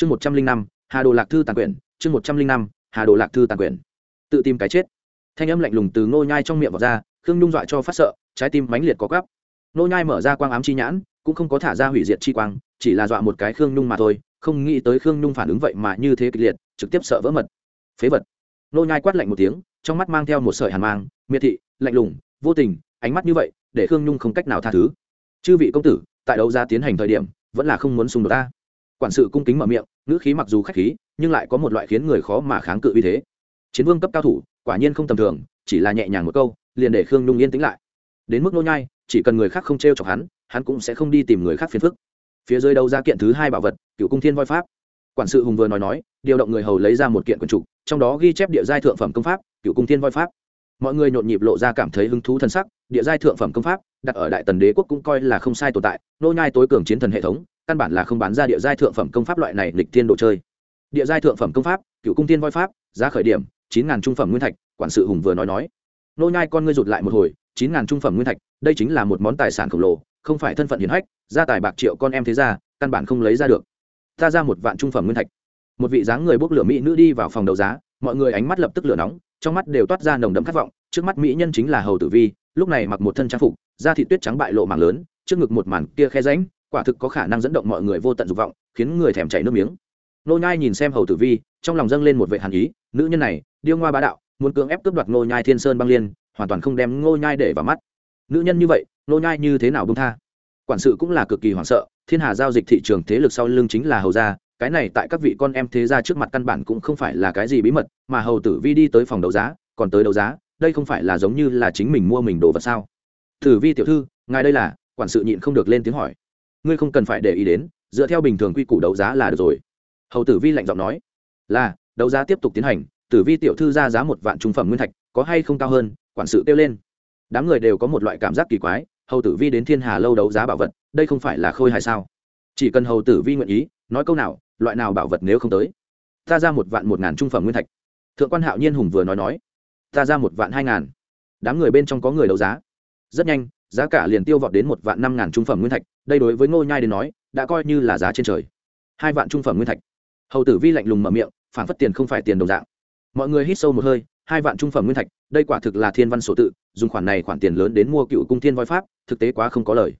chương một trăm linh năm, hà đồ lạc thư tàn quyển, chương một trăm linh năm, hà đồ lạc thư tàn quyển. Tự tìm cái chết. Thanh âm lạnh lùng từ ngô nhai trong miệng vào ra, khương nhung dọa cho phát sợ, trái tim mãnh liệt có gắp ngô nhai mở ra quang ám chi nhãn, cũng không có thả ra hủy diệt chi quang, chỉ là dọa một cái khương nhung mà thôi, không nghĩ tới khương nhung phản ứng vậy mà như thế kịch liệt, trực tiếp sợ vỡ mật. Phế vật. Ngô nhai quát lạnh một tiếng, trong mắt mang theo một sợi hàn mang, miệt thị, lạnh lùng, vô tình, ánh mắt như vậy, để khương nhung không cách nào tha thứ. Chư vị công tử, tại đấu giá tiến hành thời điểm, vẫn là không muốn xung đột ta quản sự cung kính mở miệng, ngữ khí mặc dù khách khí, nhưng lại có một loại khiến người khó mà kháng cự uy thế. Chiến vương cấp cao thủ, quả nhiên không tầm thường, chỉ là nhẹ nhàng một câu, liền để khương nhung yên tĩnh lại. Đến mức nô nhai, chỉ cần người khác không treo chọc hắn hắn cũng sẽ không đi tìm người khác phiền phức. Phía dưới đầu ra kiện thứ hai bảo vật, cựu cung thiên voi pháp. Quản sự hùng vừa nói nói, điều động người hầu lấy ra một kiện quần trục, trong đó ghi chép địa giai thượng phẩm công pháp, cựu cung thiên voi pháp. Mọi người nhộn nhịp lộ ra cảm thấy hứng thú thân sắc, địa giai thượng phẩm công pháp, đặt ở đại tần đế quốc cũng coi là không sai tồn tại, nô nhai tối cường chiến thần hệ thống căn bản là không bán ra địa giai thượng phẩm công pháp loại này lịch thiên đồ chơi. Địa giai thượng phẩm công pháp, cựu cung tiên voi pháp, giá khởi điểm, chín ngàn trung phẩm nguyên thạch, quản sự hùng vừa nói nói. Nô nhai con ngươi rụt lại một hồi, chín ngàn trung phẩm nguyên thạch, đây chính là một món tài sản khổng lồ, không phải thân phận hiển hách, gia tài bạc triệu con em thế gia, căn bản không lấy ra được. Ta ra một vạn trung phẩm nguyên thạch. Một vị dáng người bốc lửa mỹ nữ đi vào phòng đấu giá, mọi người ánh mắt lập tức lửa nóng, trong mắt đều toát ra nồng đậm khát vọng, trước mắt mỹ nhân chính là hầu tử vi, lúc này mặc một thân trang phục, da thị tuyết trắng bại lộ mảng lớn, trước ngực một màn kia khe ránh quả thực có khả năng dẫn động mọi người vô tận dục vọng, khiến người thèm chảy nước miếng. Nô nhai nhìn xem hầu tử vi, trong lòng dâng lên một vệ hàn ý, nữ nhân này, điêu ngoa bá đạo, muốn cưỡng ép cướp đoạt nô nhai thiên sơn băng liên, hoàn toàn không đem nô nhai để vào mắt. Nữ nhân như vậy nô nhai như thế nào buông tha? Quản sự cũng là cực kỳ hoảng sợ, thiên hà giao dịch thị trường thế lực sau lưng chính là hầu gia, cái này tại các vị con em thế gia trước mặt căn bản cũng không phải là cái gì bí mật, mà hầu tử vi đi tới phòng đấu giá, còn tới đấu giá, đây không phải là giống như là chính mình mua mình đồ vật sao? Tử vi tiểu thư, ngài đây là? Quản sự nhịn không được lên tiếng hỏi ngươi không cần phải để ý đến, dựa theo bình thường quy củ đấu giá là được rồi. Hầu tử vi lạnh giọng nói. Là, đấu giá tiếp tục tiến hành, tử vi tiểu thư ra giá một vạn trung phẩm nguyên thạch, có hay không cao hơn? Quản sự kêu lên. Đám người đều có một loại cảm giác kỳ quái, hầu tử vi đến thiên hà lâu đấu giá bảo vật, đây không phải là khôi hài sao? Chỉ cần hầu tử vi nguyện ý, nói câu nào, loại nào bảo vật nếu không tới? Ta ra một vạn một ngàn trung phẩm nguyên thạch. Thượng quan hạo nhiên hùng vừa nói nói. Ta ra một vạn hai ngàn. Đám người bên trong có người đấu giá. Rất nhanh giá cả liền tiêu vọt đến một vạn năm ngàn trung phẩm nguyên thạch, đây đối với ngô nhai đến nói, đã coi như là giá trên trời. Hai vạn trung phẩm nguyên thạch. Hầu tử vi lạnh lùng mở miệng phản phất tiền không phải tiền đồng dạng. Mọi người hít sâu một hơi, hai vạn trung phẩm nguyên thạch, đây quả thực là thiên văn sổ tự, dùng khoản này khoản tiền lớn đến mua cựu cung thiên voi pháp, thực tế quá không có lời.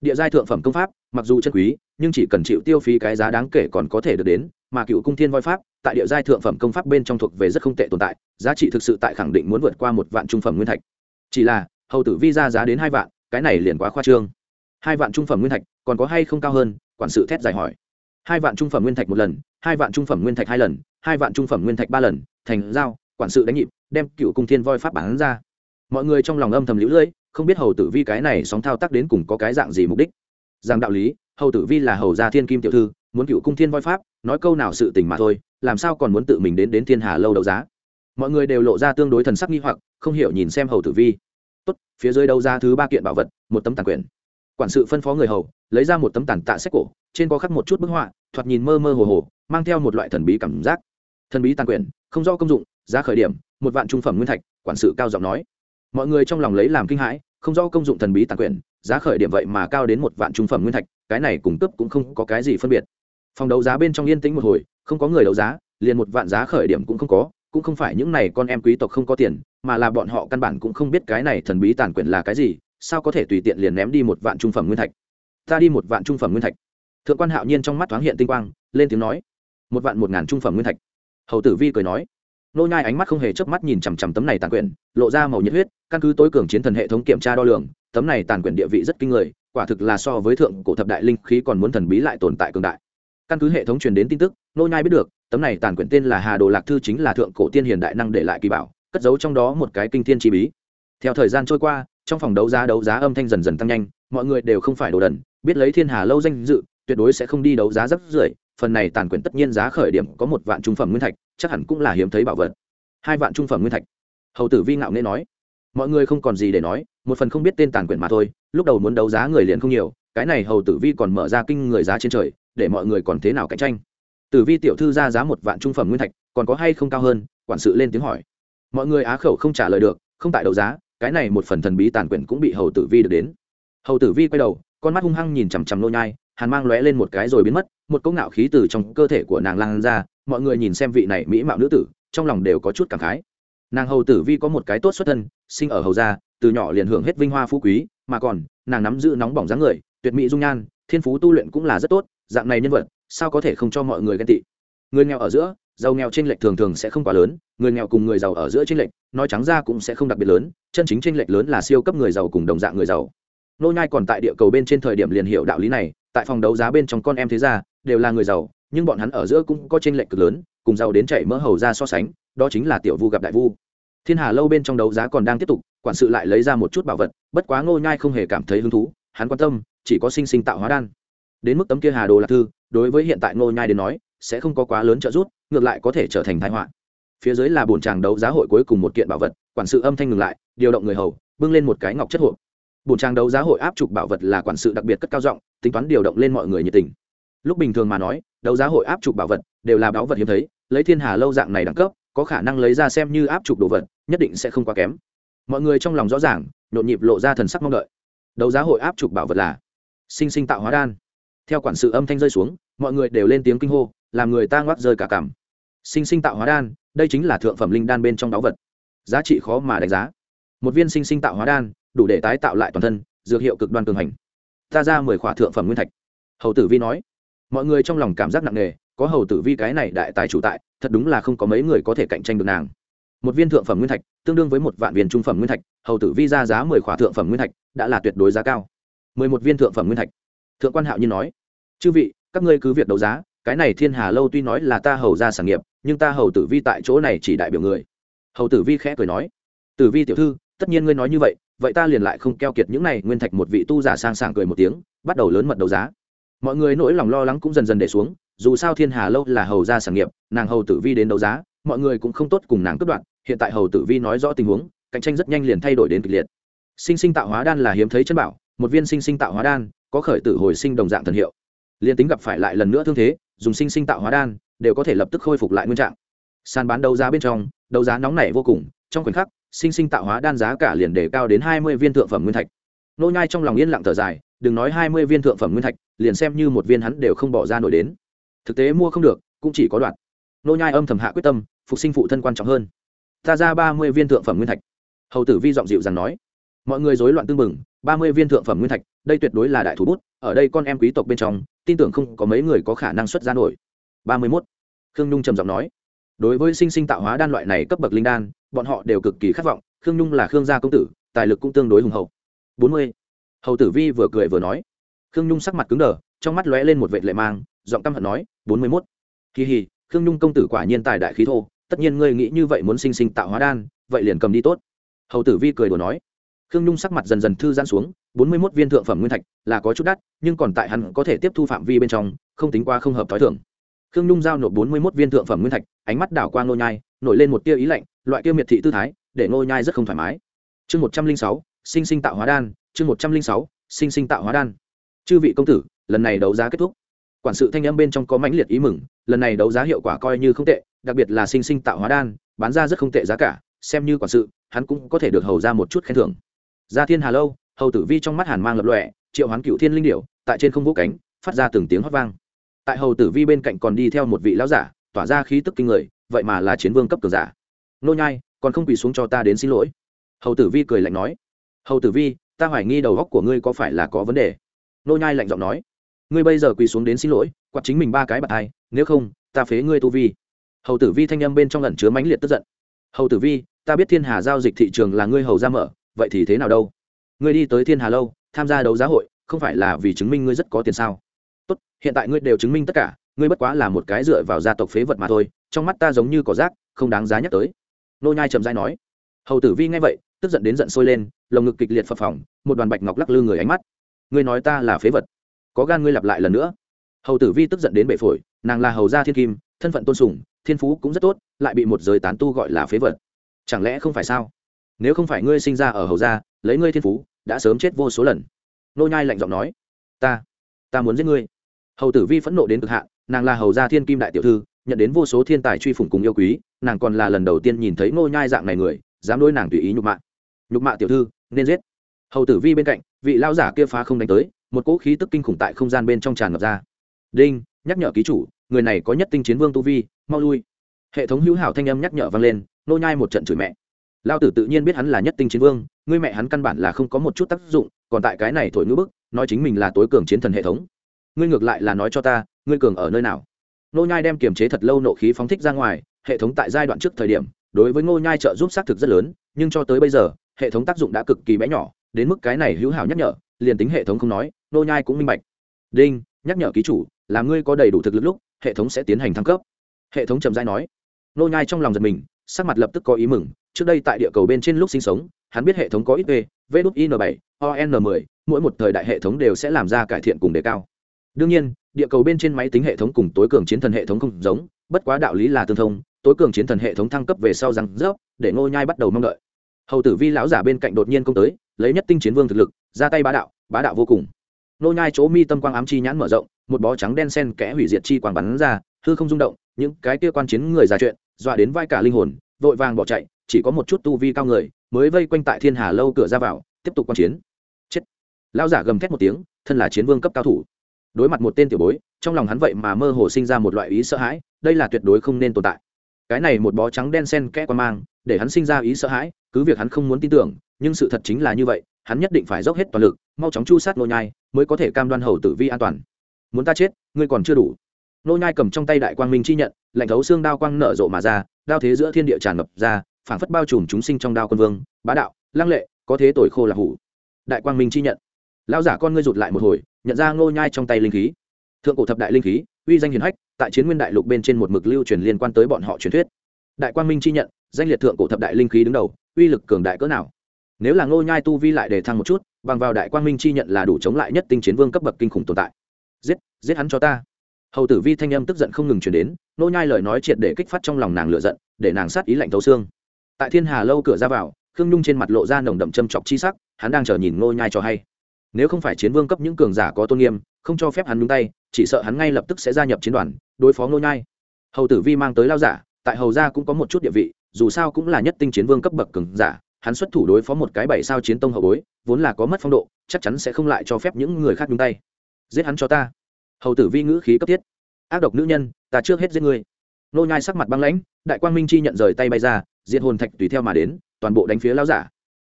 Địa giai thượng phẩm công pháp, mặc dù chân quý, nhưng chỉ cần chịu tiêu phí cái giá đáng kể còn có thể được đến, mà cựu cung thiên voi pháp, tại địa giai thượng phẩm công pháp bên trong thuộc về rất không tệ tồn tại, giá trị thực sự tại khẳng định muốn vượt qua một vạn trung phẩm nguyên thạch. Chỉ là hầu tử vi ra giá đến hai vạn, cái này liền quá khoa trương. Hai vạn trung phẩm nguyên thạch, còn có hay không cao hơn? Quản sự thét dài hỏi. Hai vạn trung phẩm nguyên thạch một lần, hai vạn trung phẩm nguyên thạch hai lần, hai vạn trung phẩm nguyên thạch ba lần, thành giao, quản sự đánh nhịp, đem cựu cung thiên voi pháp bán ra. Mọi người trong lòng âm thầm lũ lưỡi, không biết hầu tử vi cái này sóng thao tác đến cùng có cái dạng gì mục đích. Rằng đạo lý, hầu tử vi là hầu gia thiên kim tiểu thư, muốn cựu cung thiên voi pháp, nói câu nào sự tình mà thôi, làm sao còn muốn tự mình đến đến thiên hà lâu đấu giá? Mọi người đều lộ ra tương đối thần sắc nghi hoặc, không hiểu nhìn xem hầu tử vi tốt, phía dưới đấu ra thứ ba kiện bảo vật, một tấm tàn quyển quản sự phân phó người hầu, lấy ra một tấm tàn tạ sách cổ, trên có khắc một chút bức họa, thoạt nhìn mơ mơ hồ hồ, mang theo một loại thần bí cảm giác. Thần bí tàn quyển không rõ công dụng, giá khởi điểm, một vạn trung phẩm nguyên thạch, quản sự cao giọng nói. Mọi người trong lòng lấy làm kinh hãi, không rõ công dụng thần bí tàn quyển giá khởi điểm vậy mà cao đến một vạn trung phẩm nguyên thạch, cái này cùng cấp cũng không có cái gì phân biệt. Phòng đấu giá bên trong yên tĩnh một hồi, không có người đấu giá, liền một vạn giá khởi điểm cũng không có cũng không phải những này con em quý tộc không có tiền, mà là bọn họ căn bản cũng không biết cái này thần bí tàn quyển là cái gì, sao có thể tùy tiện liền ném đi một vạn trung phẩm nguyên thạch. Ta đi một vạn trung phẩm nguyên thạch. Thượng quan hạo nhiên trong mắt thoáng hiện tinh quang, lên tiếng nói, một vạn một ngàn trung phẩm nguyên thạch. Hầu tử vi cười nói, nô nhai ánh mắt không hề chớp mắt nhìn chằm chằm tấm này tàn quyển, lộ ra màu nhiệt huyết, căn cứ tối cường chiến thần hệ thống kiểm tra đo lường, tấm này tàn quyển địa vị rất kinh người, quả thực là so với thượng cổ thập đại linh khí còn muốn thần bí lại tồn tại cường đại. Căn cứ hệ thống truyền đến tin tức, nô nhai biết được tấm này tàn quyển tên là hà đồ lạc thư chính là thượng cổ tiên hiền đại năng để lại kỳ bảo, cất giấu trong đó một cái kinh thiên chi bí. Theo thời gian trôi qua, trong phòng đấu giá đấu giá âm thanh dần dần tăng nhanh, mọi người đều không phải đồ đần, biết lấy thiên hà lâu danh dự, tuyệt đối sẽ không đi đấu giá rất rưởi, phần này tàn quyển tất nhiên giá khởi điểm có một vạn trung phẩm nguyên thạch, chắc hẳn cũng là hiếm thấy bảo vật. Hai vạn trung phẩm nguyên thạch. Hầu tử vi ngạo nghễ nói. Mọi người không còn gì để nói, một phần không biết tên tàn quyển mà thôi, lúc đầu muốn đấu giá người liền không nhiều, cái này hầu tử vi còn mở ra kinh người giá trên trời, để mọi người còn thế nào cạnh tranh? Tử vi tiểu thư ra giá một vạn trung phẩm nguyên thạch, còn có hay không cao hơn? Quản sự lên tiếng hỏi. Mọi người á khẩu không trả lời được, không tại đấu giá, cái này một phần thần bí tàn quyển cũng bị hầu tử vi được đến. Hầu tử vi quay đầu, con mắt hung hăng nhìn chằm chằm nô nhai, hàn mang lóe lên một cái rồi biến mất, một cỗ ngạo khí từ trong cơ thể của nàng lan ra, mọi người nhìn xem vị này mỹ mạo nữ tử, trong lòng đều có chút cảm khái. Nàng hầu tử vi có một cái tốt xuất thân, sinh ở hầu gia, từ nhỏ liền hưởng hết vinh hoa phú quý, mà còn, nàng nắm giữ nóng bỏng dáng người, tuyệt mỹ dung nhan, thiên phú tu luyện cũng là rất tốt, dạng này nhân vật sao có thể không cho mọi người ghen tị? Người nghèo ở giữa, giàu nghèo trên lệch thường thường sẽ không quá lớn, người nghèo cùng người giàu ở giữa trên lệch, nói trắng ra cũng sẽ không đặc biệt lớn, chân chính trên lệch lớn là siêu cấp người giàu cùng đồng dạng người giàu. Nô nhai còn tại địa cầu bên trên thời điểm liền hiểu đạo lý này, tại phòng đấu giá bên trong con em thế gia đều là người giàu, nhưng bọn hắn ở giữa cũng có trên lệch cực lớn, cùng giàu đến chảy mỡ hầu ra so sánh, đó chính là tiểu vu gặp đại vu. Thiên hà lâu bên trong đấu giá còn đang tiếp tục, quản sự lại lấy ra một chút bảo vật, bất quá ngô nhai không hề cảm thấy hứng thú, hắn quan tâm, chỉ có sinh sinh tạo hóa đan. Đến mức tấm kia hà đồ lạc thư đối với hiện tại ngô nhai đến nói, sẽ không có quá lớn trợ giúp, ngược lại có thể trở thành tai họa. Phía dưới là bổn tràng đấu giá hội cuối cùng một kiện bảo vật, quản sự âm thanh ngừng lại, điều động người hầu, bưng lên một cái ngọc chất hộp. Bổn tràng đấu giá hội áp trục bảo vật là quản sự đặc biệt cất cao giọng, tính toán điều động lên mọi người nhiệt tình. Lúc bình thường mà nói, đấu giá hội áp trục bảo vật đều là bảo vật hiếm thấy, lấy thiên hà lâu dạng này đẳng cấp, có khả năng lấy ra xem như áp trục đồ vật, nhất định sẽ không quá kém. Mọi người trong lòng rõ ràng, nhộn nhịp lộ ra thần sắc mong đợi. Đấu giá hội áp trục bảo vật là sinh sinh tạo hóa đan theo quản sự âm thanh rơi xuống, mọi người đều lên tiếng kinh hô, làm người ta ngoắc rơi cả cảm sinh sinh tạo hóa đan, đây chính là thượng phẩm linh đan bên trong đáo vật. Giá trị khó mà đánh giá. Một viên sinh sinh tạo hóa đan, đủ để tái tạo lại toàn thân, dược hiệu cực đoan cường hành. Ta ra mười khỏa thượng phẩm nguyên thạch. Hầu tử vi nói. Mọi người trong lòng cảm giác nặng nề, có hầu tử vi cái này đại tài chủ tại, thật đúng là không có mấy người có thể cạnh tranh được nàng. Một viên thượng phẩm nguyên thạch, tương đương với một vạn viên trung phẩm nguyên thạch, hầu tử vi ra giá mười khỏa thượng phẩm nguyên thạch, đã là tuyệt đối giá cao. Mười một viên thượng phẩm nguyên thạch. Thượng quan hạo nhiên nói chư vị, các ngươi cứ việc đấu giá, cái này thiên hà lâu tuy nói là ta hầu ra sản nghiệp, nhưng ta hầu tử vi tại chỗ này chỉ đại biểu người. Hầu tử vi khẽ cười nói, tử vi tiểu thư, tất nhiên ngươi nói như vậy vậy ta liền lại không keo kiệt những này nguyên thạch một vị tu giả sang sảng cười một tiếng, bắt đầu lớn mật đấu giá. Mọi người nỗi lòng lo lắng cũng dần dần để xuống, dù sao thiên hà lâu là hầu gia sản nghiệp, nàng hầu tử vi đến đấu giá, mọi người cũng không tốt cùng nàng cướp đoạn hiện tại hầu tử vi nói rõ tình huống, cạnh tranh rất nhanh liền thay đổi đến kịch liệt. Sinh sinh tạo hóa đan là hiếm thấy chân bảo, một viên sinh sinh tạo hóa đan, có khởi tử hồi sinh đồng dạng thần hiệu liền tính gặp phải lại lần nữa thương thế, dùng sinh sinh tạo hóa đan, đều có thể lập tức khôi phục lại nguyên trạng. Sàn bán đấu giá bên trong, đấu giá nóng nảy vô cùng, trong khoảnh khắc, sinh sinh tạo hóa đan giá cả liền đề cao đến hai mươi viên thượng phẩm nguyên thạch. Nô nhai trong lòng yên lặng thở dài, đừng nói hai mươi viên thượng phẩm nguyên thạch, liền xem như một viên hắn đều không bỏ ra nổi đến. Thực tế mua không được, cũng chỉ có đoạn. Nô nhai âm thầm hạ quyết tâm, phục sinh phụ thân quan trọng hơn. Ta ra ba mươi viên thượng phẩm nguyên thạch. Hầu tử vi giọng dịu dàng nói. Mọi người rối loạn tương mừng ba mươi viên thượng phẩm nguyên thạch, đây tuyệt đối là đại thủ bút, ở đây con em quý tộc bên trong tin tưởng không có mấy người có khả năng xuất ra nổi. Ba mươi mốt. Khương nhung trầm giọng nói, đối với sinh sinh tạo hóa đan loại này cấp bậc linh đan, bọn họ đều cực kỳ khát vọng, khương nhung là khương gia công tử, tài lực cũng tương đối hùng hậu. Bốn mươi. Hầu tử vi vừa cười vừa nói, khương nhung sắc mặt cứng đờ, trong mắt lóe lên một vệ lệ mang, giọng căm hận nói, bốn mươi mốt. Kỳ hì, khương nhung công tử quả nhiên tài đại khí thô, tất nhiên ngươi nghĩ như vậy muốn sinh sinh tạo hóa đan, vậy liền cầm đi tốt. Hầu tử vi cười đùa nói khương nhung sắc mặt dần dần thư giãn xuống, bốn mươi mốt viên thượng phẩm nguyên thạch là có chút đắt, nhưng còn tại hắn có thể tiếp thu phạm vi bên trong, không tính qua không hợp t h o i thưởng khương nhung giao nộp bốn mươi mốt viên thượng phẩm nguyên thạch, ánh mắt đảo qua ngô nhai, nổi lên một tia ý lạnh, loại kia miệt thị tư thái, để ngô nhai rất không thoải mái. Chương một trăm linh sáu, sinh sinh tạo hóa đan, chương một trăm linh sáu, sinh sinh tạo hóa đan. Chư vị công tử, lần này đấu giá kết thúc. Quản sự thanh âm bên trong có mãnh liệt ý mừng, lần này đấu giá hiệu quả coi như không tệ, đặc biệt là sinh sinh tạo hóa đan, bán ra rất không tệ giá cả, xem như quản sự, hắn cũng có thể được hầu ra một chút khen thưởng ra thiên hà lâu, hầu tử vi trong mắt hàn mang lập lọe triệu hoán cựu thiên linh điểu, tại trên không vũ cánh, phát ra từng tiếng hót vang. Tại hầu tử vi bên cạnh còn đi theo một vị lão giả, tỏa ra khí tức kinh người, vậy mà là chiến vương cấp cường giả. Nô nhai, còn không quỳ xuống cho ta đến xin lỗi. Hầu tử vi cười lạnh nói. Hầu tử vi, ta hoài nghi đầu góc của ngươi có phải là có vấn đề? Nô nhai lạnh giọng nói. Ngươi bây giờ quỳ xuống đến xin lỗi, quạt chính mình ba cái bạt hai, nếu không, ta phế ngươi tu vi. Hầu tử vi thanh âm bên trong ẩn chứa mãnh liệt tức giận. Hầu tử vi, ta biết thiên hà giao dịch thị trường là ngươi hầu ra mở vậy thì thế nào đâu? Ngươi đi tới thiên hà lâu, tham gia đấu giá hội, không phải là vì chứng minh ngươi rất có tiền sao? Tốt, hiện tại ngươi đều chứng minh tất cả, ngươi bất quá là một cái dựa vào gia tộc phế vật mà thôi, trong mắt ta giống như cỏ rác, không đáng giá nhắc tới. Nô nhai trầm dai nói. Hầu tử vi nghe vậy, tức giận đến giận sôi lên, lồng ngực kịch liệt phập phồng, một đoàn bạch ngọc lắc lư người ánh mắt. Ngươi nói ta là phế vật, có gan ngươi lặp lại lần nữa. Hầu tử vi tức giận đến bệ phổi, nàng là hầu gia thiên kim, thân phận tôn sùng, thiên phú cũng rất tốt, lại bị một giới tán tu gọi là phế vật. Chẳng lẽ không phải sao? Nếu không phải ngươi sinh ra ở hầu gia, lấy ngươi thiên phú, đã sớm chết vô số lần. Nô nhai lạnh giọng nói, ta ta muốn giết ngươi. Hầu tử vi phẫn nộ đến cực hạn, nàng là hầu gia thiên kim đại tiểu thư, nhận đến vô số thiên tài truy phủng cùng yêu quý, nàng còn là lần đầu tiên nhìn thấy nô nhai dạng này người, dám đối nàng tùy ý nhục mạ. Nhục mạ tiểu thư, nên giết. Hầu tử vi bên cạnh, vị lão giả kia phá không đánh tới, một cỗ khí tức kinh khủng tại không gian bên trong tràn ngập ra. Đinh, nhắc nhở ký chủ, người này có nhất tinh chiến vương tu vi, mau lui. Hệ thống hữu hảo thanh âm nhắc nhở vang lên, nô nhai một trận chửi mẹ lao tử tự nhiên biết hắn là nhất tinh chiến vương, ngươi mẹ hắn căn bản là không có một chút tác dụng, còn tại cái này thổi ngữ bức, nói chính mình là tối cường chiến thần hệ thống. Ngươi ngược lại là nói cho ta, ngươi cường ở nơi nào? Nô nhai đem kiềm chế thật lâu nộ khí phóng thích ra ngoài, hệ thống tại giai đoạn trước thời điểm, đối với ngô nhai trợ giúp xác thực rất lớn, nhưng cho tới bây giờ, hệ thống tác dụng đã cực kỳ bé nhỏ, đến mức cái này hữu hảo nhắc nhở, liền tính hệ thống không nói nô nhai cũng minh bạch. Đinh, nhắc nhở ký chủ, là ngươi có đầy đủ thực lực lúc, hệ thống sẽ tiến hành thăng cấp. Hệ thống chậm rãi nói. Nô nhai trong lòng giật mình, sắc mặt lập tức có ý mừng trước đây tại địa cầu bên trên lúc sinh sống, hắn biết hệ thống có ít v v đúc in bảy on 10 mỗi một thời đại hệ thống đều sẽ làm ra cải thiện cùng đề cao. Đương nhiên, địa cầu bên trên máy tính hệ thống cùng tối cường chiến thần hệ thống không giống, bất quá đạo lý là tương thông, tối cường chiến thần hệ thống thăng cấp về sau rằng rớp, để ngô nhai bắt đầu mong đợi. Hầu tử vi lão giả bên cạnh đột nhiên công tới, lấy nhất tinh chiến vương thực lực, ra tay bá đạo bá đạo vô cùng. Ngô nhai chỗ mi tâm quang ám chi nhãn mở rộng, một bó trắng đen sen kẽ hủy diệt chi quang bắn ra, hư không rung động, những cái kia quan chiến người già chuyện, dọa đến vai cả linh hồn, vội vàng bỏ chạy chỉ có một chút tu vi cao người, mới vây quanh tại thiên hà lâu cửa ra vào, tiếp tục quan chiến. Chết. Lão giả gầm thét một tiếng, thân là chiến vương cấp cao thủ. Đối mặt một tên tiểu bối, trong lòng hắn vậy mà mơ hồ sinh ra một loại ý sợ hãi, đây là tuyệt đối không nên tồn tại. Cái này một bó trắng đen sen kẽ qua mang, để hắn sinh ra ý sợ hãi, cứ việc hắn không muốn tin tưởng, nhưng sự thật chính là như vậy, hắn nhất định phải dốc hết toàn lực, mau chóng chu sát nô nhai, mới có thể cam đoan hầu tử vi an toàn. Muốn ta chết, ngươi còn chưa đủ. Nô nhai cầm trong tay đại quang minh chi nhận, lạnh thấu xương đao quang nở rộ mà ra, đao thế giữa thiên địa tràn ngập ra phảng phất bao trùm chúng sinh trong đao quân vương, bá đạo, lăng lệ, có thế tội khô là hủ. Đại quang minh chi nhận. Lão giả con ngươi rụt lại một hồi, nhận ra nô nhai trong tay linh khí. Thượng cổ thập đại linh khí, uy danh hiển hách, tại chiến nguyên đại lục bên trên một mực lưu truyền liên quan tới bọn họ truyền thuyết. Đại quang minh chi nhận, danh liệt thượng cổ thập đại linh khí đứng đầu, uy lực cường đại cỡ nào. Nếu là ngô nhai tu vi lại để thăng một chút, bằng vào đại quang minh chi nhận là đủ chống lại nhất tinh chiến vương cấp bậc kinh khủng tồn tại. Giết giết hắn cho ta. Hầu tử vi thanh âm tức giận không ngừng truyền đến, ngô nhai lời nói triệt để kích phát trong lòng nàng lửa giận, để nàng sát ý lạnh thấu xương tại thiên hà lâu cửa ra vào, khương nhung trên mặt lộ ra nồng đậm châm chọc chi sắc, hắn đang chờ nhìn ngô nhai cho hay. Nếu không phải chiến vương cấp những cường giả có tôn nghiêm, không cho phép hắn nhúng tay, chỉ sợ hắn ngay lập tức sẽ gia nhập chiến đoàn, đối phó ngô nhai. Hầu tử vi mang tới lao giả, tại hầu gia cũng có một chút địa vị, dù sao cũng là nhất tinh chiến vương cấp bậc cường giả, hắn xuất thủ đối phó một cái bảy sao chiến tông hậu bối, vốn là có mất phong độ, chắc chắn sẽ không lại cho phép những người khác nhúng tay. Giết hắn cho ta. Hầu tử vi ngữ khí cấp thiết. Ác độc nữ nhân, ta trước hết giết ngươi. Nô nhai sắc mặt băng lãnh, đại quang minh chi nhận rời tay bay ra diệt hồn thạch tùy theo mà đến, toàn bộ đánh phía lão giả.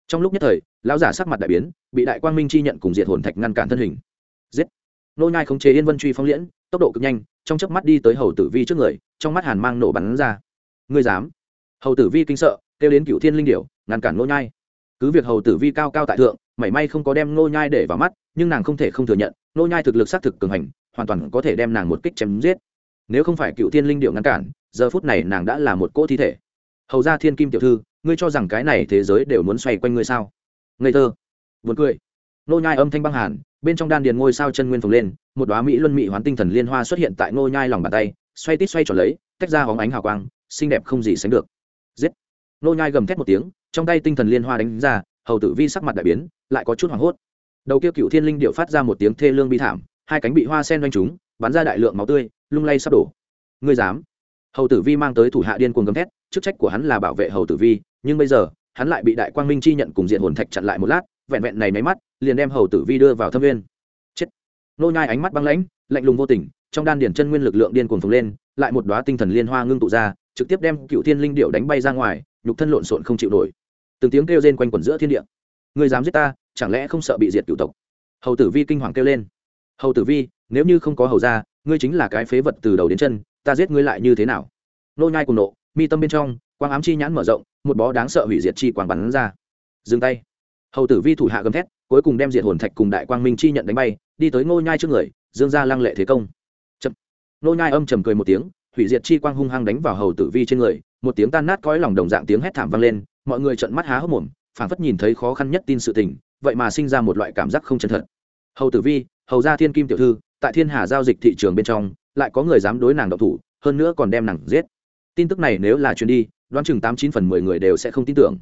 Trong lúc nhất thời, lão giả sắc mặt đại biến, bị đại quang minh chi nhận cùng diệt hồn thạch ngăn cản thân hình. Giết! Nô nhai không chế yên vân truy phong liễn, tốc độ cực nhanh, trong chớp mắt đi tới hầu tử vi trước người, trong mắt hàn mang nổ bắn ra. Ngươi dám? Hầu tử vi kinh sợ, kêu đến cựu thiên linh điểu, ngăn cản nô nhai. Cứ việc hầu tử vi cao cao tại thượng, mảy may không có đem nô nhai để vào mắt, nhưng nàng không thể không thừa nhận, nô nhai thực lực xác thực cường hành, hoàn toàn có thể đem nàng một kích chém giết. Nếu không phải cựu thiên linh điệu ngăn cản, giờ phút này nàng đã là một cỗ thi thể hầu ra thiên kim tiểu thư, ngươi cho rằng cái này thế giới đều muốn xoay quanh ngươi sao? Ngây thơ. Buồn cười. Nô nhai âm thanh băng hàn, bên trong đan điền ngôi sao chân nguyên phồng lên, một đóa mỹ luân mỹ hoán tinh thần liên hoa xuất hiện tại nô nhai lòng bàn tay, xoay tít xoay tròn lấy, tách ra hóng ánh hào quang, xinh đẹp không gì sánh được. Giết. Nô nhai gầm thét một tiếng, trong tay tinh thần liên hoa đánh ra, hầu tử vi sắc mặt đại biến, lại có chút hoảng hốt. Đầu kia cựu thiên linh điệu phát ra một tiếng thê lương bi thảm, hai cánh bị hoa sen doanh chúng bắn ra đại lượng máu tươi, lung lay sắp đổ. Ngươi dám. Hầu tử vi mang tới thủ hạ điên cuồng gầm thét chức trách của hắn là bảo vệ hầu tử vi, nhưng bây giờ, hắn lại bị đại quang minh chi nhận cùng diện hồn thạch chặn lại một lát, vẹn vẹn này máy mắt, liền đem hầu tử vi đưa vào thâm viên. Chết. Nô nhai ánh mắt băng lãnh, lạnh lùng vô tình, trong đan điển chân nguyên lực lượng điên cuồng phồng lên, lại một đóa tinh thần liên hoa ngưng tụ ra, trực tiếp đem cựu thiên linh điệu đánh bay ra ngoài, nhục thân lộn xộn không chịu nổi. Từng tiếng kêu rên quanh quẩn giữa thiên địa. Ngươi dám giết ta, chẳng lẽ không sợ bị diệt cựu tộc? Hầu tử vi kinh hoàng kêu lên. Hầu tử vi, nếu như không có hầu gia, ngươi chính là cái phế vật từ đầu đến chân, ta giết ngươi lại như thế nào? Nô nhai cùng nộ mi tâm bên trong, quang ám chi nhãn mở rộng, một bó đáng sợ hủy diệt chi quang bắn ra. Dừng tay. Hầu tử vi thủ hạ gầm thét, cuối cùng đem diệt hồn thạch cùng đại quang minh chi nhận đánh bay, đi tới ngô nhai trước người, dương ra lăng lệ thế công. Chậm. Ngô nhai âm trầm cười một tiếng, hủy diệt chi quang hung hăng đánh vào hầu tử vi trên người, một tiếng tan nát cõi lòng đồng dạng tiếng hét thảm vang lên, mọi người trợn mắt há hốc mồm, phảng phất nhìn thấy khó khăn nhất tin sự tình, vậy mà sinh ra một loại cảm giác không chân thật. Hầu tử vi, hầu gia thiên kim tiểu thư, tại thiên hà giao dịch thị trường bên trong, lại có người dám đối nàng độc thủ, hơn nữa còn đem nàng giết tin tức này nếu là chuyến đi, đoán chừng tám chín phần mười người đều sẽ không tin tưởng.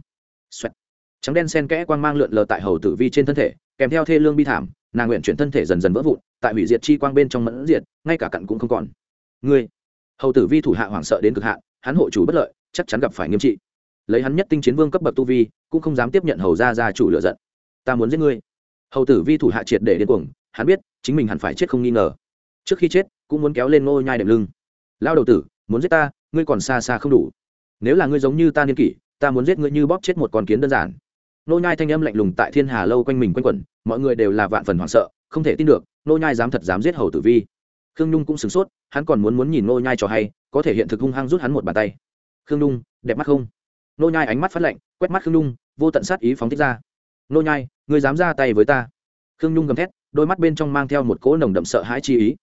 Xoẹt. trắng đen sen kẽ quang mang lượn lờ tại hầu tử vi trên thân thể, kèm theo thê lương bi thảm, nàng nguyện chuyển thân thể dần dần vỡ vụn, tại hủy diệt chi quang bên trong mẫn diệt, ngay cả cặn cũng không còn. Ngươi. Hầu tử vi thủ hạ hoảng sợ đến cực hạn, hắn hộ chủ bất lợi, chắc chắn gặp phải nghiêm trị. Lấy hắn nhất tinh chiến vương cấp bậc tu vi, cũng không dám tiếp nhận hầu ra gia chủ lựa giận. Ta muốn giết ngươi. Hầu tử vi thủ hạ triệt để điên cuồng, hắn biết, chính mình hẳn phải chết không nghi ngờ. Trước khi chết, cũng muốn kéo lên ngô nhai đệm lưng. Lao đầu tử muốn giết ta, ngươi còn xa xa không đủ. Nếu là ngươi giống như ta niên kỷ, ta muốn giết ngươi như bóp chết một con kiến đơn giản. Nô nhai thanh âm lạnh lùng tại thiên hà lâu quanh mình quanh quẩn, mọi người đều là vạn phần hoảng sợ, không thể tin được, nô nhai dám thật dám giết hầu tử vi. Khương nhung cũng sửng sốt, hắn còn muốn muốn nhìn nô nhai cho hay, có thể hiện thực hung hăng rút hắn một bàn tay. Khương nhung, đẹp mắt không? Nô nhai ánh mắt phát lạnh, quét mắt khương nhung, vô tận sát ý phóng thích ra. Nô nhai, ngươi dám ra tay với ta? Khương nhung gầm thét, đôi mắt bên trong mang theo một cỗ nồng đậm sợ hãi chi ý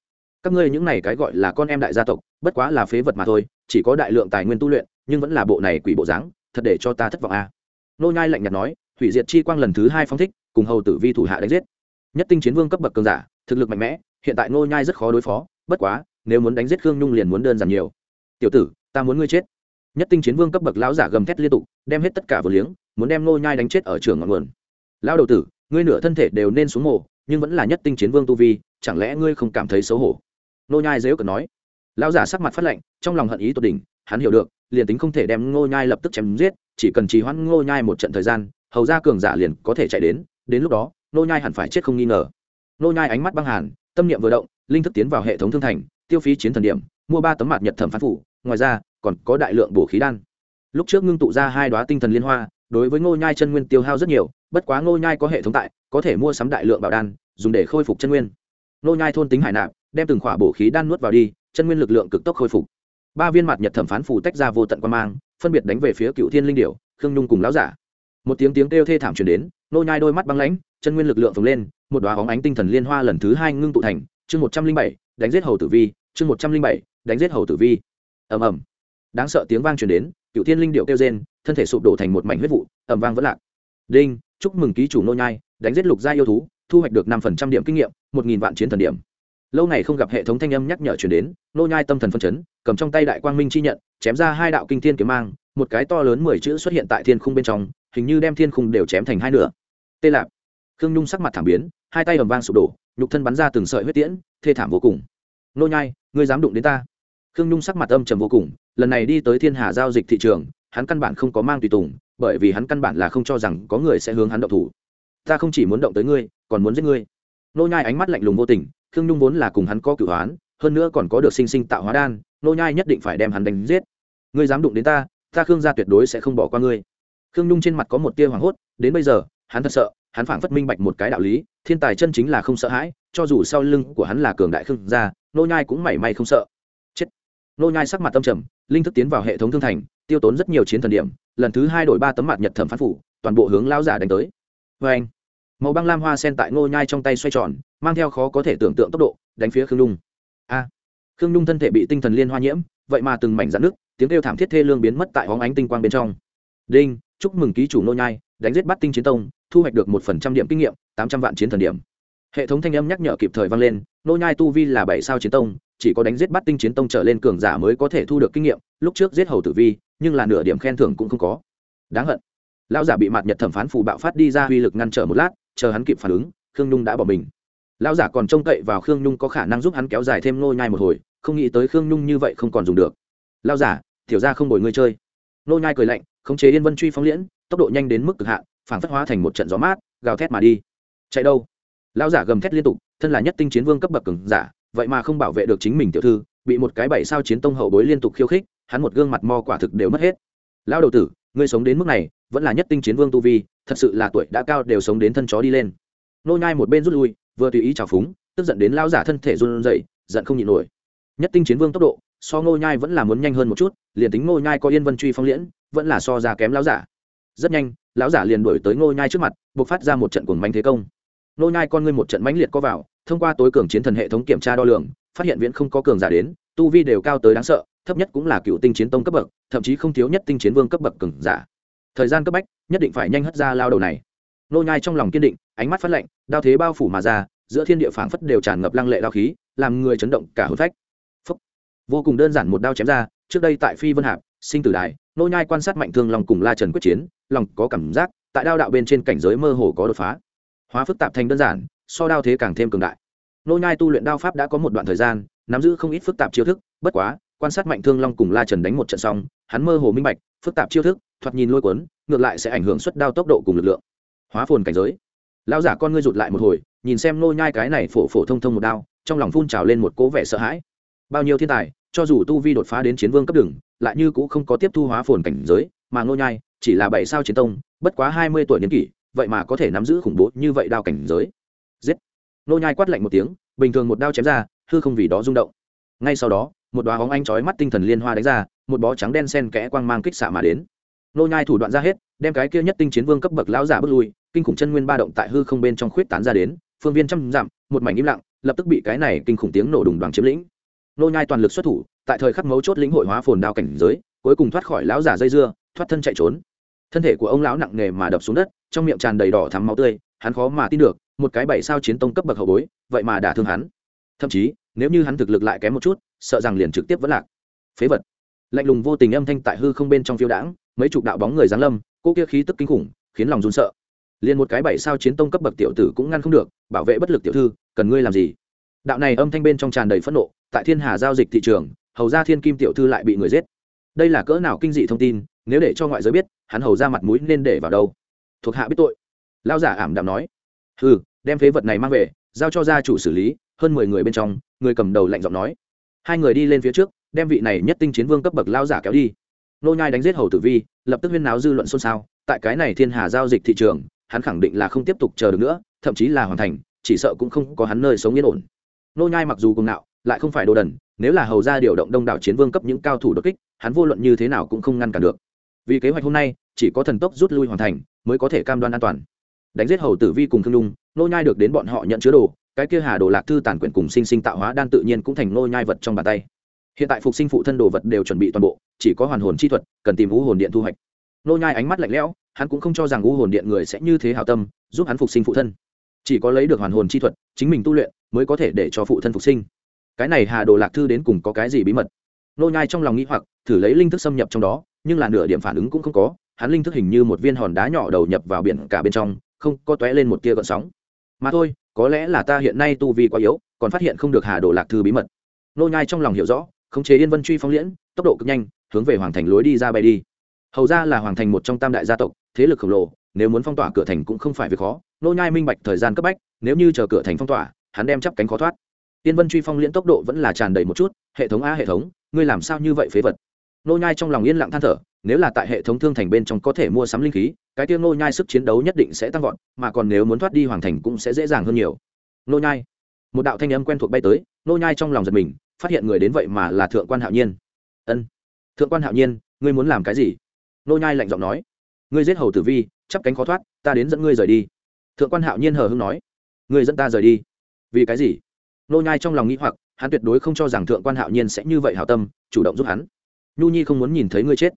các ngươi những này cái gọi là con em đại gia tộc, bất quá là phế vật mà thôi, chỉ có đại lượng tài nguyên tu luyện, nhưng vẫn là bộ này quỷ bộ dáng, thật để cho ta thất vọng a. À. nô nhai lạnh nhạt nói, hủy diệt chi quang lần thứ hai phóng thích, cùng hầu tử vi thủ hạ đánh giết. Nhất tinh chiến vương cấp bậc cường giả, thực lực mạnh mẽ, hiện tại nô nhai rất khó đối phó, bất quá, nếu muốn đánh giết khương nhung liền muốn đơn giản nhiều. Tiểu tử, ta muốn ngươi chết. Nhất tinh chiến vương cấp bậc lão giả gầm thét liên tục, đem hết tất cả vừa liếng, muốn đem nô nhai đánh chết ở trường ngọn nguồn. Lão đầu tử, ngươi nửa thân thể đều nên xuống mồ, nhưng vẫn là nhất tinh chiến vương tu vi, chẳng lẽ ngươi không cảm thấy xấu hổ? Nô nhai dễ cẩn nói. Lão giả sắc mặt phát lạnh, trong lòng hận ý tột đỉnh, hắn hiểu được, liền tính không thể đem ngô nhai lập tức chém giết, chỉ cần trì hoãn ngô nhai một trận thời gian, hầu ra cường giả liền có thể chạy đến đến lúc đó Nô nhai hẳn phải chết không nghi ngờ. Nô nhai ánh mắt băng hàn, tâm niệm vừa động, linh thức tiến vào hệ thống thương thành, tiêu phí chiến thần điểm, mua ba tấm mặt nhật thẩm phán phủ, ngoài ra, còn có đại lượng bổ khí đan. Lúc trước ngưng tụ ra hai đóa tinh thần liên hoa, đối với ngô nhai chân nguyên tiêu hao rất nhiều, bất quá ngô nhai có hệ thống tại, có thể mua sắm đại lượng bảo đan, dùng để khôi phục chân nguyên. Ngô nhai thôn tính hải nạp đem từng khỏa bổ khí đan nuốt vào đi, chân nguyên lực lượng cực tốc khôi phục. Ba viên mặt nhật thẩm phán phủ tách ra vô tận quan mang, phân biệt đánh về phía cựu thiên linh điểu, khương nhung cùng lão giả. Một tiếng tiếng kêu thê thảm truyền đến, nô nhai đôi mắt băng lãnh, chân nguyên lực lượng phồng lên, một đóa bóng ánh tinh thần liên hoa lần thứ hai ngưng tụ thành, chương một trăm linh bảy, đánh giết hầu tử vi, chương một trăm linh bảy, đánh giết hầu tử vi. Ầm ầm. Đáng sợ tiếng vang truyền đến, cựu thiên linh điệu kêu rên, thân thể sụp đổ thành một mảnh huyết vụ, ầm vang vẫn lạc. Đinh, chúc mừng ký chủ nô nhai, đánh giết lục gia yêu thú, thu hoạch được năm phần trăm điểm kinh nghiệm, một nghìn vạn chiến thần điểm lâu ngày không gặp hệ thống thanh âm nhắc nhở chuyển đến, nô nhai tâm thần phân chấn, cầm trong tay đại quang minh chi nhận, chém ra hai đạo kinh thiên kiếm mang, một cái to lớn mười chữ xuất hiện tại thiên khung bên trong, hình như đem thiên khung đều chém thành hai nửa. Tê lạp. Khương nhung sắc mặt thảm biến, hai tay ầm vang sụp đổ, nhục thân bắn ra từng sợi huyết tiễn, thê thảm vô cùng. Nô nhai, ngươi dám đụng đến ta? Khương nhung sắc mặt âm trầm vô cùng, lần này đi tới thiên hà giao dịch thị trường, hắn căn bản không có mang tùy tùng, bởi vì hắn căn bản là không cho rằng có người sẽ hướng hắn động thủ. Ta không chỉ muốn động tới ngươi, còn muốn giết ngươi. Nô nhai ánh mắt lạnh lùng vô tình khương nhung vốn là cùng hắn có cửu hoán, hơn nữa còn có được sinh sinh tạo hóa đan, nô nhai nhất định phải đem hắn đánh giết. Ngươi dám đụng đến ta ta khương gia tuyệt đối sẽ không bỏ qua ngươi. Khương nhung trên mặt có một tia hoảng hốt, đến bây giờ, hắn thật sợ, hắn phảng phất minh bạch một cái đạo lý, thiên tài chân chính là không sợ hãi, cho dù sau lưng của hắn là cường đại khương gia, nô nhai cũng mảy may không sợ. Chết. Nô nhai sắc mặt tâm trầm, linh thức tiến vào hệ thống thương thành, tiêu tốn rất nhiều chiến thần điểm, lần thứ hai đổi ba tấm mặt nhật thẩm phán phủ, toàn bộ hướng lao giả đánh tới. Với anh màu băng lam hoa sen tại Ngô nhai trong tay xoay tròn, mang theo khó có thể tưởng tượng tốc độ, đánh phía khương nhung. A! Khương nhung thân thể bị tinh thần liên hoa nhiễm, vậy mà từng mảnh dạn nước tiếng kêu thảm thiết thê lương biến mất tại hóng ánh tinh quang bên trong. Đinh, chúc mừng ký chủ Ngô nhai, đánh giết bắt tinh chiến tông, thu hoạch được một phần trăm điểm kinh nghiệm, tám trăm vạn chiến thần điểm. Hệ thống thanh âm nhắc nhở kịp thời vang lên, Ngô nhai tu vi là bảy sao chiến tông, chỉ có đánh giết bắt tinh chiến tông trở lên cường giả mới có thể thu được kinh nghiệm, lúc trước giết hầu tử vi, nhưng là nửa điểm khen thưởng cũng không có. Đáng hận. Lão giả bị mạt nhật thẩm phán phù bạo phát đi ra uy lực ngăn trở một lát chờ hắn kịp phản ứng, khương nhung đã bỏ mình. Lão giả còn trông cậy vào khương nhung có khả năng giúp hắn kéo dài thêm nô nhai một hồi, không nghĩ tới khương nhung như vậy không còn dùng được. Lão giả, tiểu ra không bồi ngươi chơi. Nô nhai cười lạnh, khống chế yên vân truy phóng liễn, tốc độ nhanh đến mức cực hạn phảng phất hóa thành một trận gió mát, gào thét mà đi. Chạy đâu? Lão giả gầm thét liên tục, thân là nhất tinh chiến vương cấp bậc cường giả, vậy mà không bảo vệ được chính mình tiểu thư, bị một cái bảy sao chiến tông hậu bối liên tục khiêu khích, hắn một gương mặt mo quả thực đều mất hết. Lão đầu tử, ngươi sống đến mức này, vẫn là nhất tinh chiến vương tu vi thật sự là tuổi đã cao đều sống đến thân chó đi lên. Nô nhai một bên rút lui, vừa tùy ý chào phúng, tức giận đến lão giả thân thể run rẩy, giận không nhịn nổi. Nhất tinh chiến vương tốc độ, so nô nhai vẫn là muốn nhanh hơn một chút, liền tính nô nhai có yên vân truy phong liễn, vẫn là so ra kém lão giả. Rất nhanh, lão giả liền đuổi tới nô nhai trước mặt, bộc phát ra một trận cuồng manh thế công. Nô nhai con ngươi một trận mãnh liệt co vào, thông qua tối cường chiến thần hệ thống kiểm tra đo lường, phát hiện viễn không có cường giả đến, tu vi đều cao tới đáng sợ, thấp nhất cũng là cựu tinh chiến tông cấp bậc, thậm chí không thiếu nhất tinh chiến vương cấp bậc cường giả. Thời gian cấp bách nhất định phải nhanh hất ra lao đầu này. Nô nhai trong lòng kiên định, ánh mắt phát lạnh, đao thế bao phủ mà ra, giữa thiên địa phảng phất đều tràn ngập lăng lệ đao khí, làm người chấn động cả hồn phách. Phúc. vô cùng đơn giản một đao chém ra, trước đây tại phi vân hạp, sinh tử đài, nô nhai quan sát mạnh thương lòng cùng la trần quyết chiến, lòng có cảm giác, tại đao đạo bên trên cảnh giới mơ hồ có đột phá. Hóa phức tạp thành đơn giản, so đao thế càng thêm cường đại. Nô nhai tu luyện đao pháp đã có một đoạn thời gian, nắm giữ không ít phức tạp chiêu thức, bất quá, quan sát mạnh thương long cùng la trần đánh một trận xong, hắn mơ hồ minh bạch, phức tạp chiêu thức thoạt nhìn lôi cuốn, ngược lại sẽ ảnh hưởng suất đao tốc độ cùng lực lượng. Hóa phồn cảnh giới. Lão giả con ngươi rụt lại một hồi, nhìn xem nô nhai cái này phổ phổ thông thông một đao, trong lòng phun trào lên một cố vẻ sợ hãi. Bao nhiêu thiên tài, cho dù tu vi đột phá đến chiến vương cấp đường lại như cũng không có tiếp thu hóa phồn cảnh giới, mà nô nhai chỉ là bảy sao chiến tông, bất quá hai mươi tuổi niên kỷ, vậy mà có thể nắm giữ khủng bố như vậy đao cảnh giới. Giết. Nô nhai quát lạnh một tiếng, bình thường một đao chém ra, hư không vì đó rung động. Ngay sau đó, một đóa bóng anh chói mắt tinh thần liên hoa đánh ra, một bó trắng đen sen kẽ quang mang kích xạ mà đến nô nhai thủ đoạn ra hết, đem cái kia nhất tinh chiến vương cấp bậc lão giả bước lui, kinh khủng chân nguyên ba động tại hư không bên trong khuyết tán ra đến, phương viên trăm dặm, một mảnh im lặng, lập tức bị cái này kinh khủng tiếng nổ đùng đoàn chiếm lĩnh. Nô nhai toàn lực xuất thủ, tại thời khắc mấu chốt lĩnh hội hóa phồn đao cảnh giới, cuối cùng thoát khỏi lão giả dây dưa, thoát thân chạy trốn. Thân thể của ông lão nặng nề mà đập xuống đất, trong miệng tràn đầy đỏ thắm máu tươi, hắn khó mà tin được, một cái bảy sao chiến tông cấp bậc hậu bối, vậy mà đả thương hắn. Thậm chí, nếu như hắn thực lực lại kém một chút, sợ rằng liền trực tiếp vẫn lạc. Phế vật. Lạnh lùng vô tình âm thanh tại hư không bên trong phiêu đãng mấy chục đạo bóng người giáng lâm cô kia khí tức kinh khủng, khiến lòng run sợ. Liền một cái bảy sao chiến tông cấp bậc tiểu tử cũng ngăn không được, bảo vệ bất lực tiểu thư, cần ngươi làm gì? Đạo này âm thanh bên trong tràn đầy phẫn nộ, tại thiên hà giao dịch thị trường, hầu ra thiên kim tiểu thư lại bị người giết. Đây là cỡ nào kinh dị thông tin, nếu để cho ngoại giới biết, hắn hầu ra mặt mũi nên để vào đâu? Thuộc hạ biết tội. Lao giả ảm đạm nói. Ừ đem phế vật này mang về, giao cho gia chủ xử lý, hơn mười người bên trong, người cầm đầu lạnh giọng nói. Hai người đi lên phía trước, đem vị này nhất tinh chiến vương cấp bậc lao giả kéo đi nô nhai đánh giết hầu tử vi, lập tức huyên náo dư luận xôn xao. Tại cái này thiên hà giao dịch thị trường, hắn khẳng định là không tiếp tục chờ được nữa, thậm chí là hoàn thành, chỉ sợ cũng không có hắn nơi sống yên ổn. Nô nhai mặc dù cùng nạo lại không phải đồ đần, nếu là hầu gia điều động đông đảo chiến vương cấp những cao thủ đột kích, hắn vô luận như thế nào cũng không ngăn cản được. Vì kế hoạch hôm nay, chỉ có thần tốc rút lui hoàn thành, mới có thể cam đoan an toàn. Đánh giết hầu tử vi cùng thương nhung, nô nhai được đến bọn họ nhận chứa đồ, cái kia hà đồ lạc thư tàn quyển cùng sinh sinh tạo hóa đan tự nhiên cũng thành nô nhai vật trong bàn tay hiện tại phục sinh phụ thân đồ vật đều chuẩn bị toàn bộ, chỉ có hoàn hồn chi thuật, cần tìm u hồn điện thu hoạch. Nô nhai ánh mắt lạnh lẽo, hắn cũng không cho rằng u hồn điện người sẽ như thế hảo tâm, giúp hắn phục sinh phụ thân. Chỉ có lấy được hoàn hồn chi thuật, chính mình tu luyện, mới có thể để cho phụ thân phục sinh. Cái này hà đồ lạc thư đến cùng có cái gì bí mật? Nô nhai trong lòng nghĩ hoặc, thử lấy linh thức xâm nhập trong đó, nhưng là nửa điểm phản ứng cũng không có, hắn linh thức hình như một viên hòn đá nhỏ đầu nhập vào biển cả bên trong, không có tóe lên một tia gợn sóng. Mà thôi, có lẽ là ta hiện nay tu vi quá yếu, còn phát hiện không được hà đồ lạc thư bí mật. Nô nhai trong lòng hiểu rõ khống chế yên vân truy phong liễn, tốc độ cực nhanh, hướng về hoàng thành lối đi ra bay đi. Hầu ra là hoàng thành một trong tam đại gia tộc, thế lực khổng lồ, nếu muốn phong tỏa cửa thành cũng không phải việc khó. Nô nhai minh bạch thời gian cấp bách, nếu như chờ cửa thành phong tỏa, hắn đem chắp cánh khó thoát. Yên vân truy phong liễn tốc độ vẫn là tràn đầy một chút, hệ thống a hệ thống, ngươi làm sao như vậy phế vật? Nô nhai trong lòng yên lặng than thở, nếu là tại hệ thống thương thành bên trong có thể mua sắm linh khí, cái tiêu nô nhai sức chiến đấu nhất định sẽ tăng vọt, mà còn nếu muốn thoát đi hoàng thành cũng sẽ dễ dàng hơn nhiều. Nô nhai, một đạo thanh âm quen thuộc bay tới, nô nhai trong lòng giật mình phát hiện người đến vậy mà là thượng quan hạo nhiên. Ân, thượng quan hạo nhiên, ngươi muốn làm cái gì? Nô nhai lạnh giọng nói. Ngươi giết hầu tử vi, chắp cánh khó thoát, ta đến dẫn ngươi rời đi. Thượng quan hạo nhiên hờ hững nói. Ngươi dẫn ta rời đi. Vì cái gì? Nô nhai trong lòng nghĩ hoặc, hắn tuyệt đối không cho rằng thượng quan hạo nhiên sẽ như vậy hảo tâm, chủ động giúp hắn. Nhu nhi không muốn nhìn thấy ngươi chết.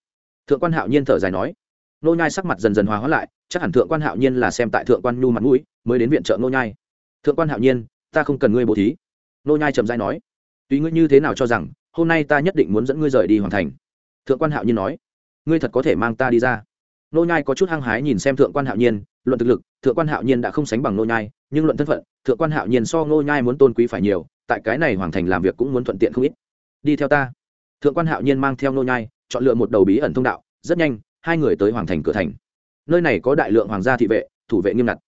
Thượng quan hạo nhiên thở dài nói. Nô nhai sắc mặt dần dần hòa hóa lại, chắc hẳn thượng quan hạo nhiên là xem tại thượng quan nhu mặt mũi, mới đến viện trợ nô nhai. Thượng quan hạo nhiên, ta không cần ngươi bố thí. Nô nhai trầm dai nói tùy ngươi như thế nào cho rằng, hôm nay ta nhất định muốn dẫn ngươi rời đi hoàn thành? Thượng quan hạo nhiên nói. Ngươi thật có thể mang ta đi ra. Nô nhai có chút hăng hái nhìn xem thượng quan hạo nhiên, luận thực lực, thượng quan hạo nhiên đã không sánh bằng nô nhai, nhưng luận thân phận, thượng quan hạo nhiên so nô nhai muốn tôn quý phải nhiều, tại cái này hoàng thành làm việc cũng muốn thuận tiện không ít. Đi theo ta. Thượng quan hạo nhiên mang theo nô nhai, chọn lựa một đầu bí ẩn thông đạo, rất nhanh, hai người tới hoàng thành cửa thành. Nơi này có đại lượng hoàng gia thị vệ, thủ vệ nghiêm ngặt.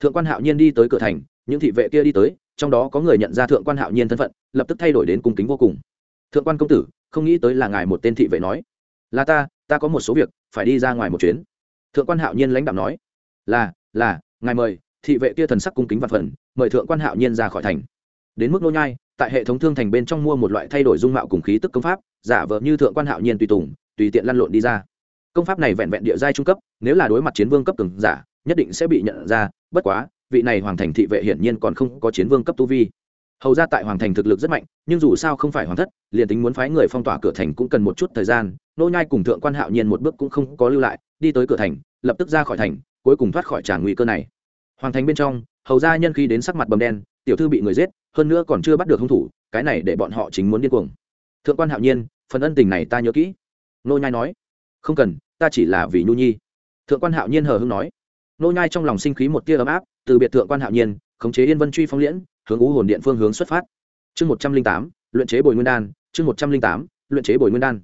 Thượng quan hạo nhiên đi tới cửa thành, những thị vệ kia đi tới trong đó có người nhận ra thượng quan hạo nhiên thân phận, lập tức thay đổi đến cung kính vô cùng. Thượng quan công tử, không nghĩ tới là ngài một tên thị vệ nói. Là ta ta có một số việc, phải đi ra ngoài một chuyến. Thượng quan hạo nhiên lãnh đạo nói. Là là, ngài mời, thị vệ kia thần sắc cung kính và phần, mời thượng quan hạo nhiên ra khỏi thành. Đến mức nô nhai, tại hệ thống thương thành bên trong mua một loại thay đổi dung mạo cùng khí tức công pháp, giả vờ như thượng quan hạo nhiên tùy tùng, tùy tiện lăn lộn đi ra. Công pháp này vẹn vẹn địa giai trung cấp, nếu là đối mặt chiến vương cấp cường giả, nhất định sẽ bị nhận ra, bất quá vị này hoàng thành thị vệ hiển nhiên còn không có chiến vương cấp tu vi. Hầu ra tại hoàng thành thực lực rất mạnh, nhưng dù sao không phải hoàng thất, liền tính muốn phái người phong tỏa cửa thành cũng cần một chút thời gian, nô nhai cùng thượng quan hạo nhiên một bước cũng không có lưu lại, đi tới cửa thành, lập tức ra khỏi thành, cuối cùng thoát khỏi tràn nguy cơ này. Hoàng thành bên trong, hầu ra nhân khi đến sắc mặt bầm đen, tiểu thư bị người giết, hơn nữa còn chưa bắt được hung thủ, cái này để bọn họ chính muốn điên cuồng. Thượng quan hạo nhiên, phần ân tình này ta nhớ kỹ. Nô nhai nói, không cần, ta chỉ là vì nhu nhi. Thượng quan hạo nhiên hờ hững nói. Nô nhai trong lòng sinh khí một tia ấm áp từ biệt thượng quan hạo nhiên, khống chế yên vân truy phong liễn, hướng ú hồn điện phương hướng xuất phát. Chương một trăm linh tám, luyện chế bồi nguyên đan, chương một trăm linh tám, luyện chế bồi nguyên đan.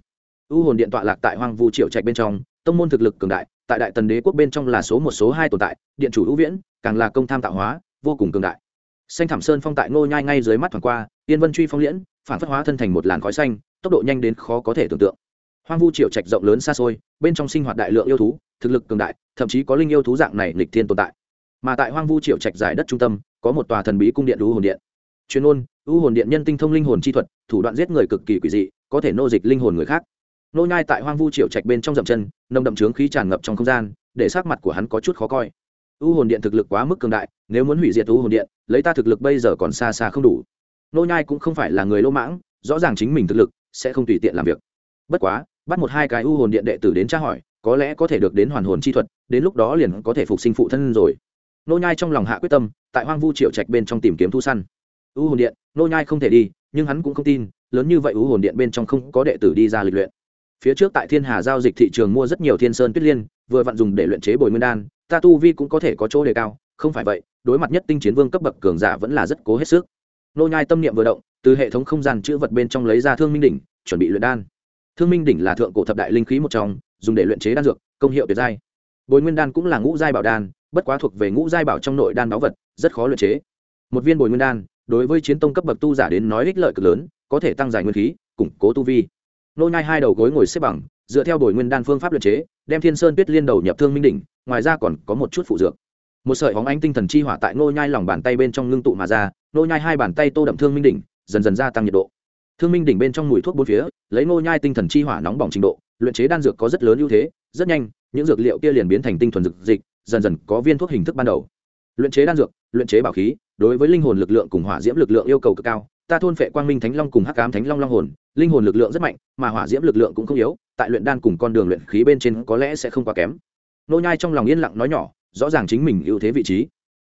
U hồn điện tọa lạc tại hoang vu triệu trạch bên trong, tông môn thực lực cường đại, tại đại tần đế quốc bên trong là số một, số hai tồn tại, điện chủ hữu viễn, càng là công tham tạo hóa, vô cùng cường đại. Xanh thảm sơn phong tại ngô nhai ngay dưới mắt thoáng qua, yên vân truy phong liễn, phản phất hóa thân thành một làn khói xanh, tốc độ nhanh đến khó có thể tưởng tượng. Hoang vu triệu trạch rộng lớn xa xôi, bên trong sinh hoạt đại lượng yêu thú, thực lực cường đại, thậm chí có linh yêu thú dạng này lịch thiên tồn tại mà tại hoang vu triệu trạch giải đất trung tâm, có một tòa thần bí cung điện u hồn điện. Chuyên ôn u hồn điện nhân tinh thông linh hồn chi thuật, thủ đoạn giết người cực kỳ quỷ dị, có thể nô dịch linh hồn người khác. Nô nhai tại hoang vu triệu trạch bên trong dậm chân, nồng đậm trướng khí tràn ngập trong không gian, để sắc mặt của hắn có chút khó coi. U hồn điện thực lực quá mức cường đại, nếu muốn hủy diệt u hồn điện, lấy ta thực lực bây giờ còn xa xa không đủ. Nô nhai cũng không phải là người lỗ mãng, rõ ràng chính mình thực lực sẽ không tùy tiện làm việc. Bất quá, bắt một hai cái u hồn điện đệ tử đến tra hỏi, có lẽ có thể được đến hoàn hồn chi thuật, đến lúc đó liền có thể phục sinh phụ thân rồi nô nhai trong lòng hạ quyết tâm, tại hoang vu triệu trạch bên trong tìm kiếm thu săn. U hồn điện, nô nhai không thể đi, nhưng hắn cũng không tin, lớn như vậy u hồn điện bên trong không có đệ tử đi ra lịch luyện. Phía trước tại thiên hà giao dịch thị trường mua rất nhiều thiên sơn tuyết liên, vừa vặn dùng để luyện chế bồi nguyên đan, ta tu vi cũng có thể có chỗ đề cao, không phải vậy, đối mặt nhất tinh chiến vương cấp bậc cường giả vẫn là rất cố hết sức. Nô nhai tâm niệm vừa động, từ hệ thống không gian chữ vật bên trong lấy ra thương minh đỉnh, chuẩn bị luyện đan. Thương minh đỉnh là thượng cổ thập đại linh khí một trong, dùng để luyện chế đan dược, công hiệu tuyệt giai. Bồi nguyên đan cũng là ngũ giai bảo đan bất quá thuộc về ngũ giai bảo trong nội đan báu vật, rất khó luyện chế. Một viên bồi nguyên đan, đối với chiến tông cấp bậc tu giả đến nói ích lợi cực lớn, có thể tăng dài nguyên khí, củng cố tu vi. Nô nhai hai đầu gối ngồi xếp bằng, dựa theo bồi nguyên đan phương pháp luyện chế, đem thiên sơn tuyết liên đầu nhập thương minh đỉnh, ngoài ra còn có một chút phụ dược. Một sợi hóng ánh tinh thần chi hỏa tại nô nhai lòng bàn tay bên trong ngưng tụ mà ra, nô nhai hai bàn tay tô đậm thương minh đỉnh, dần dần gia tăng nhiệt độ. Thương minh đỉnh bên trong mùi thuốc bốn phía, lấy nô nhai tinh thần chi hỏa nóng bỏng trình độ, luyện chế đan dược có rất lớn ưu thế, rất nhanh, những dược liệu kia liền biến thành tinh thuần dược dịch dần dần có viên thuốc hình thức ban đầu. Luyện chế đan dược, luyện chế bảo khí, đối với linh hồn lực lượng cùng hỏa diễm lực lượng yêu cầu cực cao. Ta thôn phệ quang minh thánh long cùng hắc ám thánh long long hồn, linh hồn lực lượng rất mạnh, mà hỏa diễm lực lượng cũng không yếu, tại luyện đan cùng con đường luyện khí bên trên có lẽ sẽ không quá kém. Nô nhai trong lòng yên lặng nói nhỏ, rõ ràng chính mình ưu thế vị trí.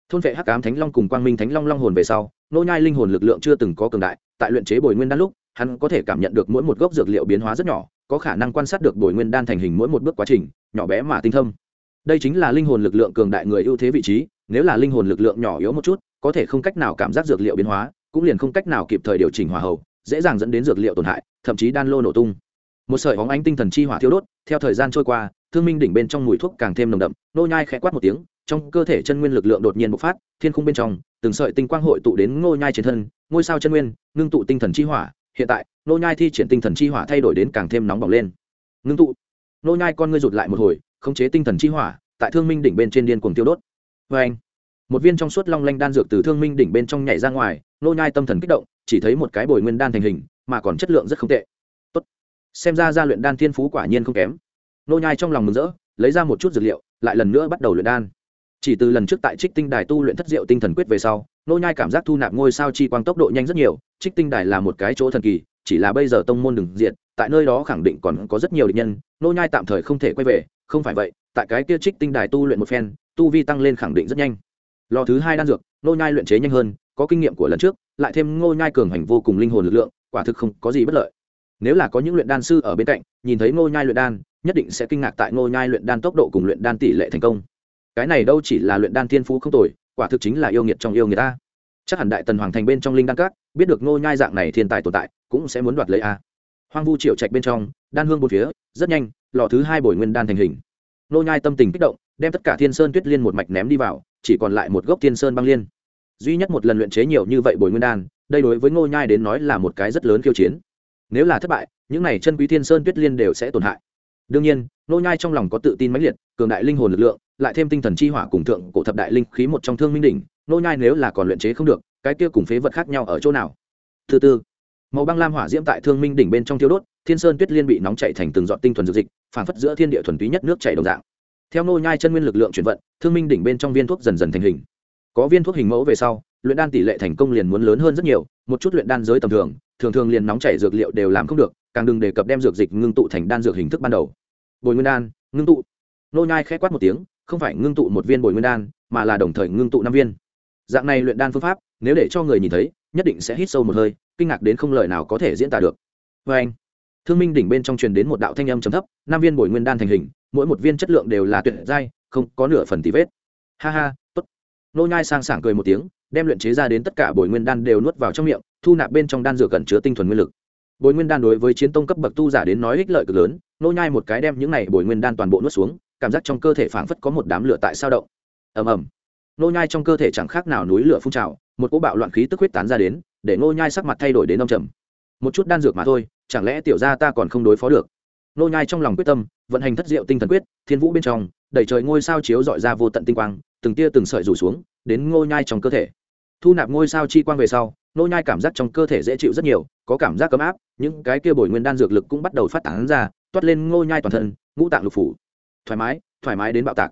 Thôn phệ hắc ám thánh long cùng quang minh thánh long long hồn về sau, nô nhai linh hồn lực lượng chưa từng có cường đại, tại luyện chế bồi nguyên đan lúc, hắn có thể cảm nhận được mỗi một gốc dược liệu biến hóa rất nhỏ, có khả năng quan sát được bồi nguyên đan thành hình mỗi một bước quá trình, nhỏ bé mà tinh thông đây chính là linh hồn lực lượng cường đại người ưu thế vị trí, nếu là linh hồn lực lượng nhỏ yếu một chút, có thể không cách nào cảm giác dược liệu biến hóa, cũng liền không cách nào kịp thời điều chỉnh hòa hậu dễ dàng dẫn đến dược liệu tổn hại, thậm chí đan lô nổ tung. Một sợi bóng ánh tinh thần chi hỏa thiêu đốt, theo thời gian trôi qua, thương minh đỉnh bên trong mùi thuốc càng thêm nồng đậm, nô nhai khẽ quát một tiếng, trong cơ thể chân nguyên lực lượng đột nhiên bộc phát, thiên khung bên trong, từng sợi tinh quang hội tụ đến ngô nhai trên thân, ngôi sao chân nguyên, ngưng tụ tinh thần chi hỏa, hiện tại, nô nhai thi triển tinh thần chi hỏa thay đổi đến càng thêm nóng bỏng lên. Ngưng tụ. Nô nhai con ngươi rụt lại một hồi khống chế tinh thần chi hỏa, tại thương minh đỉnh bên trên điên cuồng tiêu đốt. Với anh, một viên trong suốt long lanh đan dược từ thương minh đỉnh bên trong nhảy ra ngoài, nô nhai tâm thần kích động, chỉ thấy một cái bồi nguyên đan thành hình, mà còn chất lượng rất không tệ. Tốt. Xem ra gia luyện đan thiên phú quả nhiên không kém. Nô nhai trong lòng mừng rỡ, lấy ra một chút dược liệu, lại lần nữa bắt đầu luyện đan. Chỉ từ lần trước tại trích tinh đài tu luyện thất diệu tinh thần quyết về sau, nô nhai cảm giác thu nạp ngôi sao chi quang tốc độ nhanh rất nhiều, trích tinh đài là một cái chỗ thần kỳ, chỉ là bây giờ tông môn đừng diện tại nơi đó khẳng định còn có rất nhiều địch nhân, nô nhai tạm thời không thể quay về không phải vậy, tại cái kia trích tinh đài tu luyện một phen, tu vi tăng lên khẳng định rất nhanh. Lò thứ hai đan dược nô nhai luyện chế nhanh hơn, có kinh nghiệm của lần trước, lại thêm ngô nhai cường hành vô cùng linh hồn lực lượng, quả thực không có gì bất lợi. Nếu là có những luyện đan sư ở bên cạnh, nhìn thấy ngô nhai luyện đan, nhất định sẽ kinh ngạc tại ngô nhai luyện đan tốc độ cùng luyện đan tỷ lệ thành công. Cái này đâu chỉ là luyện đan thiên phú không tồi, quả thực chính là yêu nghiệt trong yêu người ta chắc hẳn đại tần hoàng thành bên trong linh đan các, biết được ngô nhai dạng này thiên tài tồn tại, cũng sẽ muốn đoạt lấy a. Hoang vu triệu trạch bên trong, đan hương bốn phía, rất nhanh lò thứ hai bồi nguyên đan thành hình. Nô nhai tâm tình kích động, đem tất cả thiên sơn tuyết liên một mạch ném đi vào, chỉ còn lại một gốc thiên sơn băng liên. Duy nhất một lần luyện chế nhiều như vậy bồi nguyên đan, đây đối với ngô nhai đến nói là một cái rất lớn khiêu chiến. Nếu là thất bại, những này chân quý thiên sơn tuyết liên đều sẽ tổn hại. Đương nhiên nô nhai trong lòng có tự tin mãnh liệt, cường đại linh hồn lực lượng, lại thêm tinh thần chi hỏa cùng thượng cổ thập đại linh khí một trong thương minh đỉnh nô nhai nếu là còn luyện chế không được, cái kia cùng phế vật khác nhau ở chỗ nào? Thứ tư màu băng lam hỏa diễm tại thương minh đỉnh bên trong thiêu đốt, thiên sơn tuyết liên bị nóng chảy thành từng giọt tinh thuần dược dịch phản phất giữa thiên địa thuần túy nhất nước chảy đồng dạng. Theo nô nhai chân nguyên lực lượng chuyển vận, thương minh đỉnh bên trong viên thuốc dần dần thành hình. Có viên thuốc hình mẫu về sau, luyện đan tỷ lệ thành công liền muốn lớn hơn rất nhiều, một chút luyện đan giới tầm thường thường thường liền nóng chảy dược liệu đều làm không được, càng đừng đề cập đem dược dịch ngưng tụ thành đan dược hình thức ban đầu. Bồi nguyên đan, ngưng tụ. Nô nhai khẽ quát một tiếng, không phải ngưng tụ một viên bồi nguyên đan, mà là đồng thời ngưng tụ năm viên. Dạng này luyện đan phương pháp, nếu để cho người nhìn thấy, nhất định sẽ hít sâu một hơi kinh ngạc đến không lời nào có thể diễn tả được. Vê anh, thương minh đỉnh bên trong truyền đến một đạo thanh âm trầm thấp năm viên bồi nguyên đan thành hình, mỗi một viên chất lượng đều là tuyệt giai, không có nửa phần tí vết. Ha ha, tốt. Nô nhai sang sảng cười một tiếng, đem luyện chế ra đến tất cả bồi nguyên đan đều nuốt vào trong miệng, thu nạp bên trong đan dược cẩn chứa tinh thuần nguyên lực. Bồi nguyên đan đối với chiến tông cấp bậc tu giả đến nói ích lợi cực lớn, nô nhai một cái đem những này bồi nguyên đan toàn bộ nuốt xuống, cảm giác trong cơ thể phảng phất có một đám lửa tại sao động. Ầm ầm. Nô nhai trong cơ thể chẳng khác nào núi lửa phun trào, một cỗ bạo loạn khí tức huyết tán ra đến để ngô nhai sắc mặt thay đổi đến âm trầm. Một chút đan dược mà thôi, chẳng lẽ tiểu gia ta còn không đối phó được? Ngô nhai trong lòng quyết tâm, vận hành thất diệu tinh thần quyết, thiên vũ bên trong đẩy trời ngôi sao chiếu dọi ra vô tận tinh quang, từng tia từng sợi rủ xuống, đến ngô nhai trong cơ thể. Thu nạp ngôi sao chi quang về sau, ngô nhai cảm giác trong cơ thể dễ chịu rất nhiều, có cảm giác cấm áp, những cái kia bồi nguyên đan dược lực cũng bắt đầu phát tán ra, toát lên ngô nhai toàn thân, ngũ tạng lục phủ. Thoải mái thoải mái đến bạo tạc.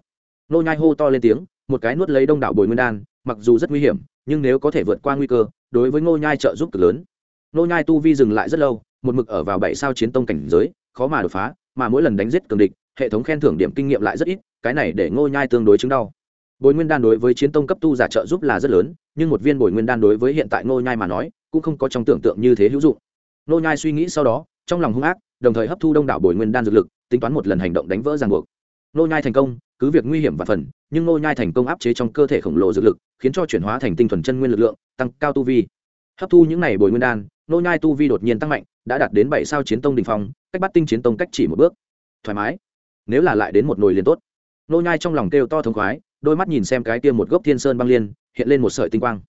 Ngô nhai hô to lên tiếng, một cái nuốt lấy đông đảo bồi nguyên đan, mặc dù rất nguy hiểm, nhưng nếu có thể vượt qua nguy cơ đối với ngô nhai trợ giúp cực lớn. Ngô nhai tu vi dừng lại rất lâu, một mực ở vào bảy sao chiến tông cảnh giới, khó mà đột phá, mà mỗi lần đánh giết cường địch, hệ thống khen thưởng điểm kinh nghiệm lại rất ít, cái này để ngô nhai tương đối chứng đau. Bồi nguyên đan đối với chiến tông cấp tu giả trợ giúp là rất lớn, nhưng một viên bồi nguyên đan đối với hiện tại ngô nhai mà nói, cũng không có trong tưởng tượng như thế hữu dụng. Ngô nhai suy nghĩ sau đó, trong lòng hung ác, đồng thời hấp thu đông đảo bồi nguyên đan dược lực, tính toán một lần hành động đánh vỡ ràng buộc. Nô nhai thành công, cứ việc nguy hiểm và phần, nhưng nô nhai thành công áp chế trong cơ thể khổng lồ dược lực, khiến cho chuyển hóa thành tinh thuần chân nguyên lực lượng, tăng cao tu vi. Hấp thu những này bồi nguyên đan, nô nhai tu vi đột nhiên tăng mạnh, đã đạt đến bảy sao chiến tông đỉnh phong, cách bắt tinh chiến tông cách chỉ một bước. Thoải mái. Nếu là lại đến một nồi liền tốt. Nô nhai trong lòng kêu to thống khoái, đôi mắt nhìn xem cái kia một gốc thiên sơn băng liên, hiện lên một sợi tinh quang.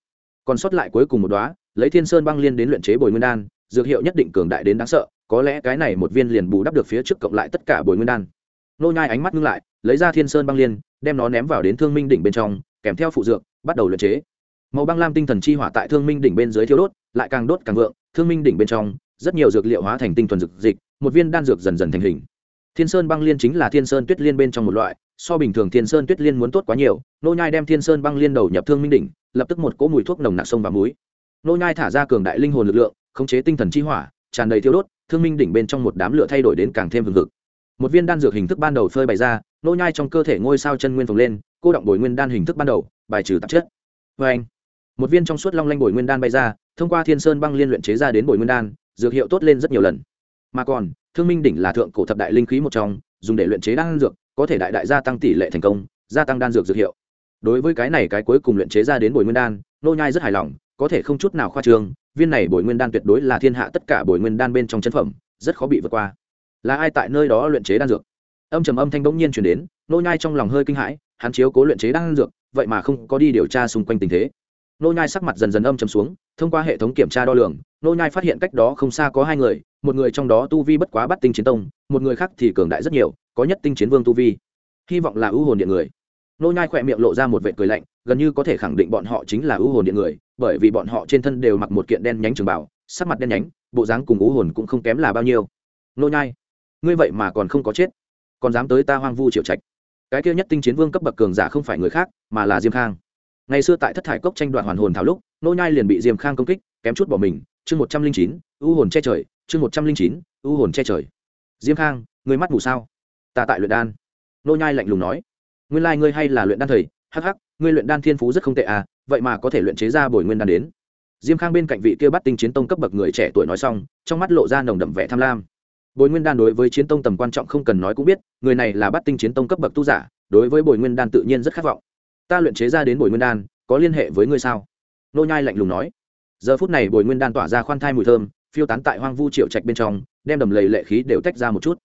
Còn sót lại cuối cùng một đóa, lấy thiên sơn băng liên đến luyện chế bồi nguyên đan, dược hiệu nhất định cường đại đến đáng sợ, có lẽ cái này một viên liền bù đắp được phía trước cộng lại tất cả bồi nguyên đan nô nhai ánh mắt ngưng lại, lấy ra thiên sơn băng liên, đem nó ném vào đến thương minh đỉnh bên trong, kèm theo phụ dược, bắt đầu luyện chế. Màu băng lam tinh thần chi hỏa tại thương minh đỉnh bên dưới thiêu đốt, lại càng đốt càng vượng, thương minh đỉnh bên trong, rất nhiều dược liệu hóa thành tinh thuần dược dịch, một viên đan dược dần dần thành hình. Thiên sơn băng liên chính là thiên sơn tuyết liên bên trong một loại, so bình thường thiên sơn tuyết liên muốn tốt quá nhiều, nô nhai đem thiên sơn băng liên đầu nhập thương minh đỉnh, lập tức một cỗ mùi thuốc nồng nặc sông và muối nô nhai thả ra cường đại linh hồn lực lượng, khống chế tinh thần chi hỏa, tràn đầy thiêu đốt, thương minh đỉnh bên trong một đám lửa thay đổi đến càng thêm hừng hực một viên đan dược hình thức ban đầu phơi bày ra, nô nhai trong cơ thể ngôi sao chân nguyên phồng lên, cô động bồi nguyên đan hình thức ban đầu, bài trừ tạp chất. Với anh, một viên trong suốt long lanh bồi nguyên đan bay ra, thông qua thiên sơn băng liên luyện chế ra đến bồi nguyên đan, dược hiệu tốt lên rất nhiều lần. Mà còn, thương minh đỉnh là thượng cổ thập đại linh khí một trong, dùng để luyện chế đan dược, có thể đại đại gia tăng tỷ lệ thành công, gia tăng đan dược dược hiệu. Đối với cái này cái cuối cùng luyện chế ra đến bồi nguyên đan, nô nhai rất hài lòng, có thể không chút nào khoa trương, viên này bồi nguyên đan tuyệt đối là thiên hạ tất cả bồi nguyên đan bên trong chân phẩm, rất khó bị vượt qua là ai tại nơi đó luyện chế đan dược? Âm trầm âm thanh bỗng nhiên truyền đến, nô nhai trong lòng hơi kinh hãi, hắn chiếu cố luyện chế đan dược, vậy mà không có đi điều tra xung quanh tình thế. Nô nhai sắc mặt dần dần âm trầm xuống, thông qua hệ thống kiểm tra đo lường, nô nhai phát hiện cách đó không xa có hai người, một người trong đó tu vi bất quá bắt tinh chiến tông, một người khác thì cường đại rất nhiều, có nhất tinh chiến vương tu vi. Hy vọng là ưu hồn điện người. Nô nhai khoẹt miệng lộ ra một vệt cười lạnh, gần như có thể khẳng định bọn họ chính là ưu hồn điện người, bởi vì bọn họ trên thân đều mặc một kiện đen nhánh trường bảo sắc mặt đen nhánh, bộ dáng cùng ưu hồn cũng không kém là bao nhiêu. Nô nhai ngươi vậy mà còn không có chết, còn dám tới ta hoang vu triệu trạch. Cái kia nhất tinh chiến vương cấp bậc cường giả không phải người khác, mà là diêm khang. Ngày xưa tại thất thải cốc tranh đoạt hoàn hồn thảo lúc, nô nhai liền bị diêm khang công kích, kém chút bỏ mình. Chương một trăm linh chín, ưu hồn che trời, chương một trăm linh chín, ưu hồn che trời. Diêm khang, người mắt mù sao? Ta tại luyện đan. Nô nhai lạnh lùng nói. Nguyên lai ngươi hay là luyện đan thầy, hắc hắc, ngươi luyện đan thiên phú rất không tệ à vậy mà có thể luyện chế ra bồi nguyên đan đến. Diêm khang bên cạnh vị kia bắt tinh chiến tông cấp bậc người trẻ tuổi nói xong, trong mắt lộ ra nồng đậm vẻ tham lam bồi nguyên đan đối với chiến tông tầm quan trọng không cần nói cũng biết, người này là bắt tinh chiến tông cấp bậc tu giả, đối với bồi nguyên đan tự nhiên rất khát vọng. Ta luyện chế ra đến bồi nguyên đan, có liên hệ với ngươi sao? Nô nhai lạnh lùng nói. Giờ phút này bồi nguyên đan tỏa ra khoan thai mùi thơm, phiêu tán tại hoang vu triệu trạch bên trong, đem đầm lầy lệ khí đều tách ra một chút.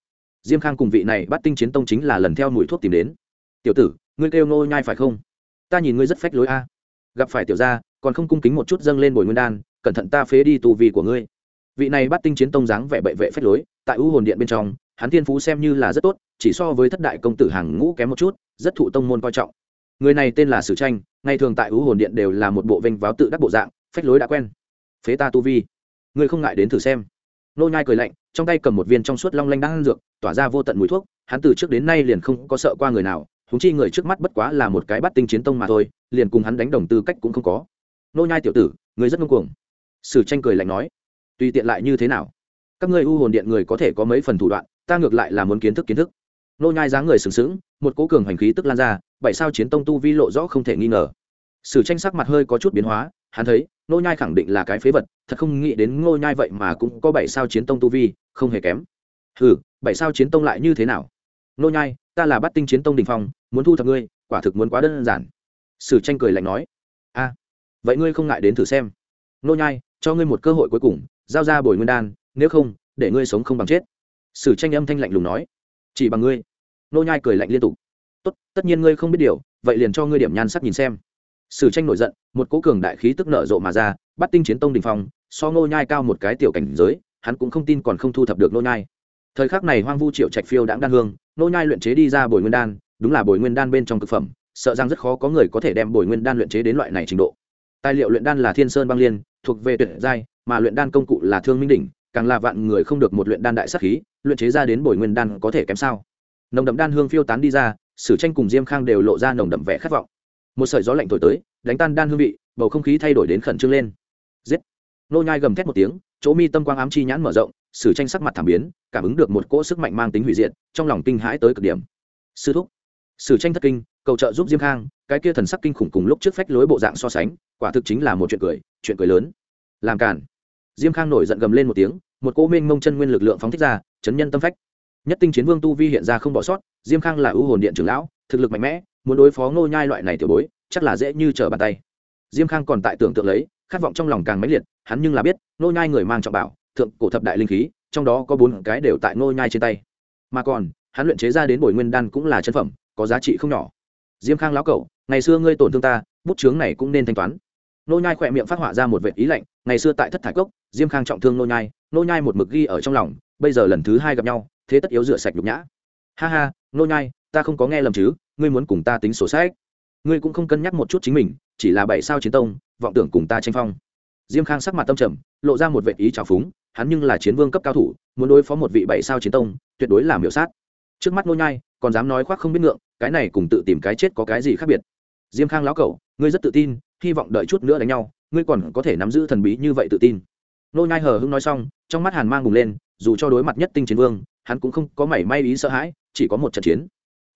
Diêm khang cùng vị này bắt tinh chiến tông chính là lần theo mùi thuốc tìm đến. Tiểu tử, ngươi kêu nô nhai phải không? Ta nhìn ngươi rất phách lối a. Gặp phải tiểu gia, còn không cung kính một chút dâng lên bồi nguyên đan, cẩn thận ta phế đi tù vi của ngươi vị này bắt tinh chiến tông dáng vẻ bệ vệ phách lối, tại u hồn điện bên trong, hắn thiên phú xem như là rất tốt, chỉ so với thất đại công tử hàng ngũ kém một chút, rất thụ tông môn coi trọng. Người này tên là sử tranh, ngày thường tại u hồn điện đều là một bộ vinh váo tự đắc bộ dạng, phách lối đã quen. Phế ta tu vi. Ngươi không ngại đến thử xem. Nô nhai cười lạnh, trong tay cầm một viên trong suốt long lanh đang dược, tỏa ra vô tận mùi thuốc, hắn từ trước đến nay liền không có sợ qua người nào chúng chi người trước mắt bất quá là một cái bắt tinh chiến tông mà thôi, liền cùng hắn đánh đồng tư cách cũng không có. Nô nhai tiểu tử, người rất ngông cuồng. Sử tranh cười lạnh nói tùy tiện lại như thế nào? Các ngươi u hồn điện người có thể có mấy phần thủ đoạn, ta ngược lại là muốn kiến thức kiến thức. Nô nhai dáng người sừng sững, một cỗ cường hành khí tức lan ra, bảy sao chiến tông tu vi lộ rõ không thể nghi ngờ. Sử tranh sắc mặt hơi có chút biến hóa, hắn thấy, nô nhai khẳng định là cái phế vật, thật không nghĩ đến Nô nhai vậy mà cũng có bảy sao chiến tông tu vi, không hề kém. Hừ, bảy sao chiến tông lại như thế nào? Nô nhai, ta là bắt tinh chiến tông đỉnh phong, muốn thu thập ngươi, quả thực muốn quá đơn giản. Sử tranh cười lạnh nói. A, vậy ngươi không ngại đến thử xem. Nô nhai, cho ngươi một cơ hội cuối cùng giao ra bồi nguyên đan, nếu không, để ngươi sống không bằng chết. Sử tranh âm thanh lạnh lùng nói. Chỉ bằng ngươi. Nô nhai cười lạnh liên tục. Tốt, tất nhiên ngươi không biết điều, vậy liền cho ngươi điểm nhan sắc nhìn xem. Sử tranh nổi giận, một cố cường đại khí tức nở rộ mà ra, bắt tinh chiến tông đình phong, so Nô nhai cao một cái tiểu cảnh giới, hắn cũng không tin còn không thu thập được Nô nhai. Thời khắc này hoang vu triệu trạch phiêu đãng đan hương, Nô nhai luyện chế đi ra bồi nguyên đan, đúng là bồi nguyên đan bên trong thực phẩm, sợ rằng rất khó có người có thể đem bồi nguyên đan luyện chế đến loại này trình độ tài liệu luyện đan là thiên sơn băng liên, thuộc về tuyệt giai, mà luyện đan công cụ là thương minh đỉnh, càng là vạn người không được một luyện đan đại sắc khí, luyện chế ra đến bồi nguyên đan có thể kém sao. Nồng đậm đan hương phiêu tán đi ra, sử tranh cùng diêm khang đều lộ ra nồng đậm vẻ khát vọng. Một sợi gió lạnh thổi tới, đánh tan đan hương vị, bầu không khí thay đổi đến khẩn trương lên. Giết! Nô nhai gầm thét một tiếng, chỗ mi tâm quang ám chi nhãn mở rộng, sử tranh sắc mặt thảm biến, cảm ứng được một cỗ sức mạnh mang tính hủy diệt, trong lòng kinh hãi tới cực điểm. Sư thúc! Sử tranh thất kinh cầu trợ giúp diêm khang, cái kia thần sắc kinh khủng cùng lúc trước phách lối bộ dạng so sánh, quả thực chính là một chuyện cười chuyện cười lớn. Làm cản diêm khang nổi giận gầm lên một tiếng, một cỗ minh mông chân nguyên lực lượng phóng thích ra, chấn nhân tâm phách. Nhất tinh chiến vương tu vi hiện ra không bỏ sót, diêm khang là ưu hồn điện trưởng lão, thực lực mạnh mẽ, muốn đối phó ngô nhai loại này tiểu bối, chắc là dễ như trở bàn tay. Diêm khang còn tại tưởng tượng lấy, khát vọng trong lòng càng mãnh liệt, hắn nhưng là biết, ngô nhai người mang trọng bảo, thượng cổ thập đại linh khí, trong đó có bốn cái đều tại ngô nhai trên tay. Mà còn, hắn luyện chế ra đến bồi nguyên đan cũng là chân phẩm, có giá trị không nhỏ diêm khang lão cẩu ngày xưa ngươi tổn thương ta, bút chướng này cũng nên thanh toán. Nô nhai khỏe miệng phát họa ra một vệt ý lạnh, ngày xưa tại thất thải cốc, diêm khang trọng thương nô nhai nô nhai một mực ghi ở trong lòng, bây giờ lần thứ hai gặp nhau, thế tất yếu rửa sạch nhục nhã. Ha ha, nô nhai, ta không có nghe lầm chứ, ngươi muốn cùng ta tính sổ sách. Ngươi cũng không cân nhắc một chút chính mình, chỉ là bảy sao chiến tông, vọng tưởng cùng ta tranh phong. Diêm khang sắc mặt tâm trầm, lộ ra một vệt ý trào phúng, hắn nhưng là chiến vương cấp cao thủ, muốn đối phó một vị bảy sao chiến tông, tuyệt đối là miểu sát. Trước mắt nô nhai, còn dám nói khoác không biết ngượng cái này cùng tự tìm cái chết có cái gì khác biệt? Diêm khang lão cẩu ngươi rất tự tin, hy vọng đợi chút nữa đánh nhau, ngươi còn có thể nắm giữ thần bí như vậy tự tin. Nô nhai hờ hững nói xong, trong mắt hàn mang bùng lên, dù cho đối mặt nhất tinh chiến vương, hắn cũng không có mảy may ý sợ hãi, chỉ có một trận chiến.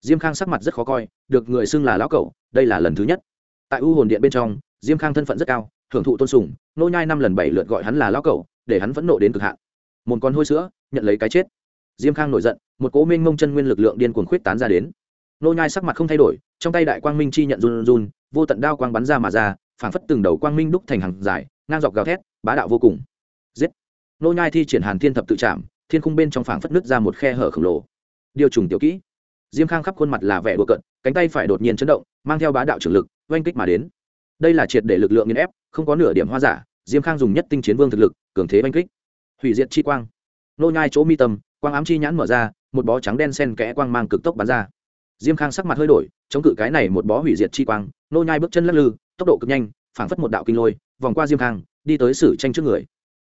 Diêm khang sắc mặt rất khó coi, được người xưng là lão cẩu đây là lần thứ nhất. Tại u hồn điện bên trong, diêm khang thân phận rất cao, hưởng thụ tôn sùng, nô nhai năm lần bảy lượt gọi hắn là lão cẩu để hắn vẫn nộ đến cực hạn. Một con hôi sữa, nhận lấy cái chết. Diêm khang nổi giận, một cỗ minh mông chân nguyên lực lượng điên cuồng khuyết tán ra đến nô nhai sắc mặt không thay đổi, trong tay đại quang minh chi nhận run run vô tận đao quang bắn ra mà ra, phảng phất từng đầu quang minh đúc thành hàng dài, ngang dọc gào thét, bá đạo vô cùng. Giết! Nô nhai thi triển hàn thiên thập tự chạm thiên khung bên trong phảng phất nứt ra một khe hở khổng lồ. Điều trùng tiểu kỹ. Diêm khang khắp khuôn mặt là vẻ đùa cận cánh tay phải đột nhiên chấn động, mang theo bá đạo trưởng lực, oanh kích mà đến. Đây là triệt để lực lượng nghiền ép, không có nửa điểm hoa giả, diêm khang dùng nhất tinh chiến vương thực lực, cường thế oanh kích. Hủy diệt chi quang. Nô nhai chỗ mi tâm, quang ám chi nhãn mở ra, một bó trắng đen sen kẽ quang mang cực tốc bắn ra diêm khang sắc mặt hơi đổi, chống cự cái này một bó hủy diệt chi quang, nô nhai bước chân lắc lư, tốc độ cực nhanh, phảng phất một đạo kinh lôi, vòng qua diêm khang, đi tới sử tranh trước người.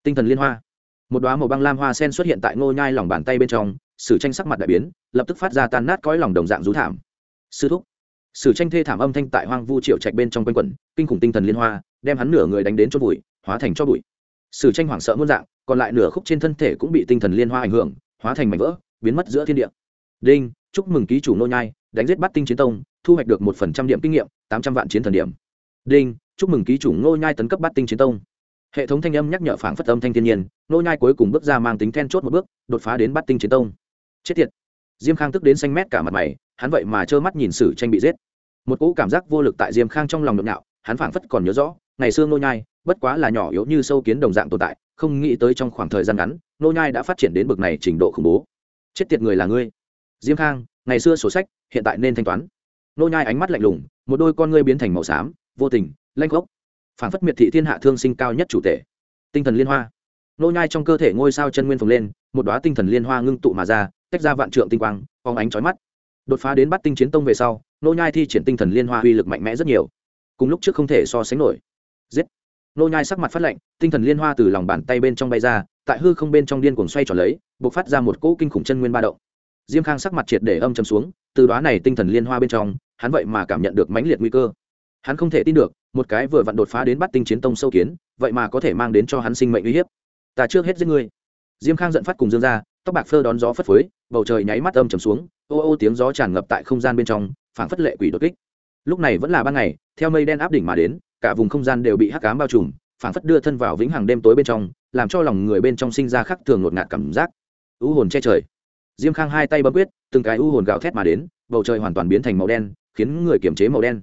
Tinh thần liên hoa. Một đóa màu băng lam hoa sen xuất hiện tại nô nhai lòng bàn tay bên trong, sử tranh sắc mặt đại biến, lập tức phát ra tan nát cõi lòng đồng dạng rú thảm. Sư thúc. Sử tranh thê thảm âm thanh tại hoang vu triệu trạch bên trong quanh quẩn, kinh khủng tinh thần liên hoa, đem hắn nửa người đánh đến cho bụi, hóa thành cho bụi. Sử tranh hoảng sợ muôn dạng, còn lại nửa khúc trên thân thể cũng bị tinh thần liên hoa ảnh hưởng, hóa thành mảnh vỡ, biến mất giữa thiên địa. Đinh chúc mừng ký chủ nô nhai, đánh giết bắt tinh chiến tông, thu hoạch được một phần trăm điểm kinh nghiệm, tám trăm vạn chiến thần điểm. Đinh, chúc mừng ký chủ nô nhai tấn cấp bắt tinh chiến tông. Hệ thống thanh âm nhắc nhở phảng phất âm thanh thiên nhiên nô nhai cuối cùng bước ra mang tính then chốt một bước, đột phá đến bắt tinh chiến tông. Chết tiệt. Diêm khang tức đến xanh mét cả mặt mày, hắn vậy mà trơ mắt nhìn sử tranh bị giết. Một cỗ cảm giác vô lực tại diêm khang trong lòng nhộn nhạo, hắn phảng phất còn nhớ rõ, ngày xưa nô nhai, bất quá là nhỏ yếu như sâu kiến đồng dạng tồn tại, không nghĩ tới trong khoảng thời gian ngắn nô nhai đã phát triển đến bậc này trình độ khủng bố. Chết tiệt người là ngươi diêm khang, ngày xưa sổ sách, hiện tại nên thanh toán. Nô nhai ánh mắt lạnh lùng, một đôi con ngươi biến thành màu xám, vô tình, lanh gốc phản phất miệt thị thiên hạ thương sinh cao nhất chủ thể. tinh thần liên hoa. Nô nhai trong cơ thể ngôi sao chân nguyên phồng lên, một đóa tinh thần liên hoa ngưng tụ mà ra, tách ra vạn trượng tinh quang, phóng ánh chói mắt. Đột phá đến bắt tinh chiến tông về sau, nô nhai thi triển tinh thần liên hoa uy lực mạnh mẽ rất nhiều. Cùng lúc trước không thể so sánh nổi. Giết. Nô nhai sắc mặt phát lạnh, tinh thần liên hoa từ lòng bàn tay bên trong bay ra, tại hư không bên trong điên cuồng xoay tròn lấy, bộc phát ra một cỗ kinh khủng chân nguyên ba động diêm khang sắc mặt triệt để âm chầm xuống, từ đó này tinh thần liên hoa bên trong, hắn vậy mà cảm nhận được mãnh liệt nguy cơ. Hắn không thể tin được, một cái vừa vặn đột phá đến bắt tinh chiến tông sâu kiến, vậy mà có thể mang đến cho hắn sinh mệnh uy hiếp. Ta trước hết giết ngươi. Diêm khang giận phát cùng dương ra, tóc bạc phơ đón gió phất phới, bầu trời nháy mắt âm trầm xuống, ô ô tiếng gió tràn ngập tại không gian bên trong, phảng phất lệ quỷ đột kích. Lúc này vẫn là ban ngày, theo mây đen áp đỉnh mà đến, cả vùng không gian đều bị hắc cám bao trùm, phảng phất đưa thân vào vĩnh hằng đêm tối bên trong, làm cho lòng người bên trong sinh ra khắc thường ngột ngạt cảm giác. U hồn che trời diêm khang hai tay bấm quyết, từng cái u hồn gào thét mà đến, bầu trời hoàn toàn biến thành màu đen, khiến người kiềm chế màu đen.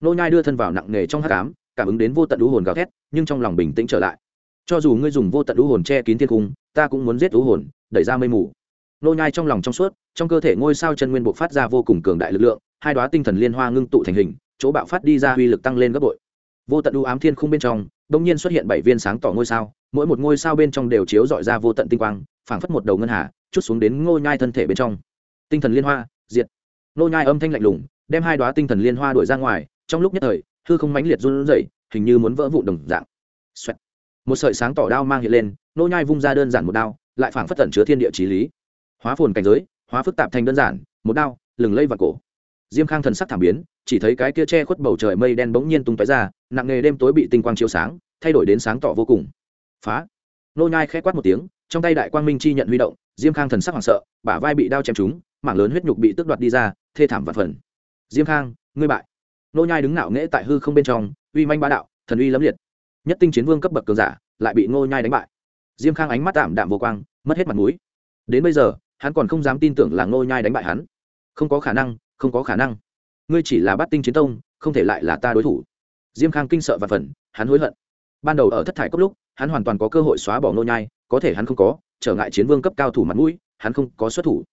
Nô nhai đưa thân vào nặng nề trong hắc ám, cảm ứng đến vô tận u hồn gào thét, nhưng trong lòng bình tĩnh trở lại. Cho dù ngươi dùng vô tận u hồn che kín thiên cung, ta cũng muốn giết u hồn, đẩy ra mây mù. Nô nhai trong lòng trong suốt, trong cơ thể ngôi sao chân nguyên bộc phát ra vô cùng cường đại lực lượng, hai đóa tinh thần liên hoa ngưng tụ thành hình, chỗ bạo phát đi ra uy lực tăng lên gấp bội. Vô tận u ám thiên khung bên trong đông nhiên xuất hiện bảy viên sáng tỏ ngôi sao, mỗi một ngôi sao bên trong đều chiếu dọi ra vô tận tinh quang, phảng phất một đầu ngân hà, chút xuống đến ngôi nhai thân thể bên trong. Tinh thần liên hoa, diệt. Ngôi nhai âm thanh lạnh lùng, đem hai đoá tinh thần liên hoa đuổi ra ngoài, trong lúc nhất thời, hư không mãnh liệt run rẩy, hình như muốn vỡ vụn đồng dạng. Xoẹt. một sợi sáng tỏ đao mang hiện lên nô nhai vung ra đơn giản một đao, lại phảng phất tẩn chứa thiên địa trí lý. Hóa phồn cảnh giới, hóa phức tạp thành đơn giản, một đao, lừng lây vào cổ diêm khang thần sắc thảm biến, chỉ thấy cái kia che khuất bầu trời mây đen bỗng nhiên tung tóe ra, nặng nề đêm tối bị tinh quang chiếu sáng, thay đổi đến sáng tỏ vô cùng. Phá! Nô nhai khẽ quát một tiếng, trong tay đại quang minh chi nhận huy động, diêm khang thần sắc hoảng sợ, bả vai bị đao chém trúng, mảng lớn huyết nhục bị tước đoạt đi ra, thê thảm vạn phần. Diêm khang, ngươi bại! Nô nhai đứng ngạo nghễ tại hư không bên trong, uy manh bá đạo, thần uy lẫm liệt. Nhất tinh chiến vương cấp bậc cường giả, lại bị nô nhai đánh bại. Diêm khang ánh mắt tạm đạm vô quang, mất hết mặt mũi. Đến bây giờ, hắn còn không dám tin tưởng là nô nhai đánh bại hắn. Không có khả năng không có khả năng. Ngươi chỉ là bát tinh chiến tông, không thể lại là ta đối thủ. Diêm khang kinh sợ và phần, hắn hối hận. Ban đầu ở thất thải cốc lúc, hắn hoàn toàn có cơ hội xóa bỏ nô nhai, có thể hắn không có, trở ngại chiến vương cấp cao thủ mặt mũi, hắn không có xuất thủ.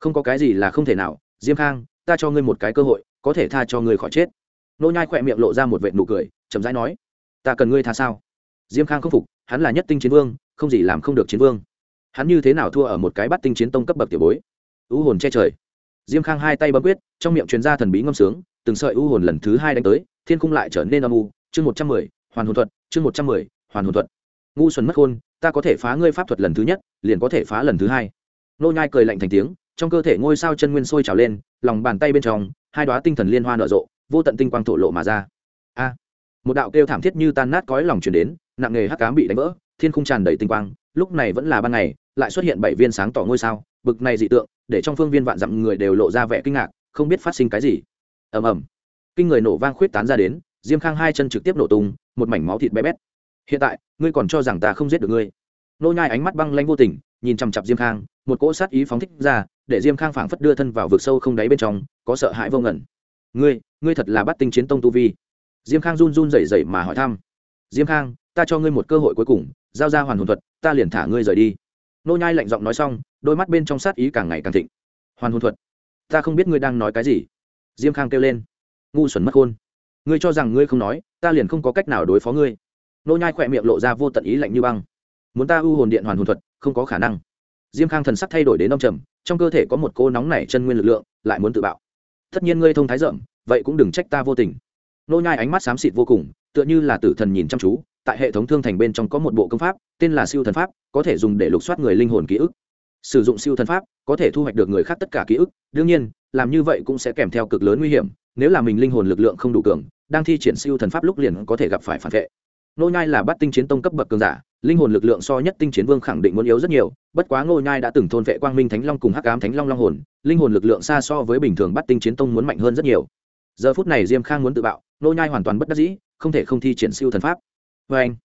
Không có cái gì là không thể nào. Diêm khang, ta cho ngươi một cái cơ hội, có thể tha cho ngươi khỏi chết. Nô nhai khỏe miệng lộ ra một vệt nụ cười, chậm rãi nói, ta cần ngươi tha sao? Diêm khang không phục, hắn là nhất tinh chiến vương, không gì làm không được chiến vương. Hắn như thế nào thua ở một cái bắt tinh chiến tông cấp bậc tiểu bối? U hồn che trời diêm khang hai tay bấm quyết, trong miệng truyền ra thần bí ngâm sướng, từng sợi u hồn lần thứ hai đánh tới, thiên cung lại trở nên âm u. Chương một trăm mười, hoàn hồn thuật, chương một trăm mười, hoàn hồn thuật. Ngu xuẩn mất khôn ta có thể phá ngươi pháp thuật lần thứ nhất, liền có thể phá lần thứ hai. Nô nhai cười lạnh thành tiếng, trong cơ thể ngôi sao chân nguyên sôi trào lên, lòng bàn tay bên trong, hai đóa tinh thần liên hoa nở rộ, vô tận tinh quang thổ lộ mà ra. A! Một đạo kêu thảm thiết như tan nát cõi lòng truyền đến, nặng nghề hắc ám bị đánh vỡ, thiên khung tràn đầy tinh quang, lúc này vẫn là ban ngày, lại xuất hiện bảy viên sáng tỏ ngôi sao, bực này dị tượng để trong phương viên vạn dặm người đều lộ ra vẻ kinh ngạc, không biết phát sinh cái gì. Ầm ầm. Kinh người nổ vang khuyết tán ra đến, diêm khang hai chân trực tiếp nổ tung, một mảnh máu thịt bé bét. Hiện tại, ngươi còn cho rằng ta không giết được ngươi? Nô nhai ánh mắt băng lãnh vô tình, nhìn chằm chằm diêm khang, một cỗ sát ý phóng thích ra, để diêm khang phảng phất đưa thân vào vực sâu không đáy bên trong, có sợ hãi vô ngẩn ngươi ngươi thật là bắt tinh chiến tông tu vi. Diêm khang run run rẩy rẩy mà hỏi thăm. Diêm khang, ta cho ngươi một cơ hội cuối cùng, giao ra hoàn hồn thuật, ta liền thả ngươi rời đi nô nhai lạnh giọng nói xong, đôi mắt bên trong sát ý càng ngày càng thịnh. Hoàn hồn thuật. Ta không biết ngươi đang nói cái gì. Diêm khang kêu lên. Ngu xuẩn mất khôn ngươi cho rằng ngươi không nói, ta liền không có cách nào đối phó ngươi. Nô nhai khỏe miệng lộ ra vô tận ý lạnh như băng. Muốn ta u hồn điện hoàn hồn thuật, không có khả năng. Diêm khang thần sắc thay đổi đến âm trầm, trong cơ thể có một cô nóng nảy chân nguyên lực lượng, lại muốn tự bạo. Tất nhiên ngươi thông thái rộng, vậy cũng đừng trách ta vô tình. Nô nhai ánh mắt xám xịt vô cùng, tựa như là tử thần nhìn chăm chú tại hệ thống thương thành bên trong có một bộ công pháp, tên là siêu thần pháp, có thể dùng để lục soát người linh hồn ký ức. Sử dụng siêu thần pháp, có thể thu hoạch được người khác tất cả ký ức, đương nhiên, làm như vậy cũng sẽ kèm theo cực lớn nguy hiểm, nếu là mình linh hồn lực lượng không đủ cường, đang thi triển siêu thần pháp lúc liền có thể gặp phải phản vệ. Nô nhai là bắt tinh chiến tông cấp bậc cường giả, linh hồn lực lượng so nhất tinh chiến vương khẳng định muốn yếu rất nhiều, bất quá ngô nhai đã từng thôn vệ quang minh thánh long cùng hắc ám thánh long long hồn, linh hồn lực lượng xa so với bình thường bắt tinh chiến tông muốn mạnh hơn rất nhiều. Giờ phút này diêm khang muốn tự bạo nô nhai hoàn toàn bất đắc dĩ, không thể không thi triển siêu thần pháp với anh.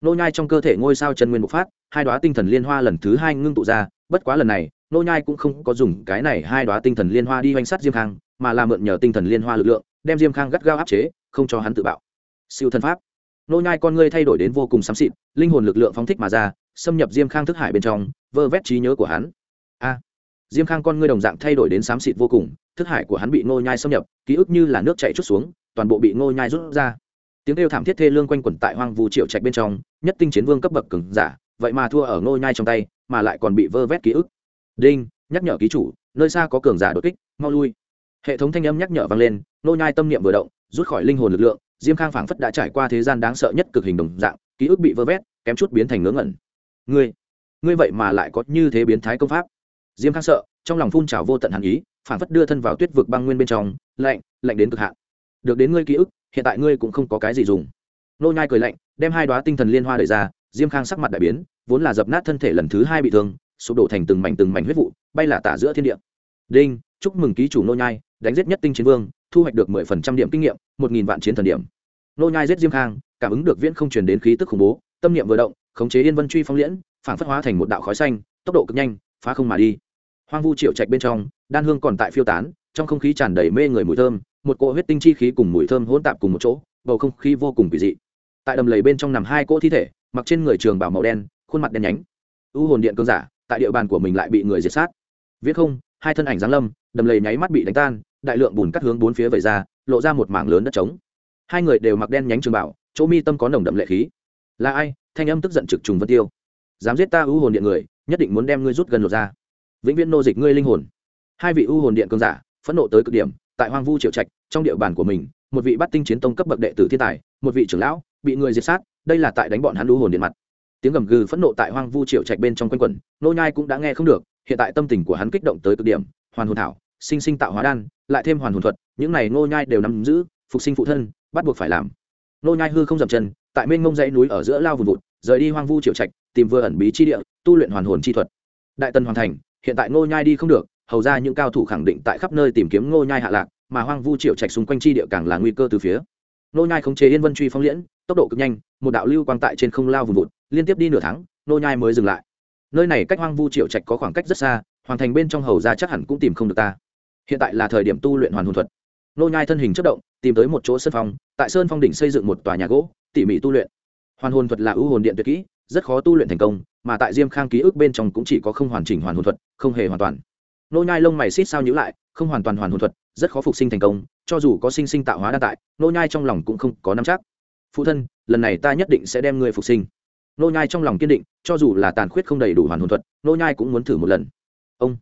Nô nhai trong cơ thể ngôi sao chân nguyên bộc phát, hai đóa tinh thần liên hoa lần thứ hai ngưng tụ ra, bất quá lần này, nô nhai cũng không có dùng cái này hai đóa tinh thần liên hoa đi hoành sát diêm khang, mà là mượn nhờ tinh thần liên hoa lực lượng, đem diêm khang gắt gao áp chế, không cho hắn tự bạo. Siêu thần pháp. Nô nhai con ngươi thay đổi đến vô cùng xám xịt, linh hồn lực lượng phóng thích mà ra, xâm nhập diêm khang thức hải bên trong, vơ vét trí nhớ của hắn. A. Diêm khang con ngươi đồng dạng thay đổi đến xám xịt vô cùng, thức hải của hắn bị nô nhai xâm nhập, ký ức như là nước chảy chút xuống, toàn bộ bị nô nhai rút ra tiếng kêu thảm thiết thê lương quanh quẩn tại hoang vu triệu trạch bên trong, nhất tinh chiến vương cấp bậc cường giả, vậy mà thua ở nô nhai trong tay, mà lại còn bị vơ vét ký ức. Đinh, nhắc nhở ký chủ, nơi xa có cường giả đột kích, mau lui. Hệ thống thanh âm nhắc nhở vang lên nô nhai tâm niệm vừa động, rút khỏi linh hồn lực lượng, diêm khang phảng phất đã trải qua thế gian đáng sợ nhất cực hình đồng dạng, ký ức bị vơ vét, kém chút biến thành ngớ ngẩn. Ngươi ngươi vậy mà lại có như thế biến thái công pháp? Diêm khang sợ, trong lòng phun trào vô tận hàn ý, phảng phất đưa thân vào tuyết vực băng nguyên bên trong, lạnh lạnh đến cực hạn. Được đến ngươi ký ức hiện tại ngươi cũng không có cái gì dùng. Nô nhai cười lạnh, đem hai đóa tinh thần liên hoa đẩy ra, diêm khang sắc mặt đại biến, vốn là dập nát thân thể lần thứ hai bị thương, sụp đổ thành từng mảnh từng mảnh huyết vụ, bay là tả giữa thiên địa. Đinh, chúc mừng ký chủ nô nhai, đánh giết nhất tinh chiến vương, thu hoạch được mười phần trăm điểm kinh nghiệm, một nghìn vạn chiến thần điểm. Nô nhai giết diêm khang, cảm ứng được viễn không truyền đến khí tức khủng bố, tâm niệm vừa động, khống chế yên vân truy phong liễn, phản phất hóa thành một đạo khói xanh, tốc độ cực nhanh, phá không mà đi. Hoang vu triệu trạch bên trong, đan hương còn tại phiêu tán, trong không khí tràn đầy mê người mùi thơm một cỗ huyết tinh chi khí cùng mùi thơm hỗn tạp cùng một chỗ, bầu không khí vô cùng kỳ dị. Tại đầm lầy bên trong nằm hai cỗ thi thể, mặc trên người trường bảo màu đen, khuôn mặt đen nhánh. U hồn điện cương giả, tại địa bàn của mình lại bị người diệt sát. Viết không, hai thân ảnh giáng lâm, đầm lầy nháy mắt bị đánh tan, đại lượng bùn cắt hướng bốn phía vẩy ra, lộ ra một mảng lớn đất trống. Hai người đều mặc đen nhánh trường bảo, chỗ mi tâm có nồng đậm lệ khí. Là ai? Thanh âm tức giận trực trùng vân tiêu. Dám giết ta u hồn điện người, nhất định muốn đem ngươi rút gần lột ra. Vĩnh viễn nô dịch ngươi linh hồn. Hai vị u hồn điện cương giả, phẫn nộ tới cực điểm tại hoang vu triệu trạch, trong địa bàn của mình, một vị bắt tinh chiến tông cấp bậc đệ tử thiên tài, một vị trưởng lão, bị người diệt sát, đây là tại đánh bọn hắn lũ hồn điện mặt. Tiếng gầm gừ phẫn nộ tại hoang vu triệu trạch bên trong quanh quẩn, nô nhai cũng đã nghe không được, hiện tại tâm tình của hắn kích động tới cực điểm, hoàn hồn thảo, sinh sinh tạo hóa đan, lại thêm hoàn hồn thuật, những này nô nhai đều nắm giữ, phục sinh phụ thân, bắt buộc phải làm. Nô nhai hư không dậm chân, tại mênh mông dãy núi ở giữa lao vùng vụt, rời đi hoang vu triệu trạch, tìm vừa ẩn bí chi địa, tu luyện hoàn hồn chi thuật. Đại tần hoàn thành, hiện tại nô nhai đi không được hầu ra những cao thủ khẳng định tại khắp nơi tìm kiếm Ngô nhai hạ lạc, mà hoang vu triệu trạch xung quanh chi địa càng là nguy cơ từ phía. Ngô nhai khống chế yên vân truy phong liễn, tốc độ cực nhanh, một đạo lưu quang tại trên không lao vùng vụt, liên tiếp đi nửa tháng, Ngô nhai mới dừng lại. Nơi này cách hoang vu triệu trạch có khoảng cách rất xa, hoàn thành bên trong hầu ra chắc hẳn cũng tìm không được ta. Hiện tại là thời điểm tu luyện hoàn hồn thuật. Nô nhai thân hình chất động, tìm tới một chỗ sơn phong, tại sơn phong đỉnh xây dựng một tòa nhà gỗ, tỉ mỉ tu luyện. Hoàn hồn thuật là ưu hồn điện tuyệt kỹ, rất khó tu luyện thành công, mà tại diêm khang ký ức bên trong cũng chỉ có không hoàn chỉnh hoàn hồn thuật, không hề hoàn toàn nô nhai lông mày xít sao nhíu lại, không hoàn toàn hoàn hồn thuật, rất khó phục sinh thành công, cho dù có sinh sinh tạo hóa đa tại, nô nhai trong lòng cũng không có nắm chắc. Phụ thân, lần này ta nhất định sẽ đem ngươi phục sinh. Nô nhai trong lòng kiên định, cho dù là tàn khuyết không đầy đủ hoàn hồn thuật, nô nhai cũng muốn thử một lần. Ông.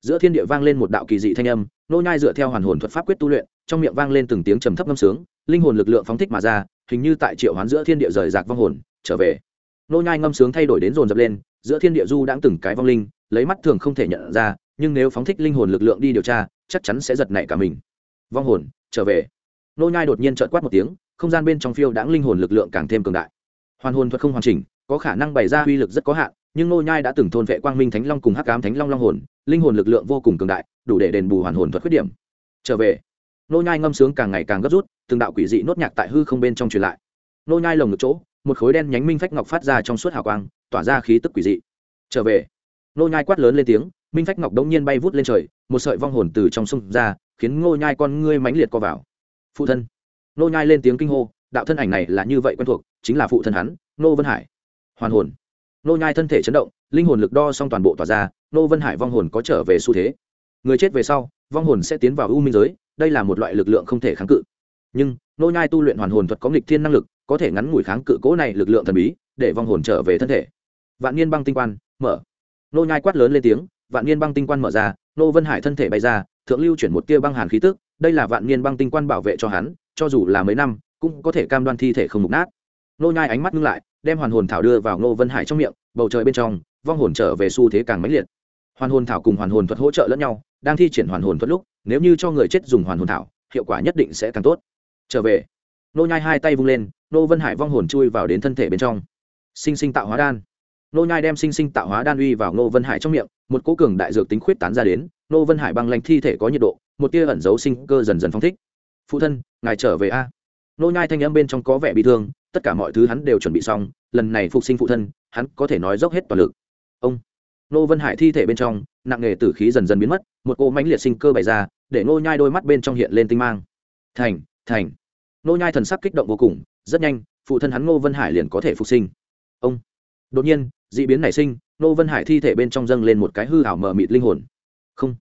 Giữa thiên địa vang lên một đạo kỳ dị thanh âm, nô nhai dựa theo hoàn hồn thuật pháp quyết tu luyện, trong miệng vang lên từng tiếng trầm thấp ngâm sướng, linh hồn lực lượng phóng thích mà ra, hình như tại triệu hoán giữa thiên địa rời rạc vong hồn, trở về. Nô nhai ngâm sướng thay đổi đến rồn rập lên, giữa thiên địa du đãng từng cái vong linh, lấy mắt thường không thể nhận ra nhưng nếu phóng thích linh hồn lực lượng đi điều tra, chắc chắn sẽ giật nảy cả mình. Vong hồn, trở về. Nô nhai đột nhiên trợn quát một tiếng, không gian bên trong phiêu đãng linh hồn lực lượng càng thêm cường đại. Hoàn hồn thuật không hoàn chỉnh, có khả năng bày ra uy lực rất có hạn, nhưng nô nhai đã từng thôn vệ quang minh thánh long cùng hắc ám thánh long long hồn, linh hồn lực lượng vô cùng cường đại, đủ để đền bù hoàn hồn thuật khuyết điểm. Trở về. Nô nhai ngâm sướng càng ngày càng gấp rút, từng đạo quỷ dị nốt nhạc tại hư không bên trong truyền lại. Nô nhai lồng ngực chỗ, một khối đen nhánh minh phách ngọc phát ra trong suốt hào quang, tỏa ra khí tức quỷ dị. Trở về. Nô nhai quát lớn lên tiếng minh phách ngọc đống nhiên bay vút lên trời, một sợi vong hồn từ trong sông ra, khiến Ngô nhai con ngươi mãnh liệt co vào. Phụ thân. Ngô nhai lên tiếng kinh hô, đạo thân ảnh này là như vậy quen thuộc, chính là phụ thân hắn, Ngô vân hải. Hoàn hồn. Ngô nhai thân thể chấn động, linh hồn lực đo xong toàn bộ tỏa ra, Ngô vân hải vong hồn có trở về xu thế. Người chết về sau, vong hồn sẽ tiến vào u minh giới, đây là một loại lực lượng không thể kháng cự. Nhưng, Ngô nhai tu luyện hoàn hồn thuật có nghịch thiên năng lực, có thể ngắn ngủi kháng cự cố này lực lượng thần bí, để vong hồn trở về thân thể. Vạn niên băng tinh quan, mở. Ngô nhai quát lớn lên tiếng vạn niên băng tinh quan mở ra, nô vân hải thân thể bay ra, thượng lưu chuyển một tia băng hàn khí tức, đây là vạn niên băng tinh quan bảo vệ cho hắn, cho dù là mấy năm, cũng có thể cam đoan thi thể không mục nát. Nô nhai ánh mắt ngưng lại, đem hoàn hồn thảo đưa vào nô vân hải trong miệng, bầu trời bên trong, vong hồn trở về xu thế càng mãnh liệt. Hoàn hồn thảo cùng hoàn hồn thuật hỗ trợ lẫn nhau, đang thi triển hoàn hồn thuật lúc, nếu như cho người chết dùng hoàn hồn thảo, hiệu quả nhất định sẽ càng tốt. Trở về. Nô nhai hai tay vung lên, nô vân hải vong hồn chui vào đến thân thể bên trong. Sinh sinh tạo hóa đan nô nhai đem sinh sinh tạo hóa đan uy vào nô vân hải trong miệng, một cỗ cường đại dược tính khuyết tán ra đến nô vân hải băng lanh thi thể có nhiệt độ, một tia ẩn giấu sinh cơ dần dần phong thích. Phụ thân, ngài trở về a. Nô nhai thanh âm bên trong có vẻ bị thương, tất cả mọi thứ hắn đều chuẩn bị xong, lần này phục sinh phụ thân, hắn có thể nói dốc hết toàn lực. Ông. Nô vân hải thi thể bên trong, nặng nghề tử khí dần dần biến mất, một cô mãnh liệt sinh cơ bày ra, để nô nhai đôi mắt bên trong hiện lên tinh mang. Thành thành. Nô nhai thần sắc kích động vô cùng, rất nhanh, phụ thân hắn nô vân hải liền có thể phục sinh. Ông. Đột nhiên dị biến nảy sinh, nô vân hải thi thể bên trong dâng lên một cái hư ảo mờ mịt linh hồn. Không.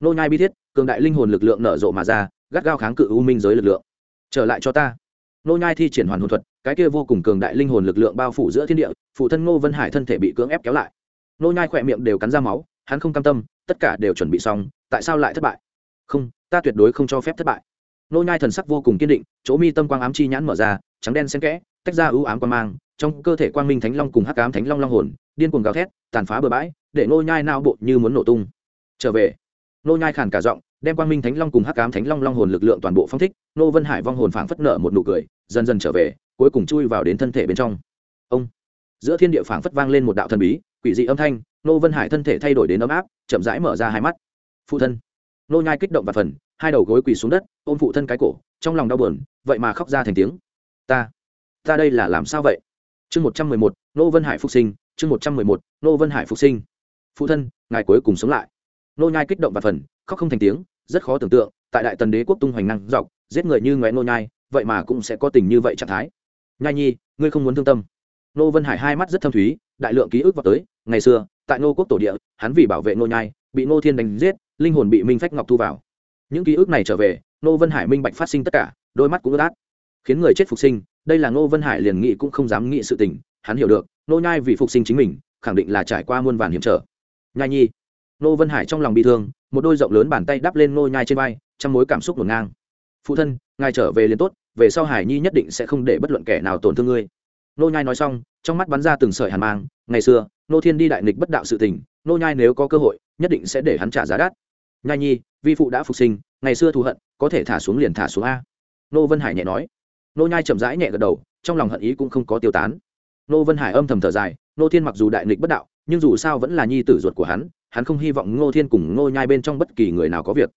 Nô nhai bi thiết, cường đại linh hồn lực lượng nở rộ mà ra, gắt gao kháng cự u minh giới lực lượng. Trở lại cho ta. Nô nhai thi triển hoàn hồn thuật, cái kia vô cùng cường đại linh hồn lực lượng bao phủ giữa thiên địa, phụ thân ngô vân hải thân thể bị cưỡng ép kéo lại. Nô nhai khỏe miệng đều cắn ra máu, hắn không cam tâm, tất cả đều chuẩn bị xong, tại sao lại thất bại? Không, ta tuyệt đối không cho phép thất bại. Nô nhai thần sắc vô cùng kiên định, chỗ mi tâm quang ám chi nhãn mở ra, trắng đen xen kẽ tách ra ưu ám quan mang, trong cơ thể quang minh thánh long cùng hắc ám thánh long long hồn, điên cuồng gào thét, tàn phá bừa bãi, để nô nhai nao bộ như muốn nổ tung. Trở về nô nhai khàn cả giọng, đem quang minh thánh long cùng hắc ám thánh long long hồn lực lượng toàn bộ phong thích nô vân hải vong hồn phảng phất nở một nụ cười, dần dần trở về, cuối cùng chui vào đến thân thể bên trong. Ông, giữa thiên địa phảng phất vang lên một đạo thần bí, quỷ dị âm thanh nô vân hải thân thể thay đổi đến ấm áp, chậm rãi mở ra hai mắt. Phụ thân nô nhai kích động và phần, hai đầu gối quỳ xuống đất, ôm phụ thân cái cổ, trong lòng đau buồn, vậy mà khóc ra thành tiếng. Ta ta đây là làm sao vậy? Chương một trăm mười một, nô vân hải phục sinh, chương một trăm mười một, nô vân hải phục sinh. Phụ thân, ngài cuối cùng sống lại. Nô nhai kích động và phần, khóc không thành tiếng, rất khó tưởng tượng, tại đại tần đế quốc tung hoành năng dọc, giết người như ngoé nô nhai, vậy mà cũng sẽ có tình như vậy trạng thái. Nhai nhi, ngươi không muốn thương tâm. Nô vân hải hai mắt rất thâm thúy, đại lượng ký ức vào tới, ngày xưa, tại nô quốc tổ địa, hắn vì bảo vệ nô nhai, bị nô thiên đánh giết, linh hồn bị minh phách ngọc thu vào. Những ký ức này trở về, nô vân hải minh bạch phát sinh tất cả, đôi mắt cũng ướt át, khiến người chết phục sinh đây là nô vân hải liền nghĩ cũng không dám nghĩ sự tình, hắn hiểu được nô nhai vì phục sinh chính mình, khẳng định là trải qua muôn vàn hiểm trở. Nhai nhi nô vân hải trong lòng bị thương, một đôi rộng lớn bàn tay đắp lên nô nhai trên vai trong mối cảm xúc ngổn ngang. Phụ thân, ngài trở về liền tốt, về sau hải nhi nhất định sẽ không để bất luận kẻ nào tổn thương ngươi. Nô nhai nói xong, trong mắt bắn ra từng sợi hàn mang, ngày xưa nô thiên đi đại nghịch bất đạo sự tình nô nhai nếu có cơ hội, nhất định sẽ để hắn trả giá đắt. Nhai nhi, vi phụ đã phục sinh, ngày xưa thù hận, có thể thả xuống liền thả xuống a. Nô vân hải nhẹ nói nô nhai chậm rãi nhẹ gật đầu, trong lòng hận ý cũng không có tiêu tán. Nô vân hải âm thầm thở dài, nô thiên mặc dù đại nghịch bất đạo, nhưng dù sao vẫn là nhi tử ruột của hắn hắn không hy vọng ngô thiên cùng ngô nhai bên trong bất kỳ người nào có việc.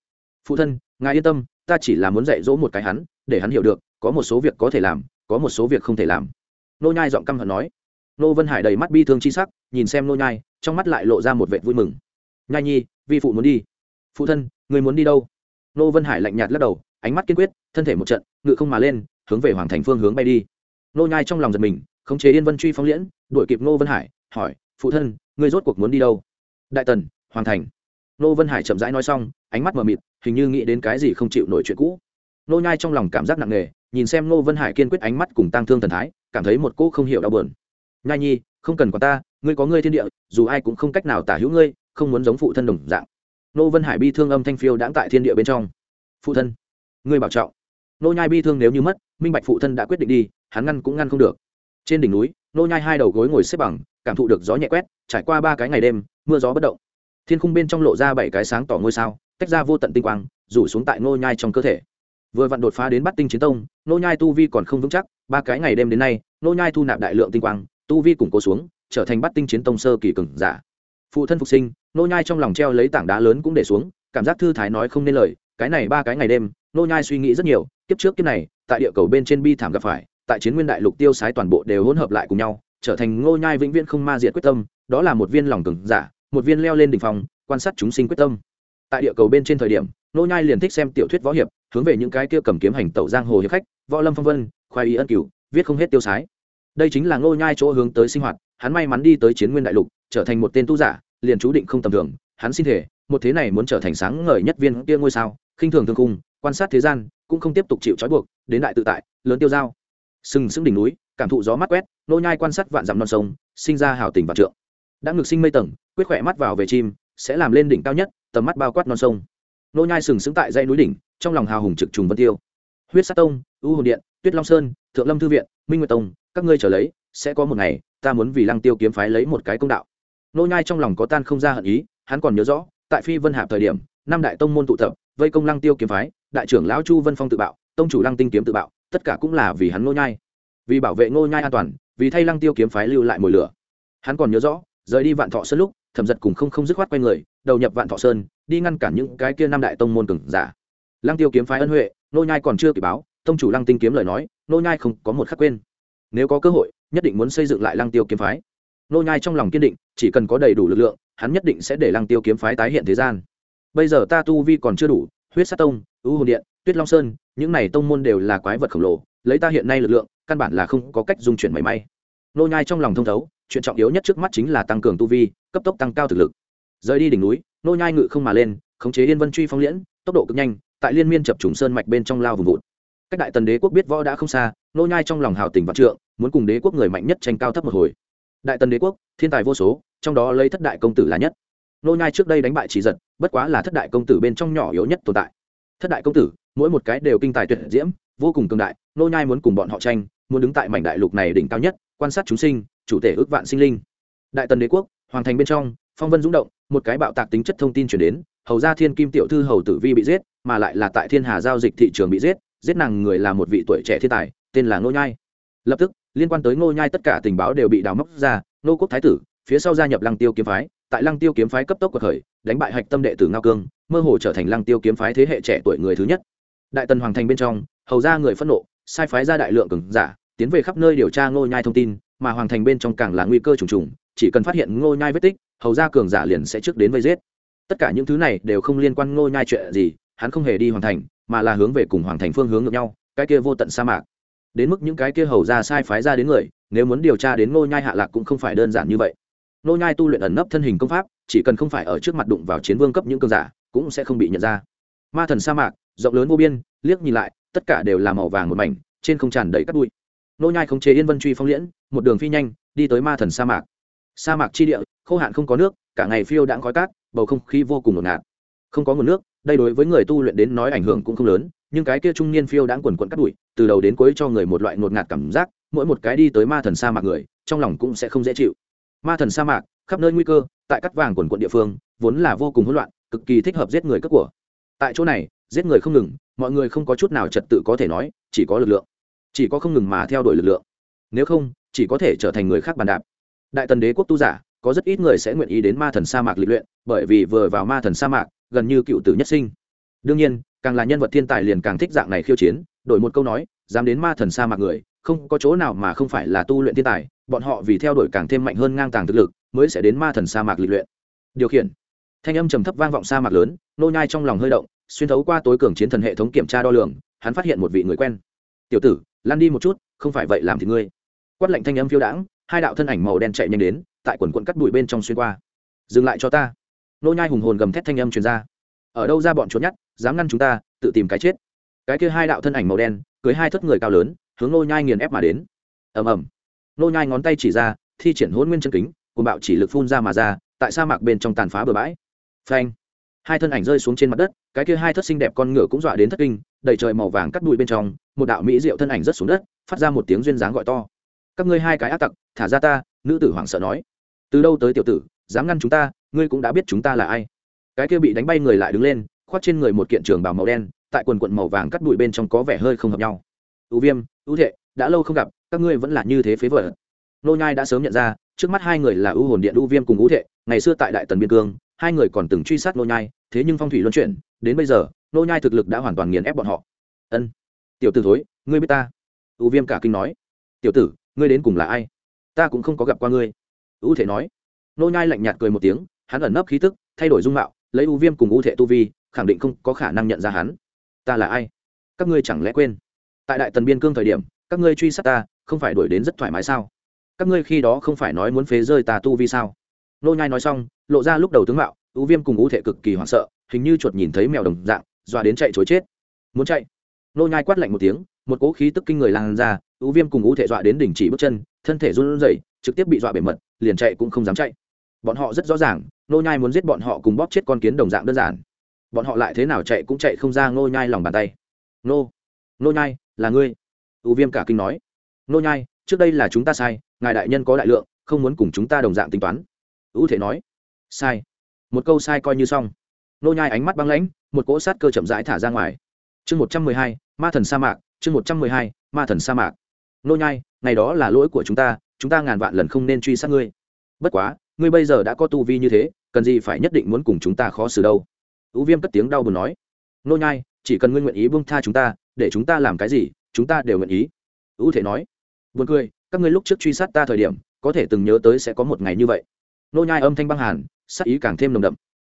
Phụ thân, ngài yên tâm, ta chỉ là muốn dạy dỗ một cái hắn, để hắn hiểu được, có một số việc có thể làm, có một số việc không thể làm. Nô nhai giọng căm hận nói. Nô vân hải đầy mắt bi thương chi sắc, nhìn xem nô nhai, trong mắt lại lộ ra một vẻ vui mừng. Nhai nhi, vi phụ muốn đi. Phụ thân, người muốn đi đâu? Nô vân hải lạnh nhạt lắc đầu, ánh mắt kiên quyết, thân thể một trận, ngự không mà lên hướng về hoàng thành phương hướng bay đi. Nô nhai trong lòng giật mình, khống chế yên vân truy phong liễn, đuổi kịp nô vân hải, hỏi, phụ thân, ngươi rốt cuộc muốn đi đâu? Đại tần, hoàng thành. Nô vân hải chậm rãi nói xong, ánh mắt mờ mịt, hình như nghĩ đến cái gì không chịu nổi chuyện cũ. Nô nhai trong lòng cảm giác nặng nề, nhìn xem nô vân hải kiên quyết ánh mắt cùng tăng thương thần thái, cảm thấy một cô không hiểu đau buồn. Nhai nhi, không cần quản ta, ngươi có ngươi thiên địa, dù ai cũng không cách nào tả hữu ngươi, không muốn giống phụ thân đồng dạng. Nô vân hải bi thương âm thanh phiêu đãng tại thiên địa bên trong. Phụ thân, ngươi bảo trọng nô nhai bi thương nếu như mất, minh bạch phụ thân đã quyết định đi, hắn ngăn cũng ngăn không được. Trên đỉnh núi, nô nhai hai đầu gối ngồi xếp bằng, cảm thụ được gió nhẹ quét, trải qua ba cái ngày đêm, mưa gió bất động. Thiên khung bên trong lộ ra bảy cái sáng tỏ ngôi sao, tách ra vô tận tinh quang, rủ xuống tại nô nhai trong cơ thể. Vừa vặn đột phá đến bắt tinh chiến tông, nô nhai tu vi còn không vững chắc, ba cái ngày đêm đến nay, nô nhai thu nạp đại lượng tinh quang, tu vi củng cố xuống, trở thành bắt tinh chiến tông sơ kỳ cường giả. Phụ thân phục sinh, nô nhai trong lòng treo lấy tảng đá lớn cũng để xuống, cảm giác thư thái nói không nên lời, cái này ba cái ngày đêm, nô nhai suy nghĩ rất nhiều kiếp trước kiếp này, tại địa cầu bên trên bi thảm gặp phải, tại chiến nguyên đại lục tiêu sái toàn bộ đều hỗn hợp lại cùng nhau, trở thành ngô nhai vĩnh viễn không ma diệt quyết tâm, đó là một viên lòng cường giả, một viên leo lên đỉnh phong, quan sát chúng sinh quyết tâm. Tại địa cầu bên trên thời điểm, ngô nhai liền thích xem tiểu thuyết võ hiệp, hướng về những cái kia cầm kiếm hành tẩu giang hồ hiệp khách, võ lâm phong vân, khoai y ân cửu, viết không hết tiêu sái. Đây chính là ngô nhai chỗ hướng tới sinh hoạt, hắn may mắn đi tới chiến nguyên đại lục, trở thành một tên tu giả, liền chú định không tầm thường, hắn xin thể một thế này muốn trở thành sáng ngời nhất viên kia ngôi sao, khinh thường thương cung quan sát thế gian cũng không tiếp tục chịu trói buộc, đến đại tự tại, lớn tiêu giao. Sừng sững đỉnh núi, cảm thụ gió mát quét, nô nhai quan sát vạn dặm non sông, sinh ra hào tình và trượng. Đã ngược sinh mây tầng, quyết khỏe mắt vào về chim, sẽ làm lên đỉnh cao nhất, tầm mắt bao quát non sông. Nô nhai sừng sững tại dãy núi đỉnh, trong lòng hào hùng trực trùng vân tiêu. Huyết sát tông, u hồn điện, tuyết long sơn, thượng lâm thư viện, minh nguyệt tông, các ngươi trở lấy, sẽ có một ngày, ta muốn vì lăng tiêu kiếm phái lấy một cái công đạo. Nô nhai trong lòng có tan không ra hận ý, hắn còn nhớ rõ, tại phi vân hạp thời điểm, năm đại tông môn tụ tập, vây công lăng tiêu kiếm phái đại trưởng lão chu vân phong tự bạo, tông chủ lăng tinh kiếm tự bạo, tất cả cũng là vì hắn Ngô nhai. Vì bảo vệ ngô nhai an toàn, vì thay lăng tiêu kiếm phái lưu lại mồi lửa. Hắn còn nhớ rõ, rời đi vạn thọ sơn lúc, thẩm giật cùng không không dứt khoát quay người, đầu nhập vạn thọ sơn, đi ngăn cản những cái kia năm đại tông môn cường giả. Lăng tiêu kiếm phái ân huệ, ngô nhai còn chưa kịp báo, tông chủ lăng tinh kiếm lời nói, ngô nhai không có một khắc quên. Nếu có cơ hội, nhất định muốn xây dựng lại lăng tiêu kiếm phái. Ngô nhai trong lòng kiên định, chỉ cần có đầy đủ lực lượng, hắn nhất định sẽ để lăng tiêu kiếm phái tái hiện thế gian. Bây giờ ta tu vi còn chưa đủ huyết sát tông, ưu hồn điện, tuyết long sơn, những này tông môn đều là quái vật khổng lồ, lấy ta hiện nay lực lượng, căn bản là không có cách dung chuyển mảy may. Nô nhai trong lòng thông thấu, chuyện trọng yếu nhất trước mắt chính là tăng cường tu vi, cấp tốc tăng cao thực lực. Rời đi đỉnh núi, nô nhai ngự không mà lên, khống chế yên vân truy phong liễn, tốc độ cực nhanh, tại liên miên chập trùng sơn mạch bên trong lao vùng vụt. Cách đại tần đế quốc biết võ đã không xa, nô nhai trong lòng hào tình vạn trượng, muốn cùng đế quốc người mạnh nhất tranh cao thấp một hồi. Đại tần đế quốc, thiên tài vô số, trong đó lấy thất đại công tử là nhất nô nhai trước đây đánh bại chỉ giật, bất quá là thất đại công tử bên trong nhỏ yếu nhất tồn tại. Thất đại công tử, mỗi một cái đều kinh tài tuyệt diễm, vô cùng cường đại, nô nhai muốn cùng bọn họ tranh, muốn đứng tại mảnh đại lục này đỉnh cao nhất, quan sát chúng sinh, chủ thể ước vạn sinh linh. Đại tần đế quốc, hoàng thành bên trong, phong vân dũng động, một cái bạo tạc tính chất thông tin truyền đến, hầu gia thiên kim tiểu thư hầu tử vi bị giết, mà lại là tại thiên hà giao dịch thị trường bị giết giết nàng người là một vị tuổi trẻ thiên tài, tên là nô nhai. Lập tức, liên quan tới nô nhai tất cả tình báo đều bị đào móc ra, nô quốc thái tử, phía sau gia nhập lăng tiêu kiếm phái tại lăng tiêu kiếm phái cấp tốc của khởi, đánh bại hạch tâm đệ tử ngao cương, mơ hồ trở thành lăng tiêu kiếm phái thế hệ trẻ tuổi người thứ nhất. Đại tần hoàng thành bên trong, hầu ra người phẫn nộ, sai phái ra đại lượng cường giả, tiến về khắp nơi điều tra ngô nhai thông tin, mà hoàng thành bên trong càng là nguy cơ trùng trùng, chỉ cần phát hiện ngô nhai vết tích, hầu ra cường giả liền sẽ trước đến vây giết. Tất cả những thứ này đều không liên quan ngô nhai chuyện gì, hắn không hề đi hoàng thành, mà là hướng về cùng hoàng thành phương hướng ngược nhau, cái kia vô tận sa mạc. Đến mức những cái kia hầu ra sai phái ra đến người, nếu muốn điều tra đến ngô nhai hạ lạc cũng không phải đơn giản như vậy. Nô nhai tu luyện ẩn nấp thân hình công pháp, chỉ cần không phải ở trước mặt đụng vào chiến vương cấp những cường giả, cũng sẽ không bị nhận ra. Ma thần sa mạc, rộng lớn vô biên, liếc nhìn lại, tất cả đều là màu vàng một mảnh, trên không tràn đầy cát bụi. Nô nhai không chế yên vân truy phong liễn, một đường phi nhanh, đi tới ma thần sa mạc. Sa mạc chi địa, khô hạn không có nước, cả ngày phiêu đãng khói cát, bầu không khí vô cùng ngột ngạt. Không có nguồn nước, đây đối với người tu luyện đến nói ảnh hưởng cũng không lớn, nhưng cái kia trung niên phiêu đãng quần quần cát bụi, từ đầu đến cuối cho người một loại ngột ngạt cảm giác, mỗi một cái đi tới ma thần sa mạc người, trong lòng cũng sẽ không dễ chịu ma thần sa mạc, khắp nơi nguy cơ, tại cắt vàng quần quận địa phương, vốn là vô cùng hỗn loạn, cực kỳ thích hợp giết người cướp của. Tại chỗ này, giết người không ngừng, mọi người không có chút nào trật tự có thể nói, chỉ có lực lượng. Chỉ có không ngừng mà theo đuổi lực lượng. Nếu không, chỉ có thể trở thành người khác bàn đạp. Đại tần đế quốc tu giả, có rất ít người sẽ nguyện ý đến ma thần sa mạc lịch luyện, bởi vì vừa vào ma thần sa mạc, gần như cựu tử nhất sinh. Đương nhiên, càng là nhân vật thiên tài liền càng thích dạng này khiêu chiến, đổi một câu nói, dám đến ma thần sa mạc người không có chỗ nào mà không phải là tu luyện thiên tài, bọn họ vì theo đuổi càng thêm mạnh hơn ngang tàng thực lực, mới sẽ đến ma thần sa mạc lịch luyện. Điều khiển. Thanh âm trầm thấp vang vọng sa mạc lớn, nô nhai trong lòng hơi động, xuyên thấu qua tối cường chiến thần hệ thống kiểm tra đo lường, hắn phát hiện một vị người quen. Tiểu tử, lăn đi một chút, không phải vậy làm thì ngươi. Quát lệnh thanh âm phiêu đãng, hai đạo thân ảnh màu đen chạy nhanh đến, tại quần quần cắt bụi bên trong xuyên qua. Dừng lại cho ta. Nô nhai hùng hồn gầm thét thanh âm truyền ra. Ở đâu ra bọn trốn nhát dám ngăn chúng ta, tự tìm cái chết. Cái kia hai đạo thân ảnh màu đen, cưới hai thất người cao lớn hướng nô nhai nghiền ép mà đến. Ầm ầm. Nô nhai ngón tay chỉ ra, thi triển hỗn nguyên chân kính cùng bạo chỉ lực phun ra mà ra, tại sa mạc bên trong tàn phá bờ bãi. Phanh. Hai thân ảnh rơi xuống trên mặt đất, cái kia hai thất xinh đẹp con ngựa cũng dọa đến thất kinh, đầy trời màu vàng cắt bụi bên trong, một đạo mỹ diệu thân ảnh rất xuống đất, phát ra một tiếng duyên dáng gọi to. Các ngươi hai cái ác tặc, thả ra ta, nữ tử hoảng sợ nói. Từ đâu tới tiểu tử, dám ngăn chúng ta, ngươi cũng đã biết chúng ta là ai. Cái kia bị đánh bay người lại đứng lên, khoác trên người một kiện trường bào màu đen, tại quần quận màu vàng cắt bụi bên trong có vẻ hơi không hợp nhau ưu viêm ưu thệ, đã lâu không gặp, các ngươi vẫn là như thế phế vợ nô nhai đã sớm nhận ra, trước mắt hai người là ưu hồn điện ưu viêm cùng ưu thệ, ngày xưa tại đại tần biên cương, hai người còn từng truy sát nô nhai, thế nhưng phong thủy luân chuyển, đến bây giờ, nô nhai thực lực đã hoàn toàn nghiền ép bọn họ. Ân, tiểu tử thối, ngươi biết ta? Ưu viêm cả kinh nói. Tiểu tử, ngươi đến cùng là ai? Ta cũng không có gặp qua ngươi. Ưu thệ nói. Nô nhai lạnh nhạt cười một tiếng, hắn ẩn nấp khí tức, thay đổi dung mạo, lấy ưu viêm cùng ưu thệ tu vi, khẳng định không có khả năng nhận ra hắn. Ta là ai? Các ngươi chẳng lẽ quên? Tại đại tần biên cương thời điểm, các ngươi truy sát ta, không phải đuổi đến rất thoải mái sao? Các ngươi khi đó không phải nói muốn phế rơi ta tu vi sao? Nô nhai nói xong, lộ ra lúc đầu tướng mạo ưu viêm cùng ưu thể cực kỳ hoảng sợ, hình như chuột nhìn thấy mèo đồng dạng, dọa đến chạy chối chết. Muốn chạy? Nô nhai quát lạnh một tiếng, một cỗ khí tức kinh người lan ra ưu viêm cùng ưu thể dọa đến đỉnh chỉ bước chân, thân thể run rẩy, trực tiếp bị dọa bể mật, liền chạy cũng không dám chạy. Bọn họ rất rõ ràng, nô nhai muốn giết bọn họ cùng bóp chết con kiến đồng dạng đơn giản. Bọn họ lại thế nào chạy cũng chạy không ra nô nhai lòng bàn tay. Nô! Nô nhai! Là ngươi. Ưu viêm cả kinh nói. Nô nhai, trước đây là chúng ta sai, ngài đại nhân có đại lượng, không muốn cùng chúng ta đồng dạng tính toán. Ưu thể nói. Sai. Một câu sai coi như xong. Nô nhai ánh mắt băng lãnh, một cỗ sát cơ chậm rãi thả ra ngoài. Chương một trăm mười hai, ma thần sa mạc, chương một trăm mười hai, ma thần sa mạc. Nô nhai, ngày đó là lỗi của chúng ta chúng ta ngàn vạn lần không nên truy sát ngươi. Bất quá, ngươi bây giờ đã có tu vi như thế, cần gì phải nhất định muốn cùng chúng ta khó xử đâu? Ưu viêm cất tiếng đau buồn nói. Nô nhai, chỉ cần ngươi nguyện ý buông tha chúng ta để chúng ta làm cái gì, chúng ta đều nguyện ý. Ưu thể nói, buồn cười, các ngươi lúc trước truy sát ta thời điểm, có thể từng nhớ tới sẽ có một ngày như vậy. Nô nhai âm thanh băng hàn, sát ý càng thêm nồng đậm.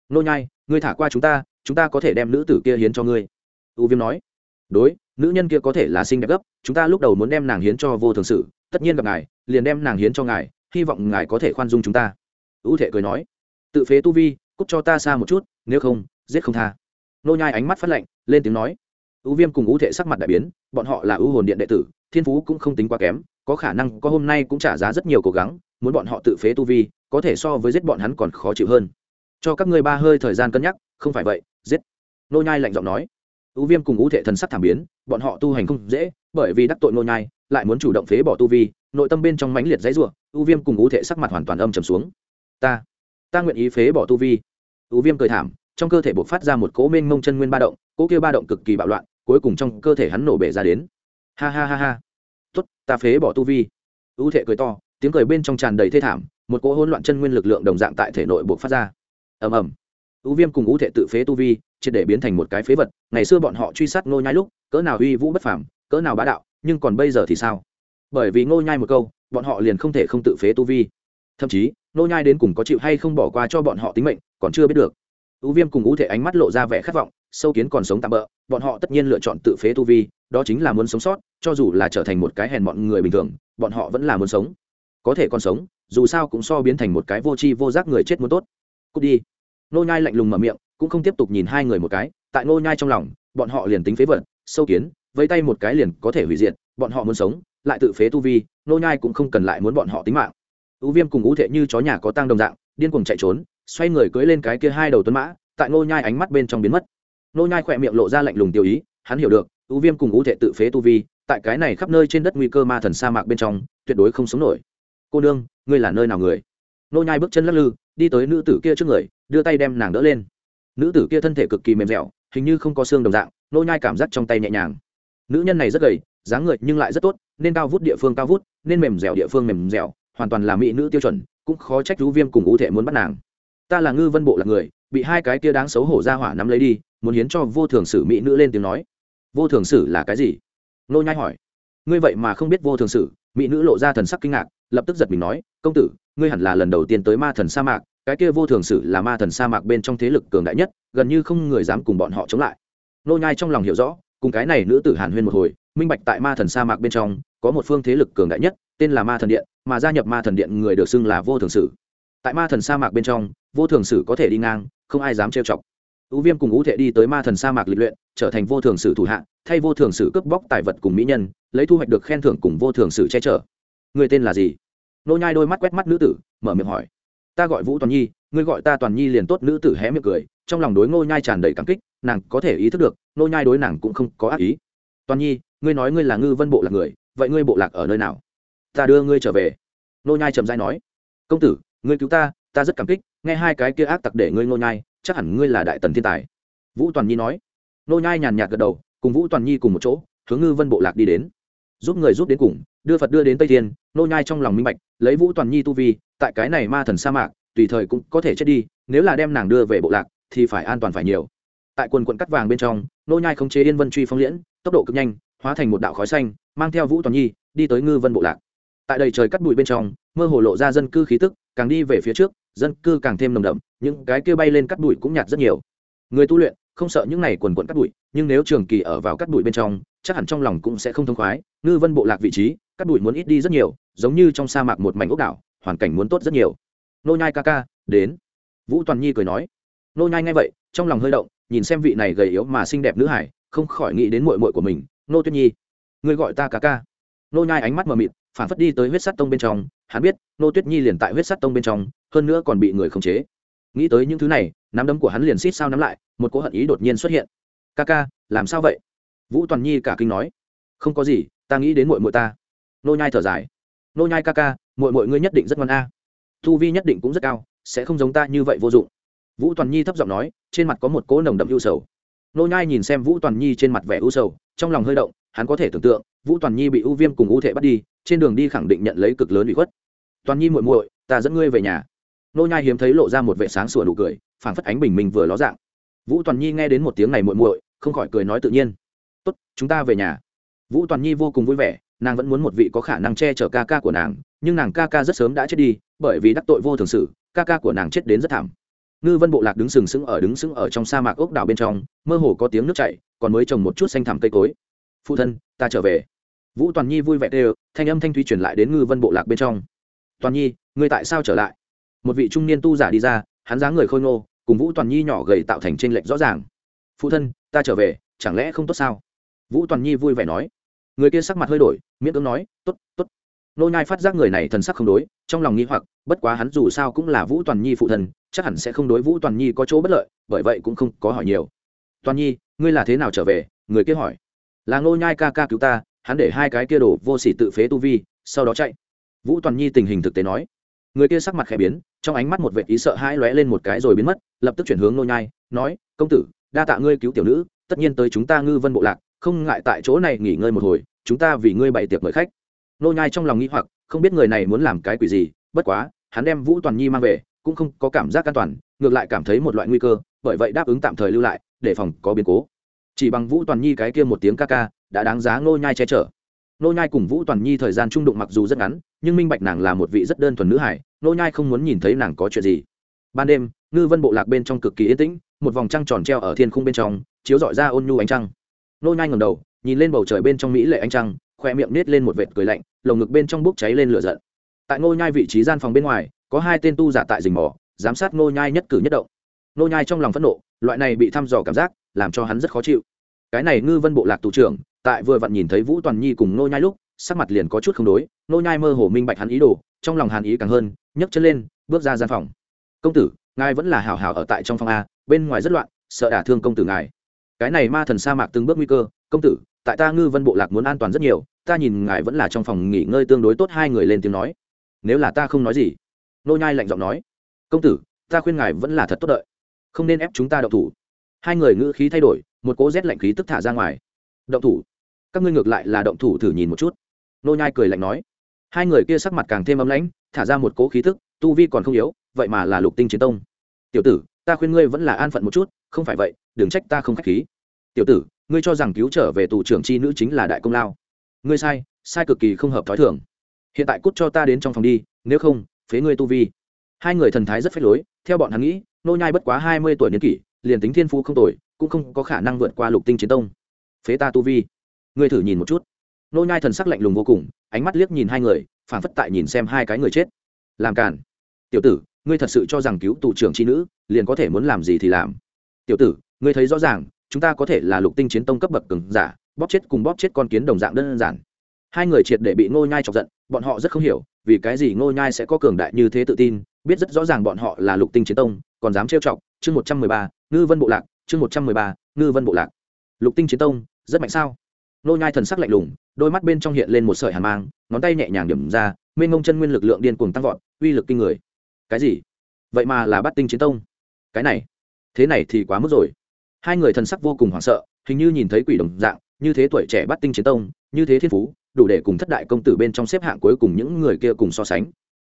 Nô nhai, ngươi thả qua chúng ta chúng ta có thể đem nữ tử kia hiến cho ngươi. U viêm nói, đối, nữ nhân kia có thể là xinh đẹp gấp, chúng ta lúc đầu muốn đem nàng hiến cho vô thường sự, tất nhiên gặp ngài, liền đem nàng hiến cho ngài, hy vọng ngài có thể khoan dung chúng ta. U thể cười nói, tự phế tu vi, cút cho ta xa một chút, nếu không, giết không tha. Nô nhai ánh mắt phát lạnh, lên tiếng nói u viêm cùng u thể sắc mặt đại biến, bọn họ là u hồn điện đệ tử, thiên phú cũng không tính quá kém, có khả năng có hôm nay cũng trả giá rất nhiều cố gắng, muốn bọn họ tự phế tu vi, có thể so với giết bọn hắn còn khó chịu hơn. Cho các ngươi ba hơi thời gian cân nhắc, không phải vậy, giết. Nô nhai lạnh giọng nói. U viêm cùng u thể thần sắc thảm biến, bọn họ tu hành không dễ, bởi vì đắc tội nô nhai, lại muốn chủ động phế bỏ tu vi, nội tâm bên trong mãnh liệt dãy rủa, u viêm cùng u thể sắc mặt hoàn toàn âm trầm xuống. Ta ta nguyện ý phế bỏ tu vi. U viêm cười thảm, trong cơ thể bộc phát ra một cỗ mênh mông chân nguyên ba động, cỗ kia ba động cực kỳ bạo loạn cuối cùng trong cơ thể hắn nổ bể ra đến. Ha ha ha ha. Tuất ta phế bỏ tu vi. Ưu thể cười to, tiếng cười bên trong tràn đầy thê thảm, một cỗ hỗn loạn chân nguyên lực lượng đồng dạng tại thể nội buộc phát ra. Ầm ầm. Ưu viêm cùng ưu thể tự phế tu vi, triệt để biến thành một cái phế vật, ngày xưa bọn họ truy sát nô nhai lúc, cỡ nào uy vũ bất phàm, cỡ nào bá đạo, nhưng còn bây giờ thì sao? Bởi vì ngô nhai một câu, bọn họ liền không thể không tự phế tu vi. Thậm chí nô nhai đến cùng có chịu hay không bỏ qua cho bọn họ tính mệnh, còn chưa biết được. Ưu viêm cùng ưu thể ánh mắt lộ ra vẻ khát vọng, sâu kiến còn sống tạm bỡ bọn họ tất nhiên lựa chọn tự phế tu vi, đó chính là muốn sống sót, cho dù là trở thành một cái hèn mọn người bình thường, bọn họ vẫn là muốn sống. Có thể còn sống, dù sao cũng so biến thành một cái vô tri vô giác người chết muốn tốt. Cút đi. Nô nhai lạnh lùng mở miệng, cũng không tiếp tục nhìn hai người một cái, tại nô nhai trong lòng, bọn họ liền tính phế vật, sâu kiến với tay một cái liền có thể hủy diệt, bọn họ muốn sống, lại tự phế tu vi, nô nhai cũng không cần lại muốn bọn họ tính mạng. Ưu viêm cùng ưu thệ như chó nhà có tang đồng dạng, điên cuồng chạy trốn, xoay người cưỡi lên cái kia hai đầu tuấn mã, tại nô nhai ánh mắt bên trong biến mất. Nô nhai khỏe miệng lộ ra lạnh lùng tiêu ý, hắn hiểu được, ưu viêm cùng ưu thệ tự phế tu vi, tại cái này khắp nơi trên đất nguy cơ ma thần sa mạc bên trong, tuyệt đối không sống nổi. Cô đương ngươi là nơi nào người? Nô nhai bước chân lắc lư, đi tới nữ tử kia trước người, đưa tay đem nàng đỡ lên. Nữ tử kia thân thể cực kỳ mềm dẻo, hình như không có xương đồng dạng, nô nhai cảm giác trong tay nhẹ nhàng. Nữ nhân này rất gầy, dáng người nhưng lại rất tốt, nên cao vút địa phương cao vút, nên mềm dẻo địa phương mềm dẻo, hoàn toàn là mỹ nữ tiêu chuẩn, cũng khó trách rú viêm cùng ưu thể muốn bắt nàng. Ta là ngư vân bộ là người, bị hai cái kia đáng xấu hổ ra hỏa nắm lấy đi muốn hiến cho vô thường sử mỹ nữ lên tiếng nói. Vô thường sử là cái gì? Nô nhai hỏi. Ngươi vậy mà không biết vô thường sử, mỹ nữ lộ ra thần sắc kinh ngạc, lập tức giật mình nói, công tử, ngươi hẳn là lần đầu tiên tới ma thần sa mạc, cái kia vô thường sử là ma thần sa mạc bên trong thế lực cường đại nhất, gần như không người dám cùng bọn họ chống lại. Nô nhai trong lòng hiểu rõ, cùng cái này nữ tử hàn huyên một hồi, minh bạch tại ma thần sa mạc bên trong, có một phương thế lực cường đại nhất, tên là ma thần điện, mà gia nhập ma thần điện người được xưng là vô thường sử. Tại ma thần sa mạc bên trong, vô thường sử có thể đi ngang, không ai dám trêu chọc ưu viêm cùng ưu thệ đi tới ma thần sa mạc lịch luyện, trở thành vô thường sử thủ hạ, thay vô thường sử cướp bóc tài vật cùng mỹ nhân, lấy thu hoạch được khen thưởng cùng vô thường sử che chở. Người tên là gì? Nô nhai đôi mắt quét mắt nữ tử, mở miệng hỏi. Ta gọi vũ toàn nhi, ngươi gọi ta toàn nhi liền tốt, nữ tử hé miệng cười, trong lòng đối ngô nhai tràn đầy cảm kích, nàng có thể ý thức được nô nhai đối nàng cũng không có ác ý. Toàn nhi, ngươi nói ngươi là ngư vân bộ lạc người, vậy ngươi bộ lạc ở nơi nào? Ta đưa ngươi trở về. Nô nhai trầm dai nói. Công tử, ngươi cứu ta ta rất cảm kích, nghe hai cái kia ác tặc để ngươi nô nhai chắc hẳn ngươi là đại tần thiên tài. Vũ toàn nhi nói. Nô nhai nhàn nhạt gật đầu, cùng vũ toàn nhi cùng một chỗ, hướng ngư vân bộ lạc đi đến. Giúp người giúp đến cùng, đưa phật đưa đến tây thiên, nô nhai trong lòng minh bạch, lấy vũ toàn nhi tu vi, tại cái này ma thần sa mạc, tùy thời cũng có thể chết đi, nếu là đem nàng đưa về bộ lạc, thì phải an toàn phải nhiều. Tại quần quận cắt vàng bên trong, nô nhai không chế yên vân truy phong liễn, tốc độ cực nhanh, hóa thành một đạo khói xanh, mang theo vũ toàn nhi, đi tới ngư vân bộ lạc. Tại đầy trời cắt bụi bên trong, mơ hồ lộ ra dân cư khí tức, càng đi về phía trước dân cư càng thêm nồng đậm, những cái kia bay lên cắt bụi cũng nhạt rất nhiều. Người tu luyện, không sợ những này quần quận cắt bụi, nhưng nếu trường kỳ ở vào cắt bụi bên trong, chắc hẳn trong lòng cũng sẽ không thông khoái. Ngư vân bộ lạc vị trí, cắt bụi muốn ít đi rất nhiều, giống như trong sa mạc một mảnh ốc đảo, hoàn cảnh muốn tốt rất nhiều. Nô nhai ca ca, đến. Vũ toàn nhi cười nói. Nô nhai nghe vậy, trong lòng hơi động, nhìn xem vị này gầy yếu mà xinh đẹp nữ hải, không khỏi nghĩ đến muội muội của mình, nô tuyết nhi. Ngươi gọi ta ca ca. Nô nhai ánh mắt mờ mịt, phản phất đi tới huyết sắt tông bên trong. Hắn biết, nô tuyết nhi liền tại huyết sắt tông bên trong hơn nữa còn bị người khống chế. Nghĩ tới những thứ này, nắm đấm của hắn liền xít sao nắm lại, một cỗ hận ý đột nhiên xuất hiện. Ca ca, làm sao vậy? Vũ toàn nhi cả kinh nói. Không có gì, ta nghĩ đến muội muội ta. Nô nhai thở dài. Nô nhai ca ca, muội muội ngươi nhất định rất ngoan a. Thu vi nhất định cũng rất cao, sẽ không giống ta như vậy vô dụng. Vũ toàn nhi thấp giọng nói, trên mặt có một cỗ nồng đậm ưu sầu. Nô nhai nhìn xem vũ toàn nhi trên mặt vẻ ưu sầu, trong lòng hơi động, hắn có thể tưởng tượng, vũ toàn nhi bị ưu viêm cùng ưu thể bắt đi, trên đường đi khẳng định nhận lấy cực lớn bị khuất. Toàn nhi muội muội, ta dẫn ngươi về nhà nô nhai hiếm thấy lộ ra một vẻ sáng sủa nụ cười, phảng phất ánh bình minh vừa ló dạng. Vũ toàn nhi nghe đến một tiếng này muội muội, không khỏi cười nói tự nhiên. Tốt, chúng ta về nhà. Vũ toàn nhi vô cùng vui vẻ, nàng vẫn muốn một vị có khả năng che chở ca ca của nàng, nhưng nàng ca ca rất sớm đã chết đi, bởi vì đắc tội vô thường sự, ca ca của nàng chết đến rất thảm. Ngư vân bộ lạc đứng sừng sững ở đứng sững ở trong sa mạc ốc đảo bên trong, mơ hồ có tiếng nước chảy, còn mới trồng một chút xanh thảm cây cối. Phụ thân, ta trở về. Vũ toàn nhi vui vẻ đều thanh âm thanh thúy truyền lại đến ngư vân bộ lạc bên trong. Toàn nhi, ngươi tại sao trở lại? Một vị trung niên tu giả đi ra hắn dáng người khôi ngô cùng vũ toàn nhi nhỏ gầy tạo thành tranh lệch rõ ràng. Phụ thân ta trở về chẳng lẽ không tốt sao? Vũ toàn nhi vui vẻ nói. Người kia sắc mặt hơi đổi miễn cưỡng nói t ố t t ố t nô nhai phát giác người này thần sắc không đối trong lòng nghi hoặc bất quá hắn dù sao cũng là vũ toàn nhi phụ thân, chắc hẳn sẽ không đối vũ toàn nhi có chỗ bất lợi bởi vậy cũng không có hỏi nhiều. Toàn nhi ngươi là thế nào trở về? người kia hỏi. Là nô nhai ca ca cứu ta hắn để hai cái kia đổ vô sỉ tự phế tu vi sau đó chạy. Vũ toàn nhi tình hình thực tế nói người kia sắc mặt khẽ biến, trong ánh mắt một vệ ý sợ hãi lóe lên một cái rồi biến mất, lập tức chuyển hướng nô nhai, nói, công tử, đa tạ ngươi cứu tiểu nữ, tất nhiên tới chúng ta ngư vân bộ lạc, không ngại tại chỗ này nghỉ ngơi một hồi, chúng ta vì ngươi bày tiệc mời khách. Nô nhai trong lòng nghĩ hoặc, không biết người này muốn làm cái quỷ gì, bất quá, hắn đem vũ toàn nhi mang về, cũng không có cảm giác an toàn, ngược lại cảm thấy một loại nguy cơ, bởi vậy đáp ứng tạm thời lưu lại, để phòng có biến cố. Chỉ bằng vũ toàn nhi cái kia một tiếng ca ca, đã đáng giá nô nhai che chở nô nhai cùng vũ toàn nhi thời gian trung đụng mặc dù rất ngắn, nhưng minh bạch nàng là một vị rất đơn thuần nữ hải nô nhai không muốn nhìn thấy nàng có chuyện gì. Ban đêm, ngư vân bộ lạc bên trong cực kỳ yên tĩnh, một vòng trăng tròn treo ở thiên khung bên trong, chiếu rọi ra ôn nhu ánh trăng. Nô nhai ngẩng đầu, nhìn lên bầu trời bên trong mỹ lệ ánh trăng khoe miệng nết lên một vệt cười lạnh, lồng ngực bên trong bốc cháy lên lửa giận. Tại nô nhai vị trí gian phòng bên ngoài, có hai tên tu giả tại rình mò, giám sát nô nhai nhất cử nhất động. Nô nhai trong lòng phẫn nộ, loại này bị thăm dò cảm giác, làm cho hắn rất khó chịu. Cái này ngư vân bộ lạc tù trưởng tại vừa vặn nhìn thấy vũ toàn nhi cùng nô nhai lúc, sắc mặt liền có chút không đối nô nhai mơ hồ minh bạch hắn ý đồ, trong lòng hàn ý càng hơn, nhấc chân lên, bước ra gian phòng. Công tử, ngài vẫn là hảo hảo ở tại trong phòng a, bên ngoài rất loạn, sợ đả thương công tử ngài. Cái này ma thần sa mạc từng bước nguy cơ, công tử, tại ta ngư vân bộ lạc muốn an toàn rất nhiều, ta nhìn ngài vẫn là trong phòng nghỉ ngơi tương đối tốt, hai người lên tiếng nói. Nếu là ta không nói gì nô nhai lạnh giọng nói. Công tử, ta khuyên ngài vẫn là thật tốt đợi, không nên ép chúng ta động thủ. Hai người ngữ khí thay đổi, một cỗ rét lạnh khí tức thả ra ngoài. Động thủ các ngươi ngược lại là động thủ thử nhìn một chút. Nô nhai cười lạnh nói. Hai người kia sắc mặt càng thêm ấm lãnh, thả ra một cỗ khí tức, tu vi còn không yếu, vậy mà là lục tinh chiến tông. Tiểu tử, ta khuyên ngươi vẫn là an phận một chút, không phải vậy, đừng trách ta không khách khí. Tiểu tử, ngươi cho rằng cứu trở về tù trưởng chi nữ chính là đại công lao. Ngươi sai sai cực kỳ không hợp thói thường. Hiện tại cút cho ta đến trong phòng đi, nếu không, phế ngươi tu vi. Hai người thần thái rất phách lối, theo bọn hắn nghĩ, nô nhai bất quá hai mươi tuổi niên kỷ, liền tính thiên phú không tuổi cũng không có khả năng vượt qua lục tinh chiến tông. Phế ta tu vi ngươi thử nhìn một chút. Nô nhai thần sắc lạnh lùng vô cùng, ánh mắt liếc nhìn hai người, phảng phất tại nhìn xem hai cái người chết. Làm cản tiểu tử, ngươi thật sự cho rằng cứu tù trưởng chi nữ, liền có thể muốn làm gì thì làm. Tiểu tử, ngươi thấy rõ ràng, chúng ta có thể là lục tinh chiến tông cấp bậc cường giả, bóp chết cùng bóp chết con kiến đồng dạng đơn giản. Hai người triệt để bị ngô nhai chọc giận, bọn họ rất không hiểu, vì cái gì ngô nhai sẽ có cường đại như thế tự tin, biết rất rõ ràng bọn họ là lục tinh chiến tông, còn dám trêu chọc, chương một trăm mười ba, ngư vân bộ lạc, chương một trăm mười ba, ngư vân bộ lạc. Lục tinh chiến tông, rất mạnh sao? Nô nhai thần sắc lạnh lùng, đôi mắt bên trong hiện lên một sợi hàn mang, ngón tay nhẹ nhàng điểm ra, mênh ngông chân nguyên lực lượng điên cuồng tăng vọt, uy lực kinh người. Cái gì? Vậy mà là bắt tinh chiến tông. Cái này, thế này thì quá mức rồi. Hai người thần sắc vô cùng hoảng sợ, hình như nhìn thấy quỷ đồng dạng, như thế tuổi trẻ bắt tinh chiến tông, như thế thiên phú, đủ để cùng thất đại công tử bên trong xếp hạng cuối cùng những người kia cùng so sánh.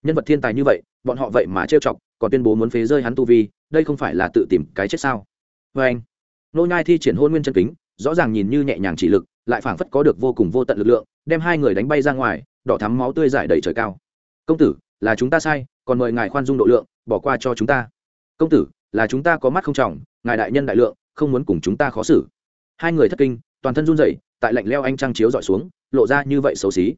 Nhân vật thiên tài như vậy, bọn họ vậy mà trêu chọc, còn tuyên bố muốn phế rơi hắn tu vi, đây không phải là tự tìm cái chết sao? Vê anh nô nhai thi triển hôn nguyên chân kính, rõ ràng nhìn như nhẹ nhàng chỉ lực lại phảng phất có được vô cùng vô tận lực lượng, đem hai người đánh bay ra ngoài, đỏ thắm máu tươi giải đầy trời cao. Công tử, là chúng ta sai, còn mời ngài khoan dung độ lượng, bỏ qua cho chúng ta. Công tử, là chúng ta có mắt không trọng, ngài đại nhân đại lượng, không muốn cùng chúng ta khó xử. Hai người thất kinh, toàn thân run rẩy, tại lạnh leo anh trăng chiếu dọi xuống, lộ ra như vậy xấu xí.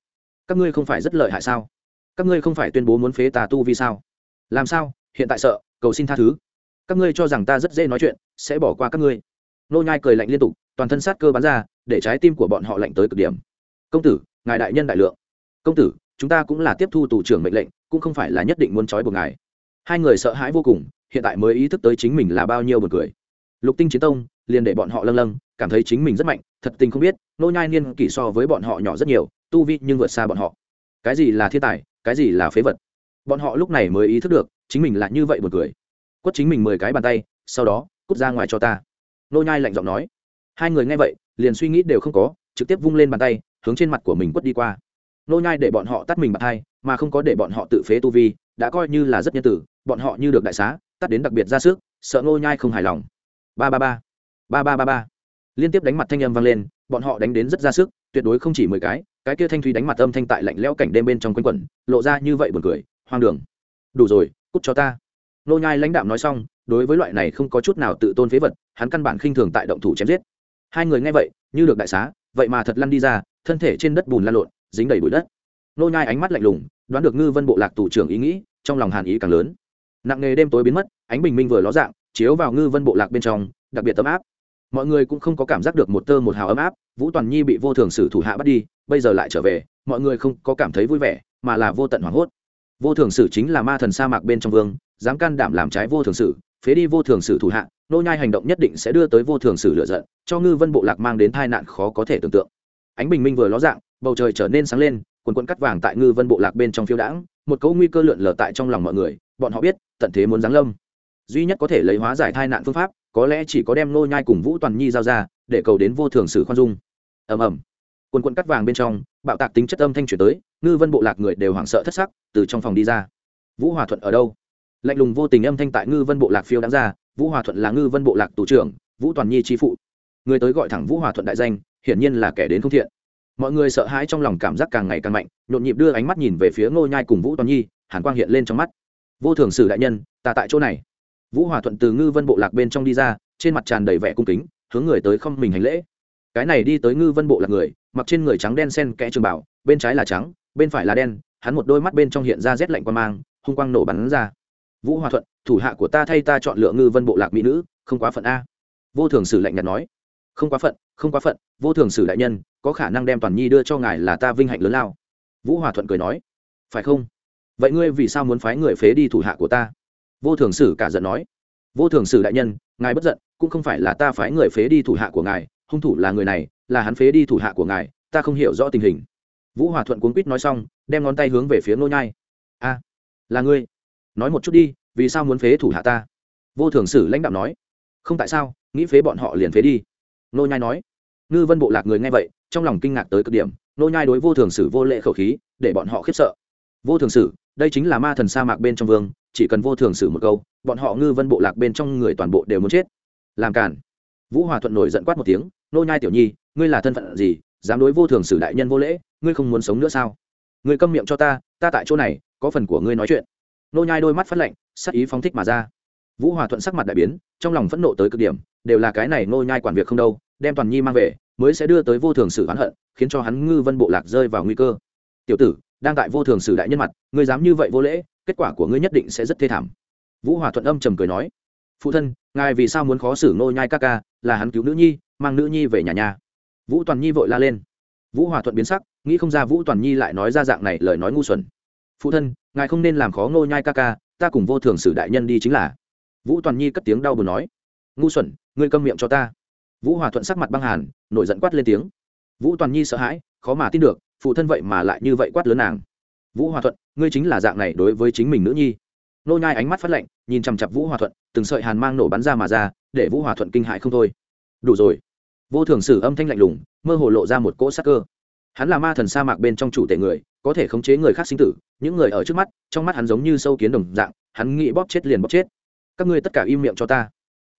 Các ngươi không phải rất lợi hại sao? Các ngươi không phải tuyên bố muốn phế tà tu vì sao? Làm sao? Hiện tại sợ, cầu xin tha thứ. Các ngươi cho rằng ta rất dễ nói chuyện, sẽ bỏ qua các ngươi. Nô nhai cười lạnh liên tục toàn thân sát cơ bắn ra, để trái tim của bọn họ lạnh tới cực điểm. Công tử, ngài đại nhân đại lượng. Công tử, chúng ta cũng là tiếp thu tù trưởng mệnh lệnh, cũng không phải là nhất định muốn trói buộc ngài. Hai người sợ hãi vô cùng, hiện tại mới ý thức tới chính mình là bao nhiêu buồn cười. Lục tinh chiến tông liền để bọn họ lâng lâng, cảm thấy chính mình rất mạnh, thật tình không biết, nô nhai niên kỷ so với bọn họ nhỏ rất nhiều, tu vi nhưng vượt xa bọn họ. Cái gì là thiên tài, cái gì là phế vật? Bọn họ lúc này mới ý thức được, chính mình là như vậy buồn cười. Quất chính mình mười cái bàn tay, sau đó cút ra ngoài cho ta. Nô nhai lạnh giọng nói hai người nghe vậy, liền suy nghĩ đều không có, trực tiếp vung lên bàn tay, hướng trên mặt của mình quất đi qua. Nô nhai để bọn họ tắt mình bạc hai, mà không có để bọn họ tự phế tu vi, đã coi như là rất nhân tử, bọn họ như được đại xá, tắt đến đặc biệt ra sức, sợ nô nhai không hài lòng. Ba ba ba. Ba ba ba ba. Liên tiếp đánh mặt thanh âm vang lên, bọn họ đánh đến rất ra sức, tuyệt đối không chỉ mười cái cái kia thanh thúy đánh mặt âm thanh tại lạnh lẽo cảnh đêm bên trong quanh quẩn, lộ ra như vậy buồn cười, hoang đường. Đủ rồi, cút cho ta. Nô nhai lãnh đạm nói xong, đối với loại này không có chút nào tự tôn phế vật, hắn căn bản khinh thường tại động thủ chém giết hai người nghe vậy, như được đại xá, vậy mà thật lăn đi ra, thân thể trên đất bùn lăn lộn, dính đầy bụi đất. Nô nhai ánh mắt lạnh lùng, đoán được ngư vân bộ lạc tù trưởng ý nghĩ, trong lòng hàn ý càng lớn. Nặng nề đêm tối biến mất, ánh bình minh vừa ló dạng, chiếu vào ngư vân bộ lạc bên trong, đặc biệt ấm áp. Mọi người cũng không có cảm giác được một tơ một hào ấm áp, vũ toàn nhi bị vô thường sử thủ hạ bắt đi, bây giờ lại trở về, mọi người không có cảm thấy vui vẻ, mà là vô tận hoảng hốt. Vô thường sử chính là ma thần sa mạc bên trong vương, dám can đảm làm trái vô thường sử phế đi vô thường sử thủ hạ, nô nhai hành động nhất định sẽ đưa tới vô thường sử lựa giận, cho ngư vân bộ lạc mang đến tai nạn khó có thể tưởng tượng. Ánh bình minh vừa ló dạng, bầu trời trở nên sáng lên, quần quần cắt vàng tại ngư vân bộ lạc bên trong phiêu đãng, một cấu nguy cơ lượn lờ tại trong lòng mọi người, bọn họ biết, tận thế muốn giáng lâm. Duy nhất có thể lấy hóa giải tai nạn phương pháp, có lẽ chỉ có đem nô nhai cùng vũ toàn nhi giao ra, để cầu đến vô thường sử khoan dung. Ầm ầm. Quần quần cắt vàng bên trong, bạo tạc tính chất âm thanh truyền tới, ngư vân bộ lạc người đều hoảng sợ thất sắc, từ trong phòng đi ra. Vũ hòa thuận ở đâu? Lạnh lùng vô tình âm thanh tại ngư vân bộ lạc phiêu đáng ra, vũ hòa thuận là ngư vân bộ lạc tù trưởng, vũ toàn nhi chi phụ. Người tới gọi thẳng vũ hòa thuận đại danh, hiển nhiên là kẻ đến không thiện. Mọi người sợ hãi trong lòng cảm giác càng ngày càng mạnh, nhộn nhịp đưa ánh mắt nhìn về phía ngô nhai cùng vũ toàn nhi, hàn quang hiện lên trong mắt. Vô thường sử đại nhân, ta tại chỗ này. Vũ hòa thuận từ ngư vân bộ lạc bên trong đi ra, trên mặt tràn đầy vẻ cung kính, hướng người tới không mình hành lễ. Cái này đi tới ngư vân bộ lạc người, mặc trên người trắng đen sen kẽ trường bảo bên trái là trắng, bên phải là đen, hắn một đôi mắt bên trong hiện ra rét lạnh qua mang, hung quang nổ bắn ra vũ hòa thuận, thủ hạ của ta thay ta chọn lựa ngư vân bộ lạc mỹ nữ, không quá phận a. Vô thường sử lạnh nhạt nói. Không quá phận, không quá phận, vô thường sử đại nhân, có khả năng đem toàn nhi đưa cho ngài là ta vinh hạnh lớn lao. Vũ hòa thuận cười nói. Phải không? Vậy ngươi vì sao muốn phái người phế đi thủ hạ của ta? Vô thường sử cả giận nói. Vô thường sử đại nhân, ngài bất giận, cũng không phải là ta phái người phế đi thủ hạ của ngài, hung thủ là người này, là hắn phế đi thủ hạ của ngài, ta không hiểu rõ tình hình. Vũ hòa thuận cuốn quýt nói xong, đem ngón tay hướng về phía nô nhai. A, là ngươi nói một chút đi, vì sao muốn phế thủ hạ ta? Vô thường sử lãnh đạo nói. Không tại sao, nghĩ phế bọn họ liền phế đi. Nô nhai nói. Ngư vân bộ lạc người nghe vậy, trong lòng kinh ngạc tới cực điểm, nô nhai đối vô thường sử vô lệ khẩu khí, để bọn họ khiếp sợ. Vô thường sử, đây chính là ma thần sa mạc bên trong vương, chỉ cần vô thường sử một câu, bọn họ ngư vân bộ lạc bên trong người toàn bộ đều muốn chết. Làm cản vũ hòa thuận nổi giận quát một tiếng, nô nhai tiểu nhi, ngươi là thân phận gì, dám đối vô thường sử đại nhân vô lễ, ngươi không muốn sống nữa sao? Ngươi câm miệng cho ta ta tại chỗ này, có phần của ngươi nói chuyện nô nhai đôi mắt phát lạnh, sắc ý phóng thích mà ra. Vũ hòa thuận sắc mặt đại biến, trong lòng phẫn nộ tới cực điểm, đều là cái này nô nhai quản việc không đâu, đem toàn nhi mang về, mới sẽ đưa tới vô thường sử oán hận, khiến cho hắn ngư vân bộ lạc rơi vào nguy cơ. Tiểu tử, đang tại vô thường sử đại nhân mặt, ngươi dám như vậy vô lễ, kết quả của ngươi nhất định sẽ rất thê thảm. Vũ hòa thuận âm trầm cười nói, phụ thân, ngài vì sao muốn khó xử nô nhai ca ca, là hắn cứu nữ nhi, mang nữ nhi về nhà nhà. Vũ toàn nhi vội la lên. Vũ hòa thuận biến sắc, nghĩ không ra vũ toàn nhi lại nói ra dạng này lời nói ngu xuẩn. Phụ thân ngài không nên làm khó nô nhai ca ca, ta cùng vô thường sử đại nhân đi chính là. Vũ toàn nhi cất tiếng đau buồn nói. Ngu xuẩn, ngươi câm miệng cho ta. Vũ hòa thuận sắc mặt băng hàn, nổi giận quát lên tiếng. Vũ toàn nhi sợ hãi, khó mà tin được, phụ thân vậy mà lại như vậy quát lớn nàng. Vũ hòa thuận, ngươi chính là dạng này đối với chính mình nữ nhi. Nô nhai ánh mắt phát lạnh, nhìn chằm chặp vũ hòa thuận, từng sợi hàn mang nổ bắn ra mà ra, để vũ hòa thuận kinh hãi không thôi. Đủ rồi. Vô thường sử âm thanh lạnh lùng, mơ hồ lộ ra một cỗ sắc cơ. Hắn là ma thần sa mạc bên trong chủ tể người có thể khống chế người khác sinh tử, những người ở trước mắt, trong mắt hắn giống như sâu kiến đồng dạng, hắn nghĩ bóp chết liền bóp chết. Các ngươi tất cả im miệng cho ta.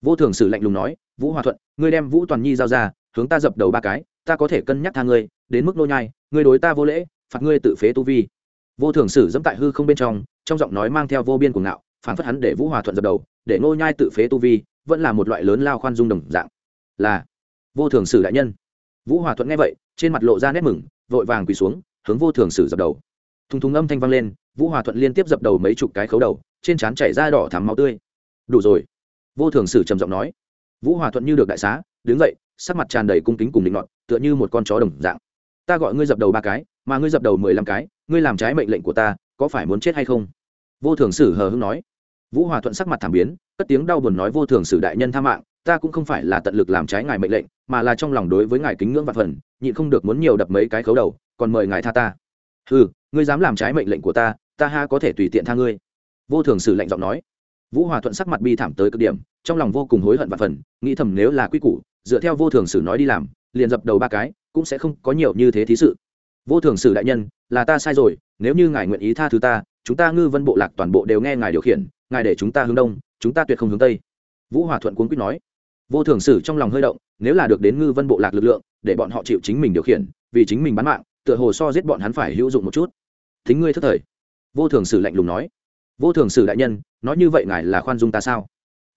Vô thường sử lạnh lùng nói, vũ hòa thuận, ngươi đem vũ toàn nhi giao ra, hướng ta dập đầu ba cái, ta có thể cân nhắc tha ngươi, đến mức nô nhai, ngươi đối ta vô lễ, phạt ngươi tự phế tu vi. Vô thường sử dẫm tại hư không bên trong trong giọng nói mang theo vô biên cuồng ngạo, phản phất hắn để vũ hòa thuận dập đầu, để nô nhai tự phế tu vi, vẫn là một loại lớn lao khoan dung đồng dạng. Là, vô thường sử đại nhân. Vũ hòa thuận nghe vậy, trên mặt lộ ra nét mừng, vội vàng quỳ xuống hướng vô thường sử dập đầu. Thùng thùng âm thanh vang lên, vũ hòa thuận liên tiếp dập đầu mấy chục cái khấu đầu, trên trán chảy ra đỏ thắm máu tươi. Đủ rồi. Vô thường sử trầm giọng nói. Vũ hòa thuận như được đại xá, đứng dậy, sắc mặt tràn đầy cung kính cùng định ngọn tựa như một con chó đồng dạng. Ta gọi ngươi dập đầu ba cái, mà ngươi dập đầu mười lăm cái, ngươi làm trái mệnh lệnh của ta, có phải muốn chết hay không? Vô thường sử hờ hưng nói. Vũ hòa thuận sắc mặt thảm biến, cất tiếng đau buồn nói, vô thường sử đại nhân tha mạng, ta cũng không phải là tận lực làm trái ngài mệnh lệnh, mà là trong lòng đối với ngài kính ngưỡng và phần, nhịn không được muốn nhiều đập mấy cái khấu đầu còn mời ngài tha ta. Ừ ngươi dám làm trái mệnh lệnh của ta ta ha có thể tùy tiện tha ngươi. Vô thường sử lạnh giọng nói. Vũ hòa thuận sắc mặt bi thảm tới cực điểm, trong lòng vô cùng hối hận và phần, nghĩ thầm nếu là quy củ, dựa theo vô thường sử nói đi làm, liền dập đầu ba cái, cũng sẽ không có nhiều như thế thí sự. Vô thường sử đại nhân, là ta sai rồi, nếu như ngài nguyện ý tha thứ ta, chúng ta ngư vân bộ lạc toàn bộ đều nghe ngài điều khiển, ngài để chúng ta hướng đông, chúng ta tuyệt không hướng tây. Vũ hòa thuận cuốn quýt nói. Vô thường sử trong lòng hơi động, nếu là được đến ngư vân bộ lạc lực lượng, để bọn họ chịu chính mình điều khiển, vì chính mình bán mạng tựa hồ so giết bọn hắn phải hữu dụng một chút. Thính ngươi thất thời. Vô thường sử lạnh lùng nói. Vô thường sử đại nhân, nói như vậy ngài là khoan dung ta sao?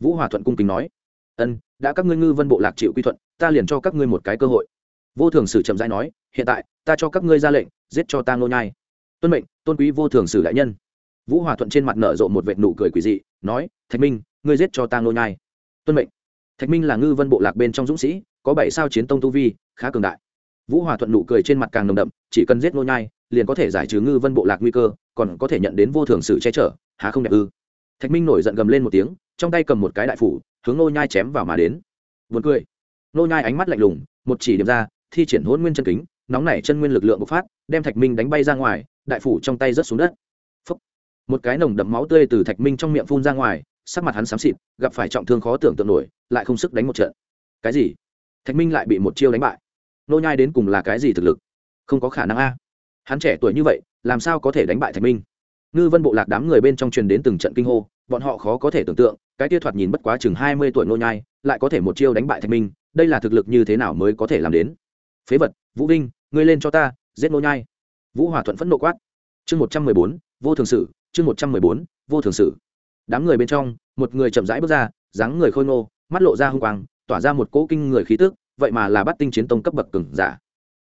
Vũ hòa thuận cung kính nói. Ân, đã các ngươi ngư vân bộ lạc chịu quy thuận, ta liền cho các ngươi một cái cơ hội. Vô thường sử chậm rãi nói, hiện tại, ta cho các ngươi ra lệnh, giết cho ta ngô nhai. Tuân mệnh, tôn quý vô thường sử đại nhân. Vũ hòa thuận trên mặt nở rộ một vệt nụ cười quỷ dị, nói, thạch minh, ngươi giết cho ta ngô nhai. Tuân mệnh. Thạch minh là ngư vân bộ lạc bên trong dũng sĩ, có bảy sao chiến tông tu vi, khá cường đại vũ hòa thuận nụ cười trên mặt càng nồng đậm, chỉ cần giết Nô nhai, liền có thể giải trừ ngư vân bộ lạc nguy cơ, còn có thể nhận đến vô thường sự che chở, há không đẹp ư? Thạch minh nổi giận gầm lên một tiếng, trong tay cầm một cái đại phủ, hướng Nô nhai chém vào mà đến. Buồn cười. Nô nhai ánh mắt lạnh lùng, một chỉ điểm ra, thi triển hôn nguyên chân kính, nóng nảy chân nguyên lực lượng bộc phát, đem thạch minh đánh bay ra ngoài, đại phủ trong tay rớt xuống đất. Phúc. một cái nồng đậm máu tươi từ thạch minh trong miệng phun ra ngoài, sắc mặt hắn xám xịt, gặp phải trọng thương khó tưởng tượng nổi, lại không sức đánh một trận. Cái gì? Thạch minh lại bị một chiêu đánh bại nô nhai đến cùng là cái gì thực lực? Không có khả năng a. Hắn trẻ tuổi như vậy, làm sao có thể đánh bại thạch minh? Ngư vân bộ lạc đám người bên trong truyền đến từng trận kinh hô, bọn họ khó có thể tưởng tượng, cái tia thoạt nhìn bất quá chừng hai mươi tuổi nô nhai, lại có thể một chiêu đánh bại thạch minh, đây là thực lực như thế nào mới có thể làm đến? Phế vật, vũ vinh, ngươi lên cho ta, giết nô nhai. Vũ hòa thuận phẫn nộ quát. Chương một trăm mười bốn, vô thường sự, chương một trăm mười bốn, vô thường sự. Đám người bên trong, một người chậm rãi bước ra, dáng người khôi ngô, mắt lộ ra hung quang, tỏa ra một cỗ kinh người khí tức vậy mà là bắt tinh chiến tông cấp bậc cường giả.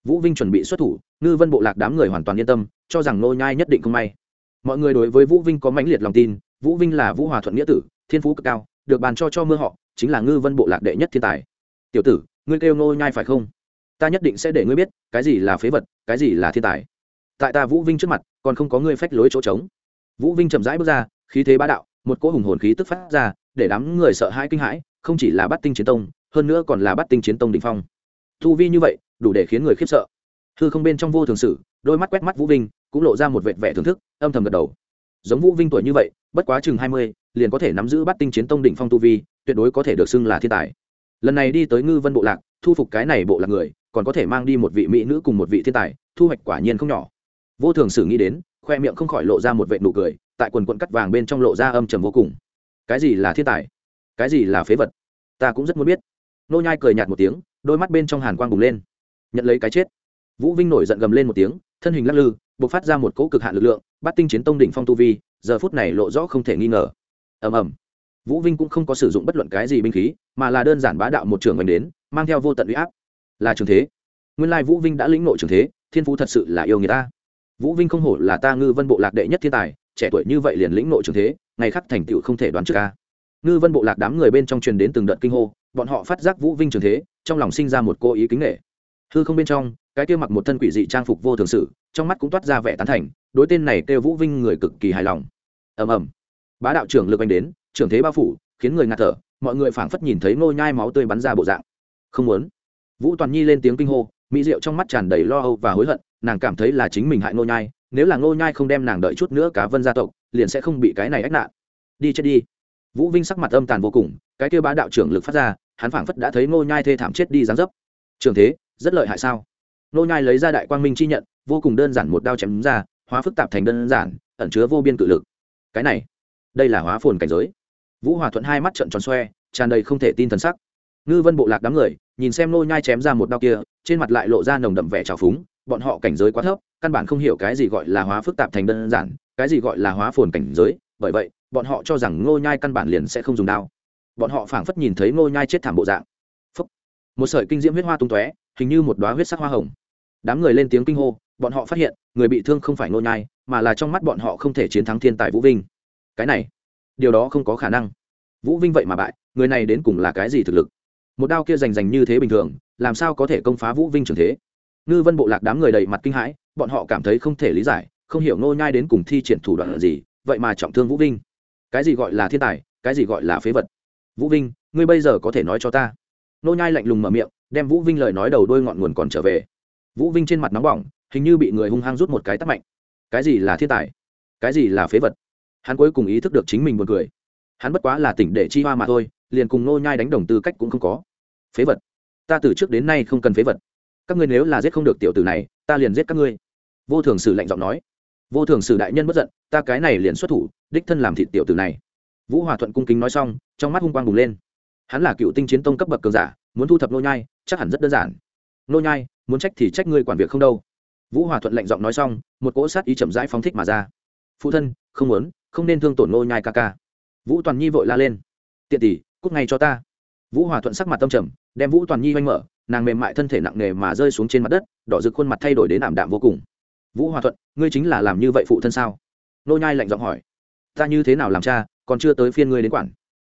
Vũ vinh chuẩn bị xuất thủ, ngư vân bộ lạc đám người hoàn toàn yên tâm, cho rằng nô nhai nhất định không may. Mọi người đối với vũ vinh có mãnh liệt lòng tin, vũ vinh là vũ hòa thuận nghĩa tử, thiên phú cực cao, được bàn cho cho mưa họ, chính là ngư vân bộ lạc đệ nhất thiên tài. Tiểu tử, ngươi kêu nô nhai phải không? Ta nhất định sẽ để ngươi biết, cái gì là phế vật, cái gì là thiên tài. Tại ta vũ vinh trước mặt, còn không có ngươi phách lối chỗ trống. Vũ vinh chậm rãi bước ra, khí thế bá đạo, một cỗ hùng hồn khí tức phát ra, để đám người sợ hãi kinh hãi, không chỉ là bắt tinh chiến tông hơn nữa còn là bắt tinh chiến tông đỉnh phong. Thu vi như vậy, đủ để khiến người khiếp sợ. Hư không bên trong vô thường sử, đôi mắt quét mắt vũ vinh, cũng lộ ra một vệt vẻ thưởng thức, âm thầm gật đầu. Giống vũ vinh tuổi như vậy, bất quá chừng hai mươi, liền có thể nắm giữ bắt tinh chiến tông đỉnh phong tu vi, tuyệt đối có thể được xưng là thiên tài. Lần này đi tới ngư vân bộ lạc, thu phục cái này bộ lạc người, còn có thể mang đi một vị mỹ nữ cùng một vị thiên tài, thu hoạch quả nhiên không nhỏ. Vô thường sử nghĩ đến, khoe miệng không khỏi lộ ra một vệ nụ cười, tại quần quận cắt vàng bên trong lộ ra âm trầm vô cùng. Cái gì là thiên tài? Cái gì là phế vật? Ta cũng rất muốn biết nô nhai cười nhạt một tiếng, đôi mắt bên trong hàn quang bùng lên. Nhận lấy cái chết. Vũ vinh nổi giận gầm lên một tiếng, thân hình lắc lư, bộc phát ra một cỗ cực hạn lực lượng, bắt tinh chiến tông đỉnh phong tu vi, giờ phút này lộ rõ không thể nghi ngờ. Ầm ầm. Vũ vinh cũng không có sử dụng bất luận cái gì binh khí, mà là đơn giản bá đạo một trường mình đến, mang theo vô tận uy áp. Là trường thế. Nguyên lai vũ vinh đã lĩnh nội trường thế, thiên phú thật sự là yêu người ta. Vũ vinh không hổ là ta ngư vân bộ lạc đệ nhất thiên tài, trẻ tuổi như vậy liền lĩnh nội trường thế, ngày khắc thành tựu không thể đoán trước ca. Ngư vân bộ lạc đám người bên trong truyền đến từng đợt kinh hô bọn họ phát giác vũ vinh trường thế, trong lòng sinh ra một cô ý kính nghệ hư không bên trong, cái kia mặc một thân quỷ dị trang phục vô thường sự trong mắt cũng toát ra vẻ tán thành, đối tên này kêu vũ vinh người cực kỳ hài lòng. Ầm ầm. Bá đạo trưởng lực anh đến, trưởng thế bao phủ, khiến người ngạt thở, mọi người phảng phất nhìn thấy ngô nhai máu tươi bắn ra bộ dạng. Không muốn. Vũ toàn nhi lên tiếng kinh hô, mỹ diệu trong mắt tràn đầy lo âu và hối hận, nàng cảm thấy là chính mình hại ngô nhai, nếu là ngô nhai không đem nàng đợi chút nữa cá vân gia tộc, liền sẽ không bị cái này ách nạn. Đi chết đi. Vũ vinh sắc mặt âm tàn vô cùng, cái kia bá đạo trưởng lực phát ra hắn phảng phất đã thấy ngô nhai thê thảm chết đi giáng dấp. Trường thế, rất lợi hại sao? Ngô nhai lấy ra đại quang minh chi nhận, vô cùng đơn giản một đao chém ra, hóa phức tạp thành đơn giản, ẩn chứa vô biên cự lực. Cái này, đây là hóa phồn cảnh giới. Vũ hòa thuận hai mắt trợn tròn xoe, tràn đầy không thể tin thần sắc. Ngư vân bộ lạc đám người, nhìn xem nô nhai chém ra một đao kia, trên mặt lại lộ ra nồng đậm vẻ trào phúng, bọn họ cảnh giới quá thấp, căn bản không hiểu cái gì gọi là hóa phức tạp thành đơn giản, cái gì gọi là hóa phồn cảnh giới, bởi vậy, bọn họ cho rằng ngô nhai căn bản liền sẽ không dùng đao bọn họ phảng phất nhìn thấy ngô nhai chết thảm bộ dạng. Phúc. một sợi kinh diễm huyết hoa tung tóe, hình như một đóa huyết sắc hoa hồng. Đám người lên tiếng kinh hô, bọn họ phát hiện, người bị thương không phải ngô nhai, mà là trong mắt bọn họ không thể chiến thắng thiên tài vũ vinh. Cái này, điều đó không có khả năng. Vũ vinh vậy mà bại, người này đến cùng là cái gì thực lực? Một đao kia rành rành như thế bình thường, làm sao có thể công phá vũ vinh trường thế? Ngư vân bộ lạc đám người đầy mặt kinh hãi, bọn họ cảm thấy không thể lý giải, không hiểu ngô nhai đến cùng thi triển thủ đoạn gì, vậy mà trọng thương vũ vinh. Cái gì gọi là thiên tài, cái gì gọi là phế vật? Vũ vinh, ngươi bây giờ có thể nói cho ta. Nô nhai lạnh lùng mở miệng, đem vũ vinh lời nói đầu đôi ngọn nguồn còn trở về. Vũ vinh trên mặt nóng bỏng, hình như bị người hung hăng rút một cái tắt mạnh. Cái gì là thiên tài? Cái gì là phế vật? Hắn cuối cùng ý thức được chính mình buồn cười. Hắn bất quá là tỉnh để chi hoa mà thôi, liền cùng nô nhai đánh đồng tư cách cũng không có. Phế vật? Ta từ trước đến nay không cần phế vật. Các ngươi nếu là giết không được tiểu tử này, ta liền giết các ngươi. Vô thường sử lạnh giọng nói. Vô thường sử đại nhân bất giận, ta cái này liền xuất thủ, đích thân làm thịt tiểu tử này vũ hòa thuận cung kính nói xong, trong mắt hung quang bùng lên. Hắn là cựu tinh chiến tông cấp bậc cường giả, muốn thu thập nô nhai, chắc hẳn rất đơn giản. Nô nhai, muốn trách thì trách ngươi quản việc không đâu. Vũ hòa thuận lạnh giọng nói xong, một cỗ sát ý chậm rãi phóng thích mà ra. Phụ thân, không muốn, không nên thương tổn nô nhai ca ca. Vũ toàn nhi vội la lên. Tiện tỷ, cút ngay cho ta. Vũ hòa thuận sắc mặt tâm trầm, đem vũ toàn nhi oanh mở, nàng mềm mại thân thể nặng nề mà rơi xuống trên mặt đất, đỏ rực khuôn mặt thay đổi đến ảm đạm vô cùng. Vũ hòa thuận, ngươi chính là làm như vậy phụ thân sao? Nô nhai lạnh giọng hỏi ta như thế nào làm cha, còn chưa tới phiên ngươi đến quản.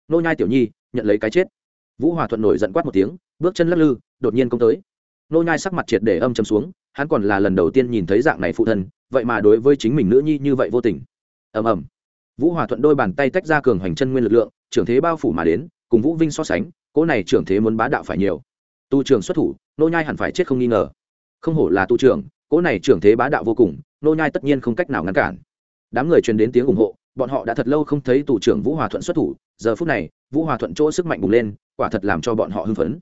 Nô nhai tiểu nhi, nhận lấy cái chết. Vũ hòa thuận nổi giận quát một tiếng, bước chân lắc lư, đột nhiên công tới. Nô nhai sắc mặt triệt để âm trầm xuống, hắn còn là lần đầu tiên nhìn thấy dạng này phụ thân, vậy mà đối với chính mình nữ nhi như vậy vô tình. Ầm ầm. Vũ hòa thuận đôi bàn tay tách ra cường hoành chân nguyên lực lượng, trưởng thế bao phủ mà đến, cùng vũ vinh so sánh, cỗ này trưởng thế muốn bá đạo phải nhiều. Tu trưởng xuất thủ, nô nhai hẳn phải chết không nghi ngờ. Không hổ là tu trưởng, cỗ này trưởng thế bá đạo vô cùng, nô nhai tất nhiên không cách nào ngăn cản. Đám người truyền đến tiếng ủng hộ bọn họ đã thật lâu không thấy tù trưởng vũ hòa thuận xuất thủ, giờ phút này, vũ hòa thuận chỗ sức mạnh bùng lên, quả thật làm cho bọn họ hưng phấn.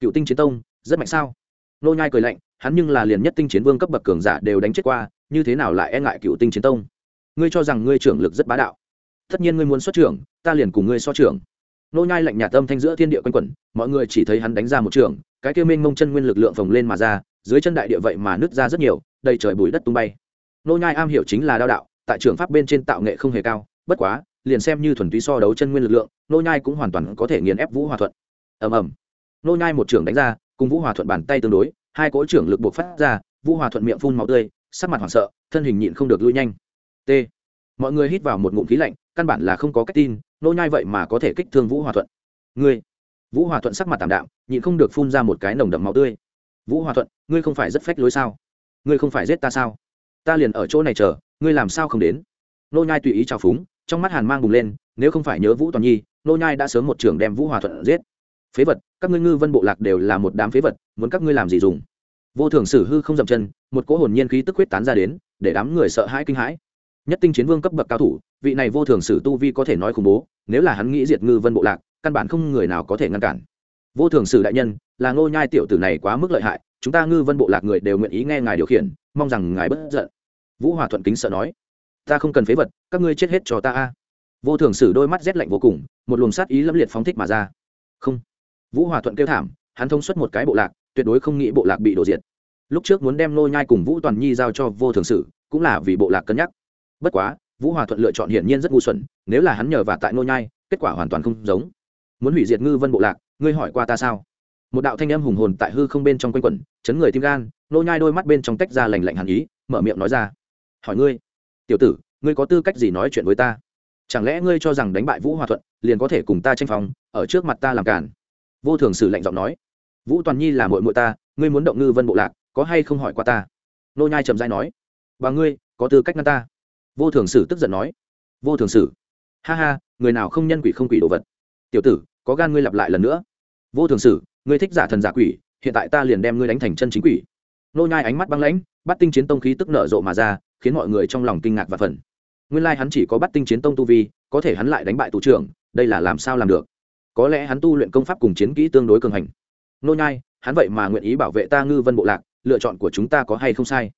Cựu tinh chiến tông, rất mạnh sao? Nô nhai cười lạnh, hắn nhưng là liền nhất tinh chiến vương cấp bậc cường giả đều đánh chết qua, như thế nào lại e ngại cựu tinh chiến tông? Ngươi cho rằng ngươi trưởng lực rất bá đạo. Tất nhiên ngươi muốn xuất trưởng, ta liền cùng ngươi so trưởng. Nô nhai lạnh nhạt tâm thanh giữa thiên địa quanh quẩn, mọi người chỉ thấy hắn đánh ra một trường cái kia minh mông chân nguyên lực lượng phồng lên mà ra, dưới chân đại địa vậy mà nứt ra rất nhiều, đầy trời bụi đất tung bay. Nô nhai am hiểu chính là đao đạo tại trường pháp bên trên tạo nghệ không hề cao, bất quá, liền xem như thuần túy so đấu chân nguyên lực lượng, nô nhai cũng hoàn toàn có thể nghiền ép vũ hòa thuận. Ầm ầm. Nô nhai một trường đánh ra, cùng vũ hòa thuận bàn tay tương đối, hai cỗ trưởng lực buộc phát ra, vũ hòa thuận miệng phun máu tươi, sắc mặt hoảng sợ, thân hình nhịn không được lui nhanh. T. Mọi người hít vào một ngụm khí lạnh, căn bản là không có cách tin, nô nhai vậy mà có thể kích thương vũ hòa thuận. Ngươi. Vũ hòa thuận sắc mặt tạm đạm, nhịn không được phun ra một cái nồng đậm máu tươi. Vũ hòa thuận, ngươi không phải rất phách lối sao? Ngươi không phải giết ta sao? Ta liền ở chỗ này chờ, ngươi làm sao không đến? Nô nhai tùy ý chào phúng, trong mắt hàn mang bùng lên, nếu không phải nhớ vũ toàn nhi, nô nhai đã sớm một trường đem vũ hòa thuận giết. Phế vật, các ngươi ngư vân bộ lạc đều là một đám phế vật, muốn các ngươi làm gì dùng? Vô thường sử hư không dậm chân, một cỗ hồn nhiên khí tức huyết tán ra đến, để đám người sợ hãi kinh hãi. Nhất tinh chiến vương cấp bậc cao thủ, vị này vô thường sử tu vi có thể nói khủng bố, nếu là hắn nghĩ diệt ngư vân bộ lạc, căn bản không người nào có thể ngăn cản. Vô thường sử đại nhân, là ngô nhai tiểu tử này quá mức lợi hại, chúng ta ngư vân bộ lạc người đều nguyện ý nghe ngài điều khiển, mong rằng ngài bất giận vũ hòa thuận kính sợ nói, ta không cần phế vật, các ngươi chết hết cho ta a. Vô thường sử đôi mắt rét lạnh vô cùng, một luồng sát ý lâm liệt phóng thích mà ra. Không. Vũ hòa thuận kêu thảm, hắn thông suốt một cái bộ lạc, tuyệt đối không nghĩ bộ lạc bị đổ diệt. Lúc trước muốn đem nô nhai cùng vũ toàn nhi giao cho vô thường sử, cũng là vì bộ lạc cân nhắc. Bất quá, vũ hòa thuận lựa chọn hiển nhiên rất ngu xuẩn, nếu là hắn nhờ và tại nô nhai, kết quả hoàn toàn không giống. Muốn hủy diệt ngư vân bộ lạc, ngươi hỏi qua ta sao? Một đạo thanh âm hùng hồn tại hư không bên trong quanh quẩn, chấn người tim gan nô nhai đôi mắt bên trong tách ra lành lạnh hàn ý, mở miệng nói ra hỏi ngươi, tiểu tử, ngươi có tư cách gì nói chuyện với ta? Chẳng lẽ ngươi cho rằng đánh bại vũ hòa thuận liền có thể cùng ta tranh phòng ở trước mặt ta làm cản vô thường sử lạnh giọng nói, vũ toàn nhi là muội muội ta, ngươi muốn động ngư vân bộ lạc, có hay không hỏi qua ta? Nô nhai trầm dai nói và ngươi, có tư cách ngăn ta? Vô thường sử tức giận nói, vô thường sử, ha ha, người nào không nhân quỷ không quỷ đồ vật? Tiểu tử, có gan ngươi lặp lại lần nữa. Vô thường sử, ngươi thích giả thần giả quỷ, hiện tại ta liền đem ngươi đánh thành chân chính quỷ. Nô nhai ánh mắt băng lãnh, bắt tinh chiến tông khí tức nở rộ mà ra khiến mọi người trong lòng kinh ngạc và phần nguyên lai hắn chỉ có bắt tinh chiến tông tu vi, có thể hắn lại đánh bại tù trưởng, đây là làm sao làm được? Có lẽ hắn tu luyện công pháp cùng chiến kỹ tương đối cường hành. Nô nhai, hắn vậy mà nguyện ý bảo vệ ta ngư vân bộ lạc, lựa chọn của chúng ta có hay không sai?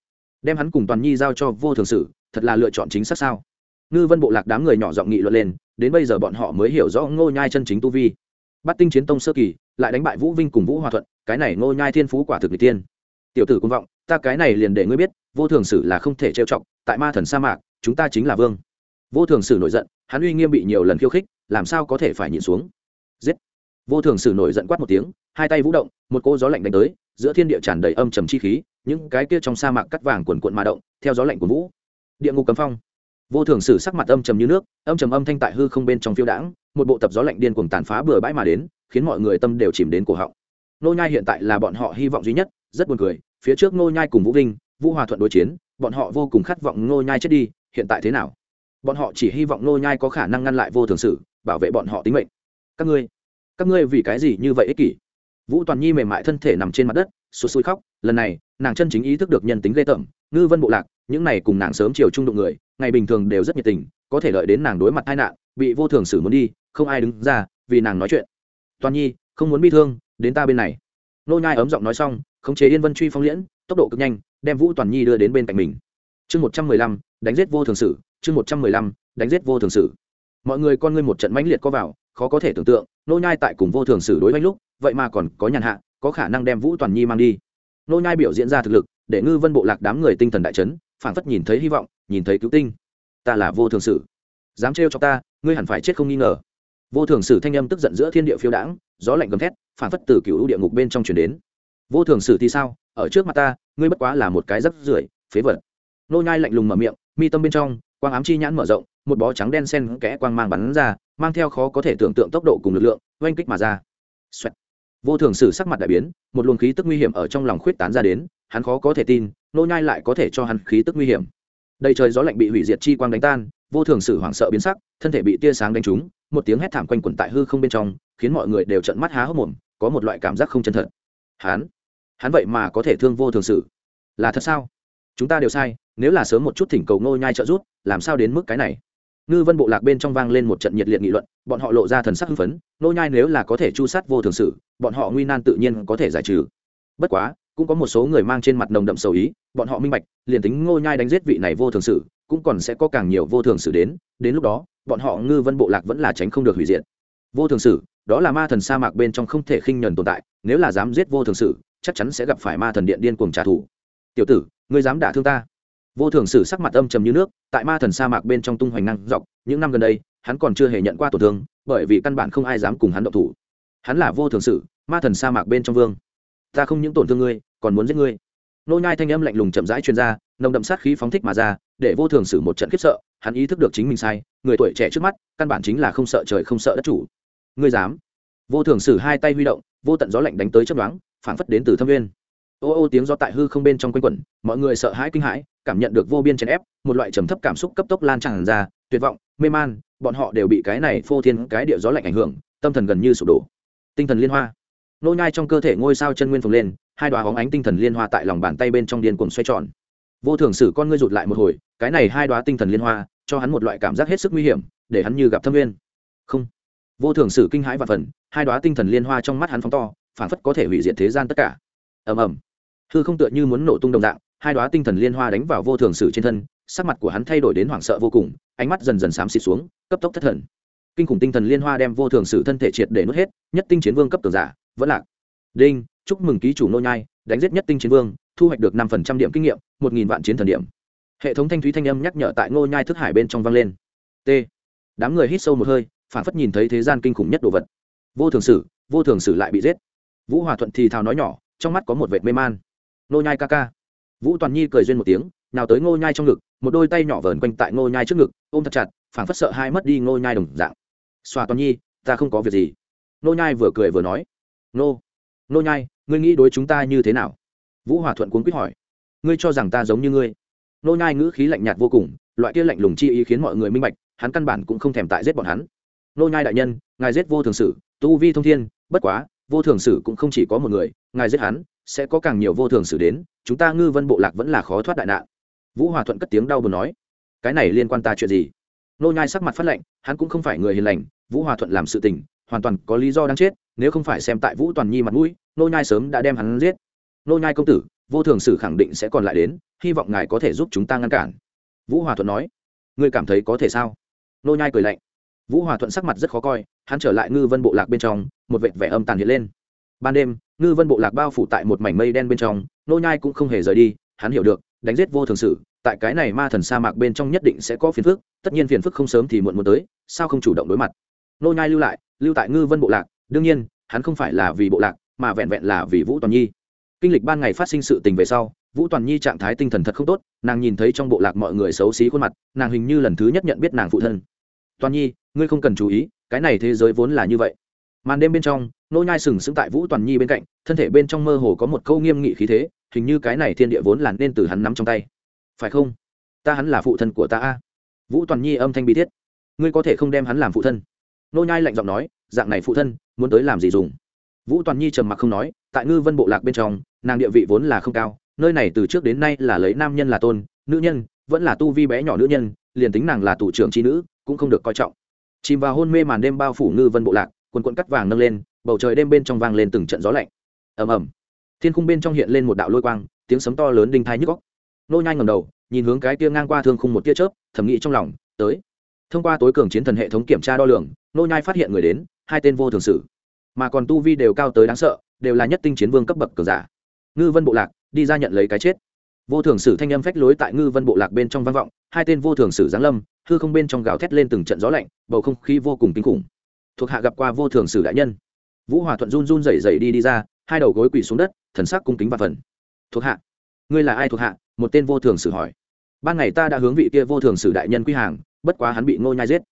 Đem hắn cùng toàn nhi giao cho vô thường sử, thật là lựa chọn chính xác sao? Ngư vân bộ lạc đám người nhỏ giọng nghị luận lên, đến bây giờ bọn họ mới hiểu rõ ngô nhai chân chính tu vi. Bắt tinh chiến tông sơ kỳ, lại đánh bại vũ vinh cùng vũ hòa thuận, cái này ngô nhai thiên phú quả thực người tiên. Tiểu tử cung vọng ta cái này liền để ngươi biết, vô thường sử là không thể trêu chọc, tại ma thần sa mạc, chúng ta chính là vương. Vô thường sử nổi giận, hắn uy nghiêm bị nhiều lần khiêu khích, làm sao có thể phải nhịn xuống? Giết! Vô thường sử nổi giận quát một tiếng, hai tay vũ động, một cô gió lạnh đánh tới, giữa thiên địa tràn đầy âm trầm chi khí, những cái kia trong sa mạc cắt vàng quần quận mà động, theo gió lạnh của vũ. Địa ngục cấm phong. Vô thường sử sắc mặt âm trầm như nước, âm trầm âm thanh tại hư không bên trong phiêu đãng, một bộ tập gió lạnh điên cuồng tàn phá bừa bãi mà đến, khiến mọi người tâm đều chìm đến cổ họng. Nô nhai hiện tại là bọn họ hy vọng duy nhất, rất buồn cười phía trước Ngô nhai cùng vũ vinh, vũ hòa thuận đối chiến, bọn họ vô cùng khát vọng Ngô nhai chết đi, hiện tại thế nào? Bọn họ chỉ hy vọng Ngô nhai có khả năng ngăn lại vô thường sử bảo vệ bọn họ tính mệnh. Các ngươi các ngươi vì cái gì như vậy ích kỷ? Vũ toàn nhi mềm mại thân thể nằm trên mặt đất, sụt sùi khóc, lần này, nàng chân chính ý thức được nhân tính ghê tởm, ngư vân bộ lạc, những này cùng nàng sớm chiều trung đụng người, ngày bình thường đều rất nhiệt tình, có thể lợi đến nàng đối mặt tai nạn, bị vô thường xử muốn đi, không ai đứng ra vì nàng nói chuyện. Toàn nhi, không muốn bi thương, đến ta bên này. Nô nhai ấm giọng nói xong khống chế yên vân truy phong liễn, tốc độ cực nhanh, đem vũ toàn nhi đưa đến bên cạnh mình. Chương một trăm mười lăm, đánh giết vô thường sử chương một trăm mười lăm, đánh giết vô thường sử mọi người con ngươi một trận mãnh liệt có vào, khó có thể tưởng tượng, nô nhai tại cùng vô thường sử đối với lúc, vậy mà còn có nhàn hạ, có khả năng đem vũ toàn nhi mang đi. Nô nhai biểu diễn ra thực lực, để ngư vân bộ lạc đám người tinh thần đại chấn, phảng phất nhìn thấy hy vọng, nhìn thấy cứu tinh. Ta là vô thường sử dám trêu cho ta, ngươi hẳn phải chết không nghi ngờ. Vô thường sử thanh âm tức giận giữa thiên địa phiêu đãng, gió lạnh gầm thét, phảng phất từ cựu địa ngục bên trong truyền đến vô thường sử thì sao? Ở trước mặt ta, ngươi bất quá là một cái rắc rưởi, phế vật. Nô nhai lạnh lùng mở miệng, mi tâm bên trong, quang ám chi nhãn mở rộng, một bó trắng đen sen kẽ quang mang bắn ra, mang theo khó có thể tưởng tượng tốc độ cùng lực lượng, oanh kích mà ra. Xoẹt. vô thường sử sắc mặt đại biến, một luồng khí tức nguy hiểm ở trong lòng khuyết tán ra đến, hắn khó có thể tin, nô nhai lại có thể cho hắn khí tức nguy hiểm. Đầy trời gió lạnh bị hủy diệt chi quang đánh tan, vô thường sử hoảng sợ biến sắc, thân thể bị tia sáng đánh trúng, một tiếng hét thảm quanh quẩn tại hư không bên trong, khiến mọi người đều trợn mắt há hốc mồm, có một loại cảm giác không chân thật. Hắn hắn vậy mà có thể thương vô thường sử là thật sao? Chúng ta đều sai, nếu là sớm một chút thỉnh cầu nô nhai trợ giúp, làm sao đến mức cái này? Ngư vân bộ lạc bên trong vang lên một trận nhiệt liệt nghị luận, bọn họ lộ ra thần sắc hưng phấn nô nhai nếu là có thể chu sát vô thường sự, bọn họ nguy nan tự nhiên có thể giải trừ. Bất quá, cũng có một số người mang trên mặt nồng đậm sầu ý, bọn họ minh bạch, liền tính ngô nhai đánh giết vị này vô thường sự, cũng còn sẽ có càng nhiều vô thường sự đến đến lúc đó, bọn họ ngư vân bộ lạc vẫn là tránh không được hủy diệt. Vô thường sự, đó là ma thần sa mạc bên trong không thể khinh nhẫn tồn tại, nếu là dám giết vô thường sự chắc chắn sẽ gặp phải ma thần điện điên cuồng trả thù. Tiểu tử, ngươi dám đả thương ta? Vô thường sử sắc mặt âm trầm như nước, tại ma thần sa mạc bên trong tung hoành năng dọc, những năm gần đây, hắn còn chưa hề nhận qua tổn thương, bởi vì căn bản không ai dám cùng hắn động thủ. Hắn là vô thường sử, ma thần sa mạc bên trong vương. Ta không những tổn thương ngươi, còn muốn giết ngươi. Nô nhai thanh âm lạnh lùng chậm rãi truyền ra, nồng đậm sát khí phóng thích mà ra, để vô thường sử một trận khiếp sợ, hắn ý thức được chính mình sai, người tuổi trẻ trước mắt, căn bản chính là không sợ trời không sợ đất chủ. Ngươi dám? Vô thường sử hai tay huy động, vô tận gió lạnh đánh tới chấp đoán phảng phất đến từ thâm viên. Ô ô tiếng gió tại hư không bên trong quanh quẩn, mọi người sợ hãi kinh hãi, cảm nhận được vô biên chèn ép, một loại trầm thấp cảm xúc cấp tốc lan tràn ra, tuyệt vọng, mê man, bọn họ đều bị cái này phô thiên cái địa gió lạnh ảnh hưởng, tâm thần gần như sụp đổ. Tinh thần liên hoa. Nô nhai trong cơ thể ngôi sao chân nguyên phồng lên, hai đoá hóng ánh tinh thần liên hoa tại lòng bàn tay bên trong điên cuồng xoay tròn. Vô thường sử con ngươi rụt lại một hồi, cái này hai đoá tinh thần liên hoa, cho hắn một loại cảm giác hết sức nguy hiểm, để hắn như gặp thâm viên. Không. Vô thường sử kinh hãi và phần, hai đoá tinh thần liên hoa trong mắt hắn phóng to phản phất có thể hủy diệt thế gian tất cả. Ầm ầm. Hư không tựa như muốn nổ tung đồng dạng, hai đoá tinh thần liên hoa đánh vào vô thường sử trên thân, sắc mặt của hắn thay đổi đến hoảng sợ vô cùng, ánh mắt dần dần xám xịt xuống, cấp tốc thất thần. Kinh khủng tinh thần liên hoa đem vô thường sử thân thể triệt để nuốt hết, nhất tinh chiến vương cấp tường giả, vẫn lạc. Đinh, chúc mừng ký chủ nô nhai, đánh giết nhất tinh chiến vương, thu hoạch được năm phần trăm điểm kinh nghiệm, một nghìn vạn chiến thần điểm. Hệ thống thanh thúy thanh âm nhắc nhở tại ngô nhai thức hải bên trong vang lên. T. Đám người hít sâu một hơi phản phất nhìn thấy thế gian kinh khủng nhất đồ vật. Vô thường sử, vô thường sử lại bị giết vũ hòa thuận thì thào nói nhỏ, trong mắt có một vệt mê man. Ngô nhai ca ca. Vũ toàn nhi cười duyên một tiếng, nào tới ngô nhai trong ngực, một đôi tay nhỏ vờn quanh tại ngô nhai trước ngực, ôm thật chặt, phảng phất sợ hai mất đi ngô nhai đồng dạng. Xoa toàn nhi, ta không có việc gì. Ngô nhai vừa cười vừa nói, ngô ngô nhai, ngươi nghĩ đối chúng ta như thế nào? Vũ hòa thuận cuốn quýt hỏi, ngươi cho rằng ta giống như ngươi? Ngô nhai ngữ khí lạnh nhạt vô cùng, loại kia lạnh lùng chi ý khiến mọi người minh bạch, hắn căn bản cũng không thèm tại giết bọn hắn. Ngô nhai đại nhân, ngài giết vô thường sử tu vi thông thiên, bất quá vô thường sử cũng không chỉ có một người, ngài giết hắn, sẽ có càng nhiều vô thường sử đến, chúng ta ngư vân bộ lạc vẫn là khó thoát đại nạn. Vũ hòa thuận cất tiếng đau buồn nói, cái này liên quan ta chuyện gì? Nô nhai sắc mặt phát lệnh, hắn cũng không phải người hiền lành, vũ hòa thuận làm sự tình, hoàn toàn có lý do đáng chết, nếu không phải xem tại vũ toàn nhi mặt mũi, nô nhai sớm đã đem hắn giết. Nô nhai công tử, vô thường sử khẳng định sẽ còn lại đến, hy vọng ngài có thể giúp chúng ta ngăn cản. Vũ hòa thuận nói, ngươi cảm thấy có thể sao? Nô nhai cười lạnh vũ hòa thuận sắc mặt rất khó coi, hắn trở lại ngư vân bộ lạc bên trong, một vệt vẻ âm tàn hiện lên. Ban đêm, ngư vân bộ lạc bao phủ tại một mảnh mây đen bên trong, nô nhai cũng không hề rời đi, hắn hiểu được, đánh giết vô thường sử tại cái này ma thần sa mạc bên trong nhất định sẽ có phiền phức, tất nhiên phiền phức không sớm thì muộn muốn tới, sao không chủ động đối mặt? Nô nhai lưu lại, lưu tại ngư vân bộ lạc, đương nhiên, hắn không phải là vì bộ lạc, mà vẹn vẹn là vì vũ toàn nhi. Kinh lịch ban ngày phát sinh sự tình về sau, vũ toàn nhi trạng thái tinh thần thật không tốt, nàng nhìn thấy trong bộ lạc mọi người xấu xí khuôn mặt, nàng hình như lần thứ nhất nhận biết nàng phụ thân toàn nhi, ngươi không cần chú ý, cái này thế giới vốn là như vậy. Màn đêm bên trong, nô nhai sừng sững tại vũ toàn nhi bên cạnh, thân thể bên trong mơ hồ có một câu nghiêm nghị khí thế, hình như cái này thiên địa vốn là nên từ hắn nắm trong tay. Phải không? Ta hắn là phụ thân của ta a. Vũ toàn nhi âm thanh bi thiết. Ngươi có thể không đem hắn làm phụ thân? Nô nhai lạnh giọng nói, dạng này phụ thân, muốn tới làm gì dùng? Vũ toàn nhi trầm mặc không nói, tại ngư vân bộ lạc bên trong, nàng địa vị vốn là không cao, nơi này từ trước đến nay là lấy nam nhân là tôn, nữ nhân, vẫn là tu vi bé nhỏ nữ nhân, liền tính nàng là tù trưởng trí nữ cũng không được coi trọng. Chìm vào hôn mê màn đêm bao phủ ngư vân bộ lạc, quần quận cắt vàng nâng lên, bầu trời đêm bên trong vang lên từng trận gió lạnh. Ầm ầm. Thiên khung bên trong hiện lên một đạo lôi quang, tiếng sấm to lớn đinh thai nhức góc nô nhai ngẩng đầu, nhìn hướng cái kia ngang qua thương khung một tia chớp thẩm nghĩ trong lòng, tới. Thông qua tối cường chiến thần hệ thống kiểm tra đo lường, nô nhai phát hiện người đến, hai tên vô thường sử. Mà còn tu vi đều cao tới đáng sợ, đều là nhất tinh chiến vương cấp bậc cường giả. Ngư vân bộ lạc, đi ra nhận lấy cái chết vô thường sử thanh âm phách lối tại ngư vân bộ lạc bên trong vang vọng, hai tên vô thường sử giáng lâm, hư không bên trong gào thét lên từng trận gió lạnh, bầu không khí vô cùng kinh khủng. Thuộc hạ gặp qua vô thường sử đại nhân. Vũ hòa thuận run run rẩy rẩy đi đi ra, hai đầu gối quỳ xuống đất, thần sắc cung kính và phần. Thuộc hạ, ngươi là ai thuộc hạ? Một tên vô thường sử hỏi. Ban ngày ta đã hướng vị kia vô thường sử đại nhân quy hàng, bất quá hắn bị ngô nhai giết.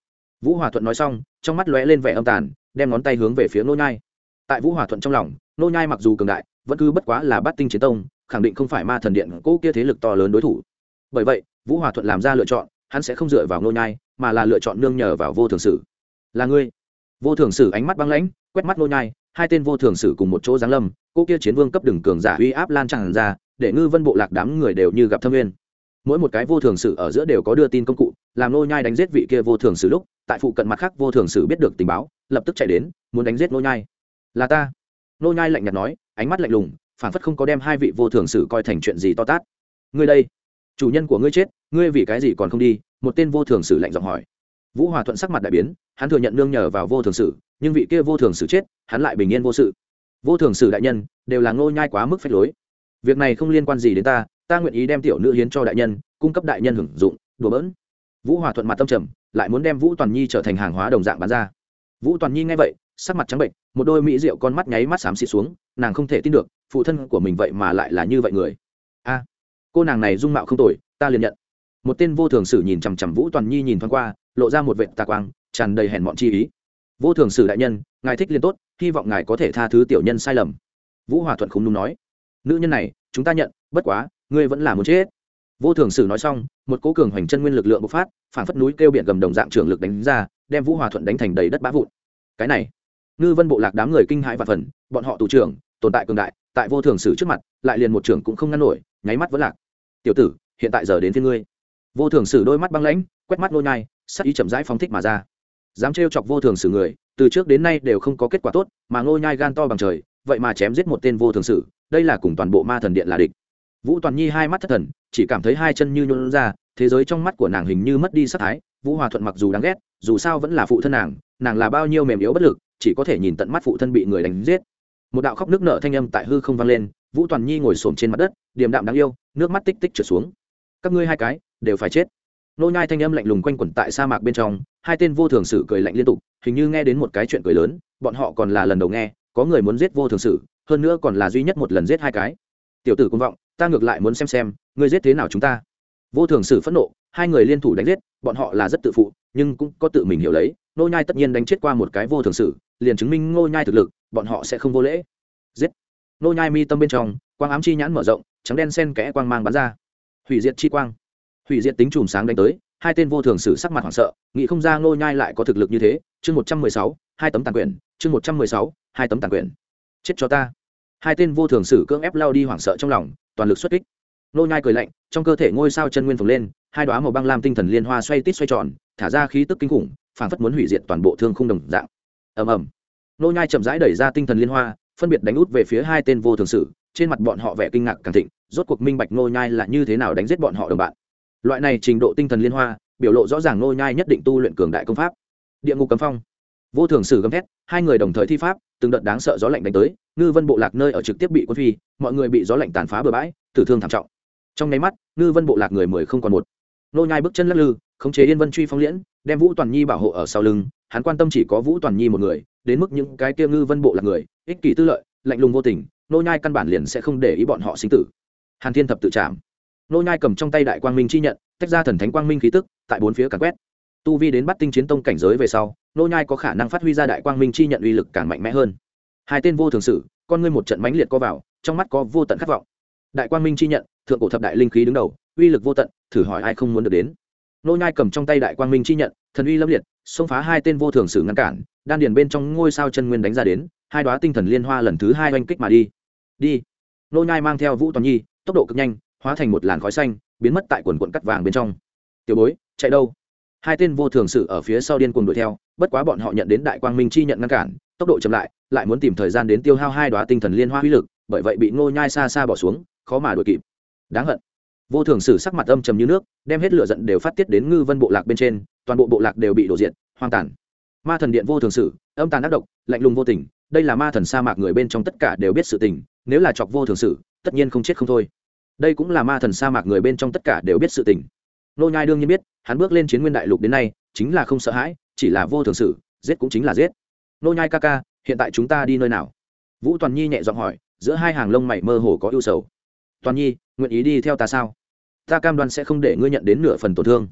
Vũ hòa thuận nói xong, trong mắt lóe lên vẻ âm tàn, đem ngón tay hướng về phía ngô nhai. Tại vũ hòa thuận trong lòng, ngô nhai mặc dù cường đại, vẫn cứ bất quá là bát tinh chiến tông khẳng định không phải ma thần điện cố kia thế lực to lớn đối thủ. Bởi vậy, vũ hòa thuận làm ra lựa chọn, hắn sẽ không dựa vào nô nhai, mà là lựa chọn nương nhờ vào vô thường sử. Là ngươi? Vô thường sử ánh mắt băng lãnh, quét mắt nô nhai, hai tên vô thường sử cùng một chỗ giáng lâm cô kia chiến vương cấp đường cường giả uy áp lan tràn ra, để ngư vân bộ lạc đám người đều như gặp thâm nguyên. Mỗi một cái vô thường sử ở giữa đều có đưa tin công cụ, làm nô nhai đánh giết vị kia vô thường sử lúc, tại phụ cận mặt khác vô thường sử biết được tình báo, lập tức chạy đến, muốn đánh giết nô nhai. Là ta. Nô nhai lạnh nhạt nói, ánh mắt lạnh lùng phản phất không có đem hai vị vô thường sử coi thành chuyện gì to tát. Ngươi đây, chủ nhân của ngươi chết, ngươi vì cái gì còn không đi? Một tên vô thường sử lạnh giọng hỏi. Vũ hòa thuận sắc mặt đại biến, hắn thừa nhận nương nhờ vào vô thường sử, nhưng vị kia vô thường sử chết, hắn lại bình yên vô sự. Vô thường sử đại nhân, đều là ngô nhai quá mức phách lối. Việc này không liên quan gì đến ta ta nguyện ý đem tiểu nữ hiến cho đại nhân, cung cấp đại nhân hưởng dụng, đùa bỡn. Vũ hòa thuận mặt tâm trầm, lại muốn đem vũ toàn nhi trở thành hàng hóa đồng dạng bán ra. Vũ toàn nhi nghe vậy, sắc mặt trắng bệnh một đôi mỹ rượu con mắt nháy mắt xám xịt xuống nàng không thể tin được, phụ thân của mình vậy mà lại là như vậy người. A, cô nàng này dung mạo không tồi, ta liền nhận. Một tên vô thường sử nhìn chằm chằm vũ toàn nhi nhìn thoáng qua, lộ ra một vệ tà quang, tràn đầy hèn mọn chi ý. Vô thường sử đại nhân, ngài thích liên tốt, hy vọng ngài có thể tha thứ tiểu nhân sai lầm. Vũ hòa thuận không đúng nói. Nữ nhân này, chúng ta nhận, bất quá, ngươi vẫn là muốn chết. Vô thường sử nói xong, một cố cường hoành chân nguyên lực lượng bộc phát phản phất núi kêu biển gầm đồng dạng trường lực đánh ra, đem vũ hòa thuận đánh thành đầy đất bã vụn. Cái này, ngư vân bộ lạc đám người kinh hãi và phần, bọn họ tù trưởng tồn tại cường đại, tại vô thường sử trước mặt, lại liền một trưởng cũng không ngăn nổi, nháy mắt vẫn lạc. Tiểu tử, hiện tại giờ đến phía ngươi. Vô thường sử đôi mắt băng lãnh, quét mắt nô nhai, sắc ý chậm rãi phóng thích mà ra. Dám trêu chọc vô thường sử người, từ trước đến nay đều không có kết quả tốt, mà ngô nhai gan to bằng trời, vậy mà chém giết một tên vô thường sử, đây là cùng toàn bộ ma thần điện là địch. Vũ toàn nhi hai mắt thất thần, chỉ cảm thấy hai chân như nhún ra, thế giới trong mắt của nàng hình như mất đi sắc thái, vũ hòa thuận mặc dù đáng ghét, dù sao vẫn là phụ thân nàng nàng là bao nhiêu mềm yếu bất lực, chỉ có thể nhìn tận mắt phụ thân bị người đánh giết một đạo khóc nước nở thanh âm tại hư không vang lên, vũ toàn nhi ngồi xổm trên mặt đất, điềm đạm đáng yêu, nước mắt tích tích trượt xuống. Các ngươi hai cái, đều phải chết. Nô nhai thanh âm lạnh lùng quanh quẩn tại sa mạc bên trong, hai tên vô thường sử cười lạnh liên tục, hình như nghe đến một cái chuyện cười lớn, bọn họ còn là lần đầu nghe, có người muốn giết vô thường sử, hơn nữa còn là duy nhất một lần giết hai cái. Tiểu tử công vọng, ta ngược lại muốn xem xem, ngươi giết thế nào chúng ta. Vô thường sử phẫn nộ, hai người liên thủ đánh giết, bọn họ là rất tự phụ, nhưng cũng có tự mình hiểu lấy, nô nhai tất nhiên đánh chết qua một cái vô thường sử, liền chứng minh Ngô nhai thực lực bọn họ sẽ không vô lễ. Giết. Nô nhai mi tâm bên trong, quang ám chi nhãn mở rộng, trắng đen xen kẽ quang mang bắn ra. Hủy diệt chi quang. Hủy diệt tính chùm sáng đánh tới, hai tên vô thường sử sắc mặt hoảng sợ, nghĩ không ra nô nhai lại có thực lực như thế. Chương một trăm mười sáu, hai tấm tàn quyền chương một trăm mười sáu, hai tấm tàn quyền chết cho ta. Hai tên vô thường sử cưỡng ép lao đi hoảng sợ trong lòng, toàn lực xuất kích. Nô nhai cười lạnh, trong cơ thể ngôi sao chân nguyên phồng lên, hai đóa màu băng lam tinh thần liên hoa xoay tít xoay tròn, thả ra khí tức kinh khủng, phảng phất muốn hủy diệt toàn bộ thương khung đồng dạng. Ầm ầm nô nhai chậm rãi đẩy ra tinh thần liên hoa, phân biệt đánh út về phía hai tên vô thường sử, trên mặt bọn họ vẻ kinh ngạc càng thịnh, rốt cuộc minh bạch nô nhai là như thế nào đánh giết bọn họ đồng bạn. Loại này trình độ tinh thần liên hoa, biểu lộ rõ ràng nô nhai nhất định tu luyện cường đại công pháp. Địa ngục cấm phong. Vô thường sử gầm thét, hai người đồng thời thi pháp, từng đợt đáng sợ gió lạnh đánh tới, ngư vân bộ lạc nơi ở trực tiếp bị quân phi, mọi người bị gió lạnh tàn phá bừa bãi, tử thương thảm trọng. Trong nháy mắt, ngư vân bộ lạc người mười không còn một. Nô nhai bước chân lắc lư, khống chế yên vân truy phong liễn, đem vũ toàn nhi bảo hộ ở sau lưng, hắn quan tâm chỉ có vũ toàn nhi một người đến mức những cái kia ngư vân bộ là người, ích kỷ tư lợi, lạnh lùng vô tình, nô nhai căn bản liền sẽ không để ý bọn họ sinh tử. Hàn thiên thập tự chạm. Nô nhai cầm trong tay đại quang minh chi nhận, tách ra thần thánh quang minh khí tức, tại bốn phía càn quét. Tu vi đến bắt tinh chiến tông cảnh giới về sau, nô nhai có khả năng phát huy ra đại quang minh chi nhận uy lực càng mạnh mẽ hơn. Hai tên vô thường sử, con ngươi một trận mãnh liệt co vào, trong mắt có vô tận khát vọng. Đại quang minh chi nhận, thượng cổ thập đại linh khí đứng đầu, uy lực vô tận, thử hỏi ai không muốn được đến. Nô nhai cầm trong tay đại quang minh chi nhận, thần uy lâm liệt, xông phá hai tên vô thường sử ngăn cản đan điền bên trong ngôi sao chân nguyên đánh ra đến, hai đóa tinh thần liên hoa lần thứ hai oanh kích mà đi. Đi. Nô nhai mang theo vũ toàn nhi, tốc độ cực nhanh, hóa thành một làn khói xanh, biến mất tại quần quận cắt vàng bên trong. Tiểu bối, chạy đâu? Hai tên vô thường sử ở phía sau điên cuồng đuổi theo, bất quá bọn họ nhận đến đại quang minh chi nhận ngăn cản, tốc độ chậm lại lại muốn tìm thời gian đến tiêu hao hai đóa tinh thần liên hoa uy lực, bởi vậy bị ngô nhai xa xa bỏ xuống, khó mà đuổi kịp. Đáng hận. Vô thường sử sắc mặt âm trầm như nước, đem hết lửa giận đều phát tiết đến ngư vân bộ lạc bên trên, toàn bộ bộ lạc đều bị đổ diệt, hoang tàn ma thần điện vô thường sử âm tàn ác độc, lạnh lùng vô tình, đây là ma thần sa mạc người bên trong tất cả đều biết sự tình, nếu là chọc vô thường sử tất nhiên không chết không thôi. Đây cũng là ma thần sa mạc người bên trong tất cả đều biết sự tình. Nô nhai đương nhiên biết, hắn bước lên chiến nguyên đại lục đến nay, chính là không sợ hãi, chỉ là vô thường sử giết cũng chính là giết. Nô nhai ca ca, hiện tại chúng ta đi nơi nào? Vũ toàn nhi nhẹ giọng hỏi, giữa hai hàng lông mày mơ hồ có ưu sầu. Toàn nhi, nguyện ý đi theo ta sao? Ta cam đoan sẽ không để ngươi nhận đến nửa phần tổn thương.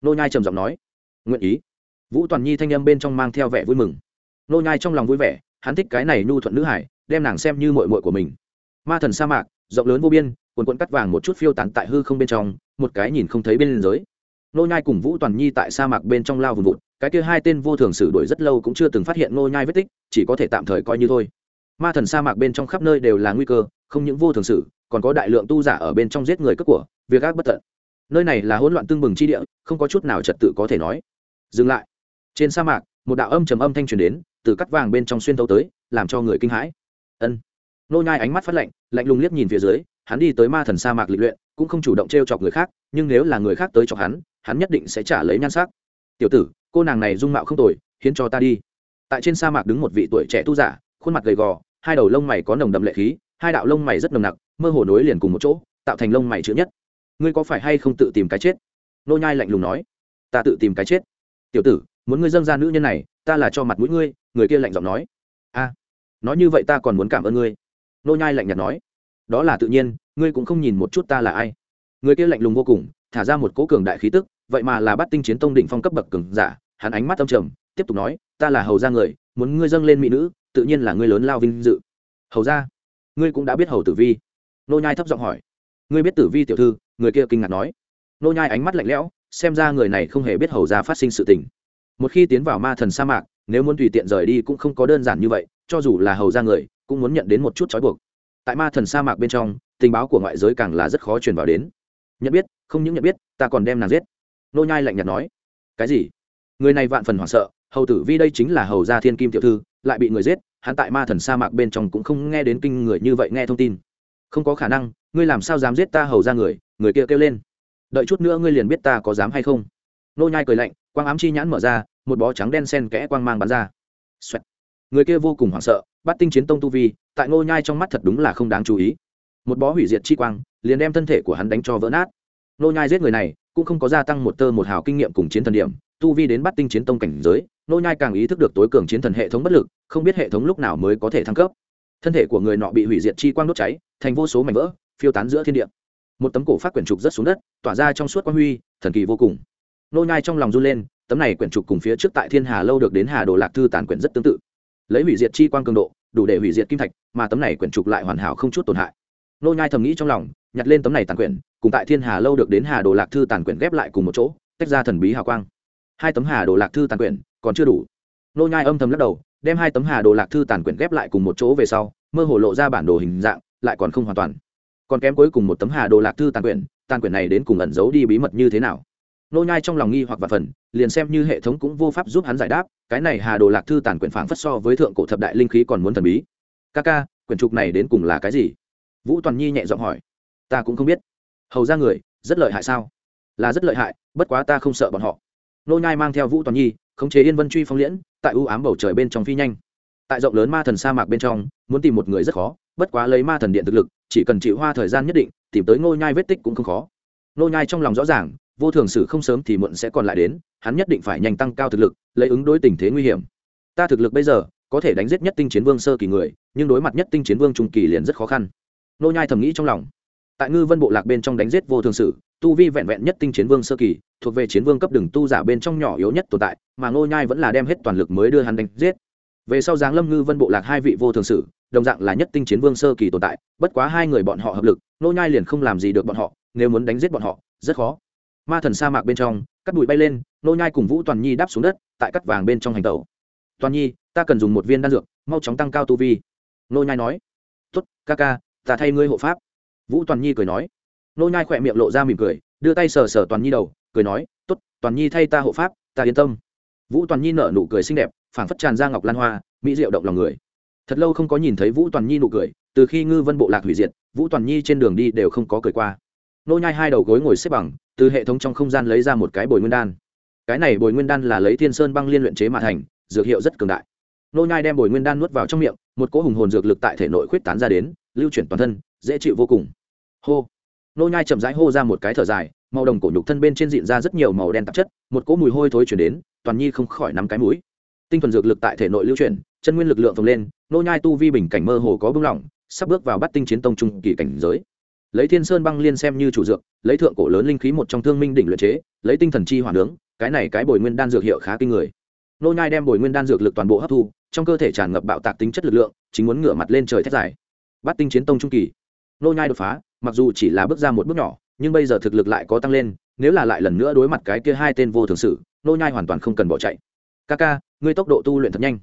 Nô nhai trầm giọng nói, nguyện ý vũ toàn nhi thanh âm bên trong mang theo vẻ vui mừng. Nô nhai trong lòng vui vẻ, hắn thích cái này nhu thuận nữ hải, đem nàng xem như muội muội của mình. Ma thần sa mạc, rộng lớn vô biên, cuồn cuộn cắt vàng một chút phiêu tán tại hư không bên trong, một cái nhìn không thấy bên dưới. Nô nhai cùng vũ toàn nhi tại sa mạc bên trong lao vùng vụt, cái kia hai tên vô thường xử đuổi rất lâu cũng chưa từng phát hiện nô nhai vết tích, chỉ có thể tạm thời coi như thôi. Ma thần sa mạc bên trong khắp nơi đều là nguy cơ, không những vô thường xử còn có đại lượng tu giả ở bên trong giết người cướp của, việc ác bất tận. Nơi này là hỗn loạn tương bừng chi địa, không có chút nào trật tự có thể nói. Dừng lại trên sa mạc, một đạo âm trầm âm thanh truyền đến, từ cắt vàng bên trong xuyên thấu tới, làm cho người kinh hãi. Ân. Nô nhai ánh mắt phát lạnh lạnh lùng liếc nhìn phía dưới, hắn đi tới ma thần sa mạc lịch luyện, cũng không chủ động trêu chọc người khác, nhưng nếu là người khác tới chọc hắn hắn nhất định sẽ trả lấy nhan sắc. Tiểu tử, cô nàng này dung mạo không tồi, hiến cho ta đi. Tại trên sa mạc đứng một vị tuổi trẻ tu giả, khuôn mặt gầy gò, hai đầu lông mày có nồng đậm lệ khí, hai đạo lông mày rất nồng nặc, mơ hồ nối liền cùng một chỗ, tạo thành lông mày chữ nhất. Ngươi có phải hay không tự tìm cái chết? Nô nhai lạnh lùng nói. Ta tự tìm cái chết. Tiểu tử muốn ngươi dâng ra nữ nhân này ta là cho mặt mũi ngươi người kia lạnh giọng nói. A nói như vậy ta còn muốn cảm ơn ngươi. Nô nhai lạnh nhạt nói. Đó là tự nhiên ngươi cũng không nhìn một chút ta là ai. Người kia lạnh lùng vô cùng thả ra một cỗ cường đại khí tức vậy mà là bắt tinh chiến tông đỉnh phong cấp bậc cường giả hắn ánh mắt âm trầm tiếp tục nói ta là hầu gia người muốn ngươi dâng lên mỹ nữ tự nhiên là ngươi lớn lao vinh dự. Hầu gia, ngươi cũng đã biết hầu tử vi. Nô nhai thấp giọng hỏi. Ngươi biết tử vi tiểu thư người kia kinh ngạc nói. Nô nhai ánh mắt lạnh lẽo xem ra người này không hề biết hầu gia phát sinh sự tình một khi tiến vào ma thần sa mạc, nếu muốn tùy tiện rời đi cũng không có đơn giản như vậy, cho dù là hầu ra người, cũng muốn nhận đến một chút trói buộc. Tại ma thần sa mạc bên trong, tình báo của ngoại giới càng là rất khó truyền vào đến. Nhận biết, không những nhận biết, ta còn đem nàng giết. Nô nhai lạnh nhạt nói. Cái gì? Người này vạn phần hoảng sợ, hầu tử vi đây chính là hầu gia thiên kim tiểu thư, lại bị người giết, hắn tại ma thần sa mạc bên trong cũng không nghe đến kinh người như vậy nghe thông tin. Không có khả năng, ngươi làm sao dám giết ta hầu ra người người kia kêu lên. Đợi chút nữa ngươi liền biết ta có dám hay không. Nô nhai cười lạnh quang ám chi nhãn mở ra, một bó trắng đen sen kẽ quang mang bắn ra、Xoẹt. Người kia vô cùng hoảng sợ, bắt tinh chiến tông tu vi, tại nô nhai trong mắt thật đúng là không đáng chú ý. Một bó hủy diệt chi quang, liền đem thân thể của hắn đánh cho vỡ nát. Nô nhai giết người này, cũng không có gia tăng một tơ một hào kinh nghiệm cùng chiến thần điểm, tu vi đến bắt tinh chiến tông cảnh giới nô nhai càng ý thức được tối cường chiến thần hệ thống bất lực, không biết hệ thống lúc nào mới có thể thăng cấp. Thân thể của người nọ bị hủy diệt chi quang đốt cháy, thành vô số mảnh vỡ, phiêu tán giữa thiên địa. Một tấm cổ phát quyển trục rất xuống đất, tỏa ra trong suốt quang huy, thần kỳ vô cùng nô nhai trong lòng run lên, tấm này quyển trục cùng phía trước tại thiên hà lâu được đến hà đồ lạc thư tàn quyển rất tương tự. Lấy hủy diệt chi quang cường độ, đủ để hủy diệt kim thạch, mà tấm này quyển trục lại hoàn hảo không chút tổn hại. Nô nhai thầm nghĩ trong lòng, nhặt lên tấm này tàn quyển, cùng tại thiên hà lâu được đến hà đồ lạc thư tàn quyển ghép lại cùng một chỗ, tách ra thần bí hào quang. Hai tấm hà đồ lạc thư tàn quyển, còn chưa đủ. Nô nhai âm thầm lắc đầu, đem hai tấm hà đồ lạc thư tàn quyển ghép lại cùng một chỗ về sau, mơ hồ lộ ra bản đồ hình dạng, lại còn không hoàn toàn. Còn kém cuối cùng một tấm hà đồ lạc thư tàn quyển tàn quyển này đến cùng ẩn giấu đi bí mật như thế nào? Nô nhai trong lòng nghi hoặc vạn phần, liền xem như hệ thống cũng vô pháp giúp hắn giải đáp, cái này hà đồ lạc thư tàn quyển phảng phất so với thượng cổ thập đại linh khí còn muốn thần bí. Ca ca, quyển trục này đến cùng là cái gì? Vũ toàn nhi nhẹ giọng hỏi. Ta cũng không biết. Hầu ra người, rất lợi hại sao? Là rất lợi hại, bất quá ta không sợ bọn họ. Nô nhai mang theo vũ toàn nhi, khống chế yên vân truy phong liễn, tại u ám bầu trời bên trong phi nhanh. Tại rộng lớn ma thần sa mạc bên trong, muốn tìm một người rất khó, bất quá lấy ma thần điện thực lực, chỉ cần chịu hoa thời gian nhất định, tìm tới ngô nhai vết tích cũng không khó. Nô nhai trong lòng rõ ràng vô thường sử không sớm thì muộn sẽ còn lại đến, hắn nhất định phải nhanh tăng cao thực lực, lấy ứng đối tình thế nguy hiểm. Ta thực lực bây giờ, có thể đánh giết nhất tinh chiến vương sơ kỳ người, nhưng đối mặt nhất tinh chiến vương trung kỳ liền rất khó khăn. Nô nhai thầm nghĩ trong lòng. Tại ngư vân bộ lạc bên trong đánh giết vô thường sử tu vi vẹn vẹn nhất tinh chiến vương sơ kỳ, thuộc về chiến vương cấp đường tu giả bên trong nhỏ yếu nhất tồn tại, mà nô nhai vẫn là đem hết toàn lực mới đưa hắn đánh giết. Về sau giáng lâm ngư vân bộ lạc hai vị vô thường sử đồng dạng là nhất tinh chiến vương sơ kỳ tồn tại, bất quá hai người bọn họ hợp lực nô nhai liền không làm gì được bọn họ, nếu muốn đánh giết bọn họ, rất khó ma thần sa mạc bên trong, cắt bụi bay lên ngô nhai cùng vũ toàn nhi đáp xuống đất, tại cắt vàng bên trong hành tẩu. Toàn nhi, ta cần dùng một viên đan dược, mau chóng tăng cao tu vi. Ngô nhai nói. Tốt, ca ca, ta thay ngươi hộ pháp. Vũ toàn nhi cười nói. Nô nhai khỏe miệng lộ ra mỉm cười, đưa tay sờ sờ toàn nhi đầu, cười nói. Tốt, toàn nhi thay ta hộ pháp, ta yên tâm. Vũ toàn nhi nở nụ cười xinh đẹp, phảng phất tràn ra ngọc lan hoa, mỹ diệu động lòng người. Thật lâu không có nhìn thấy vũ toàn nhi nụ cười, từ khi ngư vân bộ lạc hủy diệt, vũ toàn nhi trên đường đi đều không có cười qua nô nhai hai đầu gối ngồi xếp bằng, từ hệ thống trong không gian lấy ra một cái bồi nguyên đan. Cái này bồi nguyên đan là lấy thiên sơn băng liên luyện chế mà thành, dược hiệu rất cường đại. Nô nhai đem bồi nguyên đan nuốt vào trong miệng, một cỗ hùng hồn dược lực tại thể nội khuyết tán ra đến, lưu chuyển toàn thân, dễ chịu vô cùng. Hô. Nô nhai chậm rãi hô ra một cái thở dài, màu đồng cổ nhục thân bên trên diện ra rất nhiều màu đen tạp chất, một cỗ mùi hôi thối chuyển đến, toàn nhi không khỏi nắm cái mũi. Tinh thuần dược lực tại thể nội lưu chuyển, chân nguyên lực lượng phồng lên, nô nhai tu vi bình cảnh mơ hồ có bưng lỏng, sắp bước vào bắt tinh chiến tông trung kỳ cảnh giới lấy thiên sơn băng liên xem như chủ dược, lấy thượng cổ lớn linh khí một trong thương minh đỉnh luyện chế, lấy tinh thần chi hỏa nướng, cái này cái bồi nguyên đan dược hiệu khá kinh người. Nô nhai đem bồi nguyên đan dược lực toàn bộ hấp thu, trong cơ thể tràn ngập bạo tạc tính chất lực lượng, chính muốn ngửa mặt lên trời thét dài. Bắt tinh chiến tông trung kỳ. Nô nhai đột phá, mặc dù chỉ là bước ra một bước nhỏ, nhưng bây giờ thực lực lại có tăng lên, nếu là lại lần nữa đối mặt cái kia hai tên vô thường sự nô nhai hoàn toàn không cần bỏ chạy. Ca ca, ngươi tốc độ tu luyện thật nhanh.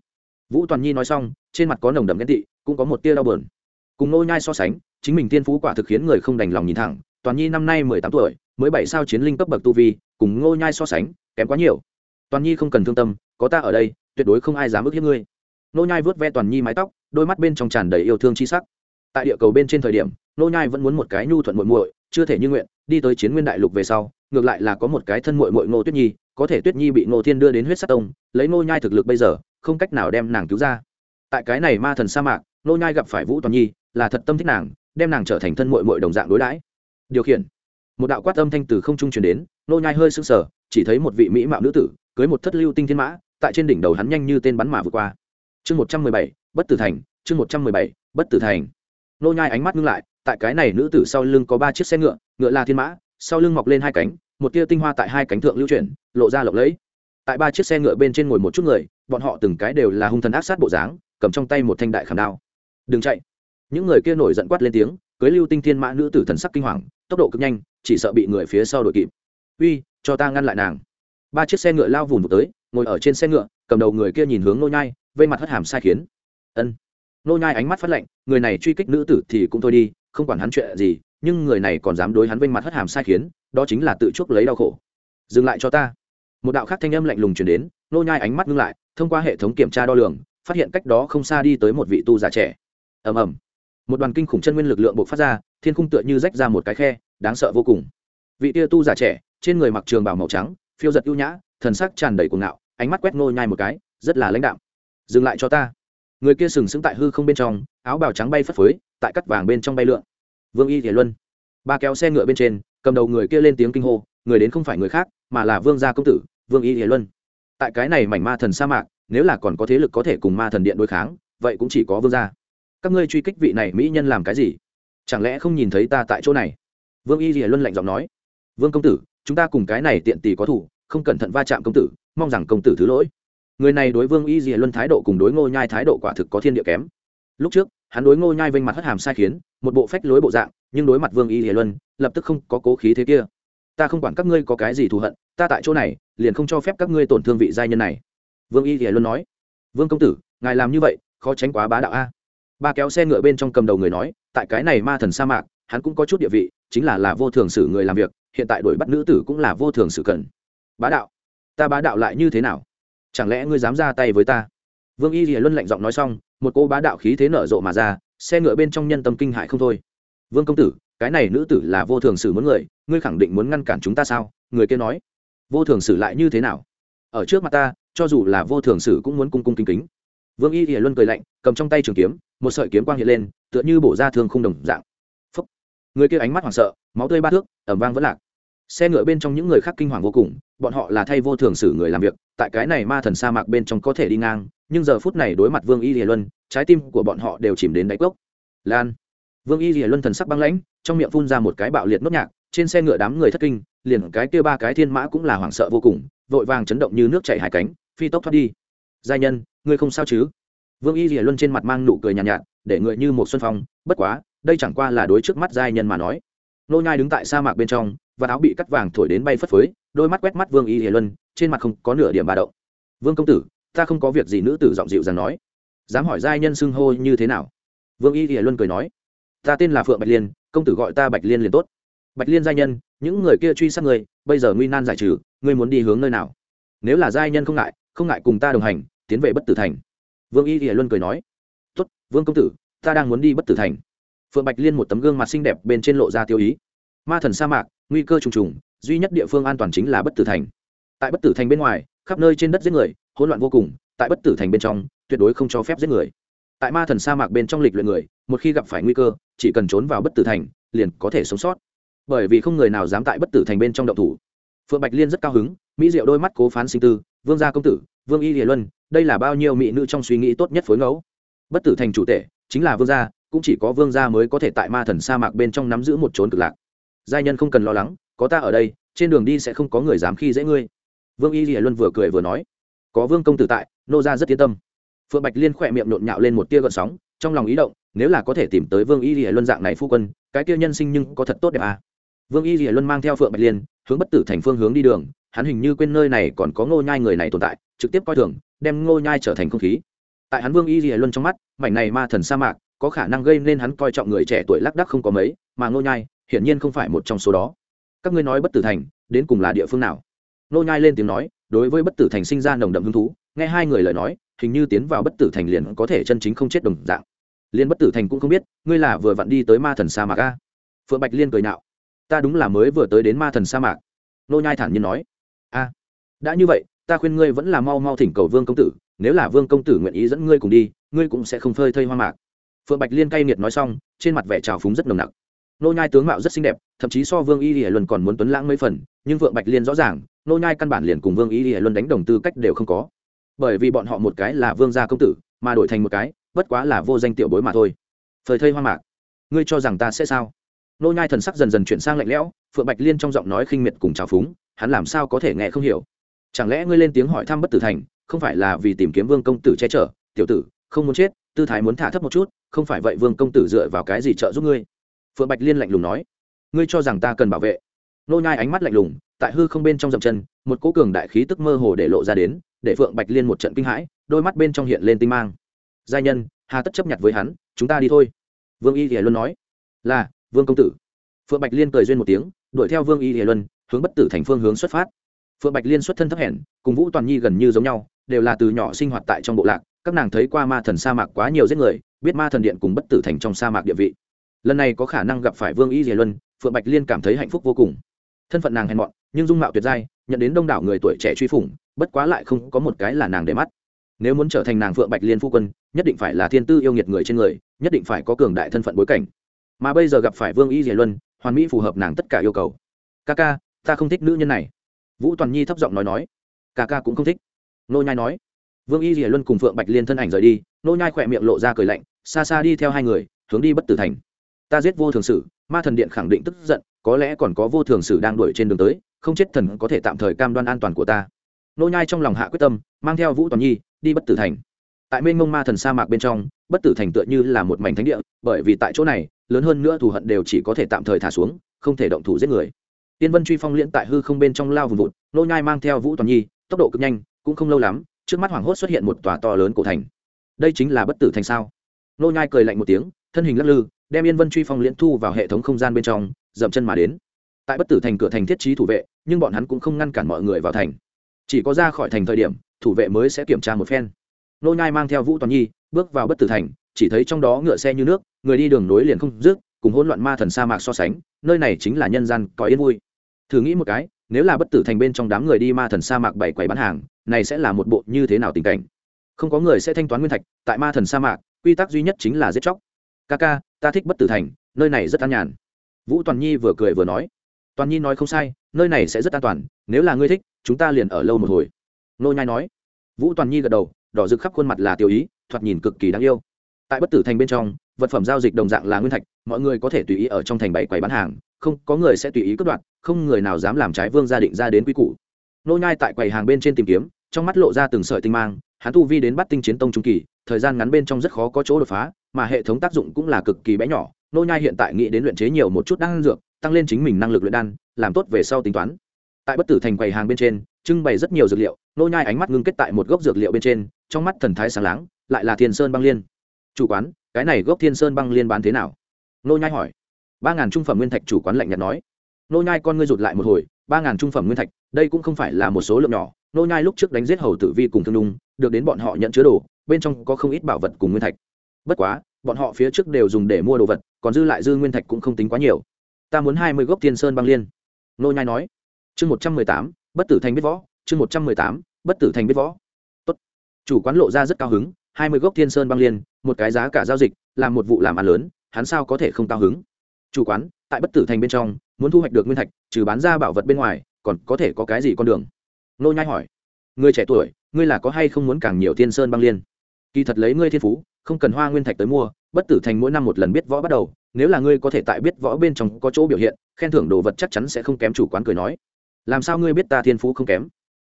Vũ toàn nhi nói xong, trên mặt có nồng đậm ghen tị, cũng có một tia đau buồn cùng nô nhai so sánh, chính mình tiên phú quả thực khiến người không đành lòng nhìn thẳng. Toàn nhi năm nay mười tám tuổi, mới bảy sao chiến linh cấp bậc tu vi, cùng nô nhai so sánh, kém quá nhiều. Toàn nhi không cần thương tâm, có ta ở đây, tuyệt đối không ai dám ức hiếp ngươi. Nô nhai vớt ve toàn nhi mái tóc, đôi mắt bên trong tràn đầy yêu thương chi sắc. Tại địa cầu bên trên thời điểm, nô nhai vẫn muốn một cái nhu thuận muội muội, chưa thể như nguyện, đi tới chiến nguyên đại lục về sau, ngược lại là có một cái thân muội muội ngô tuyết nhi, có thể tuyết nhi bị ngô thiên đưa đến huyết sát tông, lấy nô nhai thực lực bây giờ, không cách nào đem nàng cứu ra. Tại cái này ma thần sa mạc, nô nhai gặp phải vũ toàn nhi là thật tâm thích nàng, đem nàng trở thành thân muội muội đồng dạng đối đãi. Điều khiển. Một đạo quát âm thanh từ không trung truyền đến, nô nhai hơi sững sờ, chỉ thấy một vị mỹ mạo nữ tử, cưới một thất lưu tinh thiên mã, tại trên đỉnh đầu hắn nhanh như tên bắn mà vượt qua. Chương một trăm mười bảy, bất tử thành, chương một trăm mười bảy, bất tử thành. Nô nhai ánh mắt ngưng lại, tại cái này nữ tử sau lưng có ba chiếc xe ngựa ngựa là thiên mã, sau lưng mọc lên hai cánh, một tia tinh hoa tại hai cánh thượng lưu chuyển, lộ ra lộng lẫy. Tại ba chiếc xe ngựa bên trên ngồi một chút người, bọn họ từng cái đều là hung thần ác sát bộ dáng, cầm trong tay một thanh đại khảm đao. Đừng chạy những người kia nổi giận quát lên tiếng, cưới lưu tinh thiên mã nữ tử thần sắc kinh hoàng, tốc độ cực nhanh, chỉ sợ bị người phía sau đội kịp. Uy, cho ta ngăn lại nàng. Ba chiếc xe ngựa lao vùn vụt tới, ngồi ở trên xe ngựa, cầm đầu người kia nhìn hướng nô nhai, vây mặt hất hàm sai khiến. Ân. Nô nhai ánh mắt phát lạnh, người này truy kích nữ tử thì cũng thôi đi, không quản hắn chuyện gì, nhưng người này còn dám đối hắn vây mặt hất hàm sai khiến, đó chính là tự chuốc lấy đau khổ. Dừng lại cho ta. Một đạo khác thanh âm lạnh lùng truyền đến, nô nhai ánh mắt ngưng lại, thông qua hệ thống kiểm tra đo lường, phát hiện cách đó không xa đi tới một vị tu giả trẻ. Ầm ầm một đoàn kinh khủng chân nguyên lực lượng bộc phát ra, thiên khung tựa như rách ra một cái khe, đáng sợ vô cùng. Vị tia tu giả trẻ, trên người mặc trường bào màu trắng, phiêu giật ưu nhã, thần sắc tràn đầy cuồng ngạo, ánh mắt quét nô nhai một cái, rất là lãnh đạm. Dừng lại cho ta. Người kia sừng sững tại hư không bên trong, áo bào trắng bay phất phới, tại cắt vàng bên trong bay lượn. Vương y thể luân. Ba kéo xe ngựa bên trên, cầm đầu người kia lên tiếng kinh hô, người đến không phải người khác, mà là vương gia công tử, vương y thể luân. Tại cái này mảnh ma thần sa mạc, nếu là còn có thế lực có thể cùng ma thần điện đối kháng, vậy cũng chỉ có vương gia các ngươi truy kích vị này mỹ nhân làm cái gì? Chẳng lẽ không nhìn thấy ta tại chỗ này? Vương y thể luân lạnh giọng nói. Vương công tử, chúng ta cùng cái này tiện tỷ có thủ, không cẩn thận va chạm công tử, mong rằng công tử thứ lỗi. Người này đối vương y dìa luân thái độ cùng đối ngô nhai thái độ quả thực có thiên địa kém. Lúc trước, hắn đối ngô nhai vênh mặt hất hàm sai khiến, một bộ phách lối bộ dạng, nhưng đối mặt vương y dìa luân, lập tức không có cố khí thế kia. Ta không quản các ngươi có cái gì thù hận, ta tại chỗ này, liền không cho phép các ngươi tổn thương vị giai nhân này. Vương y dìa luân nói. Vương công tử, ngài làm như vậy, khó tránh quá bá đạo a ba kéo xe ngựa bên trong cầm đầu người nói, tại cái này ma thần sa mạc, hắn cũng có chút địa vị, chính là là vô thường xử người làm việc, hiện tại đuổi bắt nữ tử cũng là vô thường xử cần. Bá đạo, ta bá đạo lại như thế nào? Chẳng lẽ ngươi dám ra tay với ta? Vương y rìa luân lạnh giọng nói xong, một cô bá đạo khí thế nở rộ mà ra, xe ngựa bên trong nhân tâm kinh hại không thôi. Vương công tử, cái này nữ tử là vô thường xử muốn người, ngươi khẳng định muốn ngăn cản chúng ta sao? Người kia nói. Vô thường xử lại như thế nào? Ở trước mặt ta, cho dù là vô thường xử cũng muốn cung cung kính kính. Vương y rìa luân cười lạnh, cầm trong tay trường kiếm một sợi kiếm quang hiện lên, tựa như bổ ra thương không đồng dạng. Phúc. người kia ánh mắt hoảng sợ, máu tươi ba thước, ẩm vang vẫn lạc. Xe ngựa bên trong những người khác kinh hoàng vô cùng, bọn họ là thay vô thường xử người làm việc, tại cái này ma thần sa mạc bên trong có thể đi ngang, nhưng giờ phút này đối mặt vương y hiền luân, trái tim của bọn họ đều chìm đến đáy cốc. Lan. Vương y hiền luân thần sắc băng lãnh, trong miệng phun ra một cái bạo liệt nốt nhạc, trên xe ngựa đám người thất kinh, liền cái kia ba cái thiên mã cũng là hoảng sợ vô cùng, vội vàng chấn động như nước chảy hai cánh, phi tốc thoát đi. Gia nhân, ngươi không sao chứ? Vương y rìa luân trên mặt mang nụ cười nhàn nhạt, nhạt để người như một xuân phong bất quá đây chẳng qua là đối trước mắt giai nhân mà nói. Nô nhai đứng tại sa mạc bên trong và áo bị cắt vàng thổi đến bay phất phới đôi mắt quét mắt vương y rìa luân trên mặt không có nửa điểm ba động. Vương công tử ta không có việc gì nữ tử giọng dịu dàng nói. Dám hỏi giai nhân xưng hô như thế nào? Vương y rìa luân cười nói. Ta tên là phượng bạch liên công tử gọi ta bạch liên liền tốt. Bạch liên giai nhân những người kia truy sát người bây giờ nguy nan giải trừ ngươi muốn đi hướng nơi nào? Nếu là giai nhân không ngại không ngại cùng ta đồng hành tiến về bất tử thành vương y thì luân cười nói, tốt, vương công tử, ta đang muốn đi bất tử thành. Phượng bạch liên một tấm gương mặt xinh đẹp bên trên lộ ra tiêu ý. Ma thần sa mạc, nguy cơ trùng trùng, duy nhất địa phương an toàn chính là bất tử thành. Tại bất tử thành bên ngoài, khắp nơi trên đất giết người, hỗn loạn vô cùng, tại bất tử thành bên trong, tuyệt đối không cho phép giết người. Tại ma thần sa mạc bên trong lịch luyện người, một khi gặp phải nguy cơ, chỉ cần trốn vào bất tử thành, liền có thể sống sót. Bởi vì không người nào dám tại bất tử thành bên trong động thủ. Phượng bạch liên rất cao hứng, mỹ diệu đôi mắt cố phán sinh tư, vương gia công tử, vương y hiền luân đây là bao nhiêu mỹ nữ trong suy nghĩ tốt nhất phối ngẫu? Bất tử thành chủ tể, chính là vương gia, cũng chỉ có vương gia mới có thể tại ma thần sa mạc bên trong nắm giữ một chốn cực lạc. Giai nhân không cần lo lắng, có ta ở đây, trên đường đi sẽ không có người dám khi dễ ngươi. Vương y lìa luân vừa cười vừa nói. Có vương công tử tại, nô gia rất yên tâm. Phượng bạch liên khỏe miệng nhộn nhạo lên một tia gợn sóng, trong lòng ý động, nếu là có thể tìm tới vương y lìa luân dạng này phu quân, cái tia nhân sinh nhưng có thật tốt đẹp à. vương y lìa luân mang theo phượng bạch liên, hướng bất tử thành phương hướng đi đường hắn hình như quên nơi này còn có ngô nhai người này tồn tại, trực tiếp coi thường, đem ngô nhai trở thành không khí. Tại hắn vương y lìa luân trong mắt, mảnh này ma thần sa mạc, có khả năng gây nên hắn coi trọng người trẻ tuổi lác đắc không có mấy, mà ngô nhai, hiển nhiên không phải một trong số đó. Các ngươi nói bất tử thành, đến cùng là địa phương nào? Ngô nhai lên tiếng nói, đối với bất tử thành sinh ra nồng đậm hứng thú, nghe hai người lời nói, hình như tiến vào bất tử thành liền có thể chân chính không chết đồng dạng. Liên bất tử thành cũng không biết, ngươi là vừa vặn đi tới ma thần sa mạc a? Phượng bạch liên cười nhạo ta đúng là mới vừa tới đến ma thần sa mạc. Nô nhai thản nhiên nói a đã như vậy, ta khuyên ngươi vẫn là mau mau thỉnh cầu vương công tử, nếu là vương công tử nguyện ý dẫn ngươi cùng đi, ngươi cũng sẽ không phơi thây hoa mạc. Phượng bạch liên cay nghiệt nói xong, trên mặt vẻ trào phúng rất nồng nặc. Nô nhai tướng mạo rất xinh đẹp, thậm chí so vương y lìa luân còn muốn tuấn lãng mấy phần, nhưng Phượng bạch liên rõ ràng, nô nhai căn bản liền cùng vương y lìa luân đánh đồng tư cách đều không có. Bởi vì bọn họ một cái là vương gia công tử, mà đổi thành một cái, bất quá là vô danh tiểu bối mà thôi. Phơi thây hoa mạc. Ngươi cho rằng ta sẽ sao? Nô nhai thần sắc dần dần chuyển sang lạnh lẽo, phượng bạch liên trong giọng nói khinh miệt cùng trào phúng hắn làm sao có thể nghe không hiểu? Chẳng lẽ ngươi lên tiếng hỏi thăm bất tử thành, không phải là vì tìm kiếm vương công tử che chở? Tiểu tử, không muốn chết, tư thái muốn thả thấp một chút, không phải vậy vương công tử dựa vào cái gì trợ giúp ngươi? Phượng bạch liên lạnh lùng nói. Ngươi cho rằng ta cần bảo vệ. Nô nhai ánh mắt lạnh lùng, tại hư không bên trong dậm chân, một cỗ cường đại khí tức mơ hồ để lộ ra đến, để phượng bạch liên một trận kinh hãi, đôi mắt bên trong hiện lên tinh mang. Giai nhân, hà tất chấp nhận với hắn, chúng ta đi thôi. Vương y thì luôn nói. Là, vương công tử. Phượng bạch liên cười duyên một tiếng, đuổi theo vương y thì luân hướng bất tử thành phương hướng xuất phát. Phượng bạch liên xuất thân thấp hèn, cùng vũ toàn nhi gần như giống nhau, đều là từ nhỏ sinh hoạt tại trong bộ lạc, các nàng thấy qua ma thần sa mạc quá nhiều giết người, biết ma thần điện cùng bất tử thành trong sa mạc địa vị. Lần này có khả năng gặp phải vương y dì luân, phượng bạch liên cảm thấy hạnh phúc vô cùng. Thân phận nàng hèn mọn, nhưng dung mạo tuyệt giai, nhận đến đông đảo người tuổi trẻ truy phủng, bất quá lại không có một cái là nàng để mắt. Nếu muốn trở thành nàng phượng bạch liên phu quân, nhất định phải là thiên tư yêu nghiệt người trên người, nhất định phải có cường đại thân phận bối cảnh. Mà bây giờ gặp phải vương y dì luân, hoàn mỹ phù hợp nàng tất cả yêu cầu. Ca ca ta không thích nữ nhân này. Vũ toàn nhi thấp giọng nói nói. Ca ca cũng không thích. Nô nhai nói. Vương y rìa luân cùng phượng bạch liên thân ảnh rời đi, nô nhai khỏe miệng lộ ra cười lạnh, xa xa đi theo hai người, hướng đi bất tử thành. Ta giết vô thường sử, ma thần điện khẳng định tức giận, có lẽ còn có vô thường sử đang đuổi trên đường tới, không chết thần có thể tạm thời cam đoan an toàn của ta. Nô nhai trong lòng hạ quyết tâm, mang theo vũ toàn nhi, đi bất tử thành. Tại mênh mông ma thần sa mạc bên trong, bất tử thành tựa như là một mảnh thánh địa, bởi vì tại chỗ này, lớn hơn nữa thù hận đều chỉ có thể tạm thời thả xuống, không thể động thủ giết người tiên vân truy phong liễn tại hư không bên trong lao vùng vụt, nô nhai mang theo vũ toàn nhi, tốc độ cực nhanh, cũng không lâu lắm, trước mắt hoàng hốt xuất hiện một tòa to lớn cổ thành. Đây chính là bất tử thành sao? Nô nhai cười lạnh một tiếng, thân hình lắc lư, đem yên vân truy phong liễn thu vào hệ thống không gian bên trong, dậm chân mà đến. Tại bất tử thành cửa thành thiết trí thủ vệ, nhưng bọn hắn cũng không ngăn cản mọi người vào thành. Chỉ có ra khỏi thành thời điểm, thủ vệ mới sẽ kiểm tra một phen. Nô nhai mang theo vũ toàn nhi, bước vào bất tử thành, chỉ thấy trong đó ngựa xe như nước, người đi đường nối liền không dứt, cùng hỗn loạn ma thần sa mạc so sánh, nơi này chính là nhân gian có yên vui thử nghĩ một cái, nếu là bất tử thành bên trong đám người đi ma thần sa mạc bảy quầy bán hàng, này sẽ là một bộ như thế nào tình cảnh? Không có người sẽ thanh toán nguyên thạch, tại ma thần sa mạc, quy tắc duy nhất chính là giết chóc. Ca ca ta thích bất tử thành, nơi này rất an nhàn. Vũ toàn nhi vừa cười vừa nói. Toàn nhi nói không sai, nơi này sẽ rất an toàn, nếu là ngươi thích, chúng ta liền ở lâu một hồi. Nô nhai nói. Vũ toàn nhi gật đầu, đỏ rực khắp khuôn mặt là tiểu ý, thoạt nhìn cực kỳ đáng yêu. Tại bất tử thành bên trong, vật phẩm giao dịch đồng dạng là nguyên thạch, mọi người có thể tùy ý ở trong thành bảy quầy bán hàng không, có người sẽ tùy ý cướp đoạt, không người nào dám làm trái vương gia định ra đến quy củ. Nô nhai tại quầy hàng bên trên tìm kiếm, trong mắt lộ ra từng sợi tinh mang, hắn tu vi đến bắt tinh chiến tông trung kỳ, thời gian ngắn bên trong rất khó có chỗ đột phá, mà hệ thống tác dụng cũng là cực kỳ bé nhỏ, nô nhai hiện tại nghĩ đến luyện chế nhiều một chút đan dược, tăng lên chính mình năng lực luyện đan, làm tốt về sau tính toán. Tại bất tử thành quầy hàng bên trên, trưng bày rất nhiều dược liệu, nô nhai ánh mắt ngưng kết tại một gốc dược liệu bên trên, trong mắt thần thái sáng láng, lại là thiên sơn băng liên. Chủ quán, cái này gốc thiên sơn băng liên bán thế nào? Nô nhai hỏi ba ngàn trung phẩm nguyên thạch chủ quán lạnh nhạt nói. Nô nhai con ngươi rụt lại một hồi, ba ngàn trung phẩm nguyên thạch, đây cũng không phải là một số lượng nhỏ. Nô nhai lúc trước đánh giết hầu tử vi cùng thương đung được đến bọn họ nhận chứa đồ, bên trong có không ít bảo vật cùng nguyên thạch. Bất quá, bọn họ phía trước đều dùng để mua đồ vật, còn dư lại dư nguyên thạch cũng không tính quá nhiều. Ta muốn hai mươi gốc thiên sơn băng liên. Nô nhai nói. Chương một trăm mười tám, bất tử thành biết võ. Chương một trăm mười tám, bất tử thành biết võ. Tốt. chủ quán lộ ra rất cao hứng, hai mươi gốc thiên sơn băng liên, một cái giá cả giao dịch, làm một vụ làm ăn lớn, hắn sao có thể không cao hứng? Chủ quán, tại bất tử thành bên trong, muốn thu hoạch được nguyên thạch, trừ bán ra bảo vật bên ngoài, còn có thể có cái gì con đường? Nô nhai hỏi. Người trẻ tuổi, ngươi là có hay không muốn càng nhiều thiên sơn băng liên? Kỳ thật lấy ngươi thiên phú, không cần hoa nguyên thạch tới mua, bất tử thành mỗi năm một lần biết võ bắt đầu, nếu là ngươi có thể tại biết võ bên trong có chỗ biểu hiện, khen thưởng đồ vật chắc chắn sẽ không kém chủ quán cười nói. Làm sao ngươi biết ta thiên phú không kém?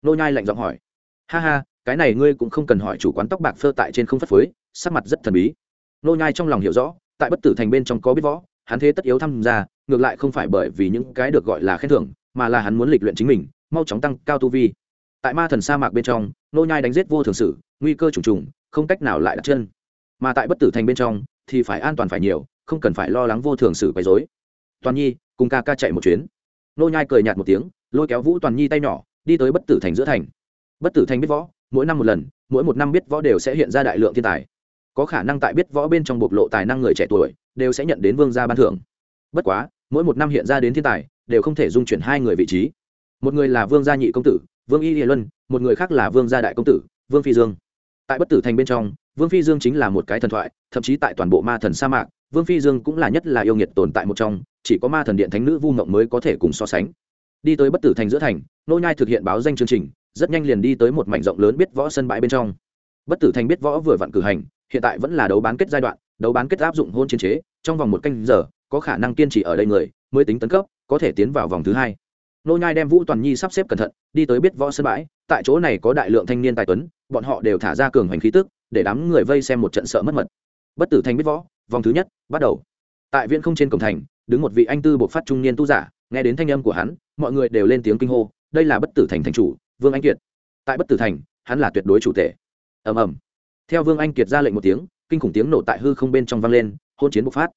Nô nhai lạnh giọng hỏi. Ha ha, cái này ngươi cũng không cần hỏi chủ quán tóc bạc phơ tại trên không phất phới, sắc mặt rất thần bí. Nô nhai trong lòng hiểu rõ, tại bất tử thành bên trong có biết võ hắn thế tất yếu tham gia, ngược lại không phải bởi vì những cái được gọi là khen thưởng, mà là hắn muốn lịch luyện chính mình, mau chóng tăng cao tu vi. Tại ma thần sa mạc bên trong, nô nhai đánh giết vô thường sử, nguy cơ trùng trùng, không cách nào lại đặt chân. Mà tại bất tử thành bên trong, thì phải an toàn phải nhiều, không cần phải lo lắng vô thường sử quấy rối. Toàn nhi, cùng ca ca chạy một chuyến. Nô nhai cười nhạt một tiếng, lôi kéo vũ toàn nhi tay nhỏ, đi tới bất tử thành giữa thành. Bất tử thành biết võ, mỗi năm một lần, mỗi một năm biết võ đều sẽ hiện ra đại lượng thiên tài. Có khả năng tại biết võ bên trong bộc lộ tài năng người trẻ tuổi đều sẽ nhận đến vương gia ban thưởng. Bất quá, mỗi một năm hiện ra đến thiên tài, đều không thể dung chuyển hai người vị trí. Một người là vương gia nhị công tử, vương y hiền luân, một người khác là vương gia đại công tử, vương phi dương. Tại bất tử thành bên trong, vương phi dương chính là một cái thần thoại, thậm chí tại toàn bộ ma thần sa mạc, vương phi dương cũng là nhất là yêu nghiệt tồn tại một trong, chỉ có ma thần điện thánh nữ vu mộng mới có thể cùng so sánh. Đi tới bất tử thành giữa thành, nô nhai thực hiện báo danh chương trình, rất nhanh liền đi tới một mảnh rộng lớn biết võ sân bãi bên trong. Bất tử thành biết võ vừa vặn cử hành, hiện tại vẫn là đấu bán kết giai đoạn đấu bán kết áp dụng hôn chiến chế, trong vòng một canh giờ, có khả năng kiên trì ở đây người, mới tính tấn cấp, có thể tiến vào vòng thứ hai. Nô nhai đem vũ toàn nhi sắp xếp cẩn thận, đi tới biết võ sân bãi, tại chỗ này có đại lượng thanh niên tài tuấn, bọn họ đều thả ra cường hành khí tức, để đám người vây xem một trận sợ mất mật. Bất tử thành biết võ, vòng thứ nhất, bắt đầu. Tại viện không trên cổng thành, đứng một vị anh tư buộc phát trung niên tu giả, nghe đến thanh âm của hắn, mọi người đều lên tiếng kinh hô, đây là bất tử thành thành chủ, vương anh kiệt. Tại bất tử thành, hắn là tuyệt đối chủ tể. Ầm ầm. Theo vương anh kiệt ra lệnh một tiếng kinh khủng tiếng nổ tại hư không bên trong vang lên, hôn chiến bộc phát.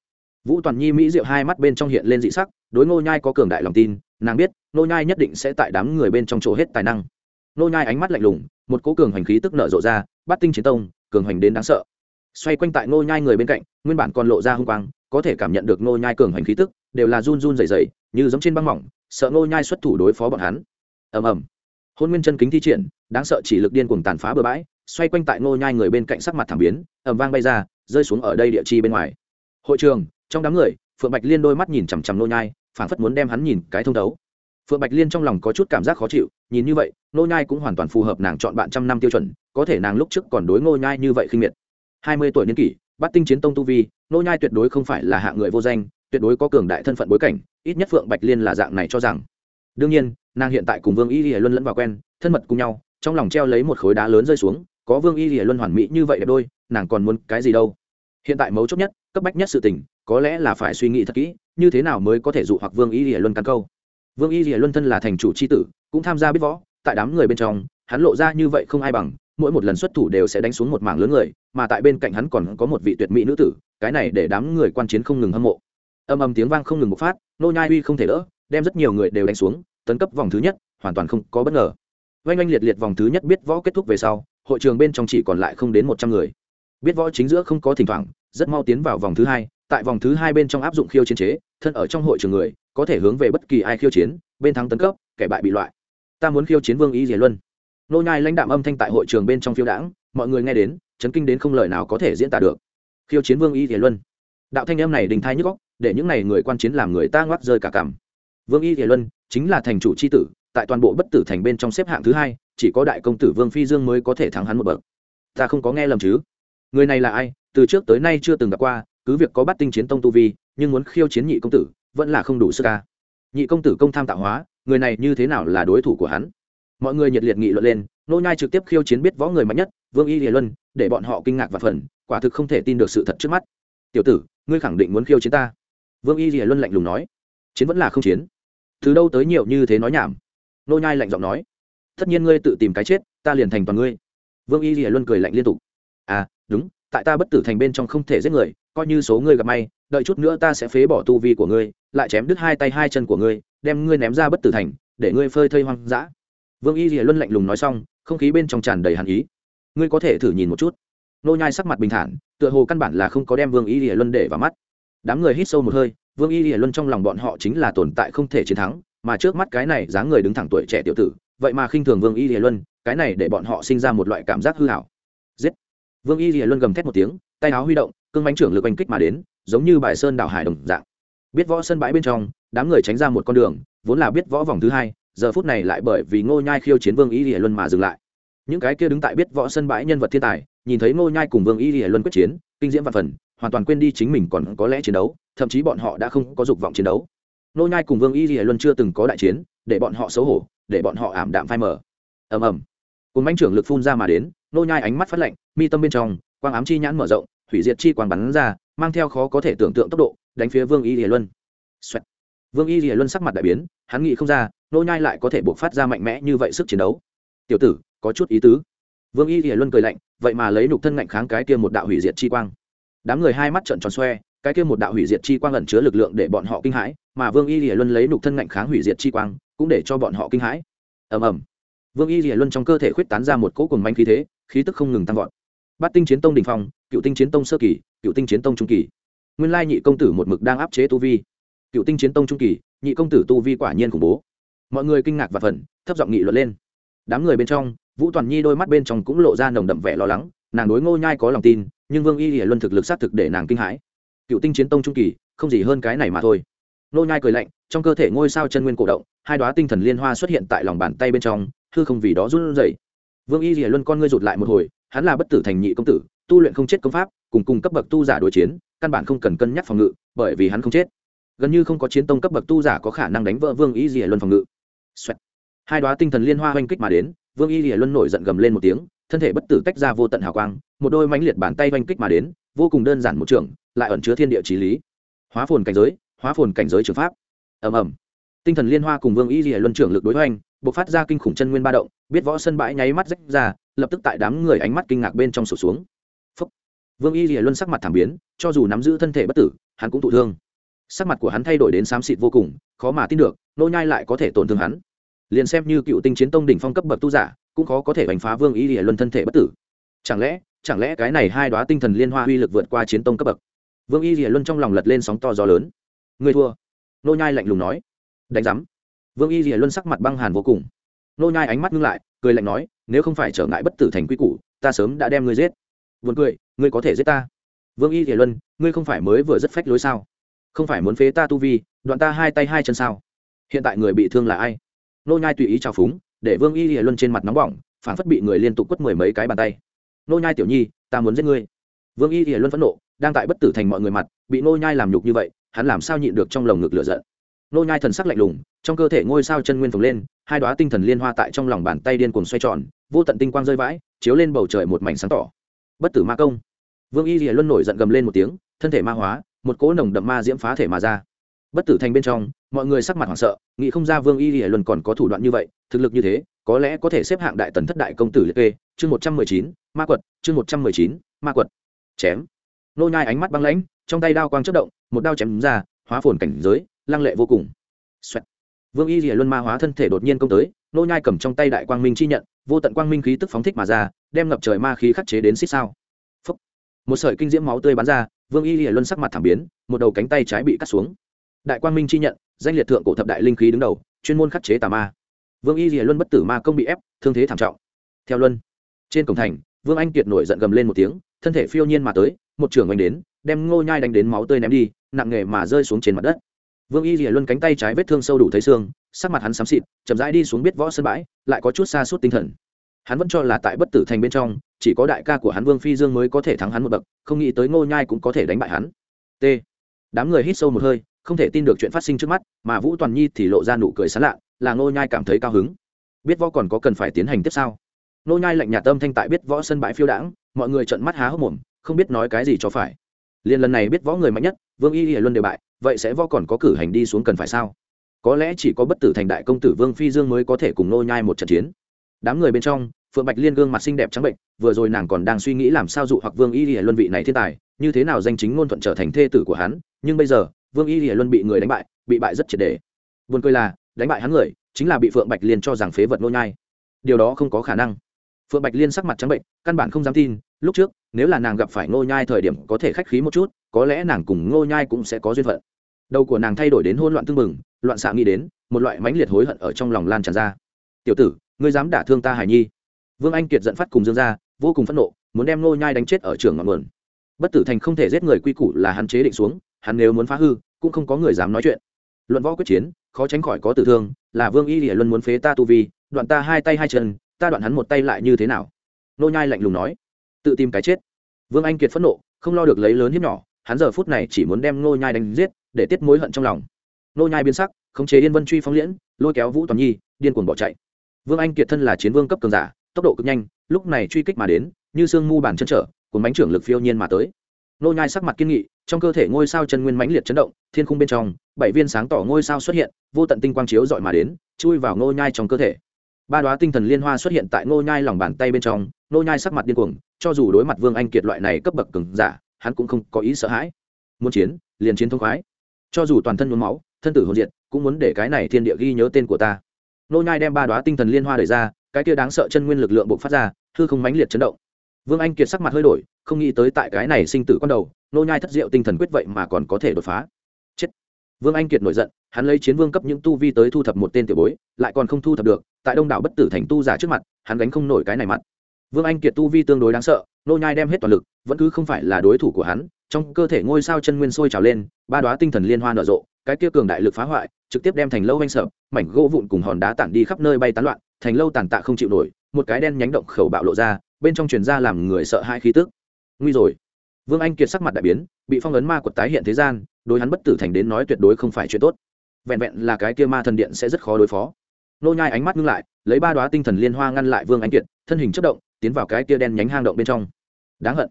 Vũ toàn nhi mỹ diệu hai mắt bên trong hiện lên dị sắc, đối ngô nhai có cường đại lòng tin, nàng biết, ngô nhai nhất định sẽ tại đám người bên trong chỗ hết tài năng. Ngô nhai ánh mắt lạnh lùng, một cỗ cường hành khí tức nở rộ ra, bắt tinh chiến tông, cường hành đến đáng sợ. Xoay quanh tại ngô nhai người bên cạnh, nguyên bản còn lộ ra hung quang, có thể cảm nhận được ngô nhai cường hành khí tức, đều là run run rẩy rẩy, như giống trên băng mỏng, sợ ngô nhai xuất thủ đối phó bọn hắn. Ầm ầm. Hôn nguyên chân kính thi triển, đáng sợ chỉ lực điên cuồng tàn phá bừa bãi xoay quanh tại ngô nhai người bên cạnh sắc mặt thảm biến, ầm vang bay ra, rơi xuống ở đây địa chi bên ngoài. Hội trường, trong đám người, phượng bạch liên đôi mắt nhìn chằm chằm ngô nhai, phảng phất muốn đem hắn nhìn cái thông đấu phượng bạch liên trong lòng có chút cảm giác khó chịu, nhìn như vậy, ngô nhai cũng hoàn toàn phù hợp nàng chọn bạn trăm năm tiêu chuẩn, có thể nàng lúc trước còn đối ngô nhai như vậy khinh miệt. Hai mươi tuổi niên kỷ, bắt tinh chiến tông tu vi, ngô nhai tuyệt đối không phải là hạng người vô danh, tuyệt đối có cường đại thân phận bối cảnh, ít nhất phượng bạch liên là dạng này cho rằng. Đương nhiên, nàng hiện tại cùng vương y lìa luân lẫn vào quen, thân mật cùng nhau, trong lòng treo lấy một khối đá lớn rơi xuống có vương y lìa luân hoàn mỹ như vậy đẹp đôi, nàng còn muốn cái gì đâu? Hiện tại mấu chốt nhất, cấp bách nhất sự tình, có lẽ là phải suy nghĩ thật kỹ, như thế nào mới có thể dụ hoặc vương y lìa luân căn câu? Vương y lìa luân thân là thành chủ c h i tử, cũng tham gia biết võ, tại đám người bên trong, hắn lộ ra như vậy không ai bằng, mỗi một lần xuất thủ đều sẽ đánh xuống một mảng lớn người, mà tại bên cạnh hắn còn có một vị tuyệt mỹ nữ tử, cái này để đám người quan chiến không ngừng hâm mộ. Âm âm tiếng vang không ngừng bộc phát, nô nhai uy không thể đỡ, đem rất nhiều người đều đánh xuống, tấn cấp vòng thứ nhất, hoàn toàn không có bất ngờ. Oanh oanh liệt liệt vòng thứ nhất biết võ kết thúc về sau hội trường bên trong chỉ còn lại không đến một trăm người. Biết võ chính giữa không có thỉnh thoảng, rất mau tiến vào vòng thứ hai, tại vòng thứ hai bên trong áp dụng khiêu chiến chế, thân ở trong hội trường người, có thể hướng về bất kỳ ai khiêu chiến, bên thắng tấn cấp, kẻ bại bị loại. Ta muốn khiêu chiến vương y diệt luân. Nô nhai lãnh đạm âm thanh tại hội trường bên trong phiêu đãng, mọi người nghe đến, chấn kinh đến không lời nào có thể diễn tả được. Khiêu chiến vương y diệt luân. Đạo thanh âm này đình thai nhức góc để những này người quan chiến làm người ta ngoắc rơi cả cảm vương y diệt luân chính là thành chủ chi tử, tại toàn bộ bất tử thành bên trong xếp hạng thứ hai chỉ có đại công tử vương phi dương mới có thể thắng hắn một bậc. Ta không có nghe lầm chứ? Người này là ai? Từ trước tới nay chưa từng gặp qua, cứ việc có bắt tinh chiến tông tu vi, nhưng muốn khiêu chiến nhị công tử, vẫn là không đủ sức ca nhị công tử công tham tạo hóa, người này như thế nào là đối thủ của hắn? Mọi người nhiệt liệt nghị luận lên, nô nhai trực tiếp khiêu chiến biết võ người mạnh nhất, vương y hiền luân, để bọn họ kinh ngạc và phần quả thực không thể tin được sự thật trước mắt. Tiểu tử, ngươi khẳng định muốn khiêu chiến ta? Vương y hiền luân lạnh lùng nói. Chiến vẫn là không chiến. Từ đâu tới nhiều như thế nói nhảm? Nô nhai lạnh giọng nói tất nhiên ngươi tự tìm cái chết, ta liền thành toàn ngươi. Vương y lìa luân cười lạnh liên tục. À đúng, tại ta bất tử thành bên trong không thể giết người, coi như số ngươi gặp may, đợi chút nữa ta sẽ phế bỏ tu vi của ngươi, lại chém đứt hai tay hai chân của ngươi, đem ngươi ném ra bất tử thành, để ngươi phơi thây hoang dã. Vương y lìa luân lạnh lùng nói xong, không khí bên trong tràn đầy hàn ý. Ngươi có thể thử nhìn một chút. Nô nhai sắc mặt bình thản, tựa hồ căn bản là không có đem vương y lìa luân để vào mắt. Đám người hít sâu một hơi, vương y lìa luân trong lòng bọn họ chính là tồn tại không thể chiến thắng, mà trước mắt cái này dáng người đứng thẳng tuổi trẻ tiểu tử vậy mà khinh thường vương y lìa luân, cái này để bọn họ sinh ra một loại cảm giác hư hảo. Giết! Vương y lìa luân gầm thét một tiếng, tay áo huy động, cương bánh trưởng lực oanh kích mà đến, giống như bài sơn đảo hải đồng dạng. Biết võ sân bãi bên trong, đám người tránh ra một con đường, vốn là biết võ vòng thứ hai, giờ phút này lại bởi vì ngô nhai khiêu chiến vương y lìa luân mà dừng lại. Những cái kia đứng tại biết võ sân bãi nhân vật thiên tài, nhìn thấy ngô nhai cùng vương y lìa luân quyết chiến, kinh diễm vạn phần, hoàn toàn quên đi chính mình còn có lẽ chiến đấu, thậm chí bọn họ đã không có dục vọng chiến đấu. Ngô nhai cùng vương y lìa luân chưa từng có đại chiến, để bọn họ xấu hổ để bọn họ ảm đạm phai mờ. Ầm ầm. Cùng bánh trưởng lực phun ra mà đến, nô nhai ánh mắt phát lạnh, mi tâm bên trong, quang ám chi nhãn mở rộng, hủy diệt chi quang bắn ra, mang theo khó có thể tưởng tượng tốc độ, đánh phía vương y lìa luân. Xoẹt. vương y lìa luân sắc mặt đại biến, hắn nghĩ không ra, nô nhai lại có thể buộc phát ra mạnh mẽ như vậy sức chiến đấu. Tiểu tử, có chút ý tứ. Vương y lìa luân cười lạnh, vậy mà lấy nục thân ngạnh kháng cái kia một đạo hủy diệt chi quang. Đám người hai mắt trợn tròn xoe cái kia một đạo hủy diệt chi quang ẩn chứa lực lượng để bọn họ kinh hãi, mà vương y lìa luân lấy nục thân ngạnh kháng hủy diệt chi quang, cũng để cho bọn họ kinh hãi. Ầm ầm. Vương y lìa luân trong cơ thể khuyết tán ra một cỗ cùng manh khí thế, khí tức không ngừng tăng vọt. Bát tinh chiến tông đình phong, cựu tinh chiến tông sơ kỳ, cựu tinh chiến tông trung kỳ. Nguyên lai nhị công tử một mực đang áp chế tu vi. Cựu tinh chiến tông trung kỳ, nhị công tử tu vi quả nhiên khủng bố. Mọi người kinh ngạc và phần thấp giọng nghị luận lên. Đám người bên trong, vũ toàn nhi đôi mắt bên trong cũng lộ ra nồng đậm vẻ lo lắng, nàng đối ngô nhai có lòng tin, nhưng vương y lìa luân thực lực xác thực để nàng kinh hãi cựu tinh chiến tông trung kỳ, không gì hơn cái này mà thôi. Nô nhai cười lạnh, trong cơ thể ngôi sao chân nguyên cổ động, hai đóa tinh thần liên hoa xuất hiện tại lòng bàn tay bên trong, hư không vì đó run rẩy. Vương y lìa luân con ngươi rụt lại một hồi, hắn là bất tử thành nhị công tử, tu luyện không chết công pháp, cùng cùng cấp bậc tu giả đối chiến, căn bản không cần cân nhắc phòng ngự, bởi vì hắn không chết. Gần như không có chiến tông cấp bậc tu giả có khả năng đánh vỡ vương y lìa luân phòng ngự. Xoẹt. hai đóa tinh thần liên hoa hoành kích mà đến, vương y lìa luân nổi giận gầm lên một tiếng, thân thể bất tử tách ra vô tận hào quang, một đôi mãnh liệt bàn tay oanh kích mà đến, vô cùng đơn giản một trường lại ẩn chứa thiên địa trí lý. Hóa phồn cảnh giới, hóa phồn cảnh giới trường pháp. Ầm ầm. Tinh thần liên hoa cùng vương y lìa luân trưởng lực đối hoành, bộc phát ra kinh khủng chân nguyên ba động, biết võ sân bãi nháy mắt rách ra, lập tức tại đám người ánh mắt kinh ngạc bên trong sổ xuống. Phúc. vương y lìa luân sắc mặt thảm biến, cho dù nắm giữ thân thể bất tử, hắn cũng thụ thương. Sắc mặt của hắn thay đổi đến xám xịt vô cùng, khó mà tin được, nô nhai lại có thể tổn thương hắn. Liền xem như cựu tinh chiến tông đỉnh phong cấp bậc tu giả, cũng khó có thể đánh phá vương y lìa luân thân thể bất tử. Chẳng lẽ chẳng lẽ cái này hai đóa tinh thần liên hoa uy lực vượt qua chiến tông cấp bậc? Vương y rìa luân trong lòng lật lên sóng to gió lớn. Người thua. Nô nhai lạnh lùng nói. Đánh giám. Vương y rìa luân sắc mặt băng hàn vô cùng. Nô nhai ánh mắt ngưng lại, cười lạnh nói, nếu không phải trở ngại bất tử thành quy củ, ta sớm đã đem ngươi giết. Buồn cười, ngươi có thể giết ta. Vương y rìa luân, ngươi không phải mới vừa rất phách lối sao? Không phải muốn phế ta tu vi, đoạn ta hai tay hai chân sao? Hiện tại người bị thương là ai? Nô nhai tùy ý chào phúng, để vương y rìa luân trên mặt nóng bỏng, phản phất bị người liên tục quất mười mấy cái bàn tay. Nô nhai tiểu nhi, ta muốn giết ngươi. Vương y rìa luân phẫn nộ đang tại bất tử thành mọi người mặt, bị nô nhai làm nhục như vậy, hắn làm sao nhịn được trong lồng ngực lửa giận? Nô nhai thần sắc lạnh lùng, trong cơ thể ngôi sao chân nguyên phồng lên, hai đóa tinh thần liên hoa tại trong lòng bàn tay điên cuồng xoay tròn, vô tận tinh quang rơi vãi, chiếu lên bầu trời một mảnh sáng tỏ. Bất tử ma công. Vương y lìa luân nổi giận gầm lên một tiếng, thân thể ma hóa, một cỗ nồng đậm ma diễm phá thể mà ra. Bất tử thành bên trong, mọi người sắc mặt hoảng sợ, nghĩ không ra vương y lìa luân còn có thủ đoạn như vậy, thực lực như thế, có lẽ có thể xếp hạng đại tần thất đại công tử liệt kê, chương một trăm mười chín, ma quật, chương một trăm mười chín, ma quật. Chém nô nhai ánh mắt băng lãnh, trong tay đao quang chớp động, một đao chém ra, hóa phồn cảnh giới, lăng lệ vô cùng. Xoẹt. vương y lìa luân ma hóa thân thể đột nhiên công tới, nô nhai cầm trong tay đại quang minh chi nhận, vô tận quang minh khí tức phóng thích mà ra, đem ngập trời ma khí khắc chế đến xích sao. Phúc. một sợi kinh diễm máu tươi bắn ra, vương y lìa luân sắc mặt thảm biến, một đầu cánh tay trái bị cắt xuống. Đại quang minh chi nhận, danh liệt thượng cổ thập đại linh khí đứng đầu, chuyên môn khắc chế tà ma. Vương y lìa luân bất tử ma công bị ép, thương thế thảm trọng. Theo luân. Trên cổng thành, vương anh kiệt nổi giận gầm lên một tiếng, thân thể phiêu nhiên mà tới một trưởng oanh đến, đem ngô nhai đánh đến máu tươi ném đi, nặng nghề mà rơi xuống trên mặt đất. Vương y rìa luân cánh tay trái vết thương sâu đủ thấy xương, sắc mặt hắn xám xịt, chậm rãi đi xuống biết võ sân bãi, lại có chút xa suốt tinh thần. Hắn vẫn cho là tại bất tử thành bên trong, chỉ có đại ca của hắn vương phi dương mới có thể thắng hắn một bậc, không nghĩ tới ngô nhai cũng có thể đánh bại hắn. T. Đám người hít sâu một hơi, không thể tin được chuyện phát sinh trước mắt, mà vũ toàn nhi thì lộ ra nụ cười sán lạ, là ngô nhai cảm thấy cao hứng. Biết võ còn có cần phải tiến hành tiếp sao? ngô nhai lạnh nhạt tâm thanh tại biết võ sân bãi phiêu đãng, mọi người trợn mắt há hốc mồm không biết nói cái gì cho phải. Liền lần này biết võ người mạnh nhất, vương y y luân đều bại, vậy sẽ võ còn có cử hành đi xuống cần phải sao? Có lẽ chỉ có bất tử thành đại công tử vương phi dương mới có thể cùng nô nhai một trận chiến. Đám người bên trong, phượng bạch liên gương mặt xinh đẹp trắng bệnh, vừa rồi nàng còn đang suy nghĩ làm sao dụ hoặc vương y y luân vị này thiên tài, như thế nào danh chính ngôn thuận trở thành thê tử của hắn, nhưng bây giờ, vương y y luân bị người đánh bại, bị bại rất triệt để. Buồn cười là, đánh bại hắn người, chính là bị phượng bạch liên cho rằng phế vật nô nhai. Điều đó không có khả năng phượng bạch liên sắc mặt trắng bệnh, căn bản không dám tin, lúc trước, nếu là nàng gặp phải ngô nhai thời điểm có thể khách khí một chút, có lẽ nàng cùng ngô nhai cũng sẽ có duyên phận. Đầu của nàng thay đổi đến hỗn loạn tương mừng loạn xạ nghĩ đến, một loại mãnh liệt hối hận ở trong lòng lan tràn ra. Tiểu tử, ngươi dám đả thương ta hải nhi? Vương anh kiệt giận phát cùng dương ra vô cùng phẫn nộ, muốn đem ngô nhai đánh chết ở trường ngọn nguồn. Bất tử thành không thể giết người quy củ là hắn chế định xuống, hắn nếu muốn phá hư, cũng không có người dám nói chuyện. Luận võ quyết chiến, khó tránh khỏi có tử thương, là vương y lìa luân muốn phế ta tu vi, đoạn ta hai tay hai chân ta đoạn hắn một tay lại như thế nào? Nô nhai lạnh lùng nói. Tự tìm cái chết. Vương anh kiệt phẫn nộ, không lo được lấy lớn hiếp nhỏ, hắn giờ phút này chỉ muốn đem nô nhai đánh giết, để tiết mối hận trong lòng. Nô nhai biến sắc, khống chế yên vân truy phóng liễn, lôi kéo vũ toàn nhi, điên cuồng bỏ chạy. Vương anh kiệt thân là chiến vương cấp cường giả, tốc độ cực nhanh, lúc này truy kích mà đến, như xương mu bàn chân trở, cuốn bánh trưởng lực phiêu nhiên mà tới. Nô nhai sắc mặt kiên nghị, trong cơ thể ngôi sao chân nguyên mãnh liệt chấn động, thiên khung bên trong, bảy viên sáng tỏ ngôi sao xuất hiện, vô tận tinh quang chiếu dọi mà đến, chui vào nô nhai trong cơ thể ba đoá tinh thần liên hoa xuất hiện tại Ngô nhai lòng bàn tay bên trong, Ngô nhai sắc mặt điên cuồng, cho dù đối mặt vương anh kiệt loại này cấp bậc cường giả, hắn cũng không có ý sợ hãi. Muốn chiến, liền chiến thông khoái. Cho dù toàn thân nhuốm máu, thân tử hồn diệt, cũng muốn để cái này thiên địa ghi nhớ tên của ta. Ngô nhai đem ba đoá tinh thần liên hoa đẩy ra, cái kia đáng sợ chân nguyên lực lượng bộc phát ra, hư không mãnh liệt chấn động. Vương anh kiệt sắc mặt hơi đổi, không nghĩ tới tại cái này sinh tử con đầu nô nhai thất diệu tinh thần quyết vậy mà còn có thể đột phá vương anh kiệt nổi giận, hắn lấy chiến vương cấp những tu vi tới thu thập một tên tiểu bối, lại còn không thu thập được, tại đông đảo bất tử thành tu giả trước mặt, hắn gánh không nổi cái này mặt. Vương anh kiệt tu vi tương đối đáng sợ, nô nhai đem hết toàn lực, vẫn cứ không phải là đối thủ của hắn, trong cơ thể ngôi sao chân nguyên sôi trào lên, ba đóa tinh thần liên hoa nở rộ, cái kia cường đại lực phá hoại, trực tiếp đem thành lâu anh sợ, mảnh gỗ vụn cùng hòn đá tản đi khắp nơi bay tán loạn, thành lâu tàn tạ không chịu nổi, một cái đen nhánh động khẩu bạo lộ ra, bên trong truyền ra làm người sợ hai khí tức. Nguy rồi. Vương anh kiệt sắc mặt đại biến, bị phong ấn ma quật tái hiện thế gian đối hắn bất tử thành đến nói tuyệt đối không phải chuyện tốt. Vẹn vẹn là cái kia ma thần điện sẽ rất khó đối phó. Nô nhai ánh mắt ngưng lại, lấy ba đóa tinh thần liên hoa ngăn lại vương anh kiệt, thân hình chất động, tiến vào cái kia đen nhánh hang động bên trong. Đáng hận.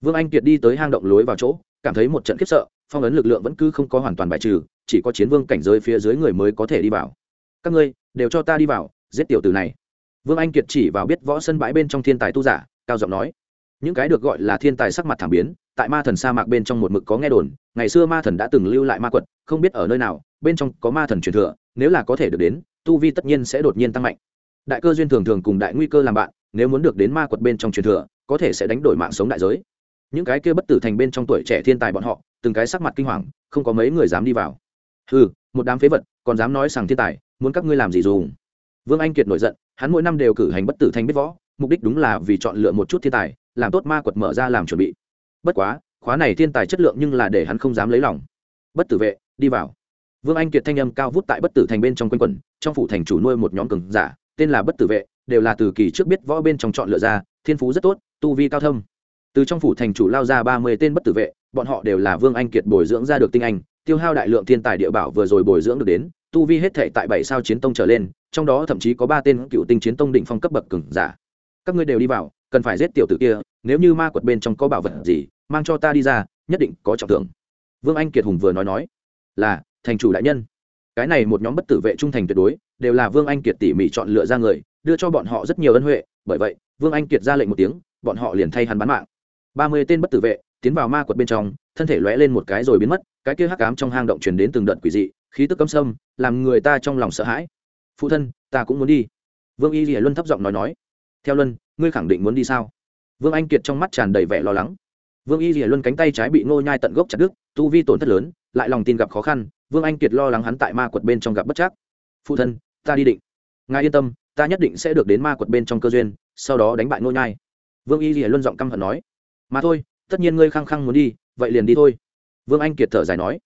Vương anh kiệt đi tới hang động lối vào chỗ, cảm thấy một trận khiếp sợ, phong ấn lực lượng vẫn cứ không có hoàn toàn bài trừ, chỉ có chiến vương cảnh giới phía dưới người mới có thể đi vào. Các ngươi, đều cho ta đi vào, giết tiểu tử này. Vương anh kiệt chỉ vào biết võ sân bãi bên trong thiên tài tu giả, cao giọng nói những cái được gọi là thiên tài sắc mặt thảm biến, tại ma thần sa mạc bên trong một mực có nghe đồn, ngày xưa ma thần đã từng lưu lại ma quật, không biết ở nơi nào, bên trong có ma thần truyền thừa, nếu là có thể được đến, tu vi tất nhiên sẽ đột nhiên tăng mạnh. Đại cơ duyên thường thường cùng đại nguy cơ làm bạn, nếu muốn được đến ma quật bên trong truyền thừa, có thể sẽ đánh đổi mạng sống đại giới. Những cái kia bất tử thành bên trong tuổi trẻ thiên tài bọn họ, từng cái sắc mặt kinh hoàng, không có mấy người dám đi vào. Ừ một đám phế vật, còn dám nói rằng thiên tài, muốn các ngươi làm gì dùng? Vương anh kiệt nổi giận, hắn mỗi năm đều cử hành bất tử thành biết võ, mục đích đúng là vì chọn lựa một chút thiên tài làm tốt ma quật mở ra làm chuẩn bị. Bất quá, khóa này thiên tài chất lượng nhưng là để hắn không dám lấy lòng. Bất tử vệ, đi vào. Vương anh kiệt thanh âm cao vút tại bất tử thành bên trong quanh quẩn, trong phủ thành chủ nuôi một nhóm cường giả, tên là bất tử vệ, đều là từ kỳ trước biết võ bên trong chọn lựa ra, thiên phú rất tốt, tu vi cao thâm. Từ trong phủ thành chủ lao ra ba mươi tên bất tử vệ, bọn họ đều là vương anh kiệt bồi dưỡng ra được tinh anh, tiêu hao đại lượng thiên tài địa bảo vừa rồi bồi dưỡng được đến, tu vi hết thể tại bảy sao chiến tông trở lên, trong đó thậm chí có ba tên cựu tinh chiến tông định phong cấp bậc cường giả. Các ngươi đều đi vào cần phải giết tiểu tử kia, nếu như ma quật bên trong có bảo vật gì, mang cho ta đi ra, nhất định có trọng thưởng. Vương anh kiệt hùng vừa nói nói, là, thành chủ đại nhân. Cái này một nhóm bất tử vệ trung thành tuyệt đối, đều là vương anh kiệt tỉ mỉ chọn lựa ra người, đưa cho bọn họ rất nhiều ân huệ, bởi vậy, vương anh kiệt ra lệnh một tiếng, bọn họ liền thay hắn bán mạng. Ba mươi tên bất tử vệ, tiến vào ma quật bên trong, thân thể lóe lên một cái rồi biến mất, cái kia hắc ám trong hang động truyền đến từng đợt quỷ dị, khí tức cấm sâm, làm người ta trong lòng sợ hãi. Phụ thân, ta cũng muốn đi. Vương y rỉa luân thấp giọng nói nói theo luân, ngươi khẳng định muốn đi sao? Vương anh kiệt trong mắt tràn đầy vẻ lo lắng. Vương y rìa luân cánh tay trái bị ngô nhai tận gốc chặt đứt, tu vi tổn thất lớn, lại lòng tin gặp khó khăn, vương anh kiệt lo lắng hắn tại ma quật bên trong gặp bất chắc. Phụ thân, ta đi định. Ngài yên tâm, ta nhất định sẽ được đến ma quật bên trong cơ duyên, sau đó đánh bại ngô nhai. Vương y rìa luân giọng căm hận nói. Mà thôi, tất nhiên ngươi khăng khăng muốn đi, vậy liền đi thôi. Vương anh kiệt thở dài nói.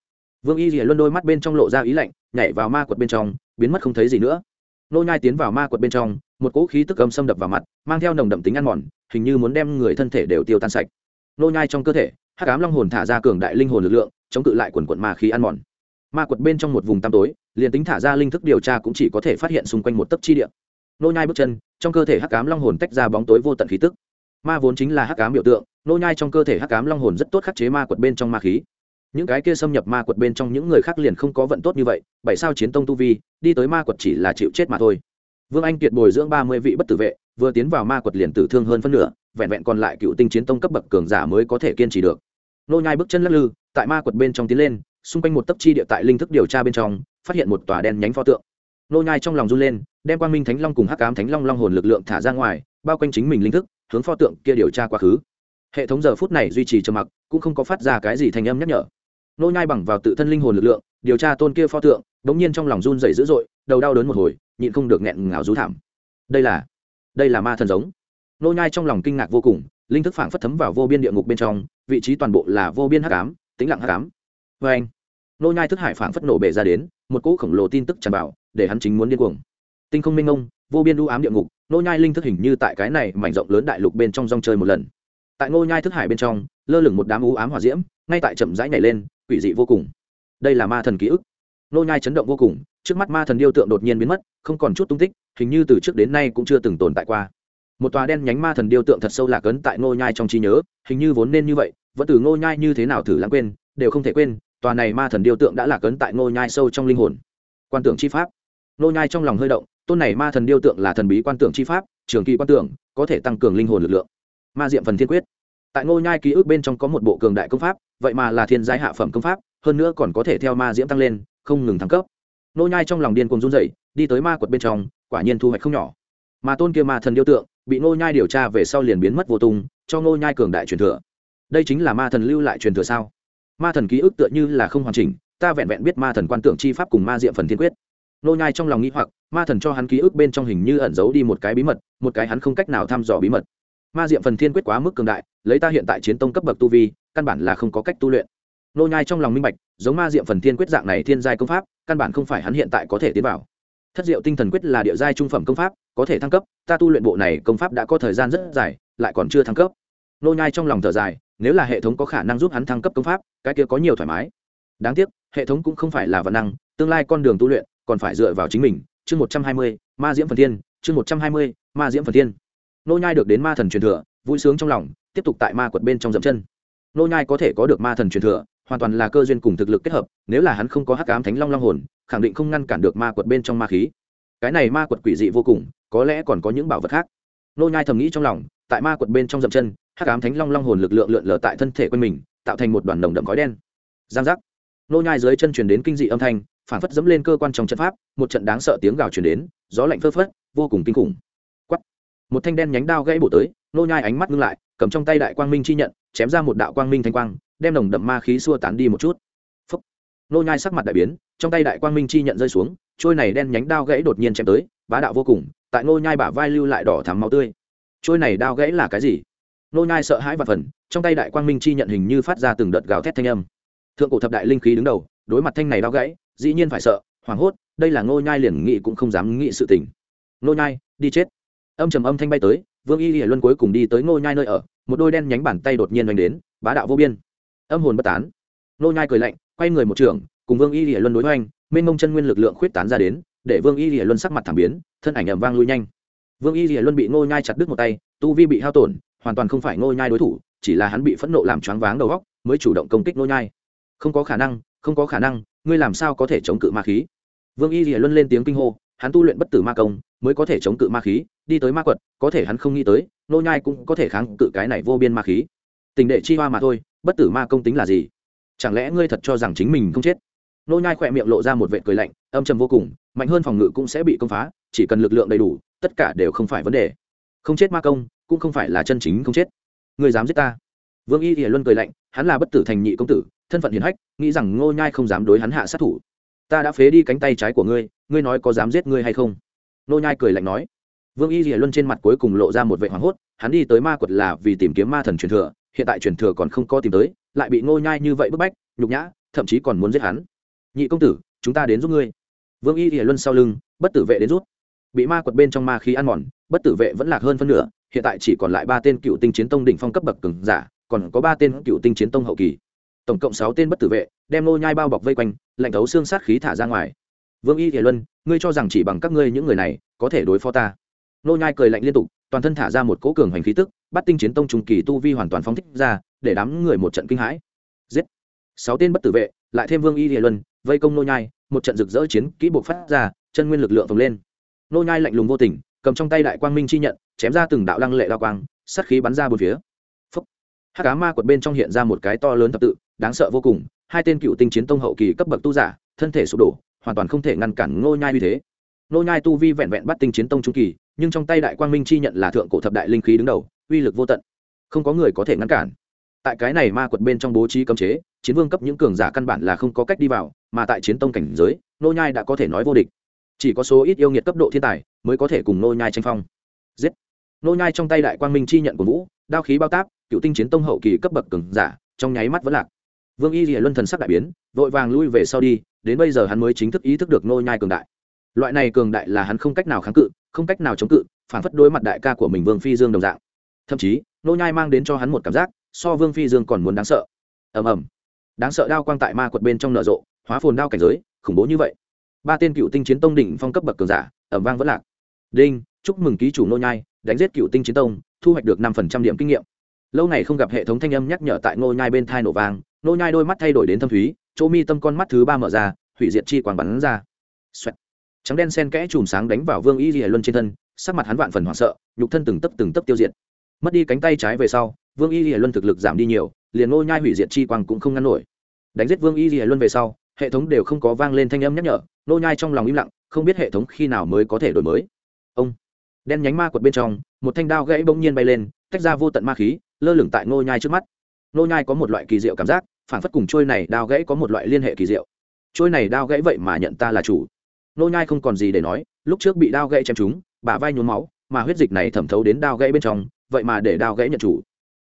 Vương y rìa luân đôi mắt bên trong lộ ra ý lạnh, nhảy vào ma quật bên trong, biến mất không thấy gì nữa. Nô nhai tiến vào ma quật bên trong một cỗ khí tức âm xâm đập vào mặt, mang theo nồng đậm tính ăn mòn, hình như muốn đem người thân thể đều tiêu tan sạch. Nô nhai trong cơ thể, hắc ám long hồn thả ra cường đại linh hồn lực lượng, chống cự lại quần quận ma khí ăn mòn. Ma quật bên trong một vùng tăm tối, liền tính thả ra linh thức điều tra cũng chỉ có thể phát hiện xung quanh một tấc chi địa. Nô nhai bước chân, trong cơ thể hắc ám long hồn tách ra bóng tối vô tận khí tức. Ma vốn chính là hắc ám biểu tượng, nô nhai trong cơ thể hắc ám long hồn rất tốt khắc chế ma quật bên trong ma khí. Những cái kia xâm nhập ma quật bên trong những người khác liền không có vận tốt như vậy, bảy sao chiến tông tu vi, đi tới ma quật chỉ là chịu chết mà thôi vương anh kiệt bồi dưỡng ba mươi vị bất tử vệ, vừa tiến vào ma quật liền tử thương hơn phân nửa, vẹn vẹn còn lại cựu tinh chiến tông cấp bậc cường giả mới có thể kiên trì được. Nô nhai bước chân lắc lư, tại ma quật bên trong tiến lên, xung quanh một tấc chi địa tại linh thức điều tra bên trong, phát hiện một tòa đen nhánh pho tượng. Nô nhai trong lòng run lên, đem quang minh thánh long cùng hắc ám thánh long long hồn lực lượng thả ra ngoài, bao quanh chính mình linh thức, hướng pho tượng kia điều tra quá khứ. Hệ thống giờ phút này duy trì trầm mặc, cũng không có phát ra cái gì thành âm nhắc nhở. Nô nhai bằng vào tự thân linh hồn lực lượng, điều tra tôn kia pho tượng, đống nhiên trong lòng run rẩy dữ dội, đầu đau đớn một hồi nhịn không được nghẹn ngào rú thảm. Đây là đây là ma thần giống. Nô nhai trong lòng kinh ngạc vô cùng, linh thức phảng phất thấm vào vô biên địa ngục bên trong, vị trí toàn bộ là vô biên hắc ám, tĩnh lặng hắc ám. Với anh, nô nhai thức hải phảng phất nổ bể ra đến, một cỗ khổng lồ tin tức tràn vào, để hắn chính muốn điên cuồng. Tinh không minh ngông vô biên u ám địa ngục, nô nhai linh thức hình như tại cái này mảnh rộng lớn đại lục bên trong rong chơi một lần. Tại nô nhai thức hải bên trong, lơ lửng một đám u ám hỏa diễm, ngay tại chậm rãi nhảy lên, quỷ dị vô cùng. Đây là ma thần ký ức nô nhai chấn động vô cùng, trước mắt ma thần điêu tượng đột nhiên biến mất, không còn chút tung tích, hình như từ trước đến nay cũng chưa từng tồn tại qua. Một tòa đen nhánh ma thần điêu tượng thật sâu lạc ấn tại nô nhai trong trí nhớ, hình như vốn nên như vậy, vẫn từ nô nhai như thế nào thử lãng quên, đều không thể quên, tòa này ma thần điêu tượng đã lạc ấn tại nô nhai sâu trong linh hồn. Quan tưởng chi pháp. Nô nhai trong lòng hơi động, tôn này ma thần điêu tượng là thần bí quan tưởng chi pháp, trường kỳ quan tưởng, có thể tăng cường linh hồn lực lượng. Ma diệm phần thiên quyết. Tại ngô nhai ký ức bên trong có một bộ cường đại công pháp, vậy mà là thiên giai hạ phẩm công pháp, hơn nữa còn có thể theo ma diễm tăng lên không ngừng thăng cấp. Nô nhai trong lòng điên cuồng run rẩy, đi tới ma quật bên trong, quả nhiên thu hoạch không nhỏ. Mà tôn kia ma thần điêu tượng, bị nô nhai điều tra về sau liền biến mất vô tung, cho nô nhai cường đại truyền thừa. Đây chính là ma thần lưu lại truyền thừa sao? Ma thần ký ức tựa như là không hoàn chỉnh, ta vẹn vẹn biết ma thần quan tượng chi pháp cùng ma diệm phần thiên quyết. Nô nhai trong lòng nghĩ hoặc, ma thần cho hắn ký ức bên trong hình như ẩn giấu đi một cái bí mật, một cái hắn không cách nào thăm dò bí mật. Ma diệm phần thiên quyết quá mức cường đại, lấy ta hiện tại chiến tông cấp bậc tu vi, căn bản là không có cách tu luyện. Nô nhai trong lòng minh bạch giống ma diệm phần thiên quyết dạng này thiên giai công pháp, căn bản không phải hắn hiện tại có thể tiến vào. Thất diệu tinh thần quyết là địa giai trung phẩm công pháp, có thể thăng cấp, ta tu luyện bộ này công pháp đã có thời gian rất dài, lại còn chưa thăng cấp. Nô nhai trong lòng thở dài, nếu là hệ thống có khả năng giúp hắn thăng cấp công pháp, cái kia có nhiều thoải mái. Đáng tiếc, hệ thống cũng không phải là vật năng, tương lai con đường tu luyện còn phải dựa vào chính mình. Chương một trăm hai mươi, ma diễm phần thiên, chương một trăm hai mươi, ma diễm phần thiên. Nô nhai được đến ma thần truyền thừa, vui sướng trong lòng, tiếp tục tại ma quật bên trong dậm chân. Nô nhai có thể có được ma thần truyền thừa hoàn toàn là cơ duyên cùng thực lực kết hợp, nếu là hắn không có hắc ám thánh long long hồn, khẳng định không ngăn cản được ma quật bên trong ma khí. Cái này ma quật quỷ dị vô cùng, có lẽ còn có những bảo vật khác. Nô nhai thầm nghĩ trong lòng, tại ma quật bên trong dậm chân, hắc ám thánh long long hồn lực lượng lượn lờ tại thân thể quanh mình, tạo thành một đoàn đồng đậm khói đen. Giang giác. Nô nhai dưới chân truyền đến kinh dị âm thanh, phản phất dẫm lên cơ quan trong trận pháp, một trận đáng sợ tiếng gào truyền đến, gió lạnh phơ phất, vô cùng kinh khủng. Quắt một thanh đen nhánh đao gãy bổ tới, nô nhai ánh mắt ngưng lại, cầm trong tay đại quang minh chi nhận chém ra một đạo quang minh thanh quang, đem nồng đậm ma khí xua tán đi một chút. Phúc. nô nhai sắc mặt đại biến, trong tay đại quang minh chi nhận rơi xuống, trôi này đen nhánh đao gãy đột nhiên chém tới, bá đạo vô cùng, tại nô nhai bả vai lưu lại đỏ thắm máu tươi. Trôi này đao gãy là cái gì? Nô nhai sợ hãi và phần, trong tay đại quang minh chi nhận hình như phát ra từng đợt gào thét thanh âm. Thượng cổ thập đại linh khí đứng đầu, đối mặt thanh này đao gãy, dĩ nhiên phải sợ, hoảng hốt, đây là nô nhai liền nghĩ cũng không dám nghĩ sự tình. Nô nhai, đi chết. Âm trầm âm thanh bay tới vương y hiển luân cuối cùng đi tới nô nhai nơi ở, một đôi đen nhánh bàn tay đột nhiên đánh đến, bá đạo vô biên. Âm hồn bất tán. Nô nhai cười lạnh, quay người một trường, cùng vương y hiển luân đối hoành, mênh mông chân nguyên lực lượng khuyết tán ra đến, để vương y hiển luân sắc mặt thảm biến, thân ảnh ầm vang lui nhanh. Vương y hiển luân bị nô nhai chặt đứt một tay, tu vi bị hao tổn, hoàn toàn không phải nô nhai đối thủ, chỉ là hắn bị phẫn nộ làm choáng váng đầu óc, mới chủ động công kích nô nhai. Không có khả năng, không có khả năng, ngươi làm sao có thể chống cự ma khí? Vương y hiển luân lên tiếng kinh hô, hắn tu luyện bất tử ma công, mới có thể chống cự ma khí đi tới ma quật, có thể hắn không nghĩ tới, nô nhai cũng có thể kháng cự cái này vô biên ma khí. Tình đệ chi hoa mà thôi, bất tử ma công tính là gì? Chẳng lẽ ngươi thật cho rằng chính mình không chết? Nô nhai khỏe miệng lộ ra một vệt cười lạnh, âm trầm vô cùng, mạnh hơn phòng ngự cũng sẽ bị công phá, chỉ cần lực lượng đầy đủ, tất cả đều không phải vấn đề. Không chết ma công, cũng không phải là chân chính không chết. Ngươi dám giết ta? Vương y hiển luân cười lạnh, hắn là bất tử thành nhị công tử, thân phận hiền hách, nghĩ rằng ngô nhai không dám đối hắn hạ sát thủ. Ta đã phế đi cánh tay trái của ngươi ngươi nói có dám giết ngươi hay không? Ngô nhai cười lạnh nói vương y hiển luân trên mặt cuối cùng lộ ra một vẻ hoảng hốt, hắn đi tới ma quật là vì tìm kiếm ma thần truyền thừa, hiện tại truyền thừa còn không có tìm tới, lại bị ngô nhai như vậy bức bách, nhục nhã, thậm chí còn muốn giết hắn. Nhị công tử, chúng ta đến giúp ngươi. Vương y hiển luân sau lưng, bất tử vệ đến rút. Bị ma quật bên trong ma khí ăn mòn, bất tử vệ vẫn lạc hơn phân nửa, hiện tại chỉ còn lại ba tên cựu tinh chiến tông đỉnh phong cấp bậc cường giả, còn có ba tên cựu tinh chiến tông hậu kỳ. Tổng cộng sáu tên bất tử vệ, đem nô nhai bao bọc vây quanh, lạnh thấu xương sát khí thả ra ngoài. Vương y thể luân, ngươi cho rằng chỉ bằng các ngươi những người này có thể đối phó ta nô nhai cười lạnh liên tục, toàn thân thả ra một cỗ cường hành khí tức, bắt tinh chiến tông trung kỳ tu vi hoàn toàn phóng thích ra, để đám người một trận kinh hãi. Giết! Sáu tên bất tử vệ, lại thêm vương y địa luân, vây công nô nhai, một trận rực rỡ chiến kỹ buộc phát ra, chân nguyên lực lượng phồng lên. Nô nhai lạnh lùng vô tình, cầm trong tay đại quang minh chi nhận, chém ra từng đạo lăng lệ lao quang, sát khí bắn ra bốn phía. Phúc! Hắc cá ma quật bên trong hiện ra một cái to lớn thập tự, đáng sợ vô cùng, hai tên cựu tinh chiến tông hậu kỳ cấp bậc tu giả, thân thể sụp đổ, hoàn toàn không thể ngăn cản nô nhai như thế. Nô nhai tu vi vẹn vẹn bắt tinh chiến tông trung kỳ nhưng trong tay đại quang minh chi nhận là thượng cổ thập đại linh khí đứng đầu, uy lực vô tận. Không có người có thể ngăn cản. Tại cái này ma quật bên trong bố trí cấm chế, chiến vương cấp những cường giả căn bản là không có cách đi vào, mà tại chiến tông cảnh giới, nô nhai đã có thể nói vô địch. Chỉ có số ít yêu nghiệt cấp độ thiên tài mới có thể cùng nô nhai tranh phong. Giết. Nô nhai trong tay đại quang minh chi nhận của vũ, đao khí bao táp, cựu tinh chiến tông hậu kỳ cấp bậc cường giả, trong nháy mắt vẫn lạc. Vương y lìa luân thần sắc đại biến, vội vàng lui về sau đi, đến bây giờ hắn mới chính thức ý thức được nô nhai cường đại loại này cường đại là hắn không cách nào kháng cự, không cách nào chống cự, phản phất đối mặt đại ca của mình vương phi dương đồng dạng. Thậm chí, nô nhai mang đến cho hắn một cảm giác, so vương phi dương còn muốn đáng sợ. Ầm ầm. Đáng sợ đao quang tại ma quật bên trong nở rộ, hóa phồn đao cảnh giới, khủng bố như vậy. Ba tên cựu tinh chiến tông đỉnh phong cấp bậc cường giả, ầm vang vẫn lạc. Đinh, chúc mừng ký chủ nô nhai, đánh giết cựu tinh chiến tông, thu hoạch được năm phần trăm điểm kinh nghiệm. Lâu ngày không gặp hệ thống thanh âm nhắc nhở tại Nô nhai bên thai nổ vang, Nô nhai đôi mắt thay đổi đến thâm thúy, chỗ mi tâm con mắt thứ ba mở ra, hủy diệt chi quang bắn ra. Xoẹt trắng đen sen kẽ chùm sáng đánh vào vương y lìa luân trên thân, sắc mặt hắn vạn phần hoảng sợ, nhục thân từng tấc từng tấc tiêu diệt. Mất đi cánh tay trái về sau, vương y lìa luân thực lực giảm đi nhiều, liền ngô nhai hủy diệt chi quang cũng không ngăn nổi. Đánh giết vương y lìa luân về sau, hệ thống đều không có vang lên thanh âm nhắc nhở, ngô nhai trong lòng im lặng, không biết hệ thống khi nào mới có thể đổi mới. Ông, đen nhánh ma quật bên trong, một thanh đao gãy bỗng nhiên bay lên, tách ra vô tận ma khí, lơ lửng tại ngô nhai trước mắt. Ngô nhai có một loại kỳ diệu cảm giác, phản phất cùng trôi này đao gãy có một loại liên hệ kỳ diệu. Trôi này đao gãy vậy mà nhận ta là chủ. Nô nhai không còn gì để nói, lúc trước bị đao gãy chém trúng, bả vai nhuốm máu, mà huyết dịch này thẩm thấu đến đao gãy bên trong, vậy mà để đao gãy nhận chủ.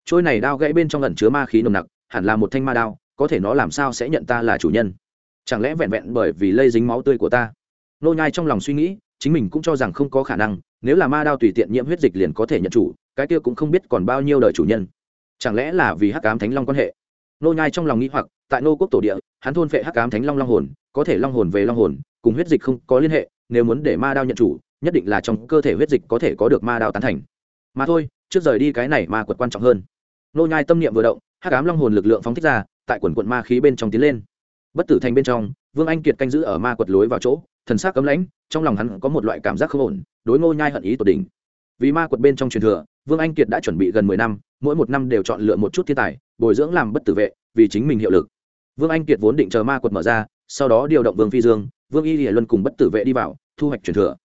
Trôi này đao gãy bên trong ẩn chứa ma khí nồng nặc, hẳn là một thanh ma đao, có thể nó làm sao sẽ nhận ta là chủ nhân? Chẳng lẽ vẹn vẹn bởi vì lây dính máu tươi của ta? Nô nhai trong lòng suy nghĩ, chính mình cũng cho rằng không có khả năng, nếu là ma đao tùy tiện nhiễm huyết dịch liền có thể nhận chủ, cái kia cũng không biết còn bao nhiêu đời chủ nhân. Chẳng lẽ là vì hắc ám thánh long quan hệ? Nô nhai trong lòng nghĩ hoặc, tại nô quốc tổ địa, hắn thôn phệ hắc ám thánh long long hồn, có thể long hồn về long hồn cùng huyết dịch không có liên hệ, nếu muốn để ma đao nhận chủ, nhất định là trong cơ thể huyết dịch có thể có được ma đao tán thành. Mà thôi, trước rời đi cái này ma quật quan trọng hơn. Nô nhai tâm niệm vừa động, hắc ám long hồn lực lượng phóng thích ra, tại quần quận ma khí bên trong tiến lên. Bất tử thành bên trong, vương anh kiệt canh giữ ở ma quật lối vào chỗ, thần sắc cấm lãnh, trong lòng hắn có một loại cảm giác không ổn, đối ngô nhai hận ý tột đỉnh. Vì ma quật bên trong truyền thừa, vương anh kiệt đã chuẩn bị gần mười năm, mỗi một năm đều chọn lựa một chút thiên tài, bồi dưỡng làm bất tử vệ, vì chính mình hiệu lực. Vương anh kiệt vốn định chờ ma quật mở ra, sau đó điều động vương phi dương vương y hiển luân cùng bất tử vệ đi vào, thu hoạch truyền thừa.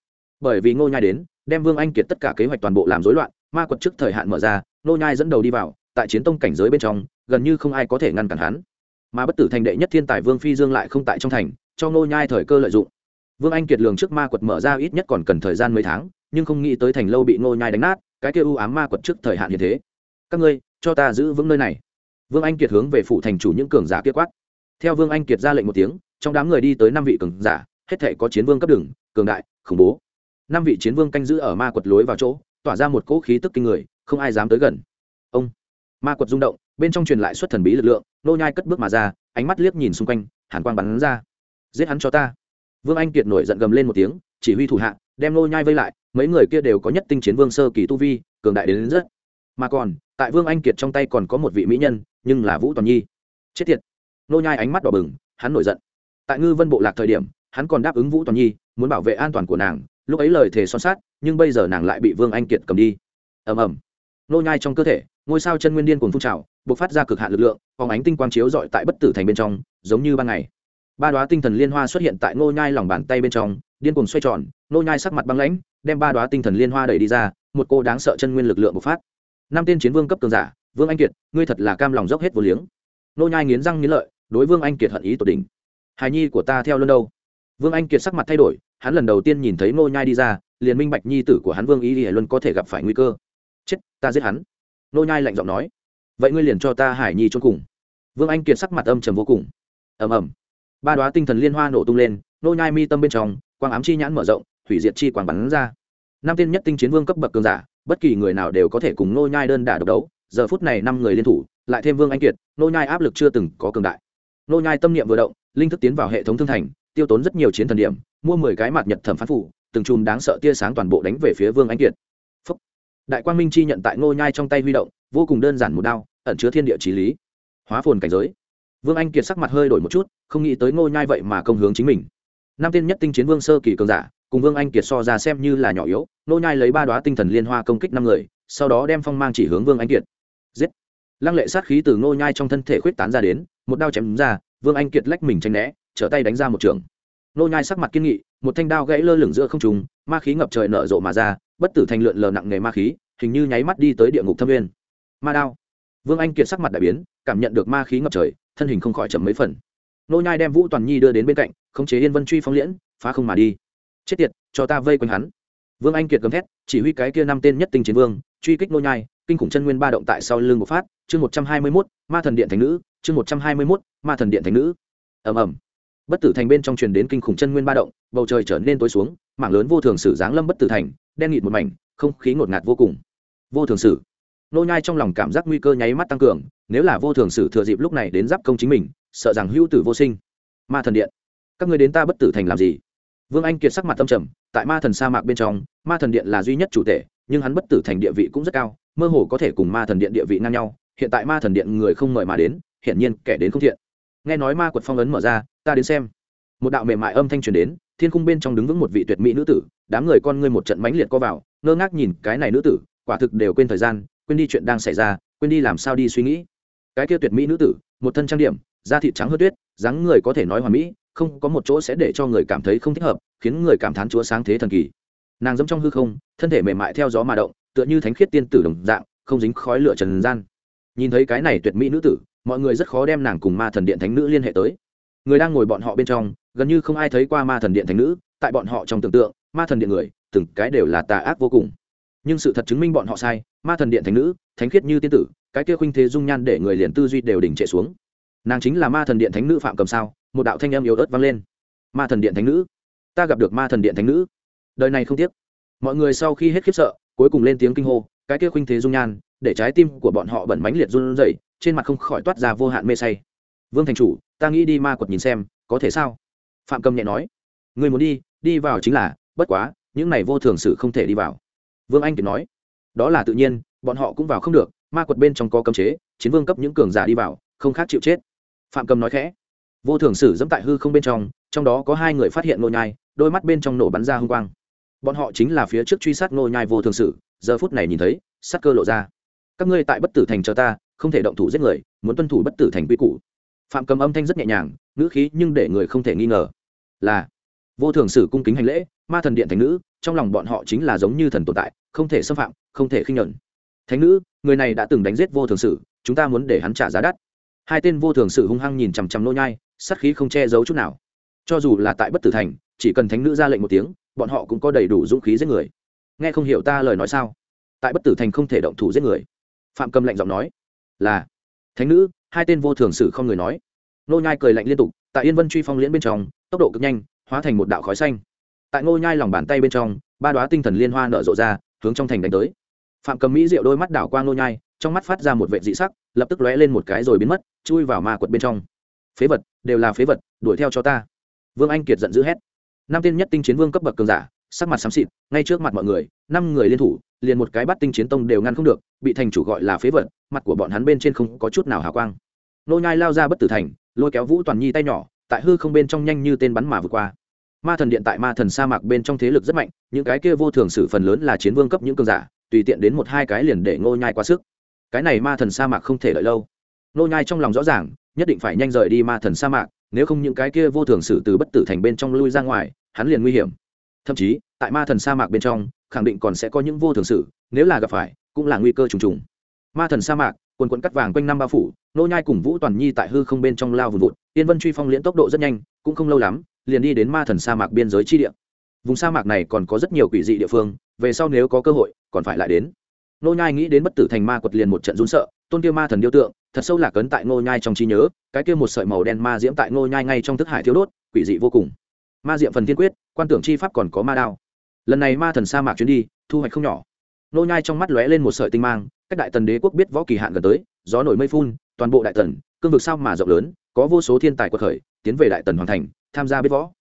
Bởi vì ngô nhai đến, đem vương anh kiệt tất cả kế hoạch toàn bộ làm rối loạn, ma quật trước thời hạn mở ra, ngô nhai dẫn đầu đi vào, tại chiến tông cảnh giới bên trong, gần như không ai có thể ngăn cản hắn. Mà bất tử thành đệ nhất thiên tài vương phi dương lại không tại trong thành, cho ngô nhai thời cơ lợi dụng. Vương anh kiệt lường trước ma quật mở ra ít nhất còn cần thời gian mấy tháng, nhưng không nghĩ tới thành lâu bị ngô nhai đánh nát, cái kia u ám ma quật trước thời hạn như thế. Các ngươi, cho ta giữ vững nơi này. Vương anh kiệt hướng về phủ thành chủ những cường giả kia quát theo vương anh kiệt ra lệnh một tiếng trong đám người đi tới năm vị cường giả hết thể có chiến vương cấp đường cường đại khủng bố. Năm vị chiến vương canh giữ ở ma quật lối vào chỗ tỏa ra một cỗ khí tức kinh người không ai dám tới gần. Ông ma quật rung động bên trong truyền lại xuất thần bí lực lượng nô nhai cất bước mà ra ánh mắt liếc nhìn xung quanh hàn quang bắn ra. Giết hắn cho ta. Vương anh kiệt nổi giận gầm lên một tiếng chỉ huy thủ hạ đem nô nhai vây lại mấy người kia đều có nhất tinh chiến vương sơ kỳ tu vi cường đại đến, đến rất. Mà còn tại vương anh kiệt trong tay còn có một vị mỹ nhân nhưng là vũ toàn nhi. Chết tiệt nô nhai ánh mắt đỏ bừng, hắn nổi giận. Tại ngư vân bộ lạc thời điểm, hắn còn đáp ứng vũ toàn nhi, muốn bảo vệ an toàn của nàng, lúc ấy lời thề son sát nhưng bây giờ nàng lại bị vương anh kiệt cầm đi. Ầm ầm. Nô nhai trong cơ thể, ngôi sao chân nguyên điên cuồng phun trào, bộc phát ra cực hạn lực lượng, phóng ánh tinh quang chiếu rọi tại bất tử thành bên trong, giống như ban ngày. Ba đóa tinh thần liên hoa xuất hiện tại Nô nhai lòng bàn tay bên trong, điên cuồng xoay tròn Nô nhai sắc mặt băng lãnh, đem ba đóa tinh thần liên hoa đẩy đi ra, một cô đáng sợ chân nguyên lực lượng bộc phát. Năm tên chiến vương cấp cường giả, vương anh kiệt, ngươi thật là cam lòng dốc hết vô liếng. Nô nhai nghiến răng nghiến lợi đối vương anh kiệt hận ý tột đỉnh. Hài nhi của ta theo luôn đâu? Vương anh kiệt sắc mặt thay đổi, hắn lần đầu tiên nhìn thấy ngô nhai đi ra, liền minh bạch nhi tử của hắn vương ý y luân có thể gặp phải nguy cơ. Chết, ta giết hắn. Ngô nhai lạnh giọng nói. Vậy ngươi liền cho ta hải nhi trốn cùng. Vương anh kiệt sắc mặt âm trầm vô cùng. Ầm ầm. Ba đoá tinh thần liên hoa nổ tung lên nô nhai mi tâm bên trong, quang ám chi nhãn mở rộng, thủy diệt chi quang bắn ra. Năm tiên nhất tinh chiến vương cấp bậc cường giả, bất kỳ người nào đều có thể cùng nô nhai đơn đả độc đấu. Giờ phút này năm người liên thủ, lại thêm vương anh kiệt nô nhai áp lực chưa từng có cường đại nô nhai tâm niệm vừa động, linh thức tiến vào hệ thống thương thành, tiêu tốn rất nhiều chiến thần điểm, mua mười cái mặt nhật thẩm phán phủ, từng chùm đáng sợ tia sáng toàn bộ đánh về phía vương anh kiệt. Phúc. đại quang minh chi nhận tại nô nhai trong tay huy động, vô cùng đơn giản một đao, ẩn chứa thiên địa trí lý. Hóa phồn cảnh giới. Vương anh kiệt sắc mặt hơi đổi một chút, không nghĩ tới nô nhai vậy mà công hướng chính mình. Năm tiên nhất tinh chiến vương sơ kỳ cường giả, cùng vương anh kiệt so ra xem như là nhỏ yếu Nô nhai lấy ba đóa tinh thần liên hoa công kích năm người, sau đó đem phong mang chỉ hướng vương anh kiệt. Giết. Lăng lệ sát khí từ ngô nhai trong thân thể khuyết tán ra đến một đao chém ra vương anh kiệt lách mình tránh né trở tay đánh ra một trường. Nô nhai sắc mặt kiên nghị một thanh đao gãy lơ lửng giữa không trung ma khí ngập trời nở rộ mà ra bất tử thành lượn lờ nặng nghề ma khí hình như nháy mắt đi tới địa ngục thâm nguyên. Ma đao. Vương anh kiệt sắc mặt đại biến cảm nhận được ma khí ngập trời thân hình không khỏi chậm mấy phần. Nô nhai đem vũ toàn nhi đưa đến bên cạnh khống chế yên vân truy phong liễn phá không mà đi. Chết tiệt cho ta vây quanh hắn. Vương anh kiệt gầm thét chỉ huy cái kia năm tên nhất tinh chiến vương truy kích nô nhai kinh khủng chân nguyên ba động tại sau lưng một phát. Chương một trăm hai mươi 121, ma thần điện thành nữ chương một trăm hai mươi 121, ma thần điện thành nữ. Ầm ầm. Bất tử thành bên trong truyền đến kinh khủng chân nguyên ba động bầu trời trở nên tối xuống mảng lớn vô thường sử giáng lâm bất tử thành đen nghịt một mảnh không khí ngột ngạt vô cùng. Vô thường sử. Nô nhai trong lòng cảm giác nguy cơ nháy mắt tăng cường nếu là vô thường sử thừa dịp lúc này đến giáp công chính mình sợ rằng hữu tử vô sinh. Ma thần điện. Các ngươi đến ta bất tử thành làm gì? Vương anh kiệt sắc mặt tâm trầm tại ma thần sa mạc bên trong ma thần điện là duy nhất chủ thể nhưng hắn bất tử thành địa vị cũng rất cao mơ hồ có thể cùng ma thần điện địa vị ngang nhau hiện tại ma thần điện người không mời mà đến hiển nhiên kẻ đến không thiện. Nghe nói ma quật phong ấn mở ra, ta đến xem. Một đạo mềm mại âm thanh truyền đến, thiên cung bên trong đứng vững một vị tuyệt mỹ nữ tử, đám người con ngươi một trận mãnh liệt co vào, ngơ ngác nhìn cái này nữ tử, quả thực đều quên thời gian, quên đi chuyện đang xảy ra, quên đi làm sao đi suy nghĩ. Cái kia tuyệt mỹ nữ tử, một thân trang điểm, da thịt trắng hơn tuyết, dáng người có thể nói hoàn mỹ, không có một chỗ sẽ để cho người cảm thấy không thích hợp, khiến người cảm thán chúa sáng thế thần kỳ. Nàng dẫm trong hư không, thân thể mềm mại theo gió mà động, tựa như thánh khiết tiên tử đồng dạng, không dính khói lửa trần gian nhìn thấy cái này tuyệt mỹ nữ tử, mọi người rất khó đem nàng cùng ma thần điện thánh nữ liên hệ tới. Người đang ngồi bọn họ bên trong, gần như không ai thấy qua ma thần điện thánh nữ, tại bọn họ trong tưởng tượng, ma thần điện người, từng cái đều là tà ác vô cùng. Nhưng sự thật chứng minh bọn họ sai, ma thần điện thánh nữ, thánh khiết như tiên tử, cái kia khuynh thế dung nhan để người liền tư duy đều đỉnh trệ xuống. Nàng chính là ma thần điện thánh nữ phạm cầm sao, một đạo thanh âm yếu ớt vang lên. Ma thần điện thánh nữ, ta gặp được ma thần điện thánh nữ. Đời này không tiếc. Mọi người sau khi hết khiếp sợ, cuối cùng lên tiếng kinh hô, cái kia khuynh thế dung nhan để trái tim của bọn họ bẩn mánh liệt run rẩy, trên mặt không khỏi toát ra vô hạn mê say. Vương thành chủ, ta nghĩ đi ma quật nhìn xem, có thể sao? Phạm cầm nhẹ nói. Người muốn đi đi vào chính là, bất quá, những này vô thường sự không thể đi vào. Vương anh kiệt nói. Đó là tự nhiên, bọn họ cũng vào không được, ma quật bên trong có cấm chế, chiến vương cấp những cường giả đi vào, không khác chịu chết. Phạm cầm nói khẽ. Vô thường sử dẫm tại hư không bên trong trong đó có hai người phát hiện nô nhai, đôi mắt bên trong nổ bắn ra hung quang. Bọn họ chính là phía trước truy sát nô nhai vô thường sử giờ phút này nhìn thấy sát cơ lộ ra các ngươi tại bất tử thành chờ ta, không thể động thủ giết người, muốn tuân thủ bất tử thành quy củ. Phạm cầm âm thanh rất nhẹ nhàng, ngữ khí nhưng để người không thể nghi ngờ. Là, vô thường sử cung kính hành lễ, ma thần điện thành nữ, trong lòng bọn họ chính là giống như thần tồn tại, không thể xâm phạm, không thể khinh nhẫn thánh nữ, người này đã từng đánh giết vô thường sử, chúng ta muốn để hắn trả giá đắt. Hai tên vô thường sử hung hăng nhìn chằm chằm nô nhai, sát khí không che giấu chút nào. Cho dù là tại bất tử thành, chỉ cần thánh nữ ra lệnh một tiếng, bọn họ cũng có đầy đủ dũng khí giết người. Nghe không hiểu ta lời nói sao? Tại bất tử thành không thể động thủ giết người phạm cầm lạnh giọng nói, là, thánh nữ. Hai tên vô thường sử không người nói. Nô nhai cười lạnh liên tục, tại yên vân truy phong liễn bên trong, tốc độ cực nhanh, hóa thành một đạo khói xanh. Tại ngô nhai lòng bàn tay bên trong, ba đóa tinh thần liên hoa nở rộ ra, hướng trong thành đánh tới. Phạm cầm mỹ diệu đôi mắt đảo qua ngô nhai, trong mắt phát ra một vệ dị sắc, lập tức lóe lên một cái rồi biến mất, chui vào ma quật bên trong. Phế vật, đều là phế vật, đuổi theo cho ta. Vương anh kiệt giận dữ hét. Năm tên nhất tinh chiến vương cấp bậc cường giả, sắc mặt xám xịt, ngay trước mặt mọi người, năm người liên thủ liền một cái bắt tinh chiến tông đều ngăn không được, bị thành chủ gọi là phế vật, mặt của bọn hắn bên trên không có chút nào hào quang. Nô nhai lao ra bất tử thành, lôi kéo vũ toàn nhi tay nhỏ, tại hư không bên trong nhanh như tên bắn mà vượt qua. Ma thần điện tại ma thần sa mạc bên trong thế lực rất mạnh, những cái kia vô thường sử phần lớn là chiến vương cấp những cường giả, tùy tiện đến một hai cái liền để ngô nhai quá sức. Cái này ma thần sa mạc không thể đợi lâu. Ngô nhai trong lòng rõ ràng, nhất định phải nhanh rời đi ma thần sa mạc, nếu không những cái kia vô thường sử từ bất tử thành bên trong lui ra ngoài, hắn liền nguy hiểm. Thậm chí, tại ma thần sa mạc bên trong khẳng định còn sẽ có những vô thường sự, nếu là gặp phải, cũng là nguy cơ trùng trùng. Ma thần sa mạc, quần quần cắt vàng quanh năm bao phủ, nô nhai cùng vũ toàn nhi tại hư không bên trong lao vùn vụt, yên vân truy phong liễn tốc độ rất nhanh, cũng không lâu lắm, liền đi đến ma thần sa mạc biên giới chi địa. Vùng sa mạc này còn có rất nhiều quỷ dị địa phương, về sau nếu có cơ hội, còn phải lại đến. Nô nhai nghĩ đến bất tử thành ma quật liền một trận run sợ, tôn kia ma thần điêu tượng, thật sâu lạc cấn tại nô nhai trong trí nhớ, cái kia một sợi màu đen ma diễm tại nô nhai ngay trong thức hải thiếu đốt, quỷ dị vô cùng. Ma diệm phần thiên quyết, quan tưởng chi pháp còn có ma đao lần này ma thần sa mạc chuyến đi, thu hoạch không nhỏ. Nô nhai trong mắt lóe lên một sợi tinh mang các đại tần đế quốc biết võ kỳ hạn gần tới, gió nổi mây phun, toàn bộ đại tần, cương vực sao mà rộng lớn, có vô số thiên tài quật khởi, tiến về đại tần hoàng thành, tham gia biết võ.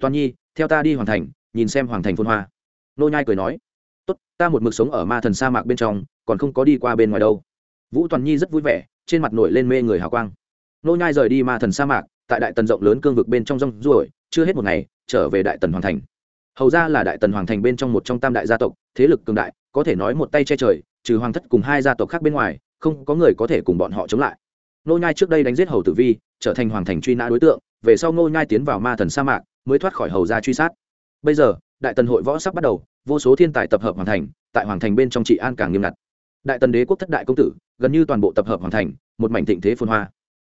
Toàn nhi, theo ta đi hoàng thành, nhìn xem hoàng thành phun hoa. Nô nhai cười nói, tốt, ta một mực sống ở ma thần sa mạc bên trong, còn không có đi qua bên ngoài đâu. Vũ toàn nhi rất vui vẻ, trên mặt nổi lên mê người hào quang. Nô nhai rời đi ma thần sa mạc, tại đại tần rộng lớn cương vực bên trong rong ruổi, chưa hết một ngày, trở về đại tần hoàng thành hầu ra là đại tần hoàng thành bên trong một trong tam đại gia tộc, thế lực cường đại, có thể nói một tay che trời, trừ hoàng thất cùng hai gia tộc khác bên ngoài, không có người có thể cùng bọn họ chống lại. Nô nhai trước đây đánh giết hầu tử vi, trở thành hoàng thành truy nã đối tượng, về sau nô nhai tiến vào ma thần sa mạc, mới thoát khỏi hầu gia truy sát. Bây giờ, đại tần hội võ sắp bắt đầu, vô số thiên tài tập hợp hoàng thành, tại hoàng thành bên trong trị an càng nghiêm ngặt. Đại tần đế quốc thất đại công tử, gần như toàn bộ tập hợp hoàng thành, một mảnh thịnh thế phồn hoa.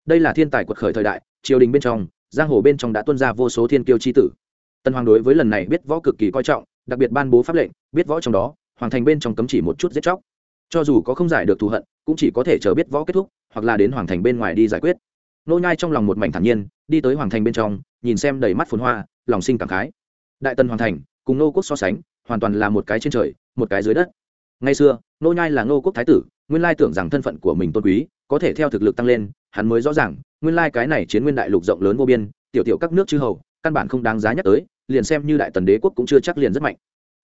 Đây là thiên tài quật khởi thời đại, triều đình bên trong, giang hồ bên trong đã tuân ra vô số thiên kiêu chi tử tần hoàng đối với lần này biết võ cực kỳ coi trọng, đặc biệt ban bố pháp lệnh, biết võ trong đó, hoàng thành bên trong cấm chỉ một chút giết chóc. Cho dù có không giải được thù hận, cũng chỉ có thể chờ biết võ kết thúc, hoặc là đến hoàng thành bên ngoài đi giải quyết. Nô nhai trong lòng một mảnh thản nhiên, đi tới hoàng thành bên trong, nhìn xem đầy mắt phồn hoa, lòng sinh cảm khái. Đại tần hoàng thành, cùng nô quốc so sánh, hoàn toàn là một cái trên trời, một cái dưới đất. Ngày xưa, nô nhai là nô quốc thái tử, nguyên lai tưởng rằng thân phận của mình tôn quý, có thể theo thực lực tăng lên, hắn mới rõ ràng, nguyên lai cái này chiến nguyên đại lục rộng lớn vô biên, tiểu tiểu các nước chư hầu, căn bản không đáng giá nhắc tới liền xem như đại tần đế quốc cũng chưa chắc liền rất mạnh.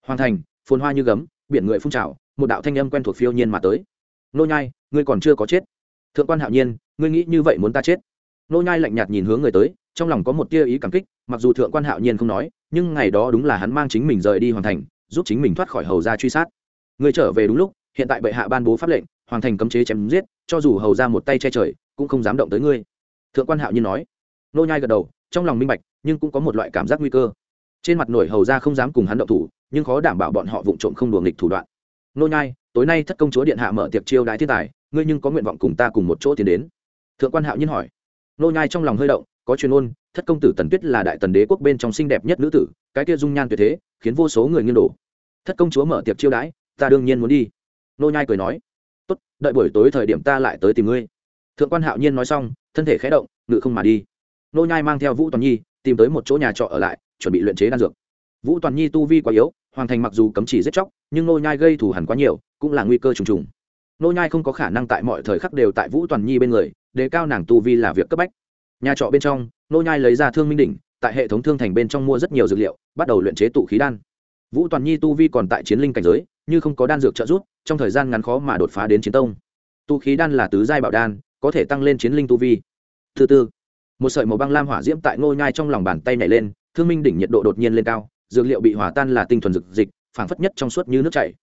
Hoàng thành, phồn hoa như gấm, biển người phun trào, một đạo thanh âm quen thuộc phiêu nhiên mà tới. Nô nhai, ngươi còn chưa có chết. Thượng quan hạo nhiên, ngươi nghĩ như vậy muốn ta chết? Nô nhai lạnh nhạt nhìn hướng người tới, trong lòng có một tia ý cảm kích, mặc dù thượng quan hạo nhiên không nói, nhưng ngày đó đúng là hắn mang chính mình rời đi hoàng thành, giúp chính mình thoát khỏi hầu gia truy sát. Ngươi trở về đúng lúc, hiện tại bệ hạ ban bố pháp lệnh, hoàng thành cấm chế chém giết, cho dù hầu gia một tay che trời, cũng không dám động tới ngươi. Thượng quan hạo nhiên nói. Nô nhai gật đầu, trong lòng minh bạch, nhưng cũng có một loại cảm giác nguy cơ trên mặt nổi hầu ra không dám cùng hắn động thủ, nhưng khó đảm bảo bọn họ vụng trộm không đùa nghịch thủ đoạn. Nô nhai, tối nay thất công chúa điện hạ mở tiệc chiêu đái thiên tài, ngươi nhưng có nguyện vọng cùng ta cùng một chỗ tiến đến? Thượng quan hạo nhiên hỏi. Nô nhai trong lòng hơi động, có truyền ôn thất công tử tần tuyết là đại tần đế quốc bên trong xinh đẹp nhất nữ tử, cái kia dung nhan tuyệt thế, khiến vô số người nghiêng đổ. Thất công chúa mở tiệc chiêu đái, ta đương nhiên muốn đi. Nô nhai cười nói. Tốt, đợi buổi tối thời điểm ta lại tới tìm ngươi. Thượng quan hạo nhiên nói xong, thân thể khẽ động, ngự không mà đi. Nô nhai mang theo vũ toàn nhi tìm tới một chỗ nhà trọ ở lại, chuẩn bị luyện chế đan dược. Vũ toàn nhi tu vi quá yếu, hoàng thành mặc dù cấm chỉ giết chóc, nhưng nô nhai gây thù hằn quá nhiều, cũng là nguy cơ trùng trùng. Nô nhai không có khả năng tại mọi thời khắc đều tại vũ toàn nhi bên người, đề cao nàng tu vi là việc cấp bách. Nhà trọ bên trong, nô nhai lấy ra thương minh đỉnh, tại hệ thống thương thành bên trong mua rất nhiều dược liệu, bắt đầu luyện chế tụ khí đan. Vũ toàn nhi tu vi còn tại chiến linh cảnh giới, như không có đan dược trợ giúp, trong thời gian ngắn khó mà đột phá đến chiến tông. Tu khí đan là tứ giai bảo đan, có thể tăng lên chiến linh tu vi. Thứ tư một sợi màu băng lam hỏa diễm tại ngô nhai trong lòng bàn tay nhảy lên, thương minh đỉnh nhiệt độ đột nhiên lên cao, dược liệu bị hỏa tan là tinh thuần dược dịch, phảng phất nhất trong suốt như nước chảy.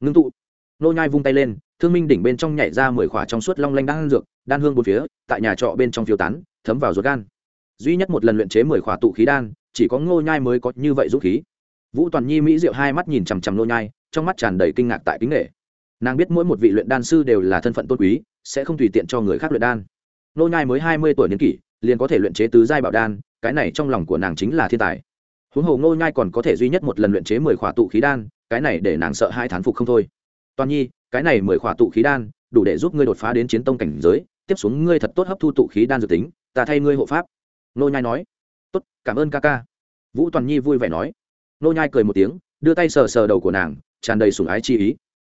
Ngưng tụ. Ngô nhai vung tay lên, thương minh đỉnh bên trong nhảy ra mười khỏa trong suốt long lanh đan dược, đan hương bốn phía, tại nhà trọ bên trong phiêu tán, thấm vào ruột gan. Duy nhất một lần luyện chế mười khỏa tụ khí đan, chỉ có ngô nhai mới có như vậy dũng khí. Vũ toàn nhi mỹ diệu hai mắt nhìn chằm chằm ngô nhai, trong mắt tràn đầy kinh ngạc tại kính nghệ nàng biết mỗi một vị luyện đan sư đều là thân phận tôn quý, sẽ không tùy tiện cho người khác luyện đan. Ngô nhai mới hai mươi tuổi niên kỷ liền có thể luyện chế tứ giai bảo đan, cái này trong lòng của nàng chính là thiên tài. Huống hồ ngô nhai còn có thể duy nhất một lần luyện chế mười khỏa tụ khí đan, cái này để nàng sợ hai thán phục không thôi. Toàn nhi, cái này mười khỏa tụ khí đan, đủ để giúp ngươi đột phá đến chiến tông cảnh giới, tiếp xuống ngươi thật tốt hấp thu tụ khí đan dự tính, ta thay ngươi hộ pháp. Nô nhai nói. Tốt, cảm ơn ca ca. Vũ toàn nhi vui vẻ nói. Nô nhai cười một tiếng, đưa tay sờ sờ đầu của nàng, tràn đầy sủng ái chi ý.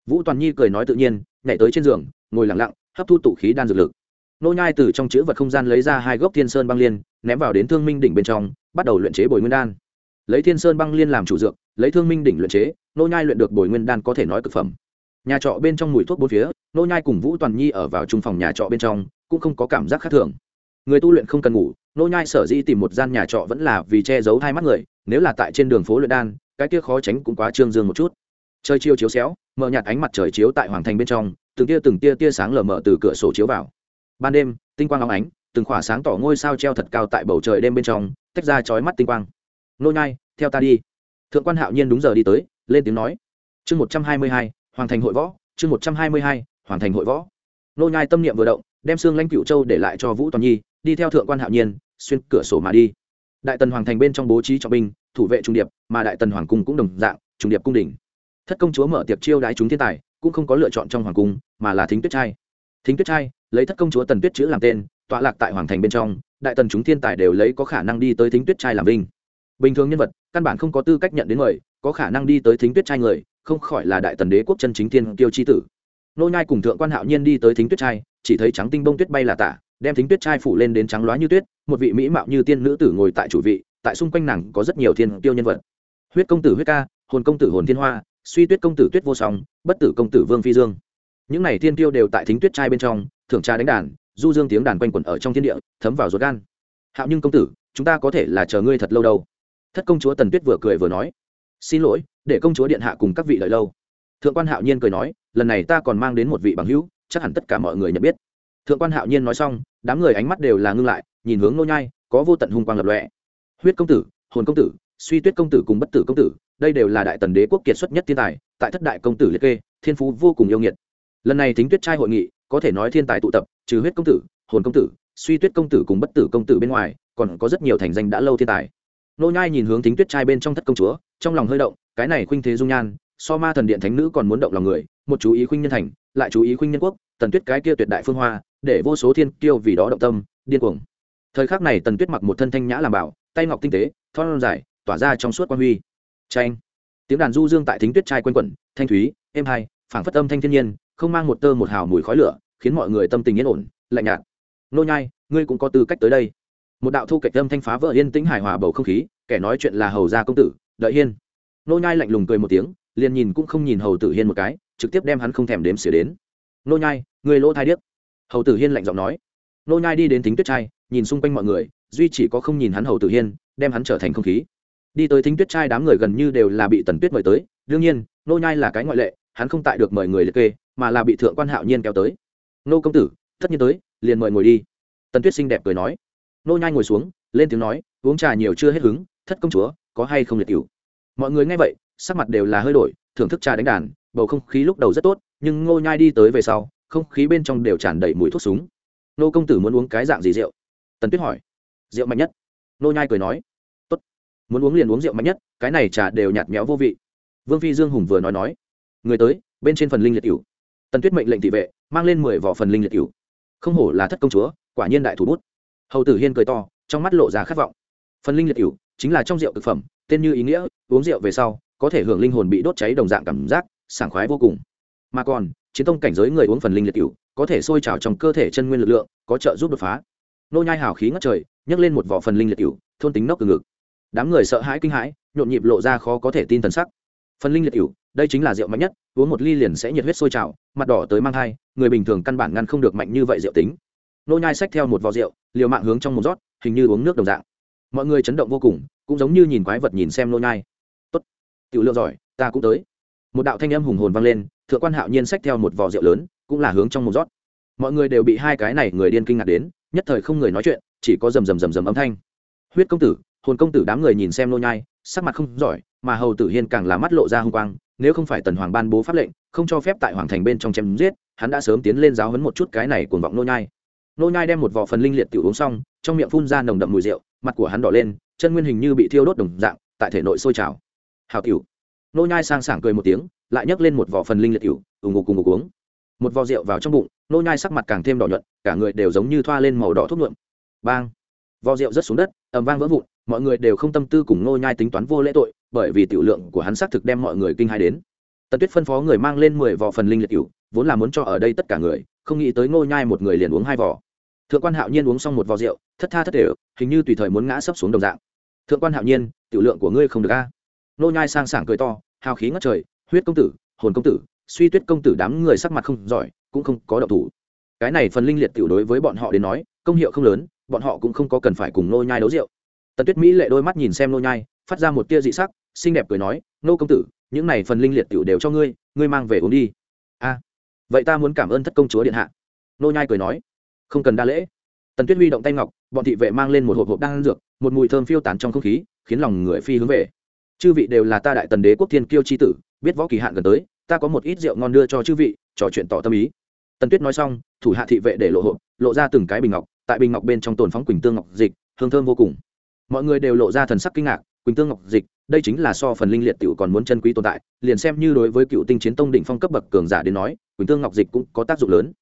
Vũ toàn nhi cười nói tự nhiên, nhảy tới trên giường, ngồi lặng lặng, hấp thu tụ khí đan dược lực nô nhai từ trong chữ vật không gian lấy ra hai gốc thiên sơn băng liên, ném vào đến thương minh đỉnh bên trong, bắt đầu luyện chế bồi nguyên đan. Lấy thiên sơn băng liên làm chủ dược, lấy thương minh đỉnh luyện chế, nô nhai luyện được bồi nguyên đan có thể nói cực phẩm. Nhà trọ bên trong mùi thuốc bốn phía, nô nhai cùng vũ toàn nhi ở vào trung phòng nhà trọ bên trong, cũng không có cảm giác khác thường. Người tu luyện không cần ngủ, nô nhai sở dĩ tìm một gian nhà trọ vẫn là vì che giấu hai mắt người, nếu là tại trên đường phố luyện đan, cái kia khó tránh cũng quá trương dương một chút. Trời chiều chiếu xéo mở nhạt ánh mặt trời chiếu tại hoàng thành bên trong, từng tia từng tia tia sáng lờ mờ từ cửa sổ chiếu vào ban đêm, tinh quang óng ánh, từng khỏa sáng tỏ ngôi sao treo thật cao tại bầu trời đêm bên trong, tách ra chói mắt tinh quang. Nô nhai, theo ta đi. Thượng quan hạo nhiên đúng giờ đi tới, lên tiếng nói. Chương một trăm hai mươi hai, hoàng thành hội võ, chương một trăm hai mươi hai, hoàng thành hội võ. Nô nhai tâm niệm vừa động, đem xương lãnh cựu châu để lại cho vũ toàn nhi, đi theo thượng quan hạo nhiên, xuyên cửa sổ mà đi. Đại tần hoàng thành bên trong bố trí trọng binh, thủ vệ trung điệp, mà đại tần hoàng cung cũng đồng dạng, trung điệp cung đỉnh thất công chúa mở tiệc chiêu đái chúng thiên tài, cũng không có lựa chọn trong hoàng cung, mà là thính tuyết trai. Thính tuyết trai lấy thất công chúa tần tuyết chữ làm tên, tọa lạc tại hoàng thành bên trong, đại tần chúng thiên tài đều lấy có khả năng đi tới thính tuyết trai làm vinh. Bình thường nhân vật, căn bản không có tư cách nhận đến mời, có khả năng đi tới thính tuyết trai người, không khỏi là đại tần đế quốc chân chính thiên tiêu chi tử. Nô nhai cùng thượng quan hạo nhiên đi tới thính tuyết trai, chỉ thấy trắng tinh bông tuyết bay là tả, đem thính tuyết trai phủ lên đến trắng loá như tuyết, một vị mỹ mạo như tiên nữ tử ngồi tại chủ vị, tại xung quanh nàng có rất nhiều thiên tiêu nhân vật. Huyết công tử huyết ca, hồn công tử hồn thiên hoa, suy tuyết công tử tuyết vô song, bất tử công tử vương phi dương. Những này thiên tiêu đều tại thính tuyết trai bên trong thưởng trà đánh đàn, du dương tiếng đàn quanh quẩn ở trong thiên địa, thấm vào ruột gan. Hạo nhưng công tử, chúng ta có thể là chờ ngươi thật lâu đâu. Thất công chúa tần tuyết vừa cười vừa nói, xin lỗi, để công chúa điện hạ cùng các vị đợi lâu. Thượng quan hạo nhiên cười nói, lần này ta còn mang đến một vị bằng hữu, chắc hẳn tất cả mọi người nhận biết. Thượng quan hạo nhiên nói xong, đám người ánh mắt đều là ngưng lại, nhìn hướng nô nhai, có vô tận hung quang lập lọe huyết công tử, hồn công tử, suy tuyết công tử cùng bất tử công tử, đây đều là đại tần đế quốc kiệt xuất nhất thiên tài, tại thất đại công tử liệt kê, thiên phú vô cùng yêu nghiệt. Lần này thính tuyết trai hội nghị có thể nói thiên tài tụ tập, trừ huyết công tử, hồn công tử, suy tuyết công tử cùng bất tử công tử bên ngoài, còn có rất nhiều thành danh đã lâu thiên tài. Nô nhai nhìn hướng tính tuyết trai bên trong thất công chúa, trong lòng hơi động, cái này khuynh thế dung nhan, so ma thần điện thánh nữ còn muốn động lòng người, một chú ý khuynh nhân thành, lại chú ý khuynh nhân quốc, tần tuyết cái kia tuyệt đại phương hoa, để vô số thiên kiêu vì đó động tâm, điên cuồng. Thời khắc này tần tuyết mặc một thân thanh nhã làm bảo, tay ngọc tinh tế, thon dài, tỏa ra trong suốt quan huy. Tranh tiếng đàn du dương tại thính tuyết trai quanh quẩn, thanh thúy, êm hai phảng phất âm thanh thiên nhiên không mang một tơ một hào mùi khói lửa, khiến mọi người tâm tình yên ổn, lạnh nhạt. Nô nhai, ngươi cũng có tư cách tới đây. Một đạo thu kịch âm thanh phá vỡ yên tĩnh hài hòa bầu không khí, kẻ nói chuyện là hầu gia công tử đợi hiên. Nô nhai lạnh lùng cười một tiếng, liền nhìn cũng không nhìn hầu tử hiên một cái, trực tiếp đem hắn không thèm đếm xỉa đến. Nô nhai người lỗ thai điếc. Hầu tử hiên lạnh giọng nói. Nô nhai đi đến thính tuyết trai, nhìn xung quanh mọi người, duy chỉ có không nhìn hắn hầu tử hiên, đem hắn trở thành không khí. Đi tới thính tuyết trai đám người gần như đều là bị tần tuyết mời tới, đương nhiên, nô nhai là cái ngoại lệ, hắn không tại được mời người liệt kê mà là bị thượng quan hạo nhiên kéo tới. Nô công tử, tất nhiên tới, liền mời ngồi đi. Tần tuyết xinh đẹp cười nói. Nô nhai ngồi xuống, lên tiếng nói, uống trà nhiều chưa hết hứng, thất công chúa, có hay không liệt cửu? Mọi người nghe vậy, sắc mặt đều là hơi đổi, thưởng thức trà đánh đàn, bầu không khí lúc đầu rất tốt, nhưng ngô nhai đi tới về sau, không khí bên trong đều tràn đầy mùi thuốc súng. Nô công tử muốn uống cái dạng gì rượu? Tần tuyết hỏi. Rượu mạnh nhất. Nô nhai cười nói. Tốt. Muốn uống liền uống rượu mạnh nhất, cái này trà đều nhạt nhẽo vô vị. Vương phi dương hùng vừa nói nói. Người tới, bên trên phần linh liệt cửu tần tuyết mệnh lệnh thị vệ, mang lên mười vỏ phần linh liệt cựu không hổ là thất công chúa, quả nhiên đại thủ bút. Hầu tử hiên cười to, trong mắt lộ ra khát vọng. Phần linh liệt cựu chính là trong rượu thực phẩm, tên như ý nghĩa, uống rượu về sau, có thể hưởng linh hồn bị đốt cháy đồng dạng cảm giác, sảng khoái vô cùng. Mà còn, chiến tông cảnh giới người uống phần linh liệt cựu có thể sôi trào trong cơ thể chân nguyên lực lượng, có trợ giúp đột phá. Nô nhai hào khí ngất trời, nhấc lên một vỏ phần linh liệt cựu thôn tính nóc từ ngực. Đám người sợ hãi kinh hãi, nhộn nhịp lộ ra khó có thể tin thần sắc. Phần linh liệt cựu đây chính là rượu mạnh nhất, uống một ly liền sẽ nhiệt huyết sôi trào, mặt đỏ tới mang thai, người bình thường căn bản ngăn không được mạnh như vậy rượu tính. Nô nhai xách theo một vò rượu, liều mạng hướng trong một rót, hình như uống nước đồng dạng. Mọi người chấn động vô cùng, cũng giống như nhìn quái vật nhìn xem nô nhai. Tốt, tiểu lượng giỏi, ta cũng tới. Một đạo thanh âm hùng hồn vang lên, thượng quan hạo nhiên xách theo một vò rượu lớn, cũng là hướng trong một rót. Mọi người đều bị hai cái này người điên kinh ngạc đến, nhất thời không người nói chuyện, chỉ có rầm rầm rầm rầm âm thanh. Huyết công tử, hồn công tử đám người nhìn xem nô nhai, sắc mặt không giỏi, mà hầu tử hiên càng là mắt lộ ra hung quang nếu không phải tần hoàng ban bố pháp lệnh, không cho phép tại hoàng thành bên trong chém giết, hắn đã sớm tiến lên giáo huấn một chút cái này cuồng vọng nô nhai. Nô nhai đem một vỏ phần linh liệt tiểu uống xong, trong miệng phun ra nồng đậm mùi rượu, mặt của hắn đỏ lên, chân nguyên hình như bị thiêu đốt đồng dạng, tại thể nội sôi trào. Hào tiểu. Nô nhai sang sảng cười một tiếng, lại nhấc lên một vỏ phần linh liệt tiểu ủng ngục cùng ngục uống. Một vò rượu vào trong bụng, nô nhai sắc mặt càng thêm đỏ nhuận, cả người đều giống như thoa lên màu đỏ thuốc nhuộm. Bang! Vò rượu rất xuống đất, ầm vang vỡ vụn, mọi người đều không tâm tư cùng nô nhai tính toán vô lễ tội, bởi vì tiểu lượng của hắn xác thực đem mọi người kinh hãi đến. Tần tuyết phân phó người mang lên mười vò phần linh liệt cửu, vốn là muốn cho ở đây tất cả người, không nghĩ tới nô nhai một người liền uống hai vò. Thượng quan hạo nhiên uống xong một vò rượu, thất tha thất đều, hình như tùy thời muốn ngã sấp xuống đồng dạng. Thượng quan hạo nhiên, tiểu lượng của ngươi không được a. Nô nhai sang sảng cười to, hào khí ngất trời, huyết công tử, hồn công tử, suy tuyết công tử đám người sắc mặt không giỏi, cũng không có động thủ. Cái này phần linh liệt tiểu đối với bọn họ đến nói, công hiệu không lớn bọn họ cũng không có cần phải cùng nô nhai đấu rượu. Tần tuyết mỹ lệ đôi mắt nhìn xem nô nhai, phát ra một tia dị sắc, xinh đẹp cười nói, nô công tử, những này phần linh liệt tiểu đều cho ngươi ngươi mang về uống đi. A, vậy ta muốn cảm ơn thất công chúa điện hạ. Nô nhai cười nói, không cần đa lễ. Tần tuyết huy động tay ngọc, bọn thị vệ mang lên một hộp hộp đan dược, một mùi thơm phiêu tán trong không khí, khiến lòng người phi hướng về. Chư vị đều là ta đại tần đế quốc thiên kiêu chi tử, biết võ kỳ hạn gần tới, ta có một ít rượu ngon đưa cho chư vị, trò chuyện tỏ tâm ý. Tần tuyết nói xong, thủ hạ thị vệ để lộ hộp, lộ ra từng cái bình ngọc tại bình ngọc bên trong tồn phóng quỳnh tương ngọc dịch, hương thơm vô cùng. Mọi người đều lộ ra thần sắc kinh ngạc, quỳnh tương ngọc dịch, đây chính là so phần linh liệt tiểu còn muốn chân quý tồn tại, liền xem như đối với cựu tinh chiến tông đỉnh phong cấp bậc cường giả đến nói, quỳnh tương ngọc dịch cũng có tác dụng lớn.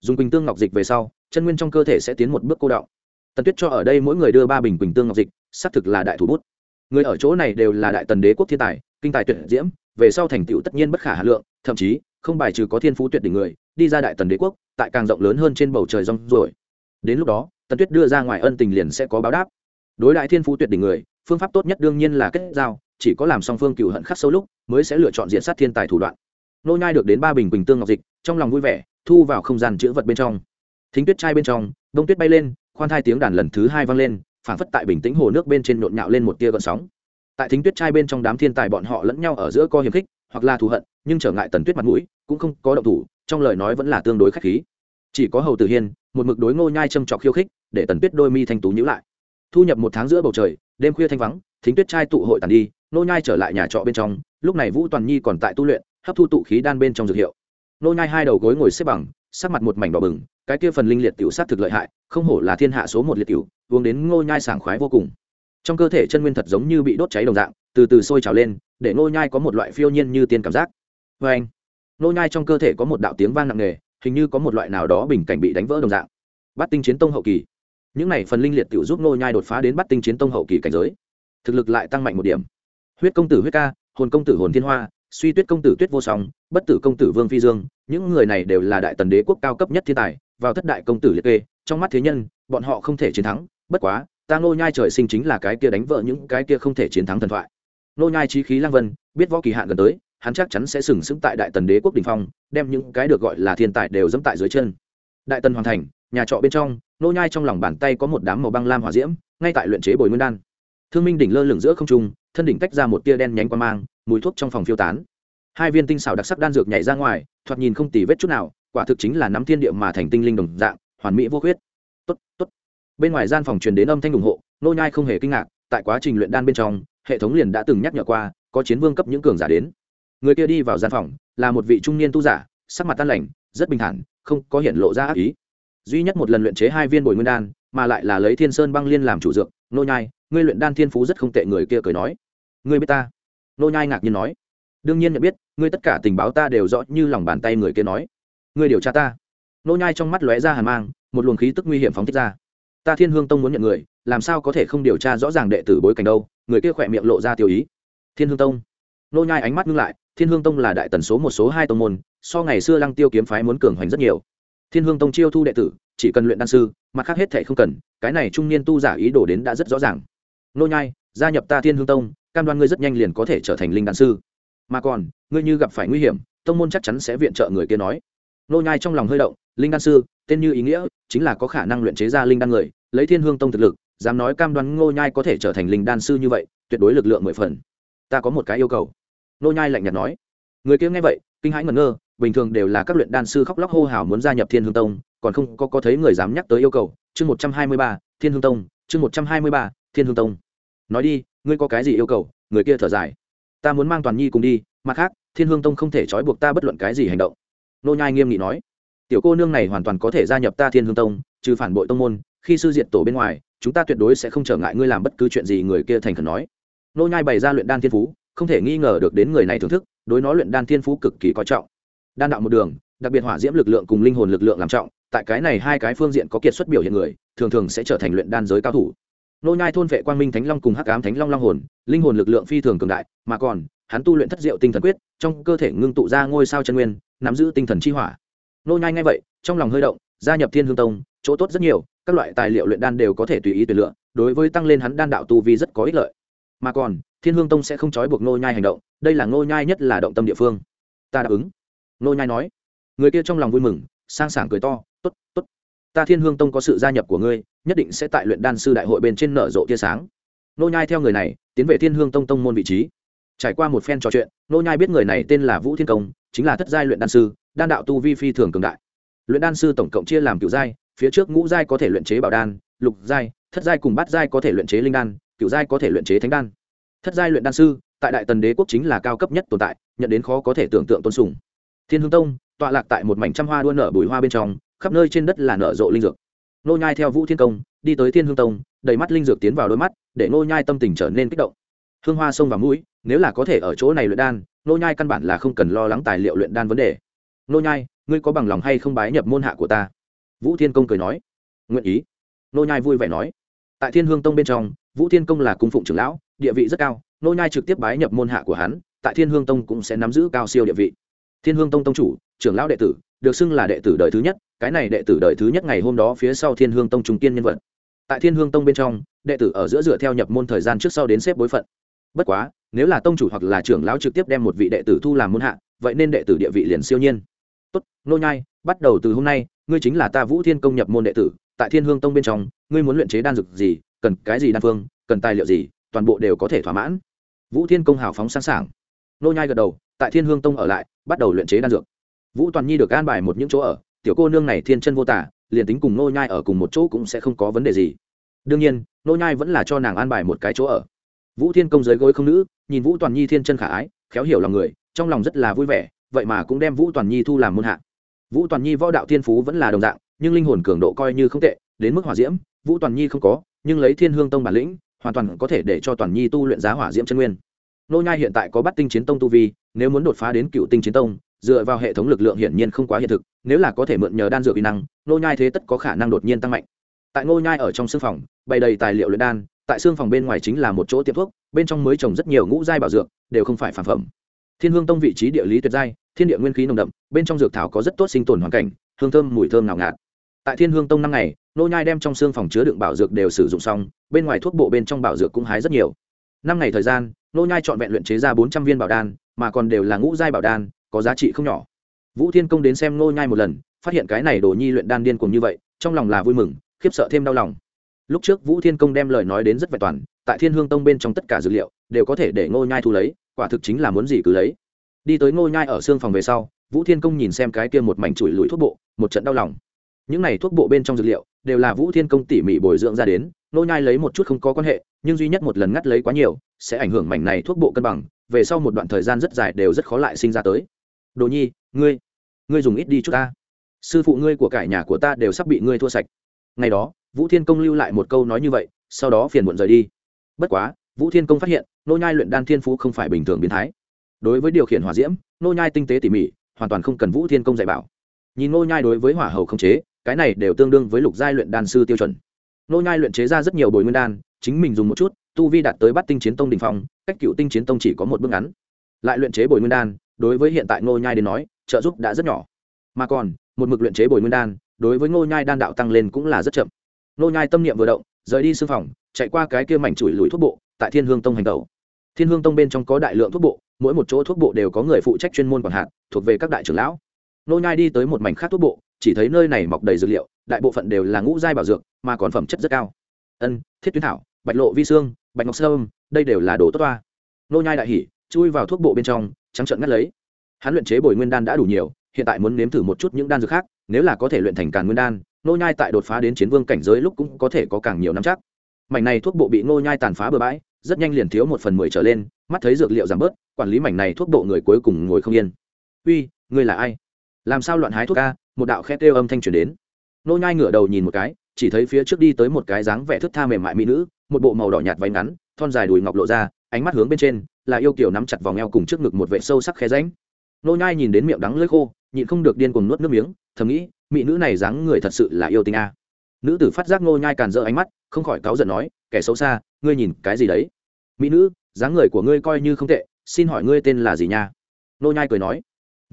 Dùng quỳnh tương ngọc dịch về sau, chân nguyên trong cơ thể sẽ tiến một bước cô đọng. Tần tuyết cho ở đây mỗi người đưa ba bình quỳnh tương ngọc dịch, xác thực là đại thủ bút. Người ở chỗ này đều là đại tần đế quốc thiên tài, kinh tài tuyệt diễm, về sau thành tựu tất nhiên bất khả hà lượng, thậm chí, không bài trừ có thiên phú tuyệt đỉnh người, đi ra đại tần đế quốc, tại càng rộng lớn hơn trên bầu trời rong ruổi đến lúc đó, tần tuyết đưa ra ngoài ân tình liền sẽ có báo đáp. Đối đại thiên phú tuyệt đỉnh người, phương pháp tốt nhất đương nhiên là kết giao, chỉ có làm song phương cựu hận khắc sâu lúc mới sẽ lựa chọn diện sát thiên tài thủ đoạn. Nô nhai được đến ba bình bình tương ngọc dịch, trong lòng vui vẻ, thu vào không gian chữ vật bên trong. Thính tuyết chai bên trong, đông tuyết bay lên, khoan thai tiếng đàn lần thứ hai vang lên, phảng phất tại bình tĩnh hồ nước bên trên nhộn nhạo lên một tia gợn sóng. Tại thính tuyết trai bên trong đám thiên tài bọn họ lẫn nhau ở giữa co hiềm khích, hoặc là thù hận, nhưng trở ngại tần tuyết mặt mũi, cũng không có động thủ, trong lời nói vẫn là tương đối khách khí chỉ có hầu tử hiên, một mực đối ngô nhai châm trọc khiêu khích, để tần tuyết đôi mi thanh tú nhíu lại. Thu nhập một tháng giữa bầu trời, đêm khuya thanh vắng, thính tuyết trai tụ hội tàn đi, Ngô nhai trở lại nhà trọ bên trong, lúc này vũ toàn nhi còn tại tu luyện, hấp thu tụ khí đan bên trong dược hiệu. Ngô nhai hai đầu gối ngồi xếp bằng, sắc mặt một mảnh đỏ bừng, cái kia phần linh liệt tiểu sát thực lợi hại, không hổ là thiên hạ số một liệt tiểu, uống đến ngô nhai sảng khoái vô cùng. Trong cơ thể chân nguyên thật giống như bị đốt cháy đồng dạng, từ từ sôi trào lên, để ngô nhai có một loại phiêu nhiên như tiên cảm giác. Với anh ngô nhai trong cơ thể có một đạo tiếng vang nặng nề hình như có một loại nào đó bình cảnh bị đánh vỡ đồng dạng. Bắt tinh chiến tông hậu kỳ. Những này phần linh liệt tiểu giúp nô nhai đột phá đến bắt tinh chiến tông hậu kỳ cảnh giới. Thực lực lại tăng mạnh một điểm. Huyết công tử huyết ca, hồn công tử hồn thiên hoa, suy tuyết công tử tuyết vô song, bất tử công tử vương phi dương, những người này đều là đại tần đế quốc cao cấp nhất thiên tài, vào thất đại công tử liệt kê, trong mắt thế nhân, bọn họ không thể chiến thắng. Bất quá, ta ngô nhai trời sinh chính là cái kia đánh vỡ những cái kia không thể chiến thắng thần thoại. Ngô nhai trí khí lang vân, biết võ kỳ hạn gần tới hắn chắc chắn sẽ sừng sững tại đại tần đế quốc đình phong, đem những cái được gọi là thiên tài đều dẫm tại dưới chân. Đại tần hoàn thành, nhà trọ bên trong, nô nhai trong lòng bàn tay có một đám màu băng lam hỏa diễm, ngay tại luyện chế bồi nguyên đan. Thương minh đỉnh lơ lửng giữa không trung, thân đỉnh tách ra một tia đen nhánh qua mang, mùi thuốc trong phòng phiêu tán. Hai viên tinh xảo đặc sắc đan dược nhảy ra ngoài, thoạt nhìn không tì vết chút nào, quả thực chính là nắm thiên địa mà thành tinh linh đồng dạng, hoàn mỹ vô khuyết. Tốt tốt. Bên ngoài gian phòng truyền đến âm thanh ủng hộ, nô nhai không hề kinh ngạc, tại quá trình luyện đan bên trong, hệ thống liền đã từng nhắc nhở qua, có chiến vương cấp những cường giả đến người kia đi vào gian phòng, là một vị trung niên tu giả, sắc mặt tan lành, rất bình thản, không có hiện lộ ra ác ý. Duy nhất một lần luyện chế hai viên bồi nguyên đan, mà lại là lấy thiên sơn băng liên làm chủ dược, nô nhai, ngươi luyện đan thiên phú rất không tệ, người kia cười nói. Ngươi biết ta? Nô nhai ngạc nhiên nói. Đương nhiên nhận biết, ngươi tất cả tình báo ta đều rõ như lòng bàn tay người kia nói. Ngươi điều tra ta. Nô nhai trong mắt lóe ra hàn mang, một luồng khí tức nguy hiểm phóng thích ra. Ta thiên hương tông muốn nhận người, làm sao có thể không điều tra rõ ràng đệ tử bối cảnh đâu? Người kia khỏe miệng lộ ra tiêu ý. Thiên hương tông nô nhai ánh mắt ngưng lại, thiên hương tông là đại tần số một, số hai tông môn, so ngày xưa lăng tiêu kiếm phái muốn cường hoành rất nhiều. Thiên hương tông chiêu thu đệ tử, chỉ cần luyện đan sư mặt khác hết thể không cần, cái này trung niên tu giả ý đồ đến đã rất rõ ràng. Nô nhai, gia nhập ta thiên hương tông, cam đoan ngươi rất nhanh liền có thể trở thành linh đan sư. Mà còn, ngươi như gặp phải nguy hiểm, tông môn chắc chắn sẽ viện trợ người kia nói. Nô nhai trong lòng hơi động, linh đan sư, tên như ý nghĩa, chính là có khả năng luyện chế ra linh đan người, lấy thiên hương tông thực lực, dám nói cam đoan ngô nhai có thể trở thành linh đan sư như vậy, tuyệt đối lực lượng mười phần. Ta có một cái yêu cầu nô nhai lạnh nhạt nói. Người kia nghe vậy, kinh hãi ngẩn ngơ, bình thường đều là các luyện đan sư khóc lóc hô hào muốn gia nhập thiên hương tông, còn không có có thấy người dám nhắc tới yêu cầu. Chương một trăm hai mươi ba, thiên hương tông, chương một trăm hai mươi ba, thiên hương tông. Nói đi, ngươi có cái gì yêu cầu? Người kia thở dài. Ta muốn mang toàn nhi cùng đi, mặt khác, thiên hương tông không thể trói buộc ta bất luận cái gì hành động. Nô nhai nghiêm nghị nói. Tiểu cô nương này hoàn toàn có thể gia nhập ta thiên hương tông, trừ phản bội tông môn, khi sư diện tổ bên ngoài, chúng ta tuyệt đối sẽ không trở ngại ngươi làm bất cứ chuyện gì người kia thành khẩn nói. Nô nhai bày ra luyện đan thiên phú không thể nghi ngờ được đến người này thưởng thức, đối nó luyện đan thiên phú cực kỳ coi trọng. Đan đạo một đường, đặc biệt hỏa diễm lực lượng cùng linh hồn lực lượng làm trọng, tại cái này hai cái phương diện có kiệt xuất biểu hiện người, thường thường sẽ trở thành luyện đan giới cao thủ. Nô nhai thôn vệ quang minh thánh long cùng hắc ám thánh long long hồn, linh hồn lực lượng phi thường cường đại, mà còn, hắn tu luyện thất diệu tinh thần quyết, trong cơ thể ngưng tụ ra ngôi sao chân nguyên, nắm giữ tinh thần chi hỏa. Nô nhai nghe vậy, trong lòng hơi động, gia nhập thiên hương tông, chỗ tốt rất nhiều, các loại tài liệu luyện đan đều có thể tùy ý tuyển lựa, đối với tăng lên hắn đan đạo tu vi rất có ích lợi. Mà còn thiên hương tông sẽ không trói buộc nô nhai hành động, đây là nô nhai nhất là động tâm địa phương. Ta đáp ứng. Nô nhai nói. Người kia trong lòng vui mừng, sang sảng cười to, tốt tốt. Ta thiên hương tông có sự gia nhập của ngươi, nhất định sẽ tại luyện đan sư đại hội bên trên nở rộ tia sáng. Nô nhai theo người này, tiến về thiên hương tông tông môn vị trí. Trải qua một phen trò chuyện nô nhai biết người này tên là vũ thiên công, chính là thất giai luyện đan sư, đan đạo tu vi phi thường cường đại. Luyện đan sư tổng cộng chia làm cựu giai, phía trước ngũ giai có thể luyện chế bảo đan, lục giai, thất giai cùng bát giai có thể luyện chế linh đan cựu giai có thể luyện chế thánh đan thất giai luyện đan sư, tại đại tần đế quốc chính là cao cấp nhất tồn tại, nhận đến khó có thể tưởng tượng tôn sùng. Thiên hương tông, tọa lạc tại một mảnh trăm hoa đua nở bùi hoa bên trong, khắp nơi trên đất là nở rộ linh dược. Nô nhai theo vũ thiên công, đi tới thiên hương tông, đầy mắt linh dược tiến vào đôi mắt, để nô nhai tâm tình trở nên kích động. Hương hoa sông vào mũi, nếu là có thể ở chỗ này luyện đan, nô nhai căn bản là không cần lo lắng tài liệu luyện đan vấn đề. Nô nhai, ngươi có bằng lòng hay không bái nhập môn hạ của ta? Vũ thiên công cười nói. Nguyện ý. Nô nhai vui vẻ nói. Tại thiên hương tông bên trong, vũ thiên công là cung phụng trưởng lão địa vị rất cao nô nhai trực tiếp bái nhập môn hạ của hắn, tại thiên hương tông cũng sẽ nắm giữ cao siêu địa vị. Thiên hương tông tông chủ, trưởng lão đệ tử, được xưng là đệ tử đời thứ nhất, cái này đệ tử đời thứ nhất ngày hôm đó phía sau thiên hương tông trung tiên nhân vật. Tại thiên hương tông bên trong, đệ tử ở giữa dựa theo nhập môn thời gian trước sau đến xếp bối phận. Bất quá, nếu là tông chủ hoặc là trưởng lão trực tiếp đem một vị đệ tử thu làm môn hạ, vậy nên đệ tử địa vị liền siêu nhiên. Tốt nô nhai, bắt đầu từ hôm nay, ngươi chính là ta vũ thiên công nhập môn đệ tử, tại thiên hương tông bên trong, ngươi muốn luyện chế đan dược gì, cần cái gì đan phương, cần tài liệu gì toàn bộ đều có thể thỏa mãn. Vũ thiên công hào phóng sẵn sàng. Nô nhai gật đầu, tại thiên hương tông ở lại, bắt đầu luyện chế đan dược. Vũ toàn nhi được an bài một những chỗ ở, tiểu cô nương này thiên chân vô tả, liền tính cùng nô nhai ở cùng một chỗ cũng sẽ không có vấn đề gì. Đương nhiên, nô nhai vẫn là cho nàng an bài một cái chỗ ở. Vũ thiên công dưới gối không nữ, nhìn vũ toàn nhi thiên chân khả ái, khéo hiểu lòng người, trong lòng rất là vui vẻ, vậy mà cũng đem vũ toàn nhi thu làm môn hạ. Vũ toàn nhi võ đạo thiên phú vẫn là đồng dạng, nhưng linh hồn cường độ coi như không tệ, đến mức hỏa diễm, vũ toàn nhi không có, nhưng lấy thiên hương tông bản lĩnh hoàn toàn có thể để cho toàn nhi tu luyện giá hỏa diễm chân nguyên. Nô nhai hiện tại có bắt tinh chiến tông tu vi, nếu muốn đột phá đến cựu tinh chiến tông, dựa vào hệ thống lực lượng hiển nhiên không quá hiện thực, nếu là có thể mượn nhờ đan dược uy năng, nô nhai thế tất có khả năng đột nhiên tăng mạnh. Tại nô nhai ở trong xương phòng, bày đầy tài liệu luyện đan, tại xương phòng bên ngoài chính là một chỗ tiệm thuốc, bên trong mới trồng rất nhiều ngũ giai bảo dược, đều không phải phản phẩm. Thiên hương tông vị trí địa lý tuyệt giai, thiên địa nguyên khí nồng đậm, bên trong dược thảo có rất tốt sinh tồn hoàn cảnh, hương thơm, mùi thơm ngào ngạt tại thiên hương tông năm ngày, nô nhai đem trong xương phòng chứa đựng bảo dược đều sử dụng xong, bên ngoài thuốc bộ bên trong bảo dược cũng hái rất nhiều. Năm ngày thời gian, nô nhai chọn vẹn luyện chế ra bốn trăm viên bảo đan, mà còn đều là ngũ giai bảo đan, có giá trị không nhỏ. Vũ thiên công đến xem nô nhai một lần, phát hiện cái này đồ nhi luyện đan điên cuồng như vậy, trong lòng là vui mừng, khiếp sợ thêm đau lòng. Lúc trước vũ thiên công đem lời nói đến rất vẹn toàn, tại thiên hương tông bên trong tất cả dược liệu đều có thể để ngô nhai thu lấy, quả thực chính là muốn gì cứ lấy. Đi tới ngô nhai ở xương phòng về sau, vũ thiên công nhìn xem cái kia một mảnh chuỗi lùi thuốc bộ, một trận đau lòng những này thuốc bộ bên trong dược liệu đều là vũ thiên công tỉ mỉ bồi dưỡng ra đến, Nô nhai lấy một chút không có quan hệ, nhưng duy nhất một lần ngắt lấy quá nhiều, sẽ ảnh hưởng mảnh này thuốc bộ cân bằng, về sau một đoạn thời gian rất dài đều rất khó lại sinh ra tới. Đồ nhi, ngươi ngươi dùng ít đi chút ta. Sư phụ ngươi của cải nhà của ta đều sắp bị ngươi thua sạch. Ngày đó, vũ thiên công lưu lại một câu nói như vậy, sau đó phiền muộn rời đi. Bất quá, vũ thiên công phát hiện, nô nhai luyện đan thiên phú không phải bình thường biến thái. Đối với điều khiển hỏa diễm, nô nhai tinh tế tỉ mỉ, hoàn toàn không cần vũ thiên công dạy bảo. Nhìn nô nhai đối với hỏa hầu không chế cái này đều tương đương với lục giai luyện đan sư tiêu chuẩn. Nô nhai luyện chế ra rất nhiều bồi nguyên đan, chính mình dùng một chút, tu vi đạt tới bắt tinh chiến tông đỉnh phong, cách cựu tinh chiến tông chỉ có một bước ngắn. Lại luyện chế bồi nguyên đan, đối với hiện tại nô nhai đến nói, trợ giúp đã rất nhỏ. Mà còn, một mực luyện chế bồi nguyên đan, đối với nô nhai đan đạo tăng lên cũng là rất chậm. Nô nhai tâm niệm vừa động, rời đi sư phòng, chạy qua cái kia mảnh chuỗi lùi thuốc bộ, tại thiên hương tông hành tẩu. Thiên hương tông bên trong có đại lượng thuốc bộ, mỗi một chỗ thuốc bộ đều có người phụ trách chuyên môn quản hạt, thuộc về các đại trưởng lão nô nhai đi tới một mảnh khác thuốc bộ, chỉ thấy nơi này mọc đầy dược liệu, đại bộ phận đều là ngũ giai bảo dược, mà còn phẩm chất rất cao. Ân, thiết tuyến thảo, bạch lộ vi xương, bạch ngọc sâm, đây đều là đồ tốt toa. Nô nhai đại hỉ, chui vào thuốc bộ bên trong, trắng trợn ngắt lấy. Hắn luyện chế bồi nguyên đan đã đủ nhiều, hiện tại muốn nếm thử một chút những đan dược khác, nếu là có thể luyện thành càn nguyên đan, nô nhai tại đột phá đến chiến vương cảnh giới lúc cũng có thể có càng nhiều năm chắc. Mảnh này thuốc bộ bị nô nhai tàn phá bừa bãi, rất nhanh liền thiếu một phần mười trở lên, mắt thấy dược liệu giảm bớt, quản lý mảnh này thuốc bộ người cuối cùng ngồi không yên. Uy, ngươi là ai? Làm sao loạn hái thuốc ca một đạo khe kêu âm thanh truyền đến. Nô nhai ngửa đầu nhìn một cái, chỉ thấy phía trước đi tới một cái dáng vẻ thướt tha mềm mại mỹ nữ, một bộ màu đỏ nhạt váy ngắn, thon dài đùi ngọc lộ ra, ánh mắt hướng bên trên, là yêu kiều nắm chặt vòng eo cùng trước ngực một vệ sâu sắc khe rãnh. Nô nhai nhìn đến miệng đắng lưỡi khô, nhịn không được điên cuồng nuốt nước miếng, thầm nghĩ, mỹ nữ này dáng người thật sự là yêu tinh a. Nữ tử phát giác nô nhai càn dỡ ánh mắt, không khỏi cáu giận nói, kẻ xấu xa, ngươi nhìn cái gì đấy? Mỹ nữ, dáng người của ngươi coi như không tệ, xin hỏi ngươi tên là gì nha? Nô nhai cười nói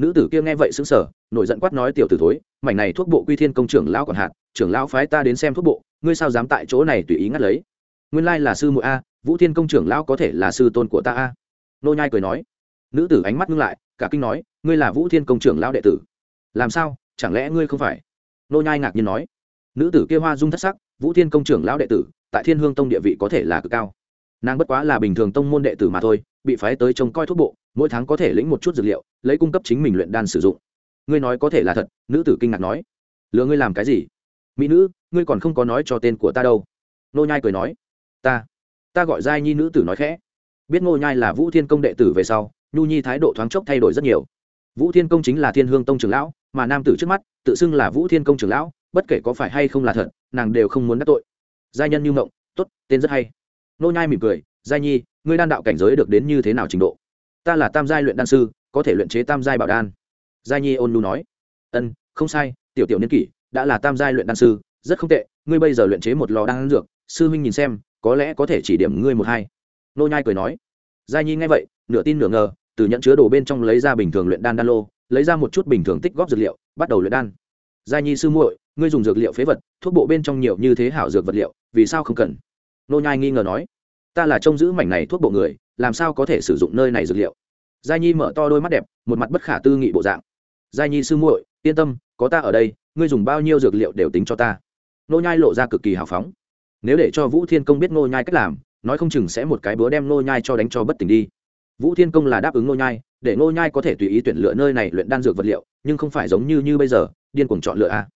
nữ tử kia nghe vậy sững sờ, nổi giận quát nói, tiểu tử thối, mảnh này thuốc bộ quy thiên công trưởng lão còn hạt, trưởng lão phái ta đến xem thuốc bộ, ngươi sao dám tại chỗ này tùy ý ngắt lấy? Nguyên lai là sư muội a, vũ thiên công trưởng lão có thể là sư tôn của ta a. Nô nhai cười nói. Nữ tử ánh mắt ngưng lại, cả kinh nói, ngươi là vũ thiên công trưởng lão đệ tử. Làm sao? Chẳng lẽ ngươi không phải? Nô nhai ngạc nhiên nói. Nữ tử kia hoa dung thất sắc, vũ thiên công trưởng lão đệ tử, tại thiên hương tông địa vị có thể là cực cao. Nàng bất quá là bình thường tông môn đệ tử mà thôi, bị phái tới trông coi thuốc bộ, mỗi tháng có thể lĩnh một chút dược liệu lấy cung cấp chính mình luyện đan sử dụng. Ngươi nói có thể là thật, nữ tử kinh ngạc nói. Lừa ngươi làm cái gì? Mỹ nữ, ngươi còn không có nói cho tên của ta đâu. Nô nhai cười nói. Ta ta gọi giai nhi nữ tử nói khẽ. Biết ngô nhai là vũ thiên công đệ tử về sau, nhu nhi thái độ thoáng chốc thay đổi rất nhiều. Vũ thiên công chính là thiên hương tông trưởng lão, mà nam tử trước mắt, tự xưng là vũ thiên công trưởng lão, bất kể có phải hay không là thật, nàng đều không muốn đắc tội. Giai nhân như mộng, tốt, tên rất hay. Nô nhai mỉm cười, giai nhi, ngươi đan đạo cảnh giới được đến như thế nào trình độ? Ta là tam giai luyện đan sư có thể luyện chế tam giai bảo đan. Giai nhi ôn nu nói, ân, không sai, tiểu tiểu niên kỷ, đã là tam giai luyện đan sư, rất không tệ, ngươi bây giờ luyện chế một lò đan dược, sư huynh nhìn xem, có lẽ có thể chỉ điểm ngươi một hai. Nô nhai cười nói, giai nhi nghe vậy, nửa tin nửa ngờ, từ nhận chứa đồ bên trong lấy ra bình thường luyện đan đan lô, lấy ra một chút bình thường tích góp dược liệu, bắt đầu luyện đan. Giai nhi sư muội, ngươi dùng dược liệu phế vật, thuốc bộ bên trong nhiều như thế hảo dược vật liệu, vì sao không cần? Nô nhai nghi ngờ nói, ta là trông giữ mảnh này thuốc bộ người, làm sao có thể sử dụng nơi này dược liệu? Giai nhi mở to đôi mắt đẹp, một mặt bất khả tư nghị bộ dạng. Giai nhi sư muội, yên tâm, có ta ở đây, ngươi dùng bao nhiêu dược liệu đều tính cho ta. Nô nhai lộ ra cực kỳ hào phóng. Nếu để cho vũ thiên công biết nô nhai cách làm, nói không chừng sẽ một cái búa đem nô nhai cho đánh cho bất tỉnh đi. Vũ thiên công là đáp ứng nô nhai, để nô nhai có thể tùy ý tuyển lựa nơi này luyện đan dược vật liệu, nhưng không phải giống như như bây giờ, điên cuồng chọn lựa a.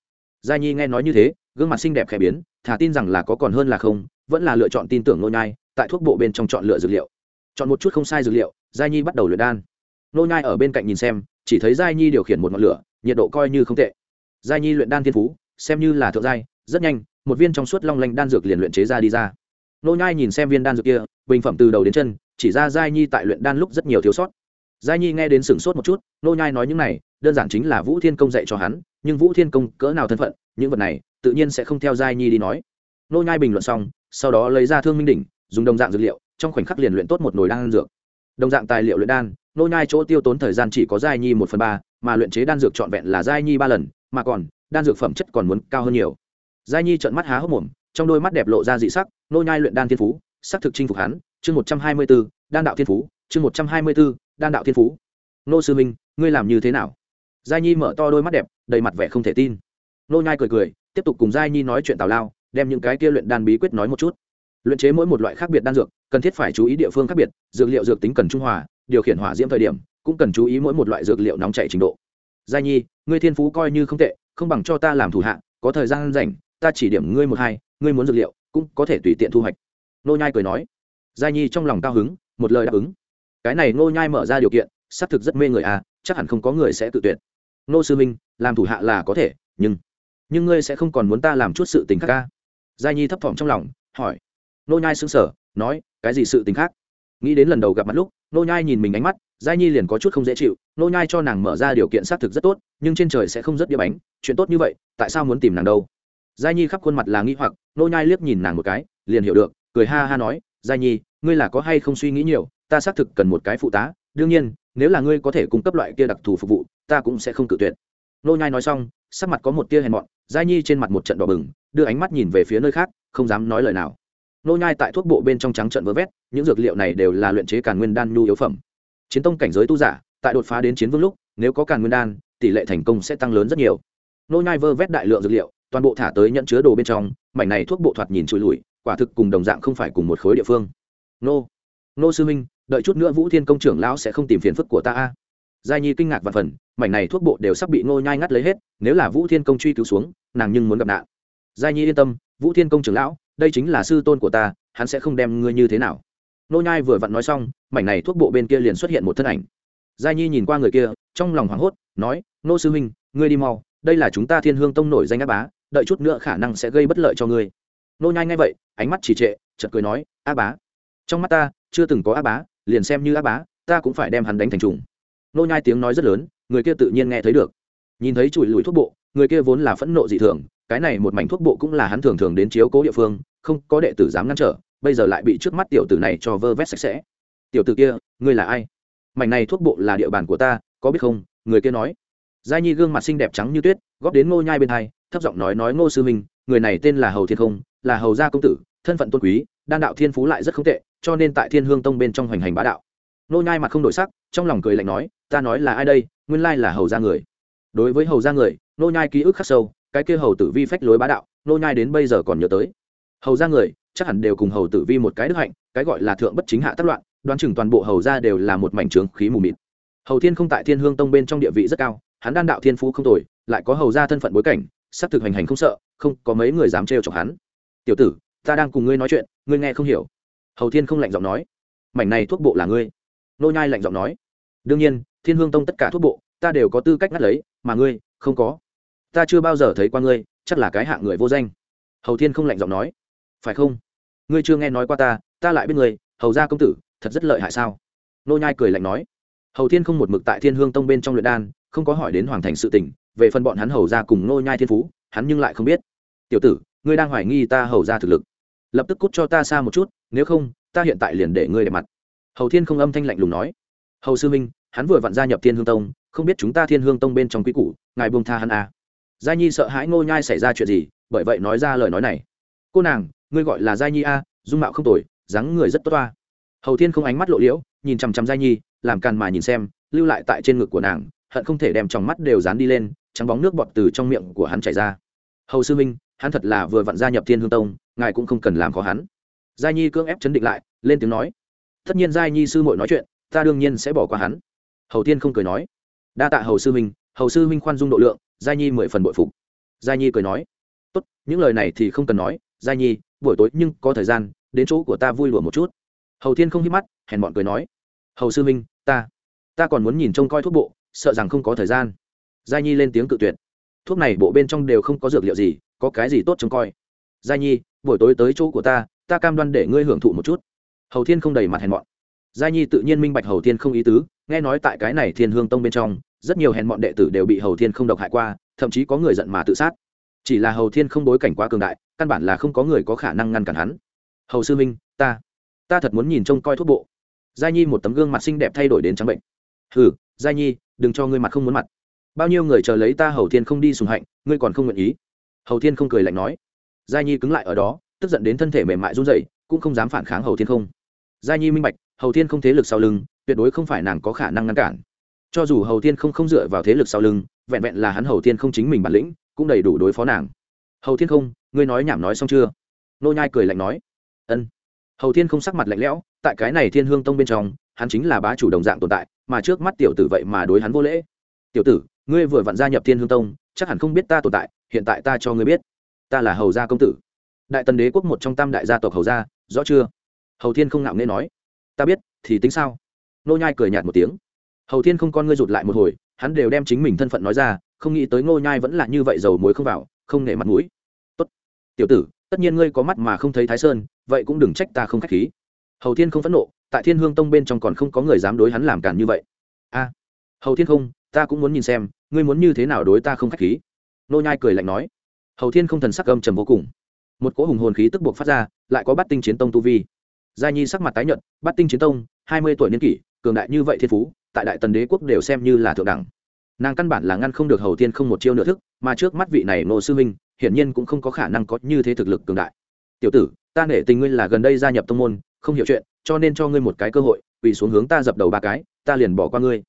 Giai nhi nghe nói như thế, gương mặt xinh đẹp khẽ biến, thà tin rằng là có còn hơn là không, vẫn là lựa chọn tin tưởng nô nhai, tại thuốc bộ bên trong chọn lựa dược liệu. Chọn một chút không sai dược liệu giai nhi bắt đầu luyện đan. Nô nhai ở bên cạnh nhìn xem, chỉ thấy giai nhi điều khiển một ngọn lửa, nhiệt độ coi như không tệ. Giai nhi luyện đan thiên phú, xem như là thượng giai, rất nhanh, một viên trong suốt long lanh đan dược liền luyện chế ra đi ra. Nô nhai nhìn xem viên đan dược kia, bình phẩm từ đầu đến chân, chỉ ra giai nhi tại luyện đan lúc rất nhiều thiếu sót. Giai nhi nghe đến sửng sốt một chút, nô nhai nói những này, đơn giản chính là vũ thiên công dạy cho hắn, nhưng vũ thiên công cỡ nào thân phận, những vật này, tự nhiên sẽ không theo giai nhi đi nói. Nô nhai bình luận xong, sau đó lấy ra thương minh đỉnh, dùng đồng dạng dược liệu, trong khoảnh khắc liền luyện tốt một nồi đan dược đồng dạng tài liệu luyện đan nô nhai chỗ tiêu tốn thời gian chỉ có gia nhi một phần ba mà luyện chế đan dược trọn vẹn là gia nhi ba lần mà còn đan dược phẩm chất còn muốn cao hơn nhiều. Gia nhi trợn mắt há hốc mồm trong đôi mắt đẹp lộ ra dị sắc nô nhai luyện đan thiên phú sắc thực chinh phục hắn chương một trăm hai mươi 124, đan đạo thiên phú chương một trăm hai mươi 124, đan đạo thiên phú. Nô sư minh ngươi làm như thế nào? Gia nhi mở to đôi mắt đẹp đầy mặt vẻ không thể tin. Nô nhai cười cười tiếp tục cùng gia nhi nói chuyện tào lao đem những cái kia luyện đan bí quyết nói một chút luyện chế mỗi một loại khác biệt đan dược, cần thiết phải chú ý địa phương khác biệt, dược liệu dược tính cần trung hòa, điều khiển hỏa diễm thời điểm, cũng cần chú ý mỗi một loại dược liệu nóng chảy trình độ. Gia nhi, ngươi thiên phú coi như không tệ, không bằng cho ta làm thủ hạ, có thời gian rảnh, ta chỉ điểm ngươi một hai, ngươi muốn dược liệu, cũng có thể tùy tiện thu hoạch. Nô nhai cười nói. Gia nhi trong lòng cao hứng, một lời đáp ứng. Cái này nô nhai mở ra điều kiện, xác thực rất mê người à chắc hẳn không có người sẽ tự tuyệt. Nô sư minh, làm thủ hạ là có thể, nhưng nhưng ngươi sẽ không còn muốn ta làm chút sự tình khác ca giai gia nhi thấp thỏm trong lòng, hỏi nô nhai sững sờ, nói, cái gì sự tình khác? Nghĩ đến lần đầu gặp mặt lúc, nô nhai nhìn mình ánh mắt gia nhi liền có chút không dễ chịu. Nô nhai cho nàng mở ra điều kiện xác thực rất tốt, nhưng trên trời sẽ không rất đĩa bánh. Chuyện tốt như vậy, tại sao muốn tìm nàng đâu? Gia nhi khắp khuôn mặt là nghi hoặc, nô nhai liếc nhìn nàng một cái, liền hiểu được, cười ha ha nói gia nhi, ngươi là có hay không suy nghĩ nhiều? Ta xác thực cần một cái phụ tá. Đương nhiên, nếu là ngươi có thể cung cấp loại kia đặc thù phục vụ, ta cũng sẽ không cự tuyệt. Nô nhai nói xong, sắc mặt có một tia hèn mọn gia nhi trên mặt một trận đỏ bừng, đưa ánh mắt nhìn về phía nơi khác, không dám nói lời nào nô nhai tại thuốc bộ bên trong trắng trận vơ vét, những dược liệu này đều là luyện chế càn nguyên đan nhu yếu phẩm. Chiến tông cảnh giới tu giả, tại đột phá đến chiến vương lúc, nếu có càn nguyên đan, tỷ lệ thành công sẽ tăng lớn rất nhiều. Nô nhai vơ vét đại lượng dược liệu, toàn bộ thả tới nhận chứa đồ bên trong, mảnh này thuốc bộ thoạt nhìn trụi lùi quả thực cùng đồng dạng không phải cùng một khối địa phương. Nô nô sư minh đợi chút nữa vũ thiên công trưởng lão sẽ không tìm phiền phức của ta a. Giai nhi kinh ngạc và phần, mảnh này thuốc bộ đều sắp bị nô nhai ngắt lấy hết, nếu là vũ thiên công truy cứu xuống, nàng nhưng muốn gặp nạn. Giai nhi yên tâm vũ thiên công trưởng lão, đây chính là sư tôn của ta, hắn sẽ không đem ngươi như thế nào. Nô nhai vừa vặn nói xong, mảnh này thuốc bộ bên kia liền xuất hiện một thân ảnh. Giai nhi nhìn qua người kia, trong lòng hoảng hốt, nói, nô sư huynh, ngươi đi mau, đây là chúng ta thiên hương tông nổi danh ác bá, đợi chút nữa khả năng sẽ gây bất lợi cho ngươi. Nô nhai nghe vậy, ánh mắt chỉ trệ, chợt cười nói ác bá, trong mắt ta chưa từng có ác bá, liền xem như ác bá, ta cũng phải đem hắn đánh thành trùng. Nô nhai tiếng nói rất lớn, người kia tự nhiên nghe thấy được. Nhìn thấy chùi lùi thuốc bộ, người kia vốn là phẫn nộ dị thường cái này một mảnh thuốc bộ cũng là hắn thường thường đến chiếu cố địa phương, không có đệ tử dám ngăn trở, bây giờ lại bị trước mắt tiểu tử này cho vơ vét sạch sẽ. Tiểu tử kia, ngươi là ai? Mảnh này thuốc bộ là địa bàn của ta, có biết không? Người kia nói. Giai nhi gương mặt xinh đẹp trắng như tuyết, góp đến ngô nhai bên hai, thấp giọng nói nói ngô sư minh, người này tên là hầu thiên không, là hầu gia công tử, thân phận tôn quý, đan đạo thiên phú lại rất không tệ, cho nên tại thiên hương tông bên trong hoành hành bá đạo. Ngô nhai mặt không đổi sắc, trong lòng cười lạnh nói, ta nói là ai đây? Nguyên lai là hầu gia người. Đối với hầu gia người, ngô nhai ký ức khắc sâu cái kia hầu tử vi phách lối bá đạo, nô nhai đến bây giờ còn nhớ tới. Hầu gia người, chắc hẳn đều cùng hầu tử vi một cái đức hạnh, cái gọi là thượng bất chính hạ tác loạn, đoán chừng toàn bộ hầu gia đều là một mảnh trướng khí mù mịt. Hầu thiên không tại thiên hương tông bên trong địa vị rất cao, hắn đan đạo thiên phú không tồi, lại có hầu gia thân phận bối cảnh, sắp thực hành hành không sợ, không có mấy người dám trêu chọc hắn. Tiểu tử, ta đang cùng ngươi nói chuyện, ngươi nghe không hiểu. Hầu thiên không lạnh giọng nói. Mảnh này thuốc bộ là ngươi. Nô nhai lạnh giọng nói. Đương nhiên, thiên hương tông tất cả thuốc bộ, ta đều có tư cách ngắt lấy, mà ngươi, không có ta chưa bao giờ thấy qua ngươi, chắc là cái hạng người vô danh. Hầu thiên không lạnh giọng nói. Phải không? Ngươi chưa nghe nói qua ta ta lại biết ngươi, hầu gia công tử, thật rất lợi hại sao? Nô nhai cười lạnh nói. Hầu thiên không một mực tại thiên hương tông bên trong luyện đan, không có hỏi đến hoàng thành sự tình, về phần bọn hắn hầu gia cùng nô nhai thiên phú, hắn nhưng lại không biết. Tiểu tử, ngươi đang hoài nghi ta hầu gia thực lực. Lập tức cút cho ta xa một chút, nếu không, ta hiện tại liền để ngươi đẹp mặt. Hầu thiên không âm thanh lạnh lùng nói. Hầu sư minh, hắn vừa vặn gia nhập thiên hương tông, không biết chúng ta thiên hương tông bên trong quý củ, ngài buông tha hắn à gia nhi sợ hãi ngô nhai xảy ra chuyện gì bởi vậy nói ra lời nói này. Cô nàng ngươi gọi là gia nhi a à, dung mạo không tồi dáng người rất tốt toa. Hầu thiên không ánh mắt lộ liễu nhìn chằm chằm gia nhi làm càn mà nhìn xem lưu lại tại trên ngực của nàng hận không thể đem trong mắt đều dán đi lên trắng bóng nước bọt từ trong miệng của hắn chảy ra. Hầu sư minh hắn thật là vừa vặn gia nhập thiên hương tông ngài cũng không cần làm khó hắn. Gia nhi cưỡng ép chấn định lại lên tiếng nói. Tất nhiên gia nhi sư muội nói chuyện ta đương nhiên sẽ bỏ qua hắn. Hầu tiên không cười nói. Đa tạ hầu sư minh hầu sư minh khoan dung độ lượng gia nhi mười phần bội phục. Gia nhi cười nói, tốt, những lời này thì không cần nói gia nhi, buổi tối nhưng có thời gian, đến chỗ của ta vui lùa một chút. Hầu thiên không hít mắt, hèn bọn cười nói, hầu sư minh ta ta còn muốn nhìn trông coi thuốc bộ, sợ rằng không có thời gian. Gia nhi lên tiếng cự tuyệt, thuốc này bộ bên trong đều không có dược liệu gì, có cái gì tốt trông coi? Gia nhi, buổi tối tới chỗ của ta ta cam đoan để ngươi hưởng thụ một chút. Hầu thiên không đầy mặt hèn mọn. Gia nhi tự nhiên minh bạch hầu thiên không ý tứ, nghe nói tại cái này thiên hương tông bên trong rất nhiều hèn mọn đệ tử đều bị hầu thiên không độc hại qua, thậm chí có người giận mà tự sát. Chỉ là hầu thiên không đối cảnh quá cường đại, căn bản là không có người có khả năng ngăn cản hắn. Hầu sư minh ta ta thật muốn nhìn trông coi thuốc bộ. Gia nhi một tấm gương mặt xinh đẹp thay đổi đến trắng bệnh. Hừ gia nhi, đừng cho ngươi mặt không muốn mặt. Bao nhiêu người chờ lấy ta hầu thiên không đi sùng hạnh, ngươi còn không nguyện ý. Hầu thiên không cười lạnh nói. Gia nhi cứng lại ở đó, tức giận đến thân thể mềm mại run rẩy, cũng không dám phản kháng hầu thiên không. Gia nhi minh bạch, hầu thiên không thế lực sau lưng, tuyệt đối không phải nàng có khả năng ngăn cản cho dù hầu thiên không không dựa vào thế lực sau lưng, vẹn vẹn là hắn hầu thiên không chính mình bản lĩnh, cũng đầy đủ đối phó nàng. Hầu thiên không, ngươi nói nhảm nói xong chưa? Nô nhai cười lạnh nói. Ân. Hầu thiên không sắc mặt lạnh lẽo, tại cái này thiên hương tông bên trong, hắn chính là bá chủ đồng dạng tồn tại, mà trước mắt tiểu tử vậy mà đối hắn vô lễ. Tiểu tử, ngươi vừa vặn gia nhập thiên hương tông, chắc hẳn không biết ta tồn tại, hiện tại ta cho ngươi biết. Ta là hầu gia công tử. Đại tần đế quốc một trong tam đại gia tộc hầu gia, rõ chưa? Hầu thiên không ngạo nghễ nói. Ta biết, thì tính sao? Nô nhai cười nhạt một tiếng hầu thiên không con ngươi rụt lại một hồi, hắn đều đem chính mình thân phận nói ra, không nghĩ tới ngô nhai vẫn là như vậy dầu muối không vào, không nể mặt mũi. Tốt, tiểu tử, tất nhiên ngươi có mắt mà không thấy thái sơn, vậy cũng đừng trách ta không khách khí. Hầu thiên không phẫn nộ, tại thiên hương tông bên trong còn không có người dám đối hắn làm cản như vậy. A, hầu thiên không, ta cũng muốn nhìn xem, ngươi muốn như thế nào đối ta không khách khí? Nô nhai cười lạnh nói. Hầu thiên không thần sắc âm trầm vô cùng. Một cỗ hùng hồn khí tức buộc phát ra, lại có bát tinh chiến tông tu vi. Gia nhi sắc mặt tái nhợt, bát tinh chiến tông, hai mươi tuổi niên kỷ cường đại như vậy thiên phú, tại đại tần đế quốc đều xem như là thượng đẳng. Nàng căn bản là ngăn không được hầu tiên không một chiêu nửa thức, mà trước mắt vị này nô sư minh, hiển nhiên cũng không có khả năng có như thế thực lực cường đại. Tiểu tử, ta nể tình ngươi là gần đây gia nhập tông môn, không hiểu chuyện, cho nên cho ngươi một cái cơ hội, quỳ xuống hướng ta dập đầu ba cái, ta liền bỏ qua ngươi.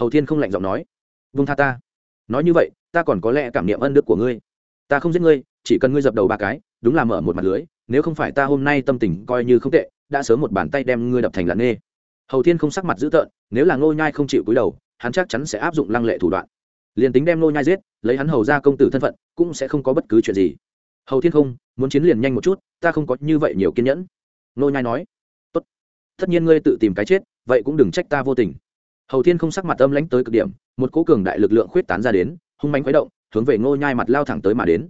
Hầu thiên không lạnh giọng nói. Vung tha ta. Nói như vậy, ta còn có lẽ cảm niệm ân đức của ngươi. Ta không giết ngươi, chỉ cần ngươi dập đầu ba cái, đúng là mở một mặt lưới, nếu không phải ta hôm nay tâm tình coi như không tệ, đã sớm một bàn tay đem ngươi đập thành lặn nghê hầu thiên không sắc mặt dữ tợn, nếu là ngô nhai không chịu cúi đầu, hắn chắc chắn sẽ áp dụng lăng lệ thủ đoạn. Liền tính đem ngô nhai giết, lấy hắn hầu ra công tử thân phận, cũng sẽ không có bất cứ chuyện gì. Hầu thiên không, muốn chiến liền nhanh một chút, ta không có như vậy nhiều kiên nhẫn. Ngô nhai nói, tốt, tất nhiên ngươi tự tìm cái chết, vậy cũng đừng trách ta vô tình. Hầu thiên không sắc mặt âm lãnh tới cực điểm, một cỗ cường đại lực lượng khuyết tán ra đến, hung manh khuấy động, hướng về ngô nhai mặt lao thẳng tới mà đến.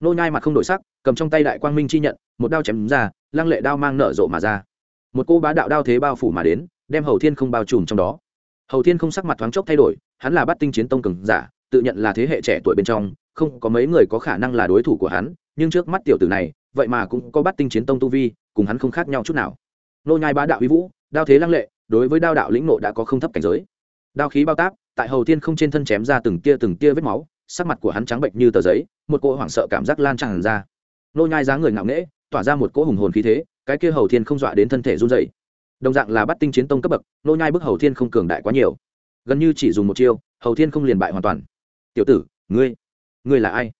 Ngô nhai mặt không đổi sắc, cầm trong tay đại quang minh chi nhận, một đao chém ra, lăng lệ đao mang nở rộ mà ra. Một cô bá đạo đao thế bao phủ mà đến đem hầu thiên không bao trùm trong đó. Hầu thiên không sắc mặt thoáng chốc thay đổi, hắn là bắt tinh chiến tông cường giả, tự nhận là thế hệ trẻ tuổi bên trong, không có mấy người có khả năng là đối thủ của hắn, nhưng trước mắt tiểu tử này, vậy mà cũng có bắt tinh chiến tông tu vi, cùng hắn không khác nhau chút nào. Nô nhai bá đạo uy vũ, đao thế lăng lệ, đối với đao đạo lĩnh nộ đã có không thấp cảnh giới. Đao khí bao táp, tại hầu thiên không trên thân chém ra từng tia từng tia vết máu, sắc mặt của hắn trắng bệnh như tờ giấy, một cỗ hoảng sợ cảm giác lan tràn ra. Nô nhai dáng người ngạo nghễ, tỏa ra một cỗ hùng hồn khí thế, cái kia hầu thiên không dọa đến thân thể run rẩy đồng dạng là bắt tinh chiến tông cấp bậc, nô nhai bức hầu thiên không cường đại quá nhiều. Gần như chỉ dùng một chiêu, hầu thiên không liền bại hoàn toàn. Tiểu tử, ngươi ngươi là ai?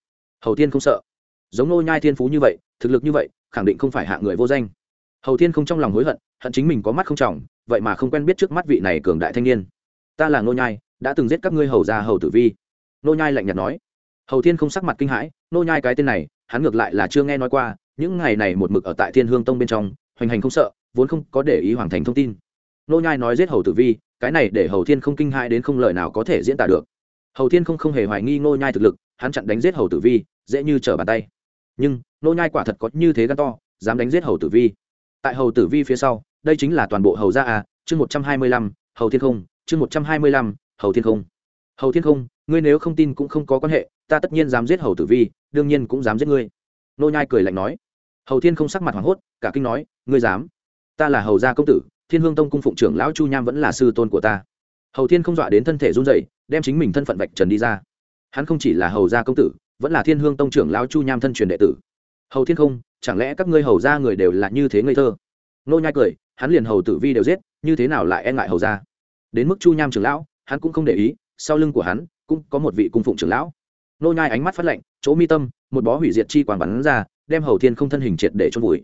Hầu thiên không sợ. Giống nô nhai thiên phú như vậy, thực lực như vậy, khẳng định không phải hạ người vô danh. Hầu thiên không trong lòng hối hận hận chính mình có mắt không trọng, vậy mà không quen biết trước mắt vị này cường đại thanh niên. Ta là nô nhai, đã từng giết các ngươi hầu gia hầu tử vi. Nô nhai lạnh nhạt nói. Hầu thiên không sắc mặt kinh hãi, nô nhai cái tên này, hắn ngược lại là chưa nghe nói qua, những ngày này một mực ở tại thiên hương tông bên trong, hoành hành không sợ vốn không có để ý hoàng thành thông tin. Nô nhai nói giết hầu tử vi, cái này để hầu thiên không kinh hãi đến không lời nào có thể diễn tả được. Hầu thiên không không hề hoài nghi nô nhai thực lực, hắn chặn đánh giết hầu tử vi, dễ như trở bàn tay. Nhưng, nô nhai quả thật có như thế gan to, dám đánh giết hầu tử vi. Tại hầu tử vi phía sau, đây chính là toàn bộ hầu gia à chương một trăm hai mươi lăm, hầu thiên không, chương một trăm hai mươi lăm, hầu thiên không. Hầu thiên không, ngươi nếu không tin cũng không có quan hệ, ta tất nhiên dám giết hầu tử vi, đương nhiên cũng dám giết ngươi. Nô nhai cười lạnh nói. Hầu thiên không sắc mặt hoảng hốt, cả kinh nói, ngươi dám ta là hầu gia công tử, thiên hương tông cung phụng trưởng lão chu nham vẫn là sư tôn của ta. Hầu thiên không dọa đến thân thể run rẩy, đem chính mình thân phận vạch trần đi ra. Hắn không chỉ là hầu gia công tử, vẫn là thiên hương tông trưởng lão chu nham thân truyền đệ tử. Hầu thiên không, chẳng lẽ các ngươi hầu gia người đều là như thế ngây thơ? Nô nhai cười, hắn liền hầu tử vi đều giết, như thế nào lại e ngại hầu gia? Đến mức chu nham trưởng lão, hắn cũng không để ý, sau lưng của hắn cũng có một vị cung phụng trưởng lão. Nô nhai ánh mắt phát lạnh, chỗ mi tâm, một bó hủy diệt chi quang bắn ra, đem hầu thiên không thân hình triệt để chôn vùi.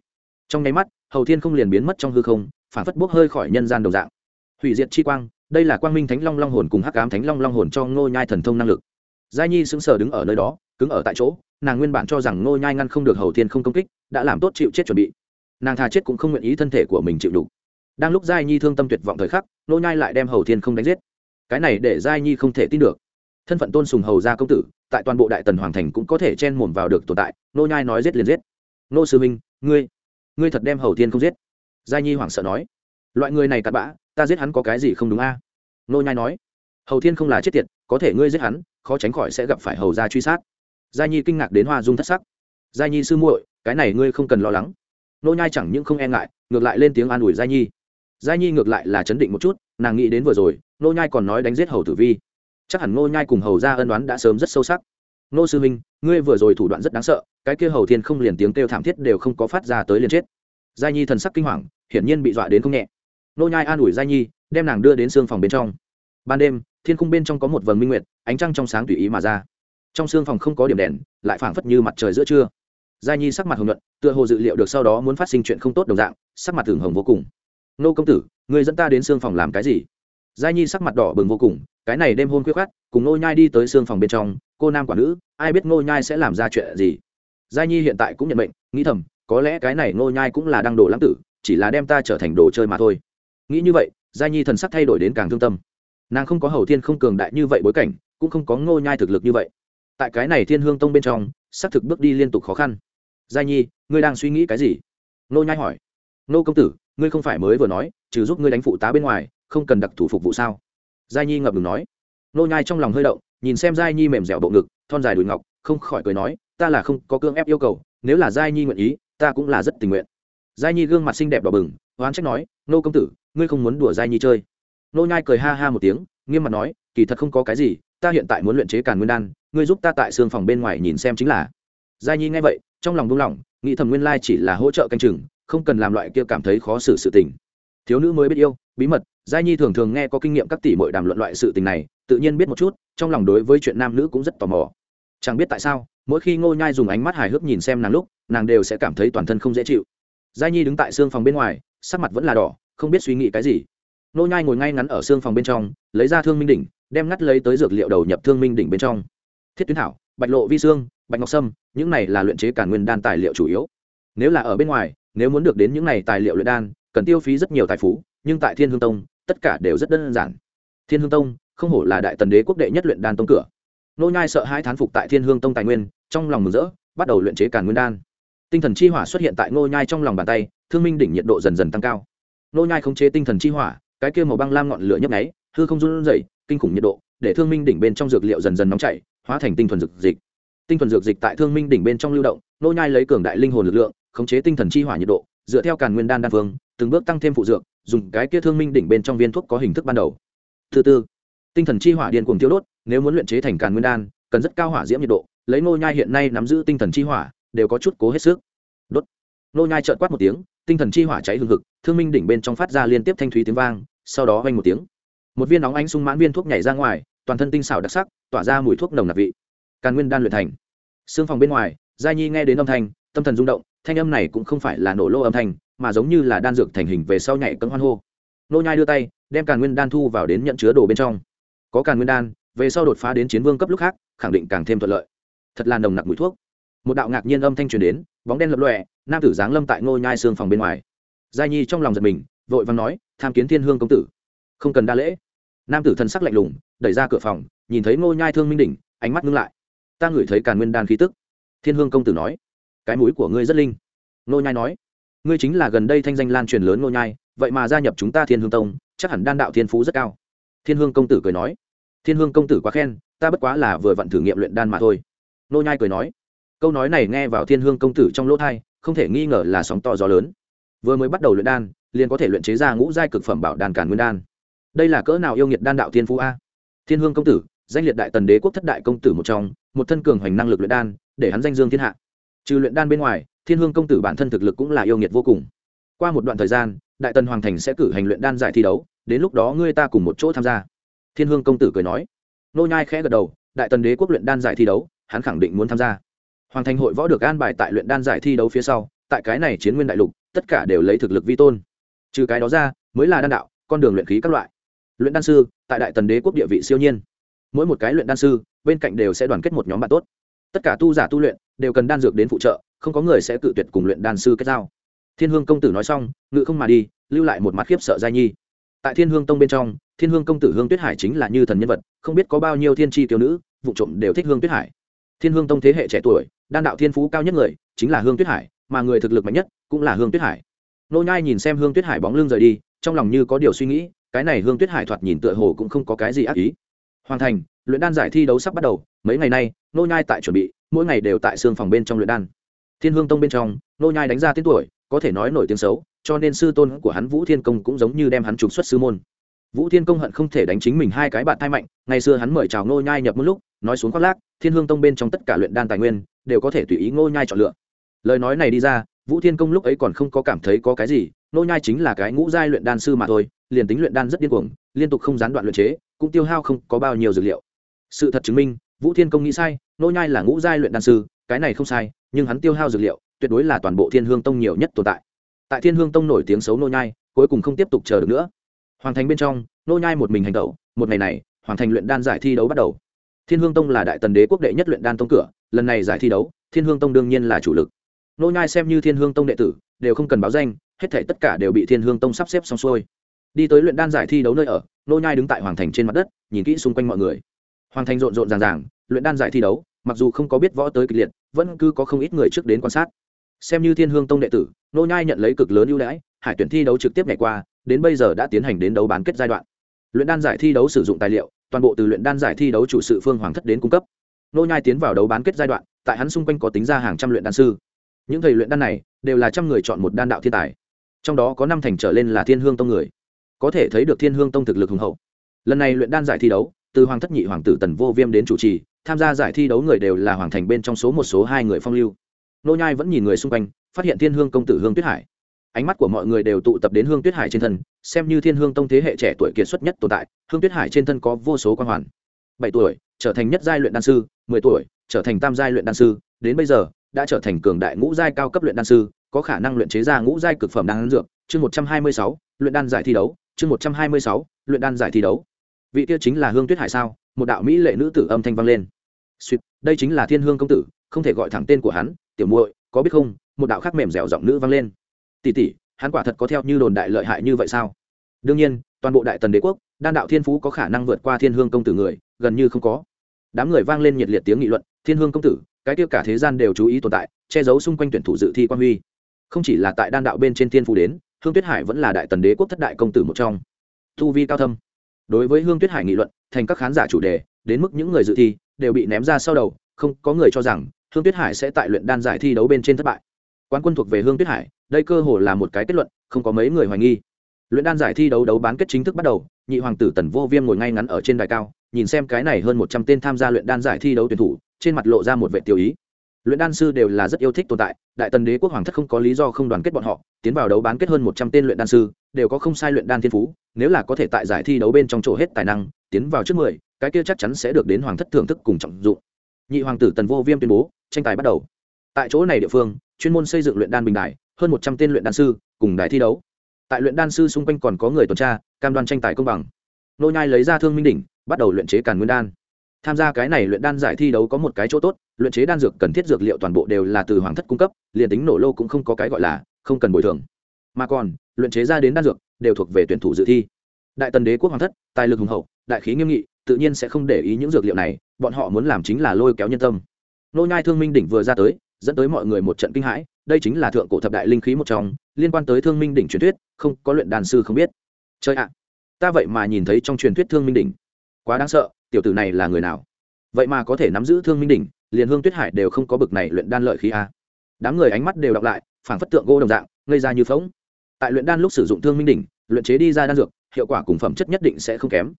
Trong nháy mắt hầu thiên không liền biến mất trong hư không phản phất bốc hơi khỏi nhân gian đồng dạng. Hủy diệt chi quang, đây là quang minh thánh long long hồn cùng hắc ám thánh long long hồn cho ngô nhai thần thông năng lực. Giai nhi sững sờ đứng ở nơi đó, cứng ở tại chỗ, nàng nguyên bản cho rằng ngô nhai ngăn không được hầu thiên không công kích, đã làm tốt chịu chết chuẩn bị. Nàng thà chết cũng không nguyện ý thân thể của mình chịu đủ đang lúc giai nhi thương tâm tuyệt vọng thời khắc, ngô nhai lại đem hầu thiên không đánh giết. Cái này để giai nhi không thể tin được. Thân phận tôn sùng hầu gia công tử, tại toàn bộ đại tần hoàng thành cũng có thể chen mồm vào được tồn tại, Ngô nhai nói giết liền giết. Ngô sư minh ngươi ngươi thật đem hầu thiên không giết. Giai nhi hoảng sợ nói, loại người này cặn bã, ta giết hắn có cái gì không đúng a? À? nô nhai nói, hầu thiên không là chết tiệt, có thể ngươi giết hắn, khó tránh khỏi sẽ gặp phải hầu gia truy sát. Giai nhi kinh ngạc đến hoa dung thất sắc. Giai nhi sư muội, cái này ngươi không cần lo lắng. Nô nhai chẳng những không e ngại, ngược lại lên tiếng an ủi giai nhi. Giai nhi ngược lại là chấn định một chút, nàng nghĩ đến vừa rồi, nô nhai còn nói đánh giết hầu tử vi. Chắc hẳn nô nhai cùng hầu gia ân đoán đã sớm rất sâu sắc. Nô sư minh ngươi vừa rồi thủ đoạn rất đáng sợ cái kia hầu thiên không liền tiếng kêu thảm thiết đều không có phát ra tới liền chết. Giai nhi thần sắc kinh hoàng, hiển nhiên bị dọa đến không nhẹ. Nô nhai an ủi giai nhi, đem nàng đưa đến xương phòng bên trong. Ban đêm, thiên cung bên trong có một vầng minh nguyệt, ánh trăng trong sáng tùy ý mà ra. Trong xương phòng không có điểm đèn, lại phảng phất như mặt trời giữa trưa. Giai nhi sắc mặt hồng nhuận, tựa hồ dự liệu được sau đó muốn phát sinh chuyện không tốt đồng dạng, sắc mặt thường hồng vô cùng. Nô công tử người dẫn ta đến xương phòng làm cái gì? Giai nhi sắc mặt đỏ bừng vô cùng, cái này đêm hôn khuyết khát cùng nô nhai đi tới xương phòng bên trong, cô nam quả nữ, ai biết nô nhai sẽ làm ra chuyện gì? Giai nhi hiện tại cũng nhận mệnh, nghĩ thầm, có lẽ cái này Ngô nhai cũng là đang đồ lãng tử, chỉ là đem ta trở thành đồ chơi mà thôi. Nghĩ như vậy, giai nhi thần sắc thay đổi đến càng thương tâm. Nàng không có hầu thiên không cường đại như vậy bối cảnh, cũng không có ngô nhai thực lực như vậy. Tại cái này thiên hương tông bên trong, xác thực bước đi liên tục khó khăn. Giai nhi, ngươi đang suy nghĩ cái gì? Ngô nhai hỏi. Ngô công tử, ngươi không phải mới vừa nói, trừ giúp ngươi đánh phụ tá bên ngoài, không cần đặc thủ phục vụ sao? Giai nhi ngập ngừng nói. Ngô nhai trong lòng hơi động, nhìn xem giai nhi mềm dẻo bộ ngực, thon dài đùi ngọc, không khỏi cười nói ta là không có cương ép yêu cầu, nếu là giai nhi nguyện ý, ta cũng là rất tình nguyện. Giai nhi gương mặt xinh đẹp đỏ bừng, oán trách nói, nô công tử, ngươi không muốn đùa giai nhi chơi. Nô nhai cười ha ha một tiếng, nghiêm mặt nói, kỳ thật không có cái gì, ta hiện tại muốn luyện chế càn nguyên đan, ngươi giúp ta tại xương phòng bên ngoài nhìn xem chính là. Giai nhi nghe vậy, trong lòng buông lỏng, nghĩ thầm nguyên lai chỉ là hỗ trợ canh chừng, không cần làm loại kia cảm thấy khó xử sự tình. Thiếu nữ mới biết yêu, bí mật, giai nhi thường thường nghe có kinh nghiệm các tỷ muội đàm luận loại sự tình này, tự nhiên biết một chút, trong lòng đối với chuyện nam nữ cũng rất tò mò. Chẳng biết tại sao mỗi khi ngô nhai dùng ánh mắt hài hước nhìn xem nàng lúc, nàng đều sẽ cảm thấy toàn thân không dễ chịu. Giai nhi đứng tại xương phòng bên ngoài, sắc mặt vẫn là đỏ, không biết suy nghĩ cái gì. Ngô nhai ngồi ngay ngắn ở xương phòng bên trong, lấy ra thương minh đỉnh, đem ngắt lấy tới dược liệu đầu nhập thương minh đỉnh bên trong. Thiết tuyến thảo, bạch lộ vi xương bạch ngọc sâm, những này là luyện chế cả nguyên đan tài liệu chủ yếu. Nếu là ở bên ngoài, nếu muốn được đến những này tài liệu luyện đan, cần tiêu phí rất nhiều tài phú, nhưng tại thiên hương tông, tất cả đều rất đơn giản. Thiên hương tông, không hổ là đại tần đế quốc đệ nhất luyện đan tông cửa. Nô nhai sợ hai thán phục tại thiên hương tông tài nguyên trong lòng mừng rỡ, bắt đầu luyện chế càn nguyên đan. Tinh thần chi hỏa xuất hiện tại nô nhai trong lòng bàn tay, thương minh đỉnh nhiệt độ dần dần tăng cao. Nô nhai khống chế tinh thần chi hỏa, cái kia màu băng lam ngọn lửa nhấp nháy, hư không run rẩy, kinh khủng nhiệt độ, để thương minh đỉnh bên trong dược liệu dần dần nóng chảy, hóa thành tinh thuần dược dịch. Tinh thuần dược dịch tại thương minh đỉnh bên trong lưu động nô nhai lấy cường đại linh hồn lực lượng, khống chế tinh thần chi hỏa nhiệt độ, dựa theo càn nguyên đan đan phương, từng bước tăng thêm phụ dược, dùng cái kia thương minh đỉnh bên trong viên thuốc có hình thức ban đầu. Thứ tư, tinh thần chi hỏa điên cuồng tiêu đốt, nếu muốn luyện chế thành càn nguyên đan, cần rất cao hỏa diễm nhiệt độ lấy nô nhai hiện nay nắm giữ tinh thần chi hỏa, đều có chút cố hết sức. Đốt. Nô nhai trợn quát một tiếng, tinh thần chi hỏa cháy hừng hực, thương minh đỉnh bên trong phát ra liên tiếp thanh thúy tiếng vang, sau đó vang một tiếng. Một viên nóng ánh sung mãn viên thuốc nhảy ra ngoài, toàn thân tinh xảo đặc sắc, tỏa ra mùi thuốc nồng nặc vị. Càn nguyên đan luyện thành. Xương phòng bên ngoài gia nhi nghe đến âm thanh, tâm thần rung động, thanh âm này cũng không phải là nổ lô âm thanh, mà giống như là đan dược thành hình về sau nhảy cấm hoan hô. Nô nhai đưa tay, đem càn nguyên đan thu vào đến nhận chứa đồ bên trong. Có càn nguyên đan, về sau đột phá đến chiến vương cấp lúc khác, khẳng định càng thêm thuận lợi thật là nồng nặc mùi thuốc. Một đạo ngạc nhiên âm thanh truyền đến, bóng đen lập lọe nam tử giáng lâm tại ngôi nhai xương phòng bên ngoài. Giai nhi trong lòng giật mình, vội vàng nói, tham kiến thiên hương công tử. Không cần đa lễ. Nam tử thân sắc lạnh lùng, đẩy ra cửa phòng, nhìn thấy ngôi nhai thương minh đỉnh, ánh mắt ngưng lại. Ta ngửi thấy càn nguyên đan khí tức. Thiên hương công tử nói. Cái mũi của ngươi rất linh. Ngôi nhai nói. Ngươi chính là gần đây thanh danh lan truyền lớn ngôi nhai, vậy mà gia nhập chúng ta thiên hương tông, chắc hẳn đan đạo thiên phú rất cao. Thiên hương công tử cười nói. Thiên hương công tử quá khen, ta bất quá là vừa vặn thử nghiệm luyện đan mà thôi nô nhai cười nói, câu nói này nghe vào thiên hương công tử trong lỗ thai, không thể nghi ngờ là sóng to gió lớn. Vừa mới bắt đầu luyện đan, liền có thể luyện chế ra ngũ giai cực phẩm bảo đan càn nguyên đan. Đây là cỡ nào yêu nghiệt đan đạo thiên phú a? Thiên hương công tử, danh liệt đại tần đế quốc thất đại công tử một trong, một thân cường hoành năng lực luyện đan, để hắn danh dương thiên hạ. Trừ luyện đan bên ngoài, thiên hương công tử bản thân thực lực cũng là yêu nghiệt vô cùng. Qua một đoạn thời gian, đại tần hoàng thành sẽ cử hành luyện đan giải thi đấu, đến lúc đó ngươi ta cùng một chỗ tham gia. Thiên hương công tử cười nói. Nô nhai khẽ gật đầu, đại tần đế quốc luyện đan giải thi đấu hắn khẳng định muốn tham gia. Hoàng thành hội võ được an bài tại luyện đan giải thi đấu phía sau, tại cái này chiến nguyên đại lục, tất cả đều lấy thực lực vi tôn. Trừ cái đó ra, mới là đan đạo, con đường luyện khí các loại. Luyện đan sư, tại đại tần đế quốc địa vị siêu nhiên. Mỗi một cái luyện đan sư, bên cạnh đều sẽ đoàn kết một nhóm bạn tốt. Tất cả tu giả tu luyện, đều cần đan dược đến phụ trợ, không có người sẽ cự tuyệt cùng luyện đan sư kết giao. Thiên hương công tử nói xong, ngự không mà đi, lưu lại một mặt khiếp sợ giai nhi. Tại thiên hương tông bên trong, thiên hương công tử hương tuyết hải chính là như thần nhân vật, không biết có bao nhiêu thiên tri tiểu nữ, vụ trộm đều thích hương tuyết hải thiên hương tông thế hệ trẻ tuổi, đan đạo thiên phú cao nhất người, chính là hương tuyết hải, mà người thực lực mạnh nhất cũng là hương tuyết hải. Nô nhai nhìn xem hương tuyết hải bóng lưng rời đi, trong lòng như có điều suy nghĩ, cái này hương tuyết hải thoạt nhìn tựa hồ cũng không có cái gì ác ý. Hoàn thành, luyện đan giải thi đấu sắp bắt đầu, mấy ngày nay, nô nhai tại chuẩn bị, mỗi ngày đều tại xương phòng bên trong luyện đan. Thiên hương tông bên trong, nô nhai đánh ra tên tuổi, có thể nói nổi tiếng xấu, cho nên sư tôn của hắn vũ thiên công cũng giống như đem hắn trục xuất sư môn vũ thiên công hận không thể đánh chính mình hai cái bạn thai mạnh, ngày xưa hắn mời chào ngô nhai nhập một lúc, nói xuống khoác lác, thiên hương tông bên trong tất cả luyện đan tài nguyên, đều có thể tùy ý ngô nhai chọn lựa. Lời nói này đi ra, vũ thiên công lúc ấy còn không có cảm thấy có cái gì, ngô nhai chính là cái ngũ giai luyện đan sư mà thôi, liền tính luyện đan rất điên cuồng, liên tục không gián đoạn luyện chế, cũng tiêu hao không có bao nhiêu dược liệu. Sự thật chứng minh, vũ thiên công nghĩ sai, ngô nhai là ngũ giai luyện đan sư, cái này không sai, nhưng hắn tiêu hao dược liệu, tuyệt đối là toàn bộ thiên hương tông nhiều nhất tồn tại. Tại thiên hương tông nổi tiếng xấu nô nhai, cuối cùng không tiếp tục chờ được nữa hoàng thành bên trong, nô nhai một mình hành tẩu. một ngày này, hoàng thành luyện đan giải thi đấu bắt đầu. Thiên hương tông là đại tần đế quốc đệ nhất luyện đan tông cửa, lần này giải thi đấu, thiên hương tông đương nhiên là chủ lực. Nô nhai xem như thiên hương tông đệ tử, đều không cần báo danh, hết thảy tất cả đều bị thiên hương tông sắp xếp xong xuôi. Đi tới luyện đan giải thi đấu nơi ở, nô nhai đứng tại hoàng thành trên mặt đất, nhìn kỹ xung quanh mọi người. Hoàng thành rộn rộn ràng ràng, luyện đan giải thi đấu, mặc dù không có biết võ tới kịch liệt, vẫn cứ có không ít người trước đến quan sát. Xem như thiên hương tông đệ tử, nô nhai nhận lấy cực lớn ưu đãi, hải tuyển thi đấu trực tiếp ngày qua đến bây giờ đã tiến hành đến đấu bán kết giai đoạn. Luyện đan giải thi đấu sử dụng tài liệu, toàn bộ từ luyện đan giải thi đấu chủ sự phương hoàng thất đến cung cấp. Nô nhai tiến vào đấu bán kết giai đoạn, tại hắn xung quanh có tính ra hàng trăm luyện đan sư. Những thầy luyện đan này đều là trăm người chọn một đan đạo thiên tài. Trong đó có năm thành trở lên là thiên hương tông người. Có thể thấy được thiên hương tông thực lực hùng hậu. Lần này luyện đan giải thi đấu, từ hoàng thất nhị hoàng tử tần vô viêm đến chủ trì, tham gia giải thi đấu người đều là hoàng thành bên trong số một, số hai người phong lưu. Nô nhai vẫn nhìn người xung quanh, phát hiện thiên hương công tử hương tuyết hải ánh mắt của mọi người đều tụ tập đến hương tuyết hải trên thân, xem như thiên hương tông thế hệ trẻ tuổi kiệt xuất nhất tồn tại, hương tuyết hải trên thân có vô số quan hoàn. Bảy tuổi, trở thành nhất giai luyện đan sư, mười tuổi, trở thành tam giai luyện đan sư, đến bây giờ, đã trở thành cường đại ngũ giai cao cấp luyện đan sư, có khả năng luyện chế ra ngũ giai cực phẩm đan dược. Chương một trăm hai mươi sáu, luyện đan giải thi đấu. Chương một trăm hai mươi sáu, luyện đan giải thi đấu. Vị kia chính là hương tuyết hải sao? Một đạo mỹ lệ nữ tử âm thanh vang lên. Suýt đây chính là thiên hương công tử, không thể gọi thẳng tên của hắn, tiểu muội, có biết không? Một đạo khác mềm dẻo giọng nữ vang lên tỷ tỷ, hắn quả thật có theo như đồn đại lợi hại như vậy sao? Đương nhiên, toàn bộ đại tần đế quốc, đan đạo thiên phú có khả năng vượt qua thiên hương công tử người, gần như không có. Đám người vang lên nhiệt liệt tiếng nghị luận, thiên hương công tử, cái tiêu cả thế gian đều chú ý tồn tại, che giấu xung quanh tuyển thủ dự thi quan huy. Không chỉ là tại đan đạo bên trên thiên phú đến, hương tuyết hải vẫn là đại tần đế quốc thất đại công tử một trong. Thu vi cao thâm. Đối với hương tuyết hải nghị luận, thành các khán giả chủ đề, đến mức những người dự thi, đều bị ném ra sau đầu, không có người cho rằng hương tuyết hải sẽ tại luyện đan giải thi đấu bên trên thất bại. Quán quân thuộc về hương tuyết hải đây cơ hồ là một cái kết luận, không có mấy người hoài nghi. Luyện đan giải thi đấu đấu bán kết chính thức bắt đầu, nhị hoàng tử tần vô viêm ngồi ngay ngắn ở trên đài cao, nhìn xem cái này hơn một trăm tên tham gia luyện đan giải thi đấu tuyển thủ, trên mặt lộ ra một vệ tiêu ý. Luyện đan sư đều là rất yêu thích tồn tại, đại tần đế quốc hoàng thất không có lý do không đoàn kết bọn họ, tiến vào đấu bán kết hơn một trăm tên luyện đan sư, đều có không sai luyện đan thiên phú, nếu là có thể tại giải thi đấu bên trong chỗ hết tài năng, tiến vào trước mười, cái kia chắc chắn sẽ được đến hoàng thất thưởng thức cùng trọng dụng. Nhị hoàng tử tần vô viêm tuyên bố, tranh tài bắt đầu. Tại chỗ này địa phương, chuyên môn xây dựng luyện đan bình đài hơn một trăm tên luyện đan sư cùng đài thi đấu. Tại luyện đan sư xung quanh còn có người tuần tra, cam đoan tranh tài công bằng. Nô nhai lấy ra thương minh đỉnh, bắt đầu luyện chế càn nguyên đan. Tham gia cái này luyện đan giải thi đấu có một cái chỗ tốt, luyện chế đan dược cần thiết dược liệu toàn bộ đều là từ hoàng thất cung cấp, liền tính nổ lô cũng không có cái gọi là, không cần bồi thường. Mà còn, luyện chế ra đến đan dược đều thuộc về tuyển thủ dự thi. Đại tần đế quốc hoàng thất, tài lực hùng hậu, đại khí nghiêm nghị, tự nhiên sẽ không để ý những dược liệu này, bọn họ muốn làm chính là lôi kéo nhân tâm. Nô nhai thương minh đỉnh vừa ra tới, dẫn tới mọi người một trận kinh hãi đây chính là thượng cổ thập đại linh khí một trong, liên quan tới thương minh đỉnh truyền thuyết, không có luyện đàn sư không biết. Chơi ạ, ta vậy mà nhìn thấy trong truyền thuyết thương minh đỉnh. Quá đáng sợ, tiểu tử này là người nào? Vậy mà có thể nắm giữ thương minh đỉnh, liền hương tuyết hải đều không có bực này luyện đan lợi khí a đám người ánh mắt đều đọc lại phản phất tượng gỗ đồng dạng, ngây ra như phóng tại luyện đan lúc sử dụng thương minh đỉnh, luyện chế đi ra đan dược, hiệu quả cùng phẩm chất nhất định sẽ không kém.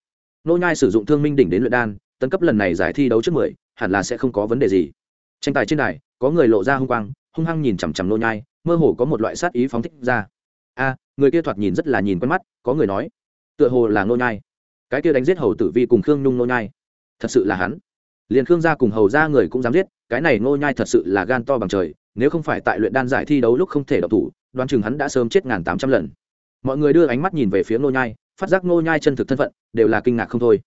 Nô nhai sử dụng thương minh đỉnh đến luyện đan, tấn cấp lần này giải thi đấu trước mười, hẳn là sẽ không có vấn đề gì. Tranh tài trên đài, có người lộ ra hung quang hung hăng nhìn chằm chằm nô nhai, mơ hồ có một loại sát ý phóng thích ra. A, người kia thoạt nhìn rất là nhìn quen mắt, có người nói, tựa hồ là nô nhai. Cái kia đánh giết hầu tử vi cùng khương nhung nô nhai. Thật sự là hắn. Liền khương gia cùng hầu gia người cũng dám giết, cái này nô nhai thật sự là gan to bằng trời, nếu không phải tại luyện đan giải thi đấu lúc không thể độc thủ, đoán chừng hắn đã sớm chết ngàn tám trăm lần. Mọi người đưa ánh mắt nhìn về phía nô nhai, phát giác nô nhai chân thực thân phận, đều là kinh ngạc không thôi.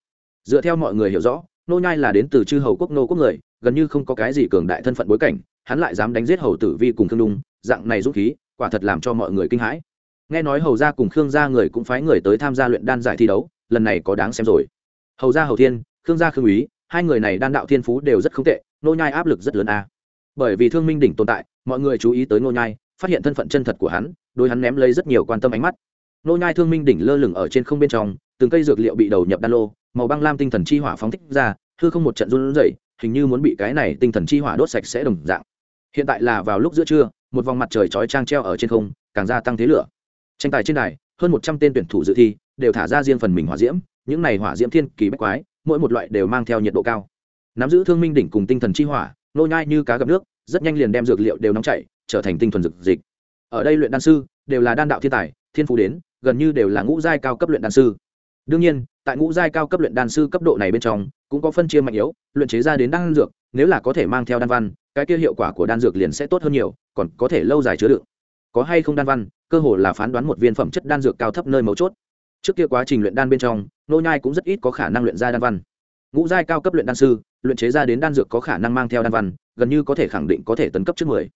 Dựa theo mọi người hiểu rõ nô nhai là đến từ chư hầu quốc nô quốc người, gần như không có cái gì cường đại thân phận bối cảnh hắn lại dám đánh giết hầu tử vi cùng khương đung dạng này dũng khí, quả thật làm cho mọi người kinh hãi. Nghe nói hầu gia cùng khương gia người cũng phái người tới tham gia luyện đan giải thi đấu, lần này có đáng xem rồi. Hầu gia hầu thiên, khương gia khương úy, hai người này đan đạo thiên phú đều rất không tệ, nô nhai áp lực rất lớn a. Bởi vì thương minh đỉnh tồn tại, mọi người chú ý tới nô nhai, phát hiện thân phận chân thật của hắn đôi hắn ném lấy rất nhiều quan tâm ánh mắt. Nô nhai thương minh đỉnh lơ lửng ở trên không bên trong, từng cây dược liệu bị đầu nhập đan lô, màu băng lam tinh thần chi hỏa phóng thích ra, hư không một trận run rẩy, hình như muốn bị cái này tinh thần chi hỏa đốt sạch sẽ đồng dạng hiện tại là vào lúc giữa trưa, một vòng mặt trời chói chang treo ở trên không, càng gia tăng thế lửa. Tranh tài trên đài, hơn một trăm tên tuyển thủ dự thi đều thả ra riêng phần mình hỏa diễm, những này hỏa diễm thiên kỳ bách quái, mỗi một loại đều mang theo nhiệt độ cao. Nắm giữ thương minh đỉnh cùng tinh thần chi hỏa, nô nhai như cá gặp nước, rất nhanh liền đem dược liệu đều nóng chảy, trở thành tinh thuần dược dịch. Ở đây luyện đan sư đều là đan đạo thiên tài, thiên phú đến, gần như đều là ngũ giai cao cấp luyện đan sư. Đương nhiên tại ngũ giai cao cấp luyện đan sư cấp độ này bên trong, cũng có phân chia mạnh yếu, luyện chế ra đến đan dược, nếu là có thể mang theo đan văn, cái kia hiệu quả của đan dược liền sẽ tốt hơn nhiều, còn có thể lâu dài chứa đựng. Có hay không đan văn, cơ hồ là phán đoán một viên phẩm chất đan dược cao thấp nơi mấu chốt. Trước kia quá trình luyện đan bên trong, nô nhai cũng rất ít có khả năng luyện ra đan văn. Ngũ giai cao cấp luyện đan sư, luyện chế ra đến đan dược có khả năng mang theo đan văn, gần như có thể khẳng định có thể tấn cấp trước mười.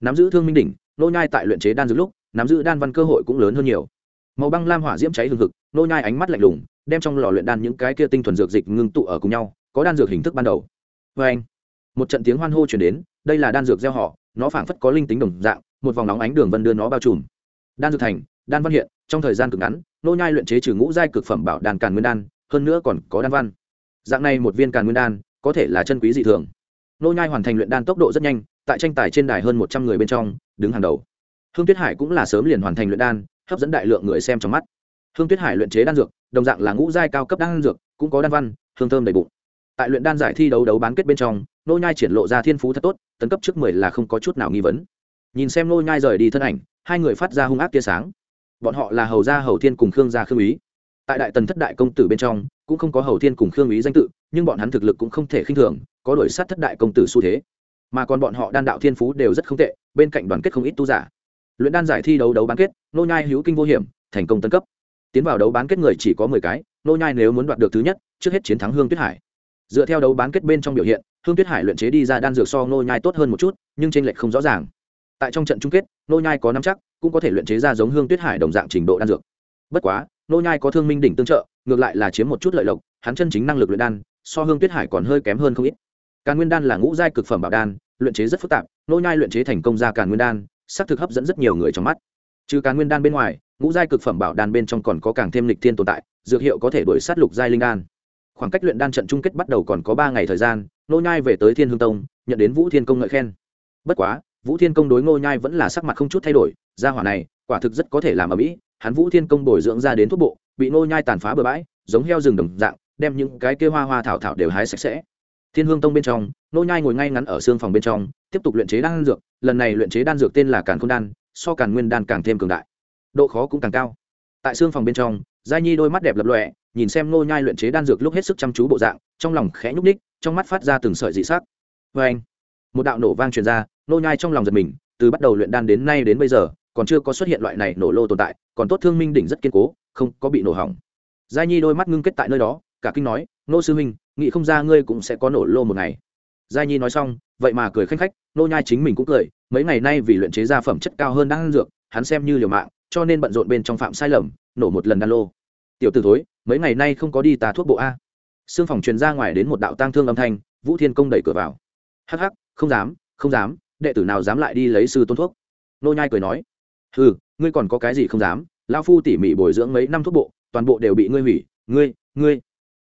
Nắm giữ thương minh đỉnh, nô nhai tại luyện chế đan dược lúc, nắm giữ đan văn cơ hội cũng lớn hơn nhiều. Màu băng lam hỏa diễm cháy hừng hực, nô nhai ánh mắt lạnh lùng đem trong lò luyện đan những cái kia tinh thuần dược dịch ngưng tụ ở cùng nhau, có đan dược hình thức ban đầu. Vê anh, một trận tiếng hoan hô truyền đến, đây là đan dược gieo họ, nó phảng phất có linh tính đồng dạng, một vòng nóng ánh đường vân đưa nó bao trùm. Đan dược thành, đan văn hiện, trong thời gian cực ngắn, nô nhai luyện chế trừ ngũ giai cực phẩm bảo đan càn nguyên đan, hơn nữa còn có đan văn. Dạng này một viên càn nguyên đan, có thể là chân quý dị thường. Nô nhai hoàn thành luyện đan tốc độ rất nhanh, tại tranh tài trên đài hơn một trăm người bên trong, đứng hàng đầu. Hương tuyết hải cũng là sớm liền hoàn thành luyện đan, hấp dẫn đại lượng người xem trong mắt. Hương tuyết hải luyện chế đan dược đồng dạng là ngũ giai cao cấp đan dược, cũng có đan văn, hương thơm đầy bụng. Tại luyện đan giải thi đấu đấu bán kết bên trong, nô nhai triển lộ ra thiên phú thật tốt, tấn cấp trước mười là không có chút nào nghi vấn. Nhìn xem nô nhai rời đi thân ảnh, hai người phát ra hung ác tia sáng. Bọn họ là hầu gia hầu thiên cùng khương gia khương ý tại đại tần thất đại công tử bên trong, cũng không có hầu thiên cùng khương ý danh tự, nhưng bọn hắn thực lực cũng không thể khinh thường, có đổi sát thất đại công tử xu thế. Mà còn bọn họ đan đạo thiên phú đều rất không tệ, bên cạnh đoàn kết không ít tu giả. Luyện đan giải thi đấu đấu bán kết, nô nhai hữu kinh vô hiểm, thành công tân cấp tiến vào đấu bán kết người chỉ có mười cái, nô nhai nếu muốn đoạt được thứ nhất, trước hết chiến thắng hương tuyết hải. Dựa theo đấu bán kết bên trong biểu hiện, hương tuyết hải luyện chế đi ra đan dược so nô nhai tốt hơn một chút, nhưng trên lệch không rõ ràng. Tại trong trận chung kết, nô nhai có nắm chắc, cũng có thể luyện chế ra giống hương tuyết hải đồng dạng trình độ đan dược. Bất quá, nô nhai có thương minh đỉnh tương trợ, ngược lại là chiếm một chút lợi lộc, hắn chân chính năng lực luyện đan, so hương tuyết hải còn hơi kém hơn không ít. Càn nguyên đan là ngũ giai cực phẩm bảo đan, luyện chế rất phức tạp, nô nhai luyện chế thành công ra càn nguyên đan sắc thực hấp dẫn rất nhiều người trong mắt. Trừ càn nguyên đan bên ngoài ngũ giai cực phẩm bảo đan bên trong còn có càng thêm lịch thiên tồn tại, dược hiệu có thể đuổi sát lục giai linh đan. Khoảng cách luyện đan trận chung kết bắt đầu còn có ba ngày thời gian nô nhai về tới thiên hương tông, nhận đến vũ thiên công ngợi khen. Bất quá, vũ thiên công đối ngô nhai vẫn là sắc mặt không chút thay đổi, gia hỏa này, quả thực rất có thể làm ở mỹ, hắn vũ thiên công bồi dưỡng ra đến thuốc bộ, bị ngô nhai tàn phá bừa bãi, giống heo rừng đồng dạng, đem những cái kia hoa hoa thảo thảo đều hái sạch sẽ. Thiên hương tông bên trong, ngô nhai ngồi ngay ngắn ở xương phòng bên trong, tiếp tục luyện chế đan dược, lần này luyện chế đan dược tên là càn khôn đan, so càn nguyên đan càng thêm cường đại độ khó cũng càng cao. Tại xương phòng bên trong, giai nhi đôi mắt đẹp lập lọe nhìn xem ngô nhai luyện chế đan dược lúc hết sức chăm chú bộ dạng, trong lòng khẽ nhúc ních trong mắt phát ra từng sợi dị sắc. Với anh, một đạo nổ vang truyền ra nô nhai trong lòng giật mình, từ bắt đầu luyện đan đến nay đến bây giờ, còn chưa có xuất hiện loại này nổ lô tồn tại, còn tốt thương minh đỉnh rất kiên cố, không có bị nổ hỏng. Giai nhi đôi mắt ngưng kết tại nơi đó, cả kinh nói nô sư huynh, nghĩ không ra ngươi cũng sẽ có nổ lô một ngày. Giai nhi nói xong, vậy mà cười khanh khách nô nhai chính mình cũng cười, mấy ngày nay vì luyện chế ra phẩm chất cao hơn đan dược, hắn xem như liều mạng cho nên bận rộn bên trong phạm sai lầm, nổ một lần đan lô. Tiểu tử thối, mấy ngày nay không có đi tà thuốc bộ a. Xương phòng truyền ra ngoài đến một đạo tang thương âm thanh, vũ thiên công đẩy cửa vào. Hắc hắc, không dám không dám, đệ tử nào dám lại đi lấy sư tôn thuốc? Nô nhai cười nói. Ừ ngươi còn có cái gì không dám? Lão phu tỉ mỉ bồi dưỡng mấy năm thuốc bộ, toàn bộ đều bị ngươi hủy, ngươi ngươi.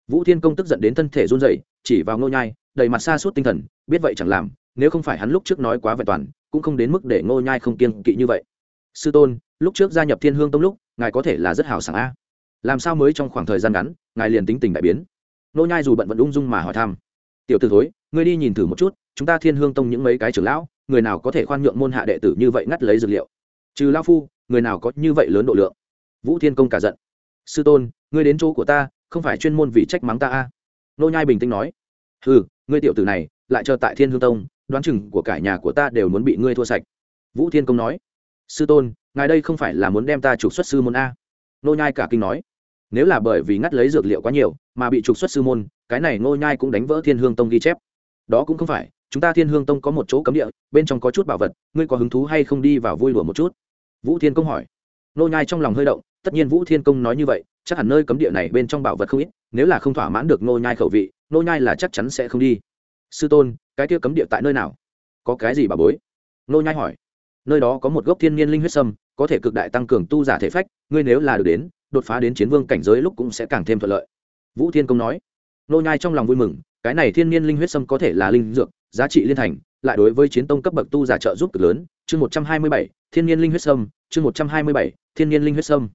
Vũ thiên công tức giận đến thân thể run rẩy, chỉ vào nô nhai, đầy mặt xa suốt tinh thần, biết vậy chẳng làm, nếu không phải hắn lúc trước nói quá vẹn toàn, cũng không đến mức để nô nhai không kiêng kỵ như vậy. Sư tôn lúc trước gia nhập thiên hương tông lúc, ngài có thể là rất hào sảng a. Làm sao mới trong khoảng thời gian ngắn, ngài liền tính tình đại biến? Nô nhai dù bận vận ung dung mà hỏi thăm. Tiểu tử thối, ngươi đi nhìn thử một chút, chúng ta thiên hương tông những mấy cái trưởng lão, người nào có thể khoan nhượng môn hạ đệ tử như vậy ngắt lấy dược liệu? Trừ lao phu, người nào có như vậy lớn độ lượng? Vũ thiên công cả giận. Sư tôn, ngươi đến chỗ của ta, không phải chuyên môn vì trách mắng ta a? Nô nhai bình tĩnh nói. Ừ ngươi tiểu tử này, lại chờ tại thiên hương tông, đoán chừng của cả nhà của ta đều muốn bị ngươi thua sạch. Vũ thiên công nói sư tôn, ngài đây không phải là muốn đem ta trục xuất sư môn a? Nô nhai cả kinh nói. Nếu là bởi vì ngắt lấy dược liệu quá nhiều, mà bị trục xuất sư môn, cái này nô nhai cũng đánh vỡ thiên hương tông ghi chép. Đó cũng không phải, chúng ta thiên hương tông có một chỗ cấm địa, bên trong có chút bảo vật, ngươi có hứng thú hay không đi vào vui đùa một chút? Vũ thiên công hỏi. Nô nhai trong lòng hơi động, tất nhiên vũ thiên công nói như vậy, chắc hẳn nơi cấm địa này bên trong bảo vật không ít, nếu là không thỏa mãn được nô nhai khẩu vị nô nhai là chắc chắn sẽ không đi. Sư tôn, cái kia cấm địa tại nơi nào? Có cái gì bà bối? Nô nhai hỏi nơi đó có một gốc thiên nhiên linh huyết sâm, có thể cực đại tăng cường tu giả thể phách, ngươi nếu là được đến, đột phá đến chiến vương cảnh giới lúc cũng sẽ càng thêm thuận lợi. Vũ thiên công nói. Nô nhai trong lòng vui mừng, cái này thiên nhiên linh huyết sâm có thể là linh dược, giá trị liên thành, lại đối với chiến tông cấp bậc tu giả trợ giúp cực lớn. Chương một trăm hai mươi bảy, thiên nhiên linh huyết sâm, chương một trăm hai mươi bảy, thiên nhiên linh huyết sâm.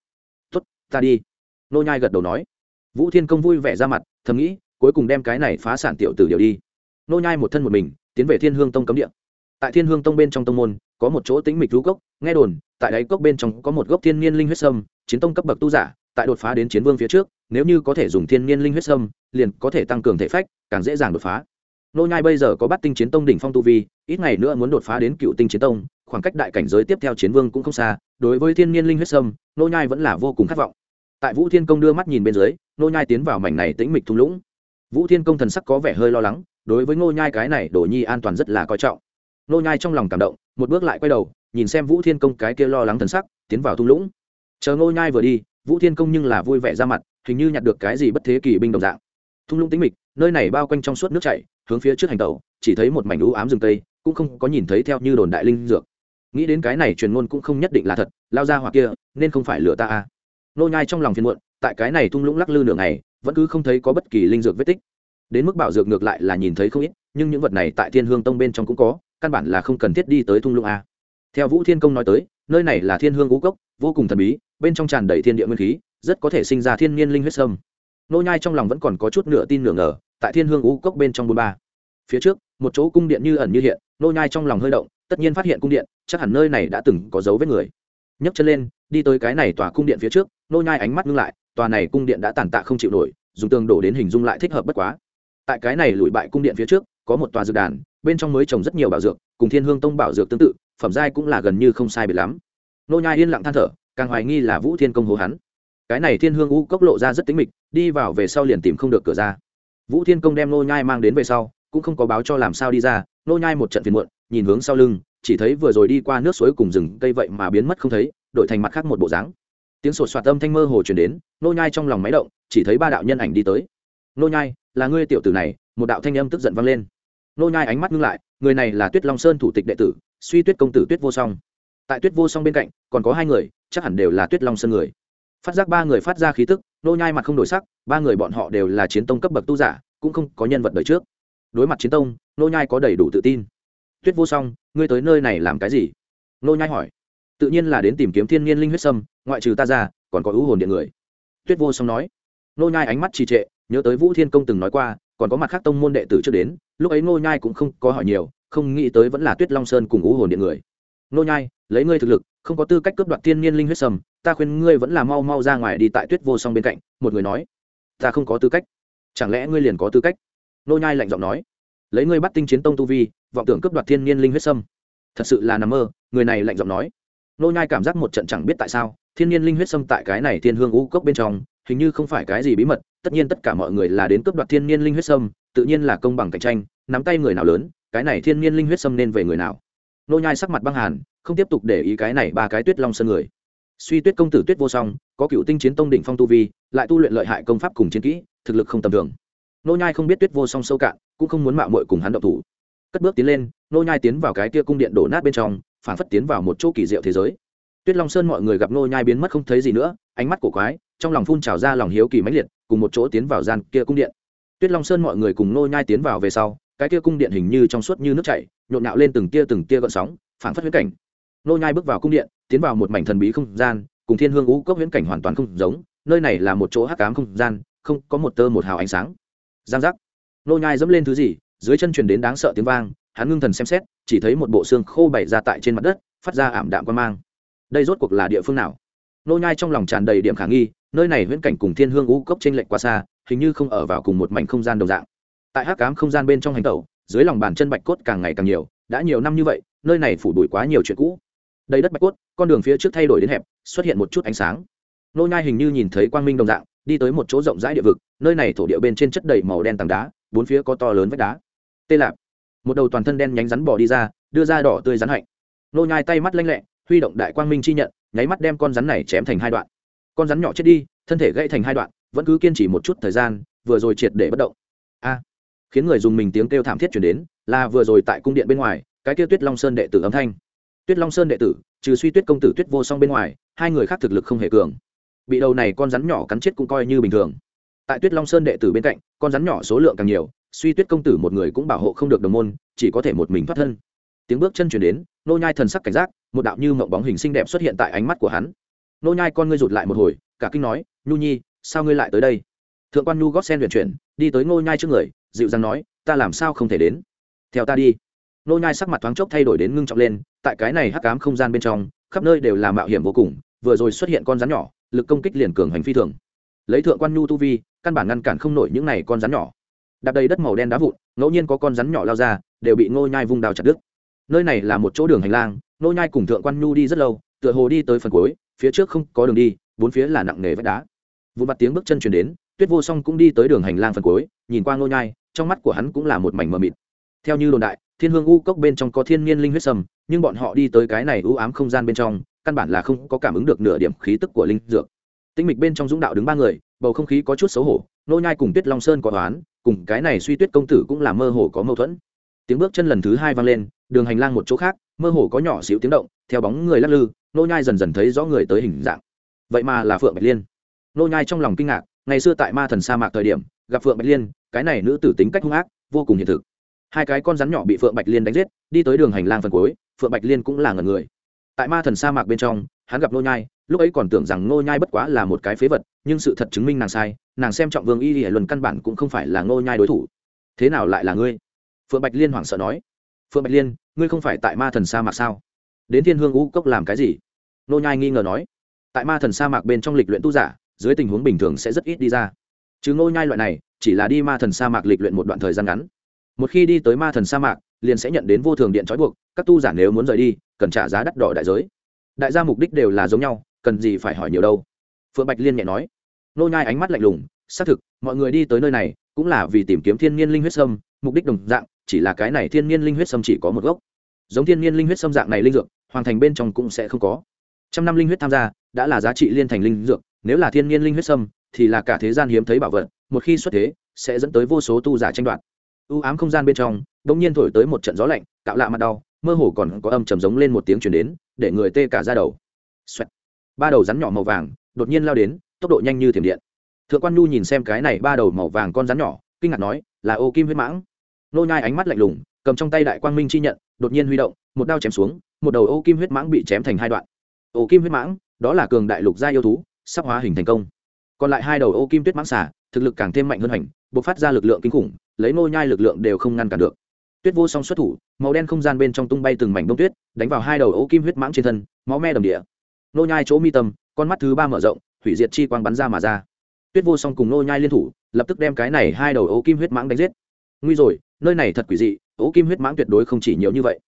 Tốt, ta đi. Nô nhai gật đầu nói. Vũ thiên công vui vẻ ra mặt, thầm nghĩ, cuối cùng đem cái này phá sản tiểu tử điều đi. Nô nhai một thân một mình, tiến về thiên hương tông cấm địa. Tại thiên hương tông bên trong tông môn có một chỗ tĩnh mịch rú cốc, nghe đồn, tại đáy cốc bên trong có một gốc thiên nhiên linh huyết sâm, chiến tông cấp bậc tu giả, tại đột phá đến chiến vương phía trước, nếu như có thể dùng thiên nhiên linh huyết sâm, liền có thể tăng cường thể phách, càng dễ dàng đột phá. Nô nhai bây giờ có bắt tinh chiến tông đỉnh phong tu vi, ít ngày nữa muốn đột phá đến cựu tinh chiến tông, khoảng cách đại cảnh giới tiếp theo chiến vương cũng không xa, đối với thiên nhiên linh huyết sâm, nô nhai vẫn là vô cùng khát vọng. Tại vũ thiên công đưa mắt nhìn bên dưới, nô nhai tiến vào mảnh này tĩnh mịch thung lũng. Vũ thiên công thần sắc có vẻ hơi lo lắng, đối với nô nhai cái này đồ nhi an toàn rất là coi trọng. Nô nhai trong lòng cảm động một bước lại quay đầu, nhìn xem vũ thiên công cái kia lo lắng thần sắc, tiến vào thung lũng. Chờ nô nhai vừa đi, vũ thiên công nhưng là vui vẻ ra mặt, hình như nhặt được cái gì bất thế kỳ binh đồng dạng. Thung lũng tĩnh mịch, nơi này bao quanh trong suốt nước chảy, hướng phía trước hành tàu chỉ thấy một mảnh lũ ám rừng tây, cũng không có nhìn thấy theo như đồn đại linh dược. Nghĩ đến cái này truyền ngôn cũng không nhất định là thật, lao ra hoặc kia, nên không phải lừa ta à. a nô nhai trong lòng phiền muộn, tại cái này thung lũng lắc lư nửa ngày, vẫn cứ không thấy có bất kỳ linh dược vết tích. Đến mức bảo dược ngược lại là nhìn thấy không ít, nhưng những vật này tại thiên hương tông bên trong cũng có căn bản là không cần thiết đi tới thung lũng a. Theo vũ thiên công nói tới, nơi này là thiên hương ngũ cốc, vô cùng thần bí, bên trong tràn đầy thiên địa nguyên khí, rất có thể sinh ra thiên nhiên linh huyết sâm. Nô nhai trong lòng vẫn còn có chút nửa tin nửa ngờ, tại thiên hương ngũ cốc bên trong bôn ba. Phía trước, một chỗ cung điện như ẩn như hiện, nô nhai trong lòng hơi động, tất nhiên phát hiện cung điện, chắc hẳn nơi này đã từng có dấu vết người. Nhấc chân lên, đi tới cái này tòa cung điện phía trước, nô nhai ánh mắt ngưng lại, tòa này cung điện đã tàn tạ không chịu nổi, dùng tường đổ đến hình dung lại thích hợp bất quá. Tại cái này lùi bại cung điện phía trước, có một tòa dược đàn bên trong mới trồng rất nhiều bảo dược, cùng thiên hương tông bảo dược tương tự, phẩm giai cũng là gần như không sai biệt lắm. Nô nhai yên lặng than thở, càng hoài nghi là vũ thiên công hố hắn. Cái này thiên hương u cốc lộ ra rất tính mịch, đi vào về sau liền tìm không được cửa ra. Vũ thiên công đem nô nhai mang đến về sau, cũng không có báo cho làm sao đi ra, nô nhai một trận phiền muộn, nhìn hướng sau lưng, chỉ thấy vừa rồi đi qua nước suối cùng rừng cây vậy mà biến mất không thấy, đổi thành mặt khác một bộ dáng. Tiếng sột soạt âm thanh mơ hồ truyền đến, nô nhai trong lòng máy động, chỉ thấy ba đạo nhân ảnh đi tới. Nô nhai, là ngươi tiểu tử này? Một đạo thanh âm tức giận vang lên nô nhai ánh mắt ngưng lại, người này là tuyết long sơn thủ tịch đệ tử, suy tuyết công tử tuyết vô song. Tại tuyết vô song bên cạnh, còn có hai người, chắc hẳn đều là tuyết long sơn người. Phát giác ba người phát ra khí tức, nô nhai mặt không đổi sắc, ba người bọn họ đều là chiến tông cấp bậc tu giả, cũng không có nhân vật đời trước. Đối mặt chiến tông, nô nhai có đầy đủ tự tin. Tuyết vô song, ngươi tới nơi này làm cái gì? Nô nhai hỏi. Tự nhiên là đến tìm kiếm thiên nhiên linh huyết sâm, ngoại trừ ta ra, còn có ưu hồn điện người. Tuyết vô song nói. Nô nhai ánh mắt trì trệ, nhớ tới vũ thiên công từng nói qua còn có mặt khác tông môn đệ tử trước đến, lúc ấy nô nhai cũng không có hỏi nhiều, không nghĩ tới vẫn là tuyết long sơn cùng ngũ hồn điện người. Nô nhai, lấy ngươi thực lực, không có tư cách cướp đoạt thiên nhiên linh huyết sâm ta khuyên ngươi vẫn là mau mau ra ngoài đi tại tuyết vô song bên cạnh, một người nói, ta không có tư cách. Chẳng lẽ ngươi liền có tư cách? Nô nhai lạnh giọng nói, lấy ngươi bắt tinh chiến tông tu vi, vọng tưởng cướp đoạt thiên nhiên linh huyết sâm thật sự là nằm mơ, người này lạnh giọng nói. Nô nhai cảm giác một trận chẳng biết tại sao, thiên nhiên linh huyết sâm tại cái này thiên hương ngũ cốc bên trong hình như không phải cái gì bí mật, tất nhiên tất cả mọi người là đến cướp đoạt thiên nhiên linh huyết sâm, tự nhiên là công bằng cạnh tranh, nắm tay người nào lớn, cái này thiên nhiên linh huyết sâm nên về người nào. Nô nhai sắc mặt băng hàn, không tiếp tục để ý cái này ba cái tuyết long sơn người. Suy tuyết công tử tuyết vô song, có cựu tinh chiến tông đỉnh phong tu vi, lại tu luyện lợi hại công pháp cùng chiến kỹ, thực lực không tầm thường. Nô nhai không biết tuyết vô song sâu cạn, cũng không muốn mạo muội cùng hắn động thủ. Cất bước tiến lên, nô nhai tiến vào cái kia cung điện đổ nát bên trong, phản phất tiến vào một chỗ kỳ diệu thế giới. Tuyết long sơn mọi người gặp nô nhai biến mất không thấy gì nữa ánh mắt cổ quái, trong lòng phun trào ra lòng hiếu kỳ mãnh liệt, cùng một chỗ tiến vào gian kia cung điện. Tuyết long sơn mọi người cùng nô nhai tiến vào về sau, cái kia cung điện hình như trong suốt như nước chảy, nhộn nhạo lên từng tia từng tia gợn sóng phản phất huyễn cảnh. Nô nhai bước vào cung điện, tiến vào một mảnh thần bí không gian, cùng thiên hương ngũ cốc huyễn cảnh hoàn toàn không giống, nơi này là một chỗ hắc ám không gian, không có một tơ một hào ánh sáng. Giang giác. Nô nhai dẫm lên thứ gì, dưới chân truyền đến đáng sợ tiếng vang, hắn ngưng thần xem xét, chỉ thấy một bộ xương khô bày ra tại trên mặt đất, phát ra ảm đạm quan mang. Đây rốt cuộc là địa phương nào? Nô nhai trong lòng tràn đầy điểm khả nghi, nơi này huyễn cảnh cùng thiên hương u cốc trên lệnh quá xa, hình như không ở vào cùng một mảnh không gian đồng dạng. Tại hắc ám không gian bên trong hành tẩu, dưới lòng bàn chân bạch cốt càng ngày càng nhiều, đã nhiều năm như vậy, nơi này phủ bụi quá nhiều chuyện cũ. Đầy đất bạch cốt, con đường phía trước thay đổi đến hẹp, xuất hiện một chút ánh sáng. Nô nhai hình như nhìn thấy quang minh đồng dạng, đi tới một chỗ rộng rãi địa vực, nơi này thổ địa bên trên chất đầy màu đen tảng đá, bốn phía có to lớn vách đá. Tê lạp. Một đầu toàn thân đen nhánh rắn bò đi ra, đưa ra đỏ tươi rắn hạnh. Nô nhai tay mắt lanh lẹ, huy động đại quang minh chi nhận nháy mắt đem con rắn này chém thành hai đoạn. Con rắn nhỏ chết đi, thân thể gãy thành hai đoạn, vẫn cứ kiên trì một chút thời gian, vừa rồi triệt để bất động. A! Khiến người dùng mình tiếng kêu thảm thiết truyền đến, là vừa rồi tại cung điện bên ngoài, cái kêu tuyết long sơn đệ tử âm thanh. Tuyết long sơn đệ tử, trừ suy tuyết công tử tuyết vô song bên ngoài, hai người khác thực lực không hề cường. Bị đầu này con rắn nhỏ cắn chết cũng coi như bình thường. Tại tuyết long sơn đệ tử bên cạnh, con rắn nhỏ số lượng càng nhiều, suy tuyết công tử một người cũng bảo hộ không được đồng môn, chỉ có thể một mình thoát thân. Tiếng bước chân chuyển đến nô nhai thần sắc cảnh giác, một đạo như mộng bóng hình xinh đẹp xuất hiện tại ánh mắt của hắn. Nô nhai con ngươi rụt lại một hồi, cả kinh nói, nhu nhi, sao ngươi lại tới đây? Thượng quan nhu gót sen luyện chuyển, đi tới nô nhai trước người, dịu dàng nói, ta làm sao không thể đến? Theo ta đi. Nô nhai sắc mặt thoáng chốc thay đổi đến ngưng trọng lên, tại cái này hắc ám không gian bên trong, khắp nơi đều là mạo hiểm vô cùng, vừa rồi xuất hiện con rắn nhỏ, lực công kích liền cường hành phi thường. Lấy thượng quan nhu tu vi, căn bản ngăn cản không nổi những này con rắn nhỏ. Đạp đầy đất màu đen đá vụn, ngẫu nhiên có con rắn nhỏ lao ra, đều bị ngô nhai vung đào chặt đứt nơi này là một chỗ đường hành lang ngô nhai cùng thượng quan nhu đi rất lâu, tựa hồ đi tới phần cuối, phía trước không có đường đi, bốn phía là nặng nề vách đá. Vụ mặt tiếng bước chân truyền đến, tuyết vô song cũng đi tới đường hành lang phần cuối, nhìn qua ngô nhai, trong mắt của hắn cũng là một mảnh mờ mịt. Theo như đồn đại, thiên hương u cốc bên trong có thiên nhiên linh huyết sầm, nhưng bọn họ đi tới cái này u ám không gian bên trong, căn bản là không có cảm ứng được nửa điểm khí tức của linh dược. Tinh mịch bên trong dũng đạo đứng ba người, bầu không khí có chút xấu hổ, nô nhai cùng tuyết long sơn có toán cùng cái này suy tuyết công tử cũng là mơ hồ có mâu thuẫn tiếng bước chân lần thứ hai vang lên, đường hành lang một chỗ khác, mơ hồ có nhỏ xíu tiếng động, theo bóng người lắc lư, nô nhai dần dần thấy rõ người tới hình dạng. Vậy mà là phượng bạch liên. Nô nhai trong lòng kinh ngạc, ngày xưa tại ma thần sa mạc thời điểm, gặp phượng bạch liên, cái này nữ tử tính cách hung ác, vô cùng hiện thực. Hai cái con rắn nhỏ bị phượng bạch liên đánh giết, đi tới đường hành lang phần cuối, phượng bạch liên cũng là ngần người. Tại ma thần sa mạc bên trong, hắn gặp nô nhai, lúc ấy còn tưởng rằng nô nhai bất quá là một cái phế vật, nhưng sự thật chứng minh nàng sai, nàng xem trọng vương y lìa luân căn bản cũng không phải là nô nhai đối thủ. Thế nào lại là ngươi? Phượng bạch liên hoảng sợ nói, phượng bạch liên, ngươi không phải tại ma thần sa mạc sao? Đến thiên hương U cốc làm cái gì? Nô nhai nghi ngờ nói, tại ma thần sa mạc bên trong lịch luyện tu giả, dưới tình huống bình thường sẽ rất ít đi ra. Chứ Nô nhai loại này, chỉ là đi ma thần sa mạc lịch luyện một đoạn thời gian ngắn. Một khi đi tới ma thần sa mạc, liền sẽ nhận đến vô thường điện trói buộc, các tu giả nếu muốn rời đi, cần trả giá đắt đỏ đại giới. Đại gia mục đích đều là giống nhau, cần gì phải hỏi nhiều đâu. Phượng bạch liên nhẹ nói. Nô nhai ánh mắt lạnh lùng, xác thực, mọi người đi tới nơi này, cũng là vì tìm kiếm thiên nhiên linh huyết sâm, mục đích đồng dạng chỉ là cái này thiên nhiên linh huyết sâm chỉ có một gốc. Giống thiên nhiên linh huyết sâm dạng này linh dược, hoàng thành bên trong cũng sẽ không có. Trăm năm linh huyết tham gia, đã là giá trị liên thành linh dược, nếu là thiên nhiên linh huyết sâm, thì là cả thế gian hiếm thấy bảo vật, một khi xuất thế, sẽ dẫn tới vô số tu giả tranh đoạt. U ám không gian bên trong đột nhiên thổi tới một trận gió lạnh, cạo lạ mặt đau, mơ hồ còn có âm trầm giống lên một tiếng truyền đến, để người tê cả da đầu、Xoẹt. Ba đầu rắn nhỏ màu vàng, đột nhiên lao đến, tốc độ nhanh như thiểm điện. Thượng quan nhu nhìn xem cái này ba đầu màu vàng con rắn nhỏ, kinh ngạc nói, là ô kim huyết mãng nô nhai ánh mắt lạnh lùng, cầm trong tay đại quang minh chi nhận, đột nhiên huy động, một đao chém xuống, một đầu ô kim huyết mãng bị chém thành hai đoạn. Ô kim huyết mãng, đó là cường đại lục gia yêu thú, sắp hóa hình thành công. Còn lại hai đầu ô kim tuyết mãng xả thực lực càng thêm mạnh hơn hành, bộc phát ra lực lượng kinh khủng, lấy nô nhai lực lượng đều không ngăn cản được. Tuyết vô song xuất thủ, màu đen không gian bên trong tung bay từng mảnh bông tuyết, đánh vào hai đầu ô kim huyết mãng trên thân, máu me đầm địa. Nô nhai chỗ mi tâm, con mắt thứ ba mở rộng, hủy diệt chi quang bắn ra mà ra. Tuyết vô song cùng nô nhai liên thủ, lập tức đem cái này hai đầu ô kim huyết mãng đánh giết. Nguy rồi nơi này thật quỷ dị, ô kim huyết mãng tuyệt đối không chỉ nhiều như vậy.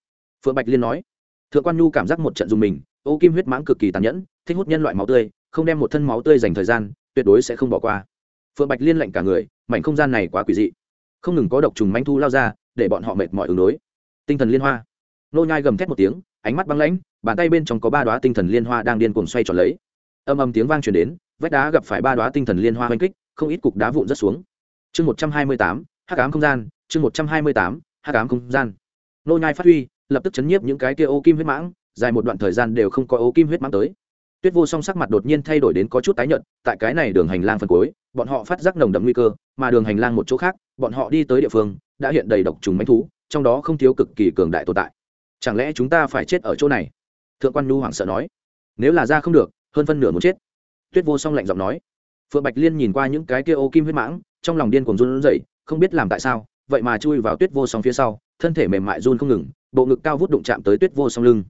Phượng bạch liên nói. Thượng quan nhu cảm giác một trận dùng mình, ô kim huyết mãng cực kỳ tàn nhẫn, thích hút nhân loại máu tươi, không đem một thân máu tươi dành thời gian, tuyệt đối sẽ không bỏ qua. Phượng bạch liên lệnh cả người, mảnh không gian này quá quỷ dị. Không ngừng có độc trùng manh thu lao ra, để bọn họ mệt mỏi ứng đối. Tinh thần liên hoa. Nô nhai gầm thét một tiếng, ánh mắt băng lãnh, bàn tay bên trong có ba đóa tinh thần liên hoa đang điên cuồng xoay tròn lấy. Âm âm tiếng vang truyền đến, vách đá gặp phải ba đóa tinh thần liên hoa hoành kích, không ít cục đá vụn rất xuống. Chương một trăm hai mươi tám, hắc ám không gian chương một trăm hai mươi tám hắc ám không gian. Nô nhai phát huy, lập tức chấn nhiếp những cái kia ô kim huyết mãng, dài một đoạn thời gian đều không có ô kim huyết mãng tới. Tuyết vô song sắc mặt đột nhiên thay đổi đến có chút tái nhợt, tại cái này đường hành lang phần cuối, bọn họ phát giác nồng đậm nguy cơ, mà đường hành lang một chỗ khác, bọn họ đi tới địa phương, đã hiện đầy độc trùng mánh thú, trong đó không thiếu cực kỳ cường đại tồn tại. Chẳng lẽ chúng ta phải chết ở chỗ này? Thượng quan nhu hoảng sợ nói. Nếu là ra không được, hơn phân nửa muốn chết. Tuyết vô song lạnh giọng nói. Phượng bạch liên nhìn qua những cái kia ô kim huyết mãng, trong lòng điên cuồng run rẩy, không biết làm tại sao vậy mà chui vào tuyết vô song phía sau, thân thể mềm mại run không ngừng, bộ ngực cao vút đụng chạm tới tuyết vô song lưng.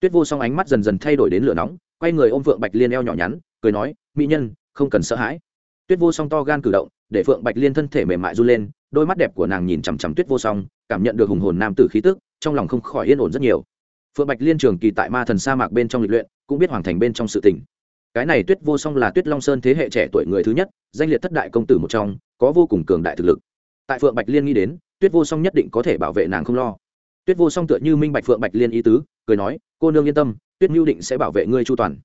Tuyết vô song ánh mắt dần dần thay đổi đến lửa nóng, quay người ôm phượng bạch liên eo nhỏ nhắn, cười nói, mỹ nhân, không cần sợ hãi. Tuyết vô song to gan cử động, để phượng bạch liên thân thể mềm mại run lên, đôi mắt đẹp của nàng nhìn chằm chằm tuyết vô song, cảm nhận được hùng hồn nam tử khí tức, trong lòng không khỏi yên ổn rất nhiều. Phượng bạch liên trường kỳ tại ma thần sa mạc bên trong lịch luyện, cũng biết hoàng thành bên trong sự tình. Cái này tuyết vô song là tuyết long sơn thế hệ trẻ tuổi người thứ nhất, danh liệt thất đại công tử một trong, có vô cùng cường đại thực lực tại phượng bạch liên nghĩ đến, tuyết vô song nhất định có thể bảo vệ nàng không lo. Tuyết vô song tựa như minh bạch phượng bạch liên ý tứ, cười nói, cô nương yên tâm, tuyết mưu định sẽ bảo vệ ngươi chu toàn.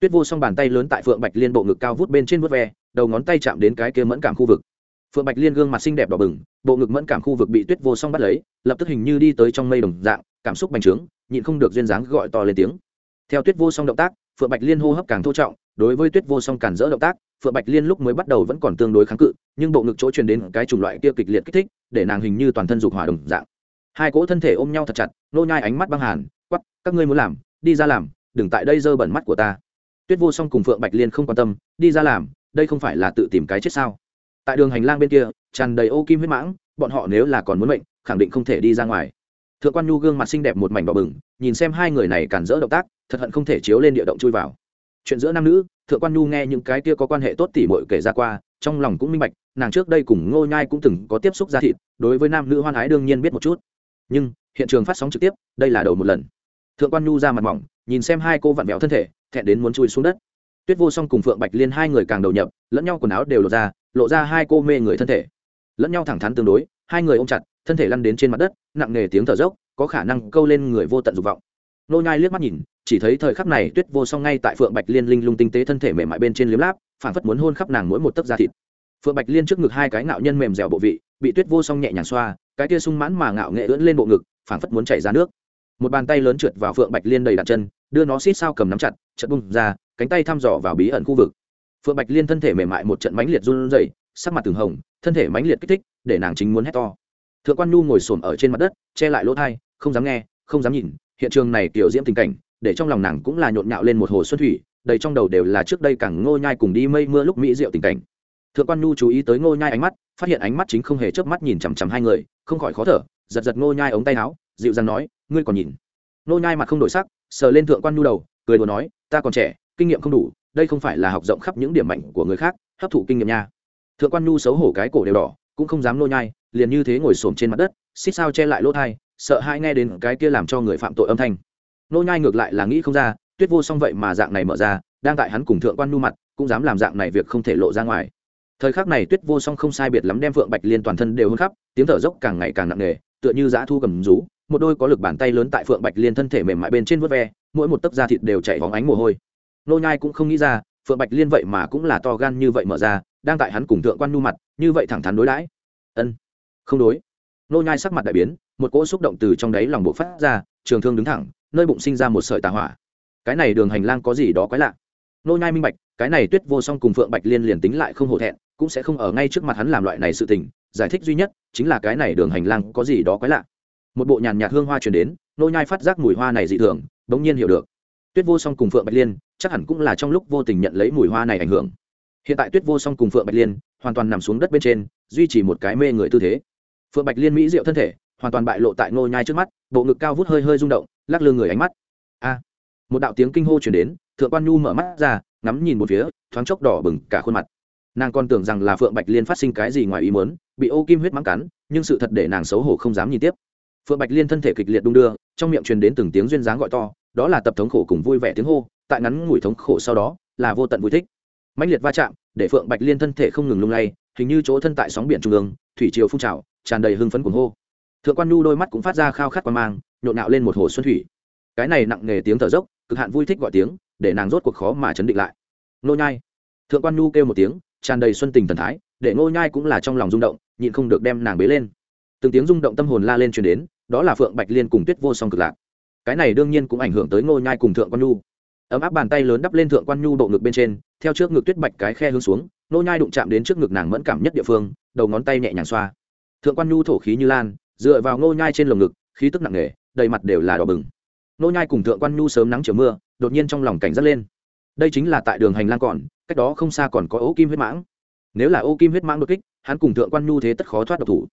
Tuyết vô song bàn tay lớn tại phượng bạch liên bộ ngực cao vút bên trên vớt ve, đầu ngón tay chạm đến cái kia mẫn cảm khu vực. Phượng bạch liên gương mặt xinh đẹp đỏ bừng, bộ ngực mẫn cảm khu vực bị tuyết vô song bắt lấy, lập tức hình như đi tới trong mây đồng dạng, cảm xúc bành trướng, nhịn không được duyên dáng gọi to lên tiếng. Theo tuyết vô song động tác phượng bạch liên hô hấp càng thô trọng, đối với tuyết vô song cản rỡ động tác, phượng bạch liên lúc mới bắt đầu vẫn còn tương đối kháng cự, nhưng bộ ngực chỗ truyền đến cái chủng loại kia kịch liệt kích thích, để nàng hình như toàn thân dục hỏa đồng dạng. Hai cỗ thân thể ôm nhau thật chặt, nô nhai ánh mắt băng hàn quắp các ngươi muốn làm, đi ra làm, đừng tại đây dơ bẩn mắt của ta. Tuyết vô song cùng phượng bạch liên không quan tâm, đi ra làm, đây không phải là tự tìm cái chết sao? Tại đường hành lang bên kia, tràn đầy ô kim huyết mãng, bọn họ nếu là còn muốn mệnh, khẳng định không thể đi ra ngoài thượng quan nhu gương mặt xinh đẹp một mảnh đỏ bừng, nhìn xem hai người này cản rỡ động tác, thật hận không thể chiếu lên địa động chui vào. Chuyện giữa nam nữ, thượng quan nhu nghe những cái kia có quan hệ tốt tỉ mội kể ra qua, trong lòng cũng minh bạch, nàng trước đây cùng ngô nhai cũng từng có tiếp xúc ra thịt, đối với nam nữ hoan ái đương nhiên biết một chút. Nhưng, hiện trường phát sóng trực tiếp, đây là đầu một lần. Thượng quan nhu ra mặt mỏng, nhìn xem hai cô vặn vẹo thân thể, thẹn đến muốn chui xuống đất. Tuyết vô song cùng phượng bạch liên hai người càng đầu nhập, lẫn nhau quần áo đều lộ ra lộ ra hai cô mê người thân thể. Lẫn nhau thẳng thắn tương đối, hai người ôm chặt thân thể lăn đến trên mặt đất, nặng nề tiếng thở dốc, có khả năng câu lên người vô tận dục vọng. Nô nhai liếc mắt nhìn, chỉ thấy thời khắc này tuyết vô song ngay tại phượng bạch liên linh lung tinh tế thân thể mềm mại bên trên liếm láp, phảng phất muốn hôn khắp nàng mỗi một tấc da thịt. Phượng bạch liên trước ngực hai cái ngạo nhân mềm dẻo bộ vị, bị tuyết vô song nhẹ nhàng xoa, cái tia sung mãn mà ngạo nghệ ưỡn lên bộ ngực, phảng phất muốn chảy ra nước. Một bàn tay lớn trượt vào phượng bạch liên đầy đặt chân, đưa nó xít sao cầm nắm chặt chật bung ra, cánh tay thăm dò vào bí ẩn khu vực. Phượng bạch liên thân thể mềm mại một trận mãnh liệt run rẩy, sắc mặt từng hồng, thân thể mãnh liệt kích thích, để nàng chính muốn hét to thượng quan nhu ngồi xổm ở trên mặt đất, che lại lỗ thai, không dám nghe, không dám nhìn. Hiện trường này tiểu diễm tình cảnh, để trong lòng nàng cũng là nhộn nhạo lên một hồ xuân thủy, đầy trong đầu đều là trước đây càng ngô nhai cùng đi mây mưa lúc mỹ diệu tình cảnh. Thượng quan nhu chú ý tới ngô nhai ánh mắt, phát hiện ánh mắt chính không hề chớp mắt nhìn chằm chằm hai người, không khỏi khó thở, giật giật ngô nhai ống tay áo, dịu dàng nói, ngươi còn nhìn? Ngô nhai mặt không đổi sắc, sờ lên thượng quan nhu đầu, cười đùa nói, ta còn trẻ, kinh nghiệm không đủ, đây không phải là học rộng khắp những điểm mạnh của người khác, hấp thụ kinh nghiệm nha. Thượng quan nhu xấu hổ cái cổ đều đỏ, cũng không dám Ngô nhai liền như thế ngồi xổm trên mặt đất, xích sao che lại lỗ thai, sợ hãi nghe đến cái kia làm cho người phạm tội âm thanh. Nô nhai ngược lại là nghĩ không ra, tuyết vô song vậy mà dạng này mở ra, đang tại hắn cùng thượng quan nu mặt, cũng dám làm dạng này việc không thể lộ ra ngoài. Thời khắc này tuyết vô song không sai biệt lắm đem phượng bạch liên toàn thân đều hôn khắp, tiếng thở dốc càng ngày càng nặng nề, tựa như dã thu cầm rú, một đôi có lực bàn tay lớn tại phượng bạch liên thân thể mềm mại bên trên vớt ve, mỗi một tấc da thịt đều chảy vóng ánh mồ hôi. Nô nhai cũng không nghĩ ra, phượng bạch liên vậy mà cũng là to gan như vậy mở ra, đang tại hắn cùng thượng quan nu mặt, như vậy thẳng thắn đối đãi. Ân không đối. Nô nhai sắc mặt đại biến, một cỗ xúc động từ trong đáy lòng bộ phát ra, trường thương đứng thẳng, nơi bụng sinh ra một sợi tà hỏa. Cái này đường hành lang có gì đó quái lạ. Nô nhai minh bạch, cái này tuyết vô song cùng phượng bạch liên liền tính lại không hổ thẹn, cũng sẽ không ở ngay trước mặt hắn làm loại này sự tình, giải thích duy nhất chính là cái này đường hành lang có gì đó quái lạ. Một bộ nhàn nhạt hương hoa truyền đến, nô nhai phát giác mùi hoa này dị thường đống nhiên hiểu được. Tuyết vô song cùng phượng bạch liên, chắc hẳn cũng là trong lúc vô tình nhận lấy mùi hoa này ảnh hưởng. Hiện tại tuyết vô song cùng phượng bạch liên hoàn toàn nằm xuống đất bên trên, duy trì một cái mê người tư thế phượng bạch liên mỹ diệu thân thể, hoàn toàn bại lộ tại ngô nhai trước mắt, bộ ngực cao vút hơi hơi rung động, lắc lư người ánh mắt. A! Một đạo tiếng kinh hô truyền đến, thượng quan nhu mở mắt ra, ngắm nhìn một phía, thoáng chốc đỏ bừng cả khuôn mặt. Nàng còn tưởng rằng là phượng bạch liên phát sinh cái gì ngoài ý muốn, bị ô kim huyết mắng cắn, nhưng sự thật để nàng xấu hổ không dám nhìn tiếp. Phượng bạch liên thân thể kịch liệt đung đưa, trong miệng truyền đến từng tiếng duyên dáng gọi to, đó là tập thống khổ cùng vui vẻ tiếng hô, tại ngắn ngủi thống khổ sau đó, là vô tận vui thích. Mãnh liệt va chạm, để phượng bạch liên thân thể không ngừng lung lay, hình như chỗ thân tại sóng biển trung ương, thủy triều phun trào tràn đầy hưng phấn cuồng hô. Thượng quan nhu đôi mắt cũng phát ra khao khát qua mang, nhộn nạo lên một hồ xuân thủy. Cái này nặng nề tiếng thở dốc, cực hạn vui thích gọi tiếng, để nàng rốt cuộc khó mà chấn định lại. Nô nhai. Thượng quan nhu kêu một tiếng, tràn đầy xuân tình thần thái, để nô nhai cũng là trong lòng rung động, nhịn không được đem nàng bế lên. Từng tiếng rung động tâm hồn la lên truyền đến, đó là phượng bạch liên cùng tuyết vô song cực lạc. Cái này đương nhiên cũng ảnh hưởng tới nô nhai cùng thượng quan nhu. Ấm áp bàn tay lớn đắp lên thượng quan nhu độ ngực bên trên, theo trước ngực tuyết bạch cái khe hướng xuống nô nhai đụng chạm đến trước ngực nàng mẫn cảm nhất địa phương, đầu ngón tay nhẹ nhàng xoa thượng quan nhu thổ khí như lan, dựa vào Ngô nhai trên lồng ngực, khí tức nặng nề, đầy mặt đều là đỏ bừng. Ngô nhai cùng thượng quan nhu sớm nắng chiều mưa, đột nhiên trong lòng cảnh giác lên. Đây chính là tại đường hành lang còn, cách đó không xa còn có ô kim huyết mãng. Nếu là ô kim huyết mãng đột kích, hắn cùng thượng quan nhu thế tất khó thoát độc thủ.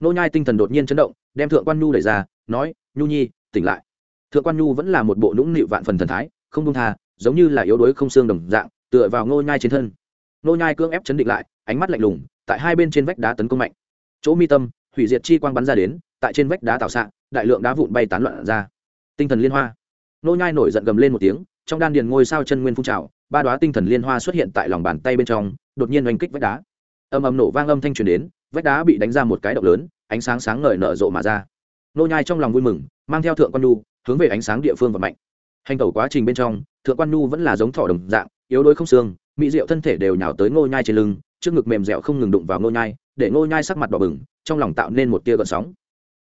Nô nhai tinh thần đột nhiên chấn động, đem thượng quan nhu đẩy ra, nói, nhu nhi, tỉnh lại. Thượng quan nhu vẫn là một bộ nũng nịu vạn phần thần thái, không buông tha, giống như là yếu đuối không xương đồng dạng, tựa vào nô nhai trên thân. Nô nhai cưỡng ép chấn định lại, ánh mắt lạnh lùng, tại hai bên trên vách đá tấn công mạnh chỗ mi tâm, hủy diệt chi quang bắn ra đến, tại trên vách đá tạo xạ, đại lượng đá vụn bay tán loạn ra. Tinh thần liên hoa. Nô nhai nổi giận gầm lên một tiếng, trong đan điền ngôi sao chân nguyên phun trào, ba đóa tinh thần liên hoa xuất hiện tại lòng bàn tay bên trong, đột nhiên oanh kích vách đá. Âm âm nổ vang âm thanh truyền đến, vách đá bị đánh ra một cái động lớn, ánh sáng sáng ngời nở rộ mà ra. Nô nhai trong lòng vui mừng, mang theo thượng quan nu hướng về ánh sáng địa phương và mạnh hành tẩu quá trình bên trong, thượng quan nu vẫn là giống thỏ đồng dạng, yếu đuối không xương, mỹ diệu thân thể đều nhào tới ngô nhai trên lưng, trước ngực mềm dẻo không ngừng đụng vào ngô nhai để ngô nhai sắc mặt đỏ bừng, trong lòng tạo nên một tia gợn sóng.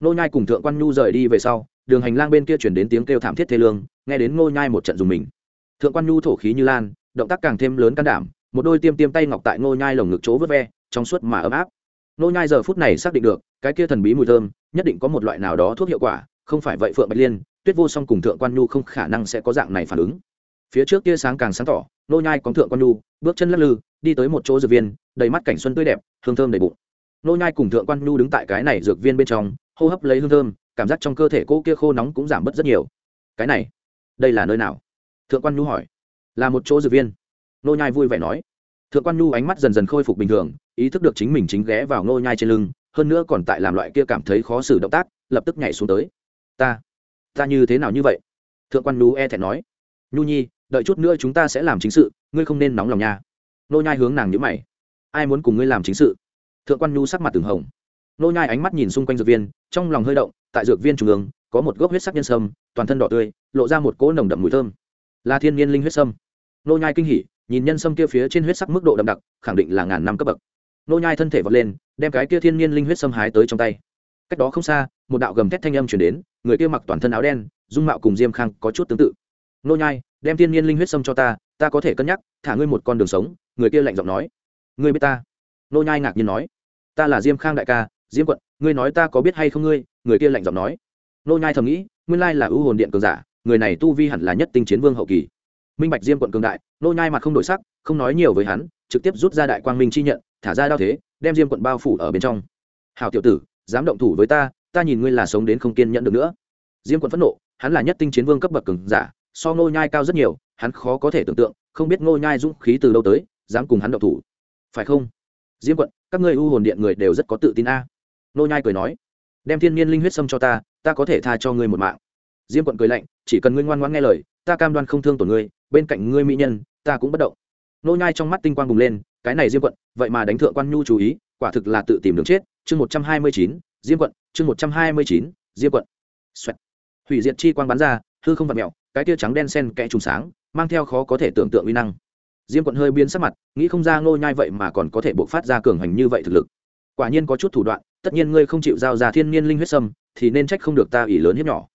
Ngô nhai cùng thượng quan nhu rời đi về sau, đường hành lang bên kia chuyển đến tiếng kêu thảm thiết thê lương, nghe đến ngô nhai một trận dùng mình. Thượng quan nhu thổ khí như lan, động tác càng thêm lớn can đảm, một đôi tiêm tiêm tay ngọc tại ngô nhai lồng ngực chỗ vớt ve, trong suốt mà ấm áp. Ngô nhai giờ phút này xác định được, cái kia thần bí mùi thơm, nhất định có một loại nào đó thuốc hiệu quả, không phải vậy phượng bạch liên, tuyết vô song cùng thượng quan nhu không khả năng sẽ có dạng này phản ứng. Phía trước kia sáng càng sáng tỏ nô nhai có thượng quan nhu bước chân lắc lư đi tới một chỗ dược viên, đầy mắt cảnh xuân tươi đẹp, hương thơm đầy bụng. Nô nhai cùng thượng quan nhu đứng tại cái này dược viên bên trong, hô hấp lấy hương thơm, cảm giác trong cơ thể cô kia khô nóng cũng giảm bớt rất nhiều. Cái này, đây là nơi nào? Thượng quan nhu hỏi. Là một chỗ dược viên. Nô nhai vui vẻ nói. Thượng quan nhu ánh mắt dần dần khôi phục bình thường, ý thức được chính mình chính ghé vào nô nhai trên lưng, hơn nữa còn tại làm loại kia cảm thấy khó xử động tác, lập tức nhảy xuống tới. Ta ta như thế nào như vậy? Thượng quan nhu e thẹn nói. Nhu nhi, đợi chút nữa chúng ta sẽ làm chính sự, ngươi không nên nóng lòng nha nô nhai hướng nàng nhíu mày. Ai muốn cùng ngươi làm chính sự? Thượng quan nhu sắc mặt từng hồng. Nô nhai ánh mắt nhìn xung quanh dược viên, trong lòng hơi động, tại dược viên trung ương, có một gốc huyết sắc nhân sâm, toàn thân đỏ tươi, lộ ra một cỗ nồng đậm mùi thơm. Là thiên nhiên linh huyết sâm. Nô nhai kinh hỉ, nhìn nhân sâm kia phía trên huyết sắc mức độ đậm đặc, khẳng định là ngàn năm cấp bậc. Nô nhai thân thể vọt lên, đem cái kia thiên nhiên linh huyết sâm hái tới trong tay. Cách đó không xa, một đạo gầm thét thanh âm truyền đến, người kia mặc toàn thân áo đen, dung mạo cùng diêm khang có chút tương tự. Nô nhai, đem thiên nhiên linh huyết sâm cho ta ta có thể cân nhắc, thả ngươi một con đường sống người kia lạnh giọng nói, ngươi biết ta? Nô nhai ngạc nhiên nói, ta là diêm khang đại ca, diêm quận, ngươi nói ta có biết hay không ngươi? Người kia lạnh giọng nói, nô nhai thầm nghĩ, nguyên lai là ưu hồn điện cường giả, người này tu vi hẳn là nhất tinh chiến vương hậu kỳ. Minh bạch diêm quận cường đại, nô nhai mặt không đổi sắc, không nói nhiều với hắn, trực tiếp rút ra đại quang minh chi nhận, thả ra đao thế, đem diêm quận bao phủ ở bên trong. Hảo tiểu tử, dám động thủ với ta ta nhìn ngươi là sống đến không kiên nhẫn được nữa. Diêm quận phẫn nộ, hắn là nhất tinh chiến vương cấp bậc cường giả, so nô nhai cao rất nhiều, hắn khó có thể tưởng tượng, không biết nô nhai dũng khí từ đâu tới dám cùng hắn đậu thủ. Phải không? Diêm quận, các ngươi u hồn điện người đều rất có tự tin a. Nô nhai cười nói, đem thiên nhiên linh huyết sâm cho ta ta có thể tha cho ngươi một mạng. Diêm quận cười lạnh, chỉ cần ngươi ngoan ngoãn nghe lời, ta cam đoan không thương tổn ngươi, bên cạnh ngươi mỹ nhân, ta cũng bất động. Nô nhai trong mắt tinh quang bùng lên, cái này diêm quận, vậy mà đánh thượng quan nhu chú ý, quả thực là tự tìm đường chết. Chương một trăm hai mươi chín diêm quận, chương một trăm hai mươi chín diêm quận. Xoẹt. hủy diệt chi quang bắn ra, hư không vật mèo, cái tia trắng đen sen kẽ trùng sáng, mang theo khó có thể tưởng tượng uy năng diêm quận hơi biến sắc mặt, nghĩ không ra ngô nhai vậy mà còn có thể bộc phát ra cường hành như vậy thực lực. Quả nhiên có chút thủ đoạn, tất nhiên ngươi không chịu giao ra thiên nhiên linh huyết sâm, thì nên trách không được ta ỷ lớn hiếp nhỏ.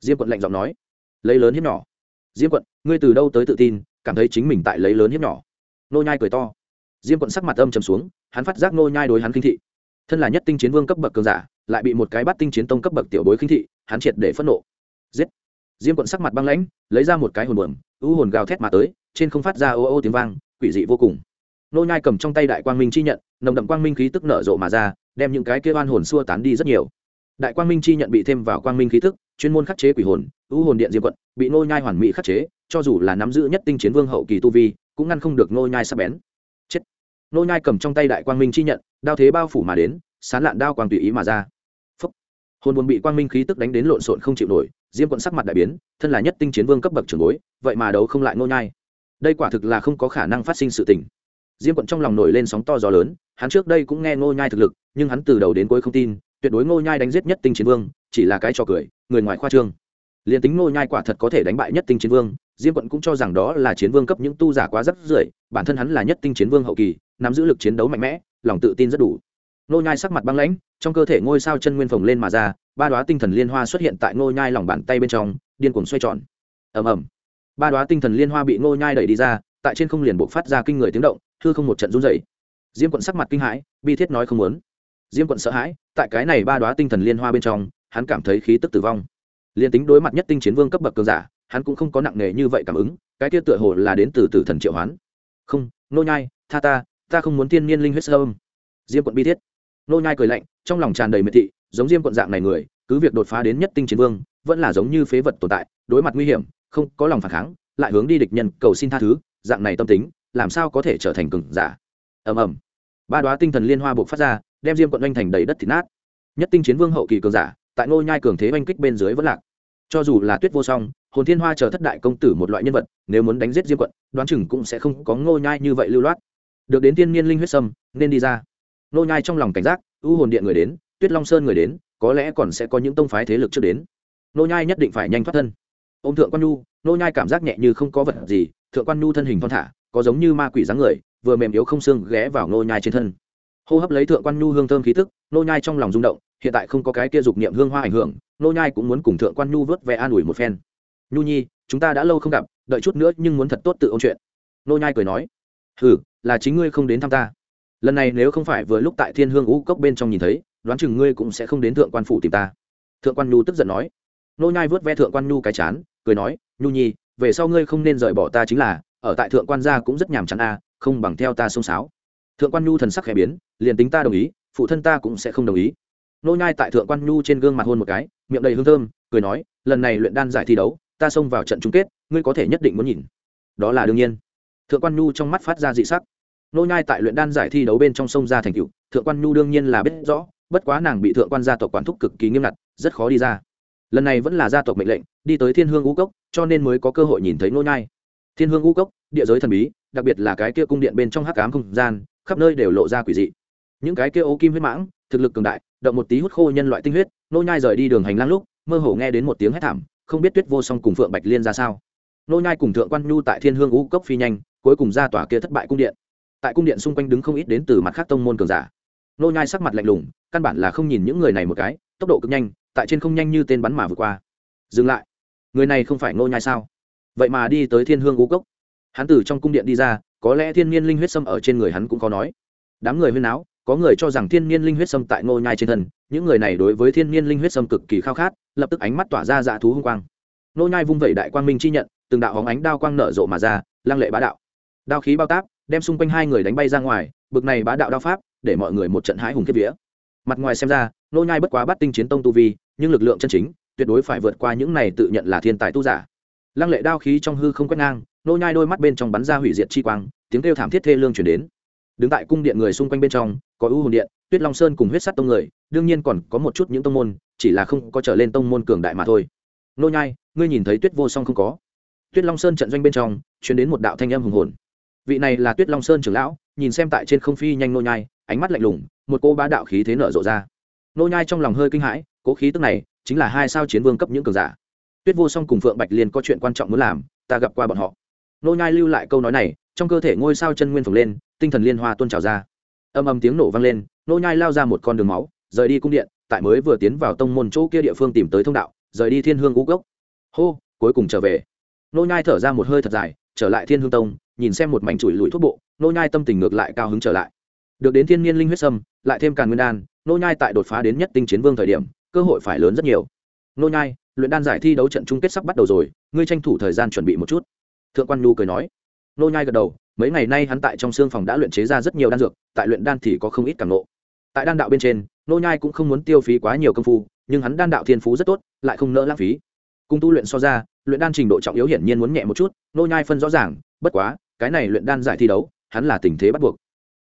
Diêm quận lạnh giọng nói. Lấy lớn hiếp nhỏ. Diêm quận, ngươi từ đâu tới tự tin, cảm thấy chính mình tại lấy lớn hiếp nhỏ? Nô nhai cười to. Diêm quận sắc mặt âm trầm xuống, hắn phát giác nô nhai đối hắn kinh thị. Thân là nhất tinh chiến vương cấp bậc cường giả, lại bị một cái bắt tinh chiến tông cấp bậc tiểu bối kinh thị, hắn triệt để phẫn nộ. Giết. Diêm quận sắc mặt băng lãnh, lấy ra một cái hồn buồm u hồn gào thét mà tới, trên không phát ra ô ô tiếng vang, quỷ dị vô cùng. Nô nhai cầm trong tay đại quang minh chi nhận, nồng đậm quang minh khí tức nở rộ mà ra, đem những cái kia oan hồn xua tán đi rất nhiều. Đại quang minh chi nhận bị thêm vào quang minh khí tức, chuyên môn khắc chế quỷ hồn u hồn điện diêm quận, bị nô nhai hoàn mỹ khắc chế, cho dù là nắm giữ nhất tinh chiến vương hậu kỳ tu vi, cũng ngăn không được nô nhai sắp bén. Chết. Nô nhai cầm trong tay đại quang minh chi nhận, đao thế bao phủ mà đến, sán lạn đao quang tùy ý mà ra. Phúc. hồn buồn bị quang minh khí tức đánh đến lộn xộn không chịu nổi diêm quận sắc mặt đại biến, thân là nhất tinh chiến vương cấp bậc trưởng bối, vậy mà đấu không lại Ngô nhai. Đây quả thực là không có khả năng phát sinh sự tình. Diêm quận trong lòng nổi lên sóng to gió lớn, hắn trước đây cũng nghe Ngô nhai thực lực, nhưng hắn từ đầu đến cuối không tin, tuyệt đối Ngô nhai đánh giết nhất tinh chiến vương, chỉ là cái trò cười, người ngoài khoa trương. Liền tính Ngô nhai quả thật có thể đánh bại nhất tinh chiến vương, diêm quận cũng cho rằng đó là chiến vương cấp những tu giả quá rất rưởi, bản thân hắn là nhất tinh chiến vương hậu kỳ, nắm giữ lực chiến đấu mạnh mẽ, lòng tự tin rất đủ. Ngô nhai sắc mặt băng lãnh, trong cơ thể ngôi sao chân nguyên phồng lên mà ra ba đóa tinh thần liên hoa xuất hiện tại Ngô nhai lòng bàn tay bên trong, điên cuồng xoay tròn. Ầm ầm. Ba đóa tinh thần liên hoa bị Ngô nhai đẩy đi ra, tại trên không liền bộc phát ra kinh người tiếng động thưa không một trận run rẩy. Diêm quận sắc mặt kinh hãi, bi thiết nói không muốn. Diêm quận sợ hãi, tại cái này ba đóa tinh thần liên hoa bên trong, hắn cảm thấy khí tức tử vong. Liền tính đối mặt nhất tinh chiến vương cấp bậc cường giả, hắn cũng không có nặng nề như vậy cảm ứng, cái kia tựa hồ là đến từ tử thần triệu hoán. Không nô nhai, tha ta ta không muốn tiên niên linh huyết sơ diêm quận bi thiết. Nô nhai cười lạnh, trong lòng tràn đầy miệt thị giống diêm quận dạng này người, cứ việc đột phá đến nhất tinh chiến vương, vẫn là giống như phế vật tồn tại, đối mặt nguy hiểm, không có lòng phản kháng, lại hướng đi địch nhân cầu xin tha thứ, dạng này tâm tính, làm sao có thể trở thành cường giả? Ầm ầm. Ba đóa tinh thần liên hoa buộc phát ra, đem diêm quận oanh thành đầy đất thịt nát. Nhất tinh chiến vương hậu kỳ cường giả, tại ngôi nhai cường thế oanh kích bên dưới vẫn lạc. Cho dù là tuyết vô song, hồn thiên hoa chờ thất đại công tử một loại nhân vật, nếu muốn đánh giết diêm quận, đoán chừng cũng sẽ không có ngô nhai như vậy lưu loát. Được đến tiên niên linh huyết sâm, nên đi ra. Ngô nhai trong lòng cảnh giác u hồn điện người đến tuyết long sơn người đến, có lẽ còn sẽ có những tông phái thế lực trước đến. Nô nhai nhất định phải nhanh thoát thân. Ô thượng quan nhu, Nô nhai cảm giác nhẹ như không có vật gì, thượng quan nhu thân hình thon thả, có giống như ma quỷ dáng người, vừa mềm yếu không xương ghé vào Nô nhai trên thân. Hô hấp lấy thượng quan nhu hương thơm khí tức, Nô nhai trong lòng rung động, hiện tại không có cái kia dục niệm hương hoa ảnh hưởng, nô nhai cũng muốn cùng thượng quan nhu vớt ve an ủi một phen. Nhu nhi, chúng ta đã lâu không gặp, đợi chút nữa nhưng muốn thật tốt tự ôn chuyện. Nô nhai cười nói. Hừ, là chính ngươi không đến thăm ta. Lần này nếu không phải vừa lúc tại thiên hương ngũ cốc bên trong nhìn thấy đoán chừng ngươi cũng sẽ không đến thượng quan phủ tìm ta. Thượng quan nhu tức giận nói. Nô nhai vớt ve thượng quan nhu cái chán, cười nói, nhu nhi, về sau ngươi không nên rời bỏ ta chính là, ở tại thượng quan gia cũng rất nhàm chán a, không bằng theo ta xông xáo. Thượng quan nhu thần sắc khẽ biến, liền tính ta đồng ý, phụ thân ta cũng sẽ không đồng ý. Nô nhai tại thượng quan nhu trên gương mặt hôn một cái, miệng đầy hương thơm, cười nói, lần này luyện đan giải thi đấu, ta xông vào trận chung kết, ngươi có thể nhất định muốn nhìn. Đó là đương nhiên. Thượng quan nhu trong mắt phát ra dị sắc. Nô nhai tại luyện đan giải thi đấu bên trong sông ra thành cựu thượng quan nhu đương nhiên là biết rõ bất quá nàng bị thượng quan gia tộc quản thúc cực kỳ nghiêm ngặt, rất khó đi ra. Lần này vẫn là gia tộc mệnh lệnh, đi tới thiên hương ngũ cốc, cho nên mới có cơ hội nhìn thấy nô nhai. Thiên hương ngũ cốc, địa giới thần bí, đặc biệt là cái kia cung điện bên trong hắc ám không gian, khắp nơi đều lộ ra quỷ dị. Những cái kia ô kim huyết mãng, thực lực cường đại, động một tí hút khô nhân loại tinh huyết nô nhai rời đi đường hành lang lúc, mơ hồ nghe đến một tiếng hét thảm, không biết tuyết vô song cùng phượng bạch liên ra sao. Nô nhai cùng thượng quan nhu tại thiên hương ngũ cốc phi nhanh, cuối cùng ra tòa kia thất bại cung điện. Tại cung điện xung quanh đứng không ít đến từ mặt khác tông môn cường giả nô nhai sắc mặt lạnh lùng, căn bản là không nhìn những người này một cái, tốc độ cực nhanh, tại trên không nhanh như tên bắn mà vượt qua. Dừng lại. Người này không phải nô nhai sao? Vậy mà đi tới thiên hương ngũ cốc. Hắn từ trong cung điện đi ra, có lẽ thiên nhiên linh huyết sâm ở trên người hắn cũng có nói. Đám người huyên áo có người cho rằng thiên nhiên linh huyết sâm tại ngô nhai trên thân, những người này đối với thiên nhiên linh huyết sâm cực kỳ khao khát, lập tức ánh mắt tỏa ra dạ thú hung quang. Ngô nhai vung vẩy đại quang minh chi nhận, từng đạo hóng ánh đao quang nở rộ mà ra, lăng lệ bá đạo. Đao khí bao táp, đem xung quanh hai người đánh bay ra ngoài, bực này bá đạo đao pháp để mọi người một trận hãi hùng kiếp vía. Mặt ngoài xem ra, Nô nhai bất quá bắt tinh chiến tông tu vi, nhưng lực lượng chân chính, tuyệt đối phải vượt qua những này tự nhận là thiên tài tu giả. Lăng lệ đao khí trong hư không quét ngang, nô nhai đôi mắt bên trong bắn ra hủy diệt chi quang, tiếng kêu thảm thiết thê lương truyền đến. Đứng tại cung điện người xung quanh bên trong, có ưu hồn điện, tuyết long sơn cùng huyết sắt tông người, đương nhiên còn có một chút những tông môn, chỉ là không có trở lên tông môn cường đại mà thôi. Nô nhai, ngươi nhìn thấy tuyết vô song không có? Tuyết long sơn trận doanh bên trong, truyền đến một đạo thanh âm hùng hồn. Vị này là tuyết long sơn trưởng lão nhìn xem tại trên không phi nhanh nô nhai, ánh mắt lạnh lùng, một cô bá đạo khí thế nở rộ ra. Nô nhai trong lòng hơi kinh hãi, cố khí tức này chính là hai sao chiến vương cấp những cường giả. Tuyết vô song cùng phượng bạch liên có chuyện quan trọng muốn làm, ta gặp qua bọn họ. Nô nhai lưu lại câu nói này, trong cơ thể ngôi sao chân nguyên phồng lên, tinh thần liên hoa tuôn trào ra. Âm âm tiếng nổ vang lên, nô nhai lao ra một con đường máu, rời đi cung điện, tại mới vừa tiến vào tông môn chỗ kia địa phương tìm tới thông đạo, rời đi thiên hương ngũ gốc hô, cuối cùng trở về. Nô nhai thở ra một hơi thật dài, trở lại thiên hương tông, nhìn xem một mảnh chuỗi lùi thuốc bộ nô nhai tâm tình ngược lại cao hứng trở lại. Được đến thiên nhiên linh huyết sâm, lại thêm càn nguyên đan, nô nhai tại đột phá đến nhất tinh chiến vương thời điểm, cơ hội phải lớn rất nhiều. Nô nhai, luyện đan giải thi đấu trận chung kết sắp bắt đầu rồi, ngươi tranh thủ thời gian chuẩn bị một chút. Thượng quan nhu cười nói. Nô nhai gật đầu, mấy ngày nay hắn tại trong xương phòng đã luyện chế ra rất nhiều đan dược, tại luyện đan thì có không ít cảm nộ tại đan đạo bên trên, nô nhai cũng không muốn tiêu phí quá nhiều công phu, nhưng hắn đan đạo thiên phú rất tốt, lại không nỡ lãng phí. Cung tu luyện so ra, luyện đan trình độ trọng yếu hiển nhiên muốn nhẹ một chút, nô nhai phân rõ ràng, bất quá, cái này luyện đan giải thi đấu hắn là tình thế bắt buộc.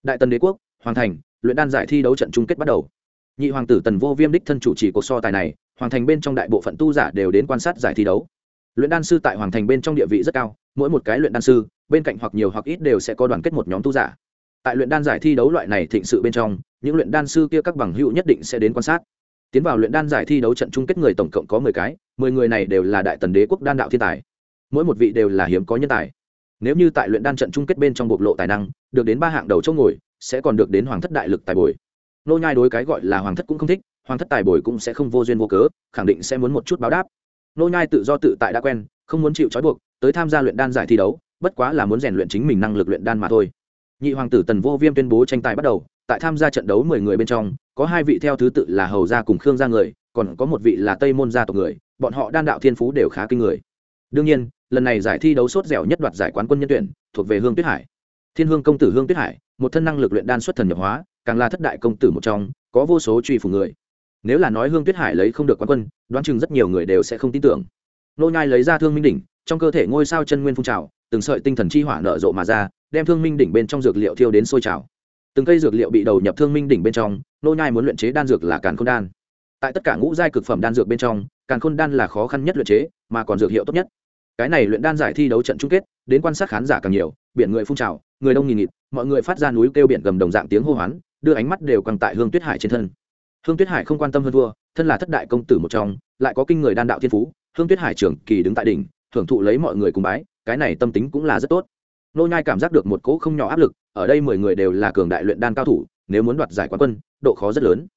Đại tần đế quốc, hoàng thành, luyện đan giải thi đấu trận chung kết bắt đầu. Nhị hoàng tử tần vô viêm đích thân chủ trì cuộc so tài này, hoàng thành bên trong đại bộ phận tu giả đều đến quan sát giải thi đấu. Luyện đan sư tại hoàng thành bên trong địa vị rất cao, mỗi một cái luyện đan sư, bên cạnh hoặc nhiều hoặc ít đều sẽ có đoàn kết một nhóm tu giả. Tại luyện đan giải thi đấu loại này thịnh sự bên trong, những luyện đan sư kia các bằng hữu nhất định sẽ đến quan sát. Tiến vào luyện đan giải thi đấu trận chung kết người tổng cộng có mười cái, mười người này đều là đại tần đế quốc đan đạo thiên tài. Mỗi một vị đều là hiếm có nhân tài nếu như tại luyện đan trận chung kết bên trong bộc lộ tài năng, được đến ba hạng đầu chỗ ngồi, sẽ còn được đến hoàng thất đại lực tài bồi. Nô nhai đối cái gọi là hoàng thất cũng không thích, hoàng thất tài bồi cũng sẽ không vô duyên vô cớ, khẳng định sẽ muốn một chút báo đáp. Nô nhai tự do tự tại đã quen, không muốn chịu trói buộc, tới tham gia luyện đan giải thi đấu, bất quá là muốn rèn luyện chính mình năng lực luyện đan mà thôi. Nhị hoàng tử tần vô viêm tuyên bố tranh tài bắt đầu, tại tham gia trận đấu mười người bên trong, có hai vị theo thứ tự là hầu gia cùng khương gia người, còn có một vị là tây môn gia tộc người, bọn họ đan đạo thiên phú đều khá kinh người. Đương nhiên lần này giải thi đấu sốt dẻo nhất đoạt giải quán quân nhân tuyển, thuộc về hương tuyết hải. Thiên hương công tử hương tuyết hải, một thân năng lực luyện đan xuất thần nhập hóa, càng là thất đại công tử một trong, có vô số truy phủ người. Nếu là nói hương tuyết hải lấy không được quán quân, đoán chừng rất nhiều người đều sẽ không tin tưởng. Nô nhai lấy ra thương minh đỉnh, trong cơ thể ngôi sao chân nguyên phun trào, từng sợi tinh thần chi hỏa nở rộ mà ra, đem thương minh đỉnh bên trong dược liệu thiêu đến sôi trào. Từng cây dược liệu bị đầu nhập thương minh đỉnh bên trong, nô nhai muốn luyện chế đan dược là càn khôn đan. Tại tất cả ngũ giai cực phẩm đan dược bên trong, càn khôn đan là khó khăn nhất luyện chế, mà còn dược hiệu tốt nhất cái này luyện đan giải thi đấu trận chung kết, đến quan sát khán giả càng nhiều, biển người phun trào, người đông nghỉ nghịt, mọi người phát ra núi kêu biển gầm đồng dạng tiếng hô hoán, đưa ánh mắt đều càng tại hương tuyết hải trên thân. Hương tuyết hải không quan tâm hơn thua, thân là thất đại công tử một trong, lại có kinh người đan đạo thiên phú, hương tuyết hải trưởng kỳ đứng tại đỉnh, thưởng thụ lấy mọi người cùng bái, cái này tâm tính cũng là rất tốt. Nô nhai cảm giác được một cỗ không nhỏ áp lực, ở đây mười người đều là cường đại luyện đan cao thủ, nếu muốn đoạt giải quán quân, độ khó rất lớn.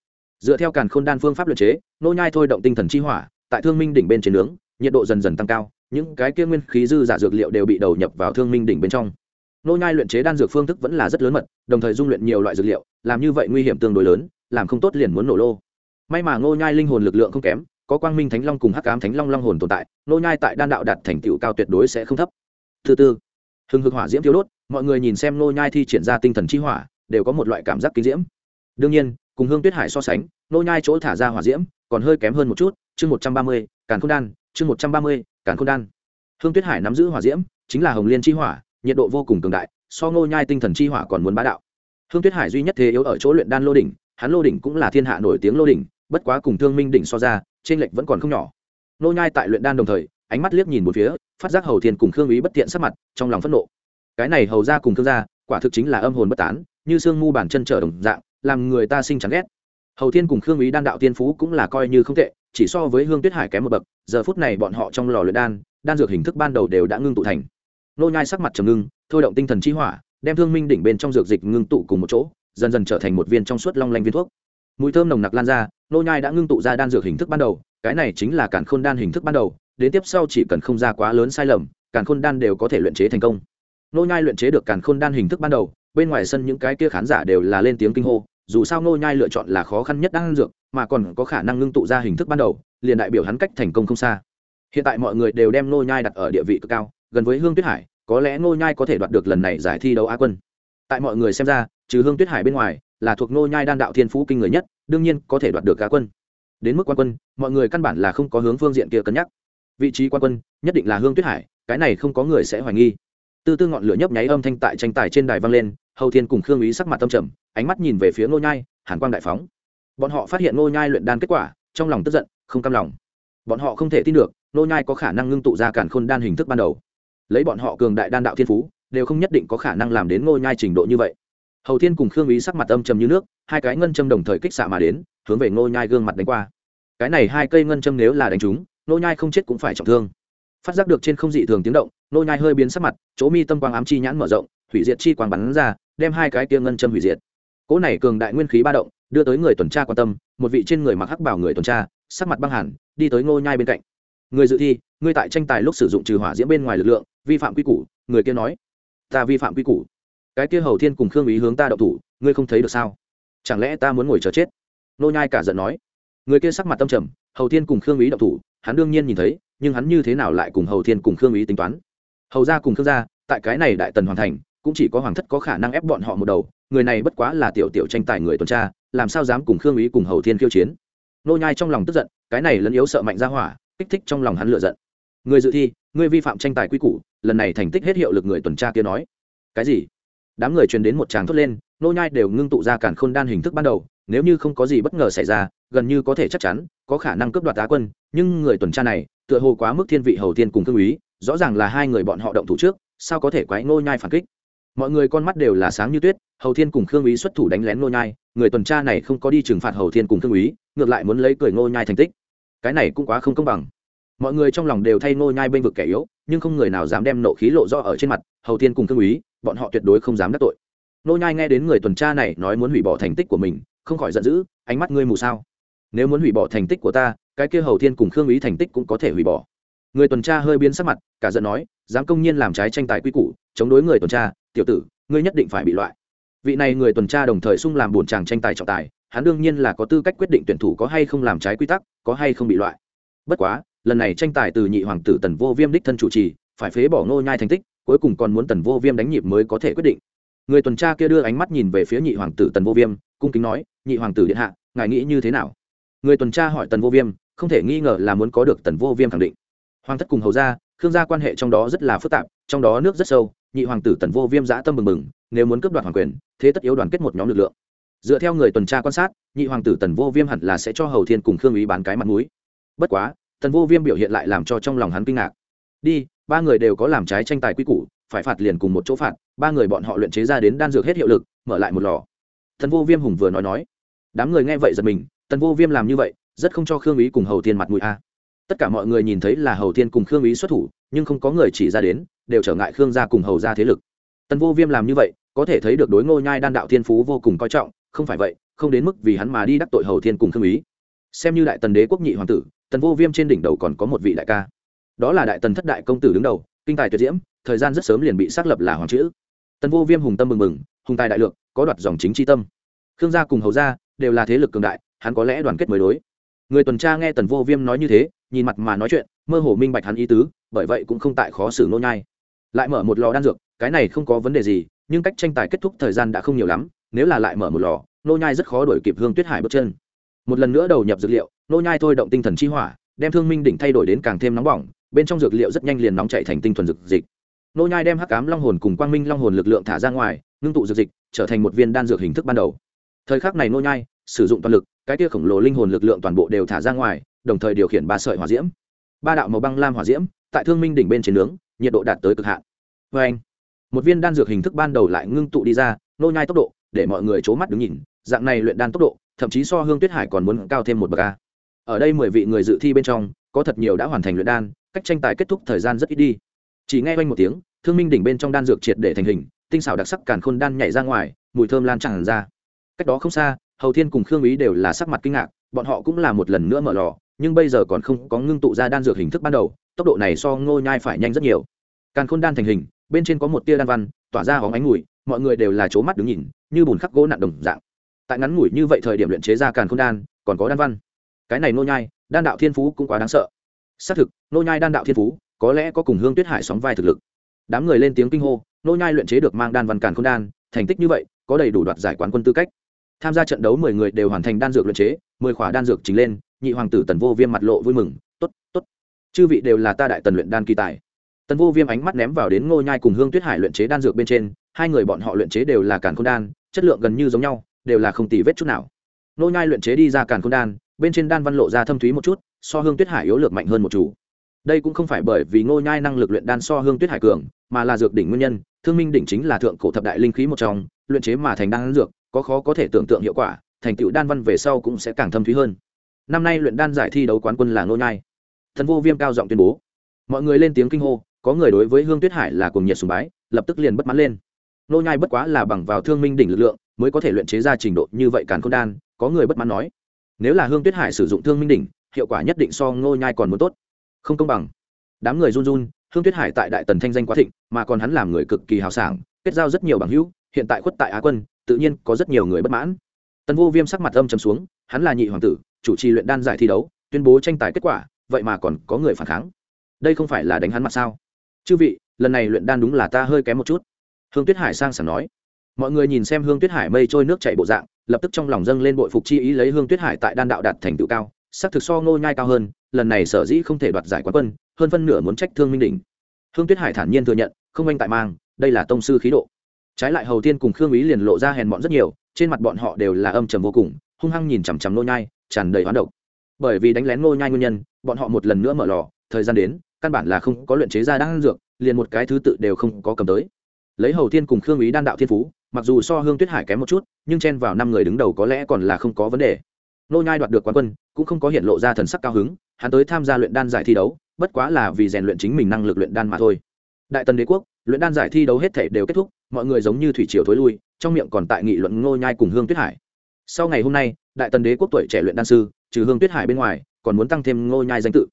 Dựa theo càn khôn đan phương pháp luyện chế, nô nhai thôi động tinh thần chi hỏa, tại thương minh đỉnh bên trên nướng, nhiệt độ dần dần tăng cao những cái kia nguyên khí dư giả dược liệu đều bị đầu nhập vào thương minh đỉnh bên trong. Nô nhai luyện chế đan dược phương thức vẫn là rất lớn mật, đồng thời dung luyện nhiều loại dược liệu, làm như vậy nguy hiểm tương đối lớn, làm không tốt liền muốn nổ lô. May mà nô nhai linh hồn lực lượng không kém, có quang minh thánh long cùng hắc ám thánh long long hồn tồn tại nô nhai tại đan đạo đạt thành tựu cao tuyệt đối sẽ không thấp. Thứ tư hừng hực hỏa diễm thiêu đốt, mọi người nhìn xem nô nhai thi triển ra tinh thần chi hỏa, đều có một loại cảm giác kinh diễm. Đương nhiên, cùng hương tuyết hải so sánh nô nhai chỗ thả ra hỏa diễm còn hơi kém hơn một chút, chương một trăm ba mươi, càn khôn đan, chương một trăm ba mươi càn khôn đan. Hương tuyết hải nắm giữ hỏa diễm, chính là hồng liên chi hỏa, nhiệt độ vô cùng cường đại, so nô nhai tinh thần chi hỏa còn muốn bá đạo. Hương tuyết hải duy nhất thế yếu ở chỗ luyện đan lô đỉnh, hắn lô đỉnh cũng là thiên hạ nổi tiếng lô đỉnh, bất quá cùng thương minh đỉnh so ra trên lệch vẫn còn không nhỏ. Nô nhai tại luyện đan đồng thời, ánh mắt liếc nhìn một phía, phát giác hầu thiên cùng khương ý bất tiện sắc mặt, trong lòng phẫn nộ. Cái này hầu ra cùng thương gia, quả thực chính là âm hồn bất tán, như xương mu bản chân trở đồng dạng, làm người ta sinh chán ghét hầu thiên cùng khương ý đan đạo tiên phú cũng là coi như không tệ, chỉ so với hương tuyết hải kém một bậc, giờ phút này bọn họ trong lò luyện đan đan dược hình thức ban đầu đều đã ngưng tụ thành. Nô nhai sắc mặt trầm ngưng, thôi động tinh thần chi hỏa, đem thương minh đỉnh bên trong dược dịch ngưng tụ cùng một chỗ, dần dần trở thành một viên trong suốt long lanh viên thuốc. Mùi thơm nồng nặc lan ra, nô nhai đã ngưng tụ ra đan dược hình thức ban đầu, cái này chính là càn khôn đan hình thức ban đầu, đến tiếp sau chỉ cần không ra quá lớn sai lầm, càn khôn đan đều có thể luyện chế thành công. Nô nhai luyện chế được càn khôn đan hình thức ban đầu, bên ngoài sân những cái kia khán giả đều là lên tiếng kinh hô dù sao nô nhai lựa chọn là khó khăn nhất đang dược, mà còn có khả năng ngưng tụ ra hình thức ban đầu, liền đại biểu hắn cách thành công không xa. Hiện tại mọi người đều đem nô nhai đặt ở địa vị cực cao, gần với hương tuyết hải, có lẽ nô nhai có thể đoạt được lần này giải thi đấu á quân. Tại mọi người xem ra, trừ hương tuyết hải bên ngoài, là thuộc nô nhai đan đạo thiên phú kinh người nhất, đương nhiên có thể đoạt được á quân. Đến mức quan quân, mọi người căn bản là không có hướng phương diện kia cân nhắc. Vị trí quan quân, nhất định là hương tuyết hải, cái này không có người sẽ hoài nghi. Tư tư ngọn lửa nhấp nháy âm thanh tại tranh tài trên đài vang lên, hầu thiên cùng khương ý sắc mặt tâm trầm ánh mắt nhìn về phía ngô nhai, hàn quang đại phóng. Bọn họ phát hiện ngô nhai luyện đan kết quả, trong lòng tức giận, không cam lòng. Bọn họ không thể tin được, ngô nhai có khả năng ngưng tụ ra cản khôn đan hình thức ban đầu. Lấy bọn họ cường đại đan đạo thiên phú, đều không nhất định có khả năng làm đến ngô nhai trình độ như vậy. Hầu thiên cùng khương ý sắc mặt âm trầm như nước, hai cái ngân châm đồng thời kích xạ mà đến, hướng về ngô nhai gương mặt đánh qua. Cái này hai cây ngân châm nếu là đánh trúng, ngô nhai không chết cũng phải trọng thương. Phát giác được trên không dị thường tiếng động, ngô nhai hơi biến sắc mặt, chỗ mi tâm quang ám chi nhãn mở rộng, hủy diệt chi quang bắn ra, đem hai cái kia ngân châm hủy diệt cỗ này cường đại nguyên khí ba động, đưa tới người tuần tra quan tâm, một vị trên người mặc hắc bảo người tuần tra, sắc mặt băng hẳn, đi tới ngô nhai bên cạnh. Người dự thi, ngươi tại tranh tài lúc sử dụng trừ hỏa diễm bên ngoài lực lượng, vi phạm quy củ, người kia nói. Ta vi phạm quy củ. Cái kia hầu thiên cùng khương ý hướng ta đậu thủ, ngươi không thấy được sao? Chẳng lẽ ta muốn ngồi chờ chết? Nô nhai cả giận nói. Người kia sắc mặt tâm trầm, hầu thiên cùng khương ý đậu thủ, hắn đương nhiên nhìn thấy, nhưng hắn như thế nào lại cùng hầu thiên cùng khương ý tính toán? Hầu gia cùng khương gia, tại cái này đại tần hoàn thành cũng chỉ có hoàng thất có khả năng ép bọn họ một đầu, người này bất quá là tiểu tiểu tranh tài người tuần tra, làm sao dám cùng khương ý cùng hầu thiên khiêu chiến? Nô nhai trong lòng tức giận, cái này lấn yếu sợ mạnh ra hỏa, kích thích trong lòng hắn lựa giận. Người dự thi, người vi phạm tranh tài quy củ, lần này thành tích hết hiệu lực người tuần tra kia nói. Cái gì? Đám người truyền đến một tràng thốt lên, nô nhai đều ngưng tụ ra cản khôn đan hình thức ban đầu, nếu như không có gì bất ngờ xảy ra, gần như có thể chắc chắn, có khả năng cướp đoạt á quân, nhưng người tuần tra này, tựa hồ quá mức thiên vị hầu tiên cùng thương úy rõ ràng là hai người bọn họ động thủ trước, sao có thể quái nô nhai phản kích? Mọi người con mắt đều là sáng như tuyết, hầu thiên cùng khương úy xuất thủ đánh lén nô nhai, người tuần tra này không có đi trừng phạt hầu thiên cùng khương úy, ngược lại muốn lấy cười nô nhai thành tích. Cái này cũng quá không công bằng. Mọi người trong lòng đều thay nô nhai bên vực kẻ yếu, nhưng không người nào dám đem nộ khí lộ rõ ở trên mặt, hầu thiên cùng thương úy, bọn họ tuyệt đối không dám đắc tội. Nô nhai nghe đến người tuần tra này nói muốn hủy bỏ thành tích của mình, không khỏi giận dữ, ánh mắt ngươi mù sao? Nếu muốn hủy bỏ thành tích của ta, cái kia hầu thiên cùng khương úy thành tích cũng có thể hủy bỏ. Người tuần tra hơi biến sắc mặt, cả giận nói, dám công nhiên làm trái tranh tài quy củ, chống đối người tuần tra tiểu tử, ngươi nhất định phải bị loại. Vị này người tuần tra đồng thời xung làm buồn chàng tranh tài trọng tài, hắn đương nhiên là có tư cách quyết định tuyển thủ có hay không làm trái quy tắc, có hay không bị loại. Bất quá, lần này tranh tài từ nhị hoàng tử tần vô viêm đích thân chủ trì, phải phế bỏ ngô nhai thành tích, cuối cùng còn muốn tần vô viêm đánh nhịp mới có thể quyết định. Người tuần tra kia đưa ánh mắt nhìn về phía nhị hoàng tử tần vô viêm, cung kính nói, nhị hoàng tử điện hạ, ngài nghĩ như thế nào? Người tuần tra hỏi tần vô viêm, không thể nghi ngờ là muốn có được tần vô viêm khẳng định. Hoàng thất cùng hầu gia, khương gia quan hệ trong đó rất là phức tạp, trong đó nước rất sâu nhị hoàng tử tần vô viêm giã tâm mừng mừng nếu muốn cướp đoạt hoàng quyền, thế tất yếu đoàn kết một nhóm lực lượng. Dựa theo người tuần tra quan sát, nhị hoàng tử tần vô viêm hẳn là sẽ cho hầu thiên cùng khương ý bán cái mặt mũi. Bất quá, tần vô viêm biểu hiện lại làm cho trong lòng hắn kinh ngạc. Đi, ba người đều có làm trái tranh tài quy củ, phải phạt liền cùng một chỗ phạt, ba người bọn họ luyện chế ra đến đan dược hết hiệu lực, mở lại một lò. Tần vô viêm hùng vừa nói nói. Đám người nghe vậy giật mình, tần vô viêm làm như vậy, rất không cho khương ý cùng hầu thiên mặt mũi a. Tất cả mọi người nhìn thấy là hầu thiên cùng khương ý xuất thủ, nhưng không có người chỉ ra đến đều trở ngại khương gia cùng hầu gia thế lực. Tần vô viêm làm như vậy, có thể thấy được đối ngô nhai đan đạo thiên phú vô cùng coi trọng, không phải vậy, không đến mức vì hắn mà đi đắc tội hầu thiên cùng khương ý. Xem như đại tần đế quốc nhị hoàng tử, tần vô viêm trên đỉnh đầu còn có một vị đại ca. Đó là đại tần thất đại công tử đứng đầu, kinh tài tuyệt diễm, thời gian rất sớm liền bị xác lập là hoàng chữ. Tần vô viêm hùng tâm mừng mừng, hùng tài đại lượng, có đoạt dòng chính tri tâm. Khương gia cùng hầu gia đều là thế lực cường đại, hắn có lẽ đoàn kết mới đối. Người tuần tra nghe tần vô viêm nói như thế, nhìn mặt mà nói chuyện, mơ hồ minh bạch hắn ý tứ, bởi vậy cũng không tại khó xử nô nhai lại mở một lò đan dược, cái này không có vấn đề gì, nhưng cách tranh tài kết thúc thời gian đã không nhiều lắm, nếu là lại mở một lò, nô nhai rất khó đuổi kịp hương tuyết hải bước chân. Một lần nữa đầu nhập dược liệu, nô nhai thôi động tinh thần chi hỏa, đem thương minh đỉnh thay đổi đến càng thêm nóng bỏng, bên trong dược liệu rất nhanh liền nóng chảy thành tinh thuần dược dịch. Nô nhai đem hắc ám long hồn cùng quang minh long hồn lực lượng thả ra ngoài, ngưng tụ dược dịch, trở thành một viên đan dược hình thức ban đầu. Thời khắc này nô nhai sử dụng toàn lực, cái kia khổng lồ linh hồn lực lượng toàn bộ đều thả ra ngoài, đồng thời điều khiển ba sợi hỏa diễm. Ba đạo màu băng lam hỏa diễm tại thương minh đỉnh bên trên nướng, nhiệt độ đạt tới cực hạn. Với anh, một viên đan dược hình thức ban đầu lại ngưng tụ đi ra, nô nhai tốc độ, để mọi người c mắt đứng nhìn, dạng này luyện đan tốc độ, thậm chí so hương tuyết hải còn muốn cao thêm một bậc a. Ở đây mười vị người dự thi bên trong, có thật nhiều đã hoàn thành luyện đan, cách tranh tài kết thúc thời gian rất ít đi. Chỉ nghe quanh một tiếng, thương minh đỉnh bên trong đan dược triệt để thành hình, tinh xảo đặc sắc càn khôn đan nhảy ra ngoài, mùi thơm lan tràn ra. Cách đó không xa, hầu thiên cùng khương ý đều là sắc mặt kinh ngạc, bọn họ cũng là một lần nữa mở lò, nhưng bây giờ còn không có ngưng tụ ra đan dược hình thức ban đầu tốc độ này so ngô nhai phải nhanh rất nhiều. Càn khôn đan thành hình bên trên có một tia đan văn tỏa ra hóng ánh mùi mọi người đều là c mắt đứng nhìn như bùn khắc gỗ nặng đồng dạng. Tại ngắn ngủi như vậy thời điểm luyện chế ra càn khôn đan còn có đan văn. Cái này nô nhai đan đạo thiên phú cũng quá đáng sợ. Xác thực nô nhai đan đạo thiên phú có lẽ có cùng hương tuyết hải sóng vai thực lực. Đám người lên tiếng kinh hô nô nhai luyện chế được mang đan văn càn khôn đan thành tích như vậy có đầy đủ đoạt giải quán quân tư cách. Tham gia trận đấu mười người đều hoàn thành đan dược luyện chế mười khỏa đan dược chính lên nhị hoàng tử tần vô viêm mặt lộ vui mừng tốt, tốt chư vị đều là ta đại tần luyện đan kỳ tài. Tần vô viêm ánh mắt ném vào đến ngô nhai cùng hương tuyết hải luyện chế đan dược bên trên, hai người bọn họ luyện chế đều là càn k h ô n đan, chất lượng gần như giống nhau, đều là không tì vết chút nào. Ngô nhai luyện chế đi ra càn k h ô n đan, bên trên đan văn lộ ra thâm thúy một chút, so hương tuyết hải yếu lược mạnh hơn một chủ. Đây cũng không phải bởi vì ngô nhai năng lực luyện đan so hương tuyết hải cường, mà là dược đỉnh nguyên nhân, thương minh đỉnh chính là thượng cổ thập đại linh khí một trong, luyện chế mà thành đan dược, có khó có thể tưởng tượng hiệu quả, thành tựu đan văn về sau cũng sẽ càng thâm thúy hơn. Năm nay luyện đan giải thi đấu quán quân là ngô nhai thần vô viêm cao giọng tuyên bố. Mọi người lên tiếng kinh hô, có người đối với hương tuyết hải là cùng nhiệt sùng bái, lập tức liền bất mãn lên. Nô nhai bất quá là bằng vào thương minh đỉnh lực lượng, mới có thể luyện chế ra trình độ như vậy càn khôn đan, có người bất mãn nói. Nếu là hương tuyết hải sử dụng thương minh đỉnh, hiệu quả nhất định so Nô nhai còn muốn tốt. Không công bằng. Đám người run run, hương tuyết hải tại đại tần thanh danh quá thịnh, mà còn hắn làm người cực kỳ hào sảng, kết giao rất nhiều bằng hữu, hiện tại khuất tại á quân, tự nhiên có rất nhiều người bất mãn. Tần vô viêm sắc mặt âm trầm xuống, hắn là nhị hoàng tử, chủ trì luyện đan giải thi đấu, tuyên bố tranh tài kết quả vậy mà còn có người phản kháng. Đây không phải là đánh hắn mặt sao? Chư vị, lần này luyện đan đúng là ta hơi kém một chút. Hương tuyết hải sang sảng nói. Mọi người nhìn xem hương tuyết hải mây trôi nước chảy bộ dạng, lập tức trong lòng dâng lên bội phục chi ý lấy hương tuyết hải tại đan đạo đạt thành tựu cao sắc thực so ngô nhai cao hơn, lần này sở dĩ không thể đoạt giải quán quân, hơn phân nửa muốn trách thương minh đỉnh. Hương tuyết hải thản nhiên thừa nhận, không anh tại mang, đây là tông sư khí độ. Trái lại hầu tiên cùng khương ý liền lộ ra hèn bọn rất nhiều, trên mặt bọn họ đều là âm trầm vô cùng, hung hăng nhìn chằm chằm ngô nhai, tràn đầy hoán độc. Bởi vì đánh lén ngô nhai nguyên nhân bọn họ một lần nữa mở lò, thời gian đến, căn bản là không có luyện chế ra đan dược, liền một cái thứ tự đều không có cầm tới. Lấy hầu thiên cùng khương ý đan đạo thiên phú, mặc dù so hương tuyết hải kém một chút, nhưng chen vào năm người đứng đầu có lẽ còn là không có vấn đề. Nô nhai đoạt được quán quân, cũng không có hiện lộ ra thần sắc cao hứng, hắn tới tham gia luyện đan giải thi đấu, bất quá là vì rèn luyện chính mình năng lực luyện đan mà thôi. Đại tần đế quốc, luyện đan giải thi đấu hết thể đều kết thúc, mọi người giống như thủy triều thối lui, trong miệng còn tại nghị luận Nô nhai cùng hương tuyết hải. Sau ngày hôm nay, đại tần đế quốc tuổi trẻ luyện đan sư, trừ hương tuyết hải bên ngoài còn muốn tăng thêm ngô nhai danh tự.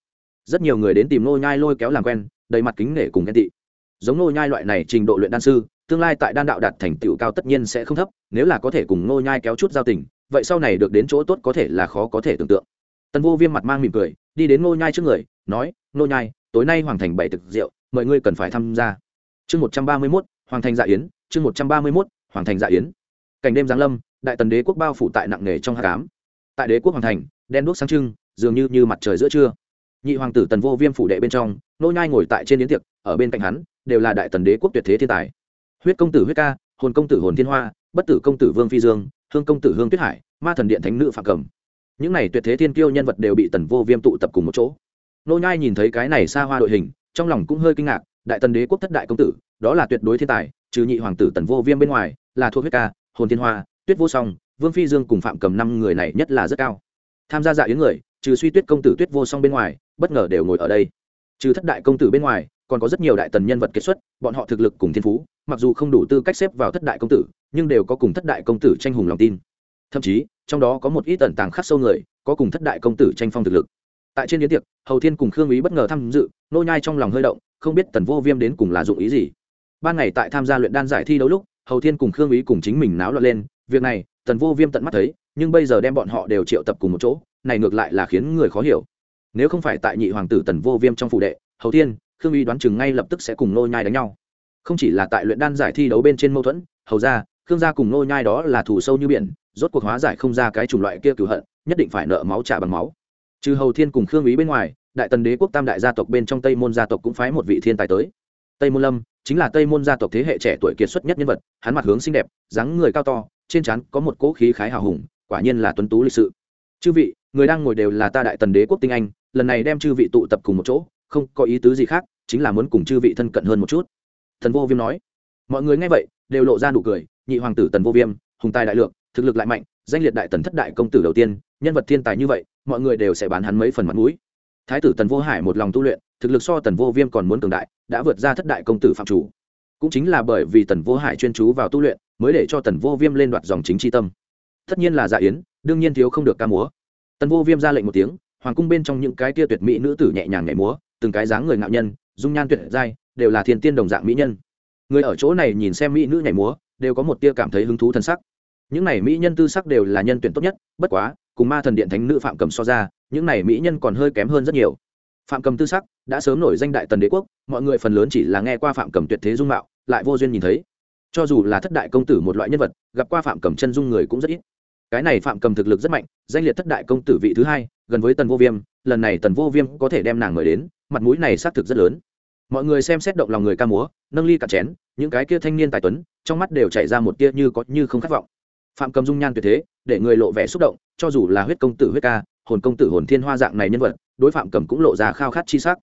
Rất nhiều người đến tìm ngô nhai lôi kéo làm quen đầy mặt kính nể cùng ghen tị. Giống ngô nhai loại này trình độ luyện đan sư tương lai tại đan đạo đạt thành tựu cao tất nhiên sẽ không thấp nếu là có thể cùng ngô nhai kéo chút giao tình vậy sau này được đến chỗ tốt có thể là khó có thể tưởng tượng. Tần vô viêm mặt mang mỉm cười đi đến ngô nhai trước người nói ngô nhai tối nay hoàng thành bảy thực rượu mọi người cần phải tham gia. Chương một trăm ba mươi 131, hoàng thành dạ yến chương một trăm ba mươi 131, hoàng thành dạ yến. Cảnh đêm giáng lâm đại tần đế quốc bao phủ tại nặng nề trong hạ cám tại đế quốc hoàng thành đen đuốc sáng trưng dường như như mặt trời giữa trưa. Nhị hoàng tử tần vô viêm phủ đệ bên trong, nô nhai ngồi tại trên yến tiệc, ở bên cạnh hắn, đều là đại tần đế quốc tuyệt thế thiên tài. Huyết công tử huyết ca, hồn công tử hồn thiên hoa, bất tử công tử vương phi dương, hương công tử hương tuyết hải, ma thần điện thánh nữ phạm cầm. Những này tuyệt thế thiên kiêu nhân vật đều bị tần vô viêm tụ tập cùng một chỗ. Nô nhai nhìn thấy cái này xa hoa đội hình, trong lòng cũng hơi kinh ngạc, đại tần đế quốc thất đại công tử, đó là tuyệt đối thiên tài, trừ nhị hoàng tử tần vô viêm bên ngoài, là thuộc huyết ca, hồn thiên hoa, tuyết vô song, vương phi dương cùng phạm cầm năm người này nhất là rất cao. Tham gia dạ yến người trừ suy tuyết công tử tuyết vô song bên ngoài, bất ngờ đều ngồi ở đây. Trừ thất đại công tử bên ngoài, còn có rất nhiều đại tần nhân vật kết xuất, bọn họ thực lực cùng thiên phú, mặc dù không đủ tư cách xếp vào thất đại công tử, nhưng đều có cùng thất đại công tử tranh hùng lòng tin. Thậm chí, trong đó có một ít tần tàng khắc sâu người, có cùng thất đại công tử tranh phong thực lực. Tại trên yến tiệc, hầu thiên cùng khương ý bất ngờ tham dự, nô nhai trong lòng hơi động, không biết tần vô viêm đến cùng là dụng ý gì. Ban ngày tại tham gia luyện đan giải thi đấu lúc, hầu thiên cùng khương ý cùng chính mình náo loạn lên, việc này, tần vô viêm tận mắt thấy, nhưng bây giờ đem bọn họ đều triệu tập cùng một chỗ này ngược lại là khiến người khó hiểu. Nếu không phải tại nhị hoàng tử tần vô viêm trong phụ đệ, hầu tiên khương uy đoán chừng ngay lập tức sẽ cùng nô nhai đánh nhau. Không chỉ là tại luyện đan giải thi đấu bên trên mâu thuẫn, hầu ra, khương gia cùng nô nhai đó là thù sâu như biển, rốt cuộc hóa giải không ra cái chủng loại kia cửu hận, nhất định phải nợ máu trả bằng máu. Trừ hầu thiên cùng khương uy bên ngoài, đại tần đế quốc tam đại gia tộc bên trong tây môn gia tộc cũng phái một vị thiên tài tới. Tây môn lâm chính là tây môn gia tộc thế hệ trẻ tuổi kiệt xuất nhất nhân vật, hắn mặt hướng xinh đẹp, dáng người cao to, trên trán có một cỗ khí khái hào hùng, quả nhiên là tuấn tú lịch sự. Chư vị người đang ngồi đều là ta đại tần đế quốc tinh anh, lần này đem chư vị tụ tập cùng một chỗ, không có ý tứ gì khác, chính là muốn cùng chư vị thân cận hơn một chút. Thần vô viêm nói. Mọi người nghe vậy, đều lộ ra nụ cười, nhị hoàng tử tần vô viêm, hùng tài đại lượng, thực lực lại mạnh, danh liệt đại tần thất đại công tử đầu tiên, nhân vật thiên tài như vậy, mọi người đều sẽ bán hắn mấy phần mặt mũi. Thái tử tần vô hải một lòng tu luyện, thực lực so tần vô viêm còn muốn cường đại, đã vượt ra thất đại công tử phạm chủ. Cũng chính là bởi vì tần vô hải chuyên chú vào tu luyện, mới để cho tần vô viêm lên đoạt dòng chính tri tâm. Tất nhiên là dạ yến, đương nhiên thiếu không được ca múa tần vô viêm ra lệnh một tiếng, hoàng cung bên trong những cái tia tuyệt mỹ nữ tử nhẹ nhàng nhảy múa, từng cái dáng người ngạo nhân, dung nhan tuyệt giai, đều là thiên tiên đồng dạng mỹ nhân. Người ở chỗ này nhìn xem mỹ nữ nhảy múa, đều có một tia cảm thấy hứng thú thân sắc. Những này mỹ nhân tư sắc đều là nhân tuyển tốt nhất, bất quá, cùng ma thần điện thánh nữ phạm cầm so ra, những này mỹ nhân còn hơi kém hơn rất nhiều. Phạm cầm tư sắc đã sớm nổi danh đại tần đế quốc, mọi người phần lớn chỉ là nghe qua phạm cầm tuyệt thế dung mạo, lại vô duyên nhìn thấy. Cho dù là thất đại công tử một loại nhân vật, gặp qua phạm cầm chân dung người cũng rất ít cái này phạm cầm thực lực rất mạnh, danh liệt thất đại công tử vị thứ hai, gần với tần vô viêm, lần này tần vô viêm có thể đem nàng mời đến, mặt mũi này xác thực rất lớn. Mọi người xem xét động lòng người ca múa, nâng ly cạn chén, những cái kia thanh niên tài tuấn, trong mắt đều chạy ra một tia như có như không khát vọng. Phạm cầm dung nhan tuyệt thế, để người lộ vẻ xúc động, cho dù là huyết công tử huyết ca, hồn công tử hồn thiên hoa dạng này nhân vật, đối phạm cầm cũng lộ ra khao khát chi sắc.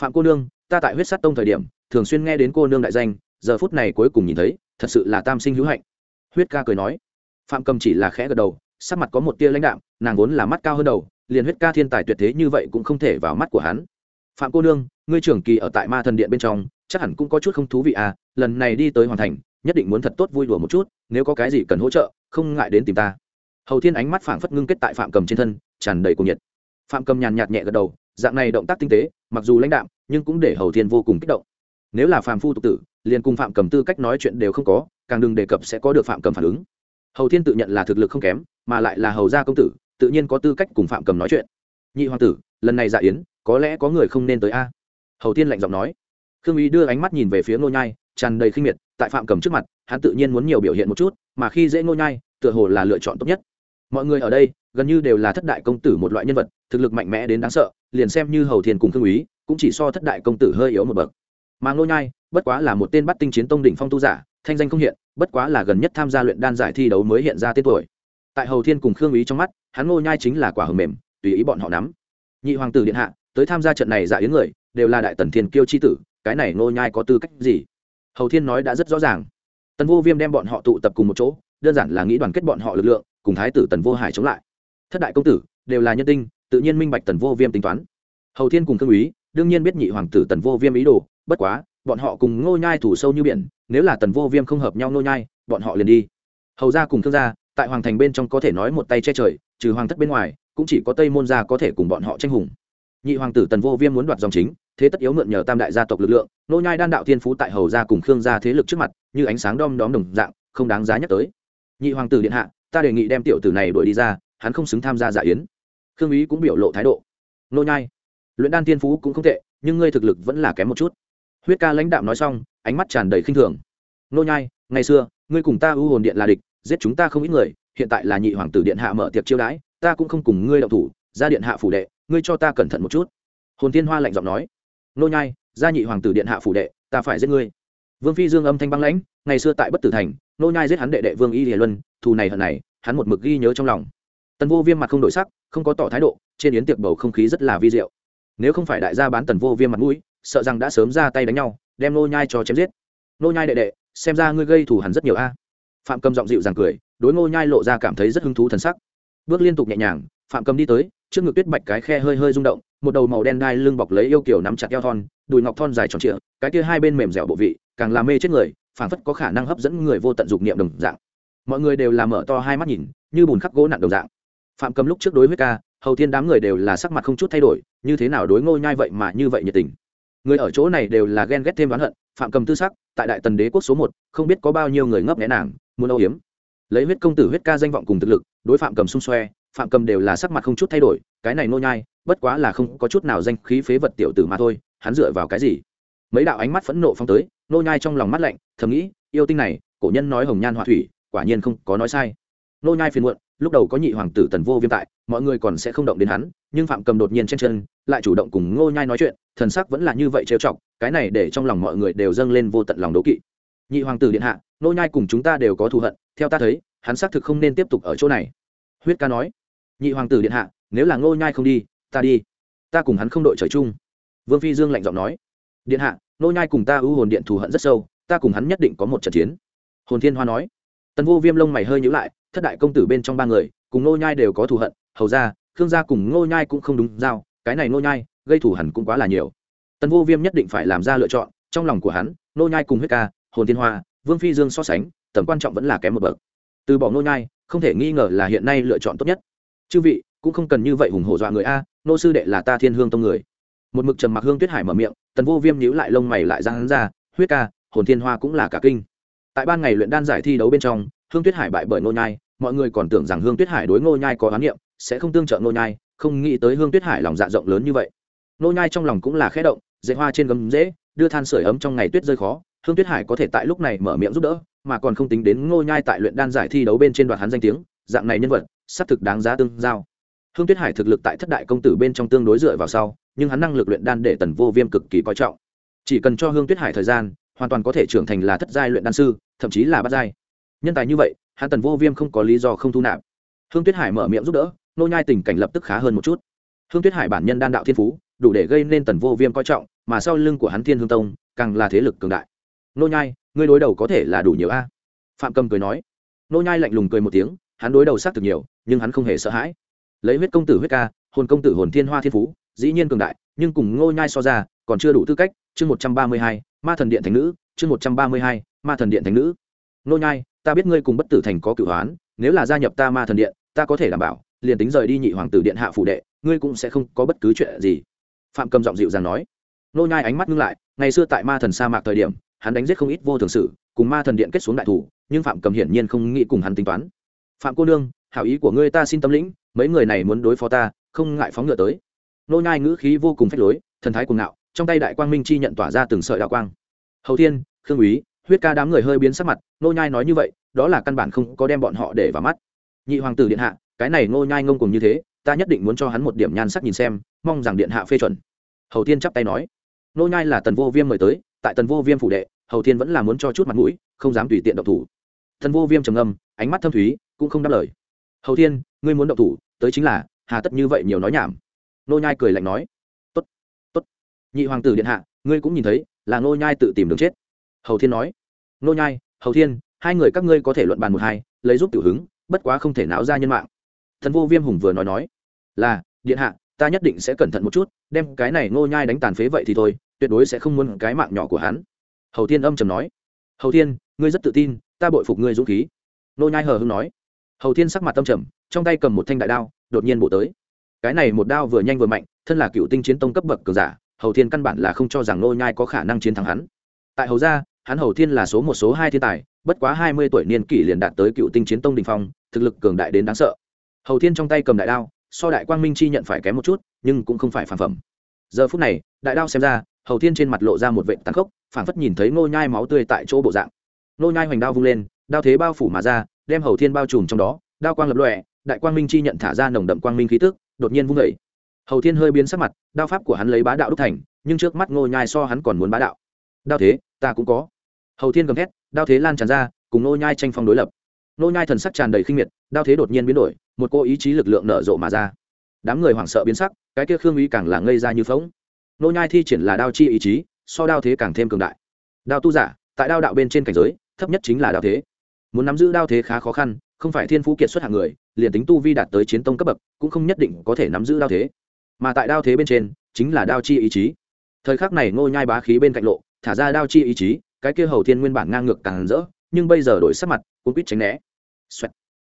Phạm cô nương, ta tại huyết sát tông thời điểm, thường xuyên nghe đến cô nương đại danh, giờ phút này cuối cùng nhìn thấy, thật sự là tam sinh hữu hạnh. Huyết ca cười nói phạm cầm chỉ là khẽ gật đầu, sắc mặt có một tia lãnh đạm, nàng vốn là mắt cao hơn đầu, liền huyết ca thiên tài tuyệt thế như vậy cũng không thể vào mắt của hắn. Phạm cô nương, ngươi trưởng kỳ ở tại ma thần điện bên trong, chắc hẳn cũng có chút không thú vị à lần này đi tới hoàn thành, nhất định muốn thật tốt vui đùa một chút, nếu có cái gì cần hỗ trợ, không ngại đến tìm ta. Hầu thiên ánh mắt phảng phất ngưng kết tại phạm cầm trên thân, tràn đầy cuồng nhiệt. Phạm cầm nhàn nhạt nhẹ gật đầu, dạng này động tác tinh tế, mặc dù lãnh đạm, nhưng cũng để hầu thiên vô cùng kích động. Nếu là phạm phu tục tử, liền cùng phạm cầm tư cách nói chuyện đều không có, càng đừng đề cập sẽ có được phạm cầm phản ứng hầu thiên tự nhận là thực lực không kém, mà lại là hầu gia công tử, tự nhiên có tư cách cùng phạm cầm nói chuyện. Nhị hoàng tử, lần này dạ yến, có lẽ có người không nên tới a? Hầu thiên lạnh giọng nói. Khương ý đưa ánh mắt nhìn về phía ngô nhai, tràn đầy khinh miệt, tại phạm cầm trước mặt, hắn tự nhiên muốn nhiều biểu hiện một chút, mà khi dễ ngô nhai, tựa hồ là lựa chọn tốt nhất. Mọi người ở đây, gần như đều là thất đại công tử một loại nhân vật, thực lực mạnh mẽ đến đáng sợ, liền xem như hầu thiên cùng khương ý cũng chỉ so thất đại công tử hơi yếu một bậc. Mà ngô nhai, bất quá là một tên bắt tinh chiến tông đỉnh phong tu giả, thanh danh không hiện bất quá là gần nhất tham gia luyện đan giải thi đấu mới hiện ra tên tuổi. Tại hầu thiên cùng khương ý trong mắt, hắn ngô nhai chính là quả hầm mềm, tùy ý bọn họ nắm. Nhị hoàng tử điện hạ, tới tham gia trận này giả yến người, đều là đại tần thiên kiêu chi tử, cái này ngô nhai có tư cách gì? Hầu thiên nói đã rất rõ ràng. Tần vô viêm đem bọn họ tụ tập cùng một chỗ, đơn giản là nghĩ đoàn kết bọn họ lực lượng, cùng thái tử tần vô hải chống lại. Thất đại công tử, đều là nhân tinh, tự nhiên minh bạch tần vô viêm tính toán. Hầu thiên cùng khương úy, đương nhiên biết nhị hoàng tử tần vô viêm ý đồ, bất quá bọn họ cùng ngô nhai thủ sâu như biển, nếu là tần vô viêm không hợp nhau ngô nhai, bọn họ liền đi. Hầu ra cùng thương gia, tại hoàng thành bên trong có thể nói một tay che trời, trừ hoàng thất bên ngoài, cũng chỉ có tây môn gia có thể cùng bọn họ tranh hùng. Nhị hoàng tử tần vô viêm muốn đoạt dòng chính, thế tất yếu mượn nhờ tam đại gia tộc lực lượng nô nhai đan đạo thiên phú tại hầu gia cùng khương gia thế lực trước mặt, như ánh sáng đom đóm đồng dạng, không đáng giá nhắc tới. Nhị hoàng tử điện hạ, ta đề nghị đem tiểu tử này đuổi đi ra, hắn không xứng tham gia dạ yến. Khương ý cũng biểu lộ thái độ. Nô nhai, luyện đan thiên phú cũng không tệ, nhưng ngươi thực lực vẫn là kém một chút huyết ca lãnh đạm nói xong, ánh mắt tràn đầy khinh thường. Nô nhai, ngày xưa, ngươi cùng ta ưu hồn điện là địch, giết chúng ta không ít người, hiện tại là nhị hoàng tử điện hạ mở tiệc chiêu đãi, ta cũng không cùng ngươi động thủ, ra điện hạ phủ đệ, ngươi cho ta cẩn thận một chút. Hồn thiên hoa lạnh giọng nói. Nô nhai gia nhị hoàng tử điện hạ phủ đệ, ta phải giết ngươi. Vương phi dương âm thanh băng lãnh, ngày xưa tại bất tử thành, nô nhai giết hắn đệ đệ vương y hiền luân, thù này hận này, hắn một mực ghi nhớ trong lòng. Tần vô viêm mặt không đổi sắc, không có tỏ thái độ, trên yến tiệc bầu không khí rất là vi diệu. Nếu không phải đại gia bán tần vô viêm mặt mũi sợ rằng đã sớm ra tay đánh nhau, đem nô nhai cho chém giết. Nô nhai đệ đệ, xem ra ngươi gây thù hằn rất nhiều a. Phạm cầm giọng dịu dàng cười, đối ngô nhai lộ ra cảm thấy rất hứng thú thần sắc. Bước liên tục nhẹ nhàng, phạm cầm đi tới, trước ngực tuyết bạch cái khe hơi hơi rung động, một đầu màu đen đai lưng bọc lấy yêu kiểu nắm chặt eo thon, đùi ngọc thon dài tròn trịa, cái kia hai bên mềm dẻo bộ vị, càng làm mê chết người, phảng phất có khả năng hấp dẫn người vô tận dục niệm đồng dạng. Mọi người đều làm mở to hai mắt nhìn, như bùn khắc gỗ nặng đồng dạng. Phạm cầm lúc trước đối huyết ca, hầu thiên đám người đều là sắc mặt không chút thay đổi, như thế nào đối ngô nhai vậy mà như vậy nhiệt tình người ở chỗ này đều là ghen ghét thêm oán hận, phạm cầm tư sắc, tại đại tần đế quốc số một, không biết có bao nhiêu người ngấp nghẽ nàng, muốn âu hiếm lấy huyết công tử huyết ca danh vọng cùng thực lực, đối phạm cầm xung xoe, phạm cầm đều là sắc mặt không chút thay đổi, cái này nô nhai, bất quá là không có chút nào danh khí phế vật tiểu tử mà thôi, hắn dựa vào cái gì? Mấy đạo ánh mắt phẫn nộ phong tới, nô nhai trong lòng mắt lạnh, thầm nghĩ, yêu tinh này, cổ nhân nói hồng nhan họa thủy, quả nhiên không có nói sai. Nô nhai phiền muộn lúc đầu có nhị hoàng tử tần vô viêm tại, mọi người còn sẽ không động đến hắn, nhưng phạm cầm đột nhiên trên chân, lại chủ động cùng ngô nhai nói chuyện, thần sắc vẫn là như vậy trêu chọc, cái này để trong lòng mọi người đều dâng lên vô tận lòng đố kỵ. Nhị hoàng tử điện hạ, ngô nhai cùng chúng ta đều có thù hận, theo ta thấy, hắn xác thực không nên tiếp tục ở chỗ này. Huyết ca nói, nhị hoàng tử điện hạ, nếu là ngô nhai không đi, ta đi. Ta cùng hắn không đội trời chung. Vương phi dương lạnh giọng nói, điện hạ, ngô nhai cùng ta ưu hồn điện thù hận rất sâu, ta cùng hắn nhất định có một trận chiến. Hồn thiên hoa nói, tần vô viêm lông mày hơi nhíu lại thất đại công tử bên trong ba người, cùng nô nhai đều có thù hận, hầu ra, khương gia cùng nô nhai cũng không đúng giao, cái này nô nhai, gây thù hận cũng quá là nhiều. Tần vô viêm nhất định phải làm ra lựa chọn, trong lòng của hắn nô nhai cùng huyết ca, hồn thiên hoa, vương phi dương so sánh, tầm quan trọng vẫn là kém một bậc. Từ bỏ nô nhai, không thể nghi ngờ là hiện nay lựa chọn tốt nhất. Chư vị, cũng không cần như vậy hùng hổ dọa người a nô sư đệ là ta thiên hương tông người. Một mực trầm mặc hương tuyết hải mở miệng, tần vô viêm nhíu lại lông mày lại ra hắn ra, huyết ca, hồn thiên hoa cũng là cả kinh. Tại ban ngày luyện đan giải thi đấu bên trong hương tuyết hải bại bởi Ngô nhai, mọi người còn tưởng rằng hương tuyết hải đối Ngô nhai có oán niệm, sẽ không tương trợ Ngô nhai, không nghĩ tới hương tuyết hải lòng dạ rộng lớn như vậy. Ngô nhai trong lòng cũng là khẽ động, dệt hoa trên gấm dễ, đưa than sưởi ấm trong ngày tuyết rơi khó, hương tuyết hải có thể tại lúc này mở miệng giúp đỡ, mà còn không tính đến ngô nhai tại luyện đan giải thi đấu bên trên đoạt hắn danh tiếng, dạng này nhân vật, xác thực đáng giá tương giao. Hương tuyết hải thực lực tại thất đại công tử bên trong tương đối dựa vào sau, nhưng hắn năng lực luyện đan để tần vô viêm cực kỳ coi trọng. Chỉ cần cho hương tuyết hải thời gian, hoàn toàn có thể trưởng thành là thất giai luyện đan sư, thậm chí là bát giai nhân tài như vậy, hắn tần vô viêm không có lý do không thu nạp. Hương tuyết hải mở miệng giúp đỡ, nô nhai tình cảnh lập tức khá hơn một chút. Hương tuyết hải bản nhân đan đạo thiên phú, đủ để gây nên tần vô viêm coi trọng, mà sau lưng của hắn thiên hương tông, càng là thế lực cường đại. Nô nhai, ngươi đối đầu có thể là đủ nhiều a? Phạm cầm cười nói. Nô nhai lạnh lùng cười một tiếng, hắn đối đầu sát thực nhiều, nhưng hắn không hề sợ hãi. Lấy huyết công tử huyết ca, hồn công tử hồn thiên hoa thiên phú, dĩ nhiên cường đại, nhưng cùng ngô nhai so ra, còn chưa đủ tư cách. Chương một trăm ba mươi hai, ma thần điện thành nữ, chương một trăm ba mươi hai, ma thần điện thành nữ. Nô nhai ta biết ngươi cùng bất tử thành có cửu hoán, nếu là gia nhập ta ma thần điện, ta có thể đảm bảo, liền tính rời đi nhị hoàng tử điện hạ phủ đệ, ngươi cũng sẽ không có bất cứ chuyện gì. Phạm cầm giọng dịu dàng nói. Nô nhai ánh mắt ngưng lại, ngày xưa tại ma thần sa mạc thời điểm, hắn đánh giết không ít vô thường sự, cùng ma thần điện kết xuống đại thủ, nhưng phạm cầm hiển nhiên không nghĩ cùng hắn tính toán. Phạm cô nương, hảo ý của ngươi ta xin tâm lĩnh, mấy người này muốn đối phó ta, không ngại phóng ngựa tới. Nô nhai ngữ khí vô cùng phách lối, thần thái cuồng ngạo, trong tay đại quang minh chi nhận tỏa ra từng sợi đạo quang. Hầu thiên, khương úy huyết ca đám người hơi biến sắc mặt nô nhai nói như vậy, đó là căn bản không có đem bọn họ để vào mắt. Nhị hoàng tử điện hạ, cái này nô nhai ngông cùng như thế, ta nhất định muốn cho hắn một điểm nhan sắc nhìn xem, mong rằng điện hạ phê chuẩn. Hầu thiên chắp tay nói. Nô nhai là tần vô viêm mời tới, tại tần vô viêm phủ đệ, hầu thiên vẫn là muốn cho chút mặt mũi, không dám tùy tiện động thủ. Tần vô viêm trầm ngâm, ánh mắt thâm thúy, cũng không đáp lời. Hầu thiên, ngươi muốn động thủ, tới chính là, hà tất như vậy nhiều nói nhảm. Nô nhai cười lạnh nói. Tốt tốt. Nhị hoàng tử điện hạ, ngươi cũng nhìn thấy, là nô nhai tự tìm đường chết hầu thiên nói, nô nhai, hầu thiên, hai người các ngươi có thể luận bàn một hai, lấy giúp tiểu hứng, bất quá không thể náo ra nhân mạng. Thần vô viêm hùng vừa nói nói, là, điện hạ, ta nhất định sẽ cẩn thận một chút, đem cái này nô nhai đánh tàn phế vậy thì thôi, tuyệt đối sẽ không muốn cái mạng nhỏ của hắn. Hầu thiên âm trầm nói, hầu thiên, ngươi rất tự tin, ta bội phục ngươi dũng khí. Nô nhai hờ hững nói, hầu thiên sắc mặt tâm trầm, trong tay cầm một thanh đại đao, đột nhiên bổ tới. Cái này một đao vừa nhanh vừa mạnh, thân là cựu tinh chiến tông cấp bậc cường giả, hầu thiên căn bản là không cho rằng nô nhai có khả năng chiến thắng hắn. Tại hầu gia hắn hầu thiên là số một số hai thiên tài, bất quá hai mươi tuổi niên kỷ liền đạt tới cựu tinh chiến tông đình phong, thực lực cường đại đến đáng sợ. Hầu thiên trong tay cầm đại đao, so đại quang minh chi nhận phải kém một chút, nhưng cũng không phải phản phẩm. Giờ phút này, đại đao xem ra, hầu thiên trên mặt lộ ra một vệ tàn khốc, phảng phất nhìn thấy Ngô nhai máu tươi tại chỗ bộ dạng. Ngô nhai hoành đao vung lên, đao thế bao phủ mà ra, đem hầu thiên bao trùm trong đó, đao quang lập lòe, đại quang minh chi nhận thả ra nồng đậm quang minh khí tức, đột nhiên vung vẩy hầu thiên hơi biến sắc mặt, đao pháp của hắn lấy bá đạo đúc thành, nhưng trước mắt ngô nhai so hắn còn muốn bá đạo đao thế, ta cũng có. Hầu thiên gầm thét, đao thế lan tràn ra, cùng ngô nhai tranh phong đối lập. Ngô nhai thần sắc tràn đầy khinh miệt, đao thế đột nhiên biến đổi, một cô ý chí lực lượng nở rộ mà ra. Đám người hoảng sợ biến sắc, cái kia khương uy càng là ngây ra như phóng ngô nhai thi triển là đao chi ý chí, so đao thế càng thêm cường đại. Đao tu giả, tại đao đạo bên trên cảnh giới, thấp nhất chính là đao thế. Muốn nắm giữ đao thế khá khó khăn, không phải thiên phú kiệt xuất hạng người, liền tính tu vi đạt tới chiến tông cấp bậc, cũng không nhất định có thể nắm giữ đao thế. Mà tại đao thế bên trên, chính là đao chi ý chí. Thời khắc này ngô nhai bá khí bên cạnh lộ thả ra đao chi ý chí, cái kia hầu thiên nguyên bản ngang ngược càng rỡ, nhưng bây giờ đổi sắc mặt cũng quýt tránh né. Xoẹt.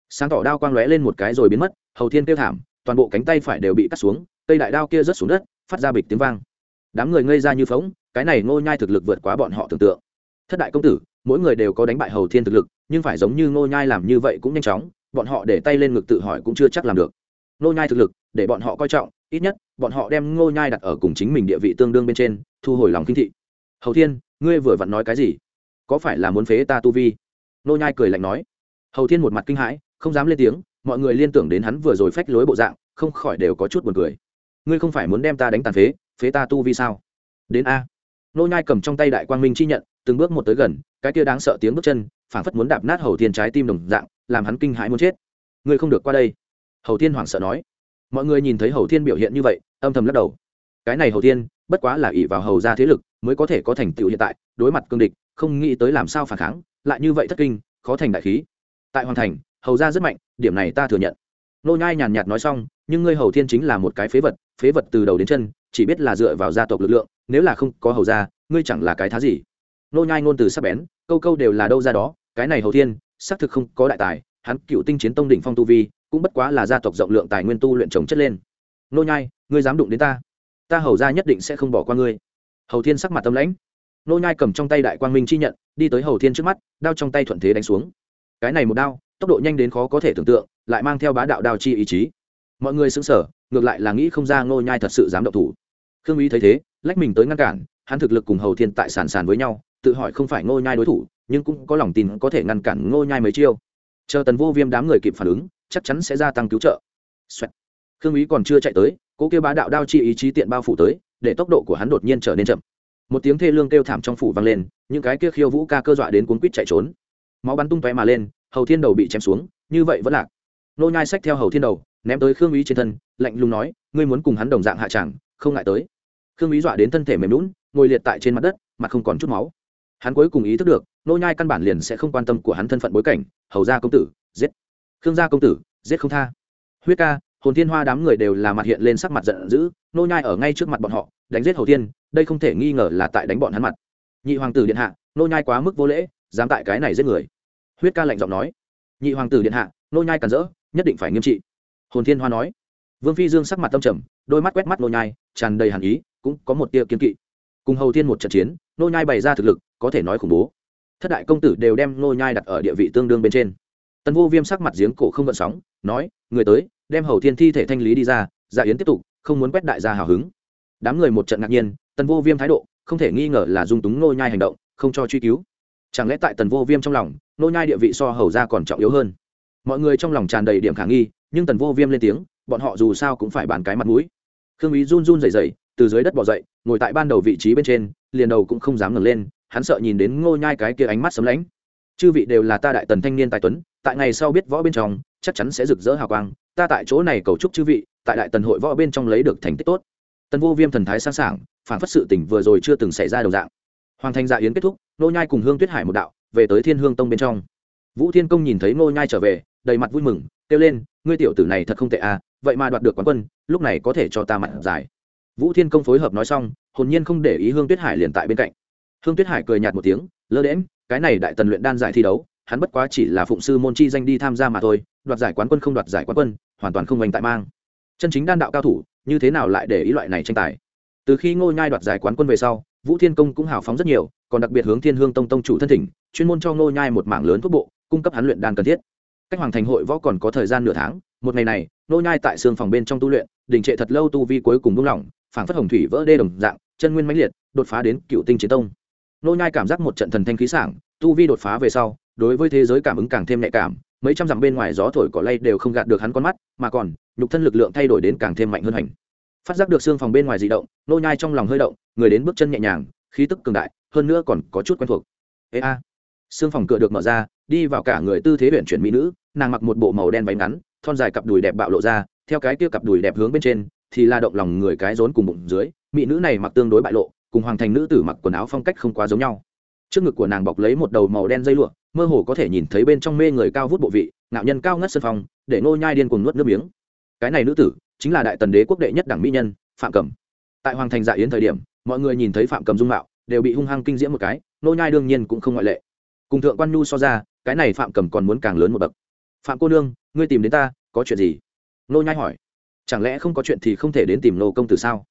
sáng tỏ đao quang lóe lên một cái rồi biến mất, hầu thiên kêu thảm, toàn bộ cánh tay phải đều bị cắt xuống, cây đại đao kia rớt xuống đất, phát ra bịch tiếng vang. Đám người ngây ra như phóng cái này ngô nhai thực lực vượt quá bọn họ tưởng tượng. Thất đại công tử, mỗi người đều có đánh bại hầu thiên thực lực, nhưng phải giống như ngô nhai làm như vậy cũng nhanh chóng, bọn họ để tay lên ngực tự hỏi cũng chưa chắc làm được. Ngô nhai thực lực, để bọn họ coi trọng, ít nhất, bọn họ đem ngô nhai đặt ở cùng chính mình địa vị tương đương bên trên, thu hồi lòng kinh thị hầu thiên, ngươi vừa vặn nói cái gì? Có phải là muốn phế ta tu vi? Nô nhai cười lạnh nói. Hầu thiên một mặt kinh hãi, không dám lên tiếng, mọi người liên tưởng đến hắn vừa rồi phách lối bộ dạng, không khỏi đều có chút buồn cười. Ngươi không phải muốn đem ta đánh tàn phế phế ta tu vi sao? Đến a. Nô nhai cầm trong tay đại quang minh chi nhận, từng bước một tới gần, cái kia đáng sợ tiếng bước chân, phảng phất muốn đạp nát hầu thiên trái tim đồng dạng, làm hắn kinh hãi muốn chết. Ngươi không được qua đây. Hầu thiên hoảng sợ nói. Mọi người nhìn thấy hầu thiên biểu hiện như vậy, âm thầm lắc đầu. Cái này hầu thiên, bất quá là ỷ vào hầu gia thế lực mới có thể có thành tựu hiện tại, đối mặt cương địch, không nghĩ tới làm sao phản kháng, lại như vậy thất kinh, khó thành đại khí. Tại hoàng thành, hầu gia rất mạnh, điểm này ta thừa nhận. Nô nhai nhàn nhạt nói xong, nhưng ngươi hầu thiên chính là một cái phế vật phế vật từ đầu đến chân, chỉ biết là dựa vào gia tộc lực lượng, nếu là không có hầu gia, ngươi chẳng là cái thá gì. Nô nhai ngôn từ sắc bén, câu câu đều là đâu ra đó, cái này hầu thiên, xác thực không có đại tài, hắn cựu tinh chiến tông đỉnh phong tu vi, cũng bất quá là gia tộc rộng lượng tài nguyên tu luyện trồng chất lên. Nô nhai, ngươi dám đụng đến ta ta hầu gia nhất định sẽ không bỏ qua ngươi hầu thiên sắc mặt tâm lãnh. Nô nhai cầm trong tay đại quang minh chi nhận, đi tới hầu thiên trước mắt, đao trong tay thuận thế đánh xuống. Cái này một đao, tốc độ nhanh đến khó có thể tưởng tượng, lại mang theo bá đạo đao chi ý chí. Mọi người sững sờ, ngược lại là nghĩ không ra nô nhai thật sự dám động thủ. Khương uy thấy thế, lách mình tới ngăn cản, hắn thực lực cùng hầu thiên tại sàn sàn với nhau, tự hỏi không phải ngô nhai đối thủ, nhưng cũng có lòng tin có thể ngăn cản ngô nhai mấy chiêu. Chờ tần vô viêm đám người kịp phản ứng, chắc chắn sẽ gia tăng cứu trợ. Xoẹt. khương uy còn chưa chạy tới, cố kêu bá đạo đao chi ý chí tiện bao phủ tới để tốc độ của hắn đột nhiên trở nên chậm. Một tiếng thê lương kêu thảm trong phủ vang lên, những cái kia khiêu vũ ca cơ dọa đến cuốn quýt chạy trốn. Máu bắn tung tóe mà lên, hầu thiên đầu bị chém xuống, như vậy vẫn lạc. Nô nhai xách theo hầu thiên đầu, ném tới khương úy trên thân, lạnh lùng nói, ngươi muốn cùng hắn đồng dạng hạ chẳng, không ngại tới. Khương úy dọa đến thân thể mềm lún ngồi liệt tại trên mặt đất mặt không còn chút máu. Hắn cuối cùng ý thức được, nô nhai căn bản liền sẽ không quan tâm của hắn thân phận bối cảnh, hầu gia công tử, giết. Khương gia công tử, giết không tha. Huyết ca hồn thiên hoa đám người đều là mặt hiện lên sắc mặt giận dữ, nô nhai ở ngay trước mặt bọn họ, đánh giết hầu thiên, đây không thể nghi ngờ là tại đánh bọn hắn mặt. Nhị hoàng tử điện hạ, nô nhai quá mức vô lễ, dám tại cái này giết người. Huyết ca lạnh giọng nói. Nhị hoàng tử điện hạ, nô nhai cản rỡ, nhất định phải nghiêm trị. Hồn thiên hoa nói. Vương phi dương sắc mặt tâm trầm, đôi mắt quét mắt nô nhai, tràn đầy hàn ý, cũng có một tia kiên kỵ. Cùng hầu thiên một trận chiến, nô nhai bày ra thực lực, có thể nói khủng bố. Thất đại công tử đều đem nô nhai đặt ở địa vị tương đương bên trên. Tần vô viêm sắc mặt giếng cổ không gợn sóng, nói, người tới đem hầu thiên thi thể thanh lý đi ra dạ yến tiếp tục, không muốn quét đại gia hào hứng. Đám người một trận ngạc nhiên, tần vô viêm thái độ, không thể nghi ngờ là dung túng nô nhai hành động, không cho truy cứu. Chẳng lẽ tại tần vô viêm trong lòng nô nhai địa vị so hầu ra còn trọng yếu hơn? Mọi người trong lòng tràn đầy điểm khả nghi, nhưng tần vô viêm lên tiếng, bọn họ dù sao cũng phải bàn cái mặt mũi. Khương ý run run rẩy rẩy, từ dưới đất bò dậy, ngồi tại ban đầu vị trí bên trên, liền đầu cũng không dám ngẩng lên, hắn sợ nhìn đến ngô nhai cái kia ánh mắt sấm lãnh chư vị đều là ta đại tần thanh niên tài tuấn, tại ngày sau biết võ bên trong, chắc chắn sẽ rực rỡ hào quang ta tại chỗ này cầu chúc chư vị, tại đại tần hội võ bên trong lấy được thành tích tốt. Tần vô viêm thần thái sẵn sàng phản phất sự tỉnh vừa rồi chưa từng xảy ra đồng dạng. Hoàng thành dạ yến kết thúc nô nhai cùng hương tuyết hải một đạo, về tới thiên hương tông bên trong. Vũ thiên công nhìn thấy nô nhai trở về, đầy mặt vui mừng, kêu lên, ngươi tiểu tử này thật không tệ à vậy mà đoạt được quán quân, lúc này có thể cho ta mặt giải. Vũ thiên công phối hợp nói xong, hồn nhiên không để ý hương tuyết hải liền tại bên cạnh. Hương tuyết hải cười nhạt một tiếng, lơ đễm cái này đại tần luyện đan giải thi đấu, hắn bất quá chỉ là phụng sư môn chi danh đi tham gia mà thôi, đoạt giải quán quân không đoạt giải quán quân hoàn toàn không oanh tại mang. Chân chính đan đạo cao thủ, như thế nào lại để ý loại này tranh tài? Từ khi ngô nhai đoạt giải quán quân về sau, vũ thiên công cũng hào phóng rất nhiều, còn đặc biệt hướng thiên hương tông tông chủ thân thỉnh, chuyên môn cho ngô nhai một mảng lớn thuốc bộ, cung cấp hắn luyện đan cần thiết. Cách hoàng thành hội võ còn có thời gian nửa tháng, một ngày này, ngô nhai tại xương phòng bên trong tu luyện, đình trệ thật lâu tu vi cuối cùng buông lỏng, phảng phất hồng thủy vỡ đê đồng dạng, chân nguyên mãnh liệt, đột phá đến cựu tinh chiến tông. Ngô nhai cảm giác một trận thần thanh khí sảng, tu vi đột phá về sau, đối với thế giới cảm ứng càng thêm nhạy cảm mấy trăm dặm bên ngoài gió thổi cỏ lay đều không gạt được hắn con mắt, mà còn, nhục thân lực lượng thay đổi đến càng thêm mạnh hơn hành. Phát giác được xương phòng bên ngoài dị động, nô nhai trong lòng hơi động, người đến bước chân nhẹ nhàng, khí tức cường đại, hơn nữa còn có chút quen thuộc. Ê a. Xương phòng cửa được mở ra, đi vào cả người tư thế huyện chuyển mỹ nữ, nàng mặc một bộ màu đen váy ngắn, thon dài cặp đùi đẹp bạo lộ ra, theo cái kia cặp đùi đẹp hướng bên trên, thì la động lòng người cái rốn cùng bụng dưới, mỹ nữ này mặc tương đối bại lộ, cùng hoàng thành nữ tử mặc quần áo phong cách không quá giống nhau trước ngực của nàng bọc lấy một đầu màu đen dây lụa, mơ hồ có thể nhìn thấy bên trong mê người cao vút bộ vị, ngạo nhân cao ngất sân phòng để nô nhai điên cuồng nuốt nước miếng. Cái này nữ tử, chính là đại tần đế quốc đệ nhất đảng mỹ nhân, phạm cẩm. Tại hoàng thành dạ yến thời điểm, mọi người nhìn thấy phạm cầm dung mạo, đều bị hung hăng kinh diễm một cái, nô nhai đương nhiên cũng không ngoại lệ. Cùng thượng quan nhu so ra, cái này phạm cầm còn muốn càng lớn một bậc. Phạm cô nương, ngươi tìm đến ta, có chuyện gì? Nô nhai hỏi. Chẳng lẽ không có chuyện thì không thể đến tìm nô công tử sao?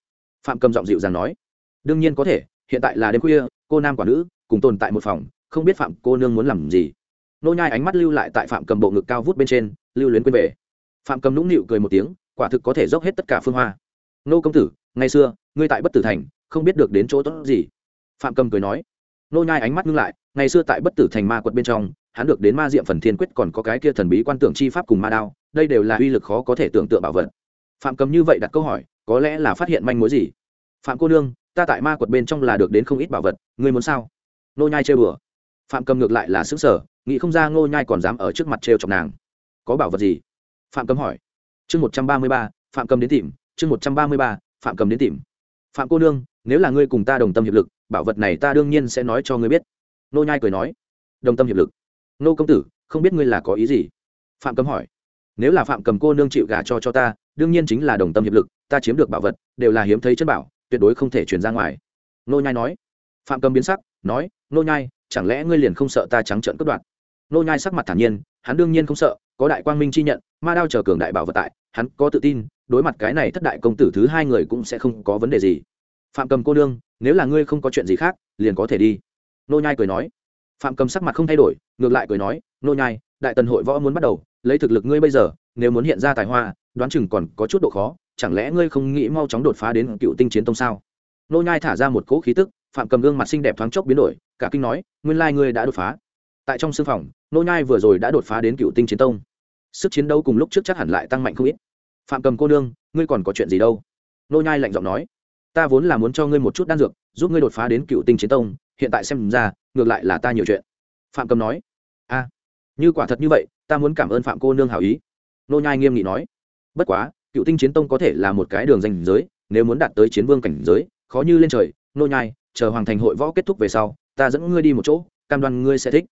Phạm cầm giọng dịu dàng nói. Đương nhiên có thể, hiện tại là đêm khuya, cô nam quả nữ cùng tồn tại một phòng, không biết phạm cô nương muốn làm gì. Nô nhai ánh mắt lưu lại tại phạm cầm bộ ngực cao vút bên trên, lưu luyến quên về. Phạm cầm nũng nịu cười một tiếng, quả thực có thể dốc hết tất cả phương hoa. Nô công tử, ngày xưa, ngươi tại bất tử thành, không biết được đến chỗ tốt gì. Phạm cầm cười nói. Nô nhai ánh mắt ngưng lại, ngày xưa tại bất tử thành ma quật bên trong, hắn được đến ma diệm phần thiên quyết còn có cái kia thần bí quan tưởng chi pháp cùng ma đao, đây đều là uy lực khó có thể tưởng tượng bảo vật. Phạm cầm như vậy đặt câu hỏi, có lẽ là phát hiện manh mối gì? Phạm cô nương, ta tại ma quật bên trong là được đến không ít bảo vật, ngươi muốn sao? Nô nhai chơi bừa phạm cầm ngược lại là xứng sở nghĩ không ra nô nhai còn dám ở trước mặt trêu chọc nàng. Có bảo vật gì? Phạm cầm hỏi. Chương một trăm ba mươi ba, phạm cầm đến tìm, chương một trăm ba mươi ba, phạm cầm đến tìm. Phạm cô nương, nếu là ngươi cùng ta đồng tâm hiệp lực, bảo vật này ta đương nhiên sẽ nói cho ngươi biết. Nô nhai cười nói. Đồng tâm hiệp lực. Nô công tử, không biết ngươi là có ý gì? Phạm cầm hỏi. Nếu là phạm cầm cô nương chịu gả cho cho ta, đương nhiên chính là đồng tâm hiệp lực, ta chiếm được bảo vật, đều là hiếm thấy chân bảo, tuyệt đối không thể truyền ra ngoài. Nô nhai nói. Phạm cầm biến sắc nói nô nhai chẳng lẽ ngươi liền không sợ ta trắng trợn cướp đoạt? Nô nhai sắc mặt thản nhiên hắn đương nhiên không sợ có đại quang minh chi nhận ma đao chờ cường đại bảo vật tại hắn có tự tin đối mặt cái này thất đại công tử thứ hai người cũng sẽ không có vấn đề gì. Phạm cầm cô đương, nếu là ngươi không có chuyện gì khác liền có thể đi. Nô nhai cười nói. Phạm cầm sắc mặt không thay đổi ngược lại cười nói nô nhai đại tần hội võ muốn bắt đầu lấy thực lực ngươi bây giờ nếu muốn hiện ra tài hoa đoán chừng còn có chút độ khó chẳng lẽ ngươi không nghĩ mau chóng đột phá đến cựu tinh chiến tông sao? Nô nhai thả ra một cỗ khí tức phạm cầm gương mặt xinh đẹp thoáng chốc biến đổi, cả kinh nói, nguyên lai ngươi đã đột phá. Tại trong sư phòng, nô nhai vừa rồi đã đột phá đến cựu tinh chiến tông. Sức chiến đấu cùng lúc trước chắc hẳn lại tăng mạnh không ít. Phạm cầm cô nương, ngươi còn có chuyện gì đâu? Nô nhai lạnh giọng nói, ta vốn là muốn cho ngươi một chút đan dược, giúp ngươi đột phá đến cựu tinh chiến tông, hiện tại xem ra, ngược lại là ta nhiều chuyện. Phạm cầm nói, a, như quả thật như vậy, ta muốn cảm ơn phạm cô nương hảo ý. Nô nhai nghiêm nghị nói, bất quá, cựu tinh chiến tông có thể là một cái đường danh giới, nếu muốn đạt tới chiến vương cảnh giới, khó như lên trời. Nô nhai chờ hoàng thành hội võ kết thúc về sau, ta dẫn ngươi đi một chỗ, cam đoan ngươi sẽ thích.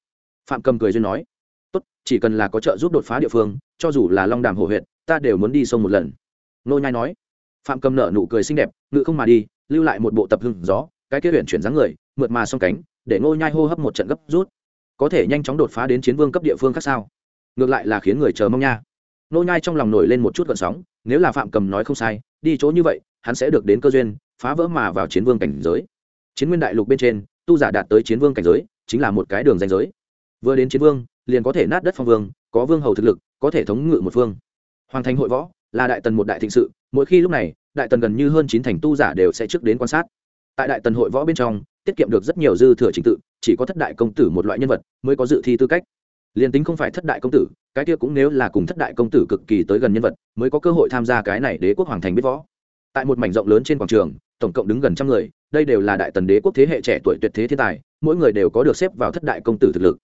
Phạm cầm cười duyên nói. Tốt, chỉ cần là có trợ giúp đột phá địa phương, cho dù là long đàm hổ huyện, ta đều muốn đi sông một lần. Nô nhai nói. Phạm cầm nở nụ cười xinh đẹp, ngự không mà đi, lưu lại một bộ tập hưng gió, cái kia huyện chuyển dáng người, mượt mà song cánh, để nô nhai hô hấp một trận gấp rút. Có thể nhanh chóng đột phá đến chiến vương cấp địa phương khác sao? Ngược lại là khiến người chờ mong nha. Nô nhai trong lòng nổi lên một chút gợn sóng, nếu là phạm cầm nói không sai, đi chỗ như vậy, hắn sẽ được đến cơ duyên, phá vỡ mà vào chiến vương cảnh giới chiến nguyên đại lục bên trên, tu giả đạt tới chiến vương cảnh giới, chính là một cái đường danh giới. Vừa đến chiến vương, liền có thể nát đất phong vương, có vương hầu thực lực, có thể thống ngự một phương. Hoàng thành hội võ, là đại tần một đại thịnh sự, mỗi khi lúc này, đại tần gần như hơn chín thành tu giả đều sẽ trước đến quan sát. Tại đại tần hội võ bên trong, tiết kiệm được rất nhiều dư thừa trình tự, chỉ có thất đại công tử một loại nhân vật mới có dự thi tư cách. Liền tính không phải thất đại công tử, cái kia cũng nếu là cùng thất đại công tử cực kỳ tới gần nhân vật, mới có cơ hội tham gia cái này đế quốc hoàng thành biết võ. Tại một mảnh rộng lớn trên quảng trường tổng cộng đứng gần trăm người, đây đều là đại tần đế quốc thế hệ trẻ tuổi tuyệt thế thiên tài, mỗi người đều có được xếp vào thất đại công tử thực lực.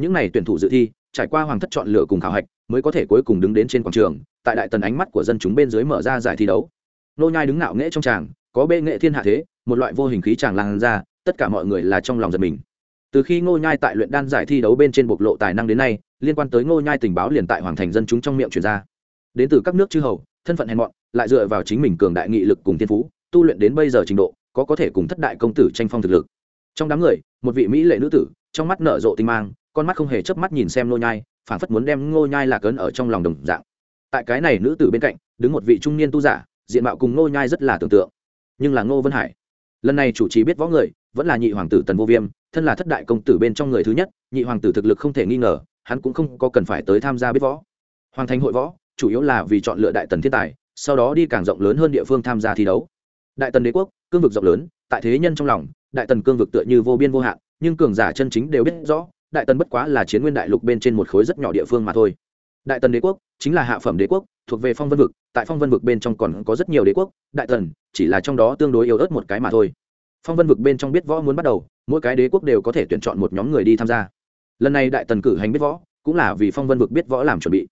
Những này tuyển thủ dự thi, trải qua hoàng thất chọn lựa cùng khảo hạch, mới có thể cuối cùng đứng đến trên quảng trường, tại đại tần ánh mắt của dân chúng bên dưới mở ra giải thi đấu. Nô nhai đứng ngạo nghễ trong tràng, có bệ nghệ thiên hạ thế, một loại vô hình khí tràng lan ra, tất cả mọi người là trong lòng giật mình. Từ khi ngô nhai tại luyện đan giải thi đấu bên trên bộc lộ tài năng đến nay, liên quan tới ngô nhai tình báo liền tại hoàng thành dân chúng trong miệng truyền ra. Đến từ các nước chư hầu, thân phận hèn mọn, lại dựa vào chính mình cường đại nghị lực cùng thiên phú tu luyện đến bây giờ trình độ, có có thể cùng thất đại công tử tranh phong thực lực. Trong đám người, một vị mỹ lệ nữ tử, trong mắt nở rộ tinh mang, con mắt không hề chớp mắt nhìn xem nô nhai, phảng phất muốn đem ngô nhai lạc ấn ở trong lòng đồng dạng. Tại cái này nữ tử bên cạnh, đứng một vị trung niên tu giả, diện mạo cùng ngô nhai rất là tưởng tượng. Nhưng là ngô vân hải, lần này chủ trì biết võ người, vẫn là nhị hoàng tử tần vô viêm, thân là thất đại công tử bên trong người thứ nhất, nhị hoàng tử thực lực không thể nghi ngờ, hắn cũng không có cần phải tới tham gia biết võ. Hoàng thành hội võ, chủ yếu là vì chọn lựa đại tần thiên tài, sau đó đi càng rộng lớn hơn địa phương tham gia thi đấu đại tần đế quốc, cương vực rộng lớn, tại thế nhân trong lòng, đại tần cương vực tựa như vô biên vô hạn, nhưng cường giả chân chính đều biết rõ, đại tần bất quá là chiến nguyên đại lục bên trên một khối rất nhỏ địa phương mà thôi. Đại tần đế quốc chính là hạ phẩm đế quốc, thuộc về phong vân vực, tại phong vân vực bên trong còn có rất nhiều đế quốc, đại tần chỉ là trong đó tương đối yếu ớt một cái mà thôi. Phong vân vực bên trong biết võ muốn bắt đầu, mỗi cái đế quốc đều có thể tuyển chọn một nhóm người đi tham gia. Lần này đại tần cử hành biết võ, cũng là vì phong vân vực biết võ làm chuẩn bị.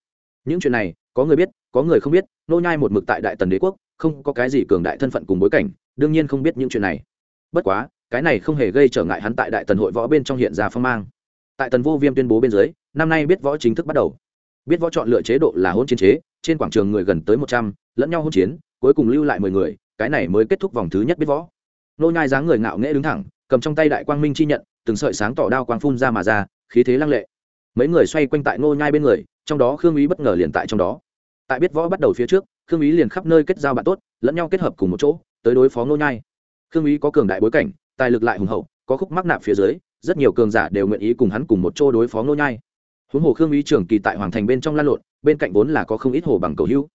Những chuyện này, có người biết, có người không biết, nô nhai một mực tại đại tần đế quốc không có cái gì cường đại thân phận cùng bối cảnh, đương nhiên không biết những chuyện này. Bất quá, cái này không hề gây trở ngại hắn tại đại tần hội võ bên trong hiện ra phong mang. Tại tần vô viêm tuyên bố bên dưới, năm nay biết võ chính thức bắt đầu. Biết võ chọn lựa chế độ là hôn chiến chế, trên quảng trường người gần tới một trăm, lẫn nhau hôn chiến, cuối cùng lưu lại mười người, cái này mới kết thúc vòng thứ nhất biết võ. Nô nhai dáng người ngạo nghễ đứng thẳng, cầm trong tay đại quang minh chi nhận, từng sợi sáng tỏ đao quang phun ra mà ra, khí thế lăng lệ. Mấy người xoay quanh tại nô nhai bên người, trong đó khương ý bất ngờ liền tại trong đó. Tại biết võ bắt đầu phía trước khương ý liền khắp nơi kết giao bạn tốt, lẫn nhau kết hợp cùng một chỗ, tới đối phó nô nhai. Khương ý có cường đại bối cảnh, tài lực lại hùng hậu, có khúc mắc nạp phía dưới, rất nhiều cường giả đều nguyện ý cùng hắn cùng một chỗ đối phó nô nhai. Huống hồ khương ý trưởng kỳ tại hoàng thành bên trong lan lộn, bên cạnh vốn là có không ít hồ bằng cầu hữu.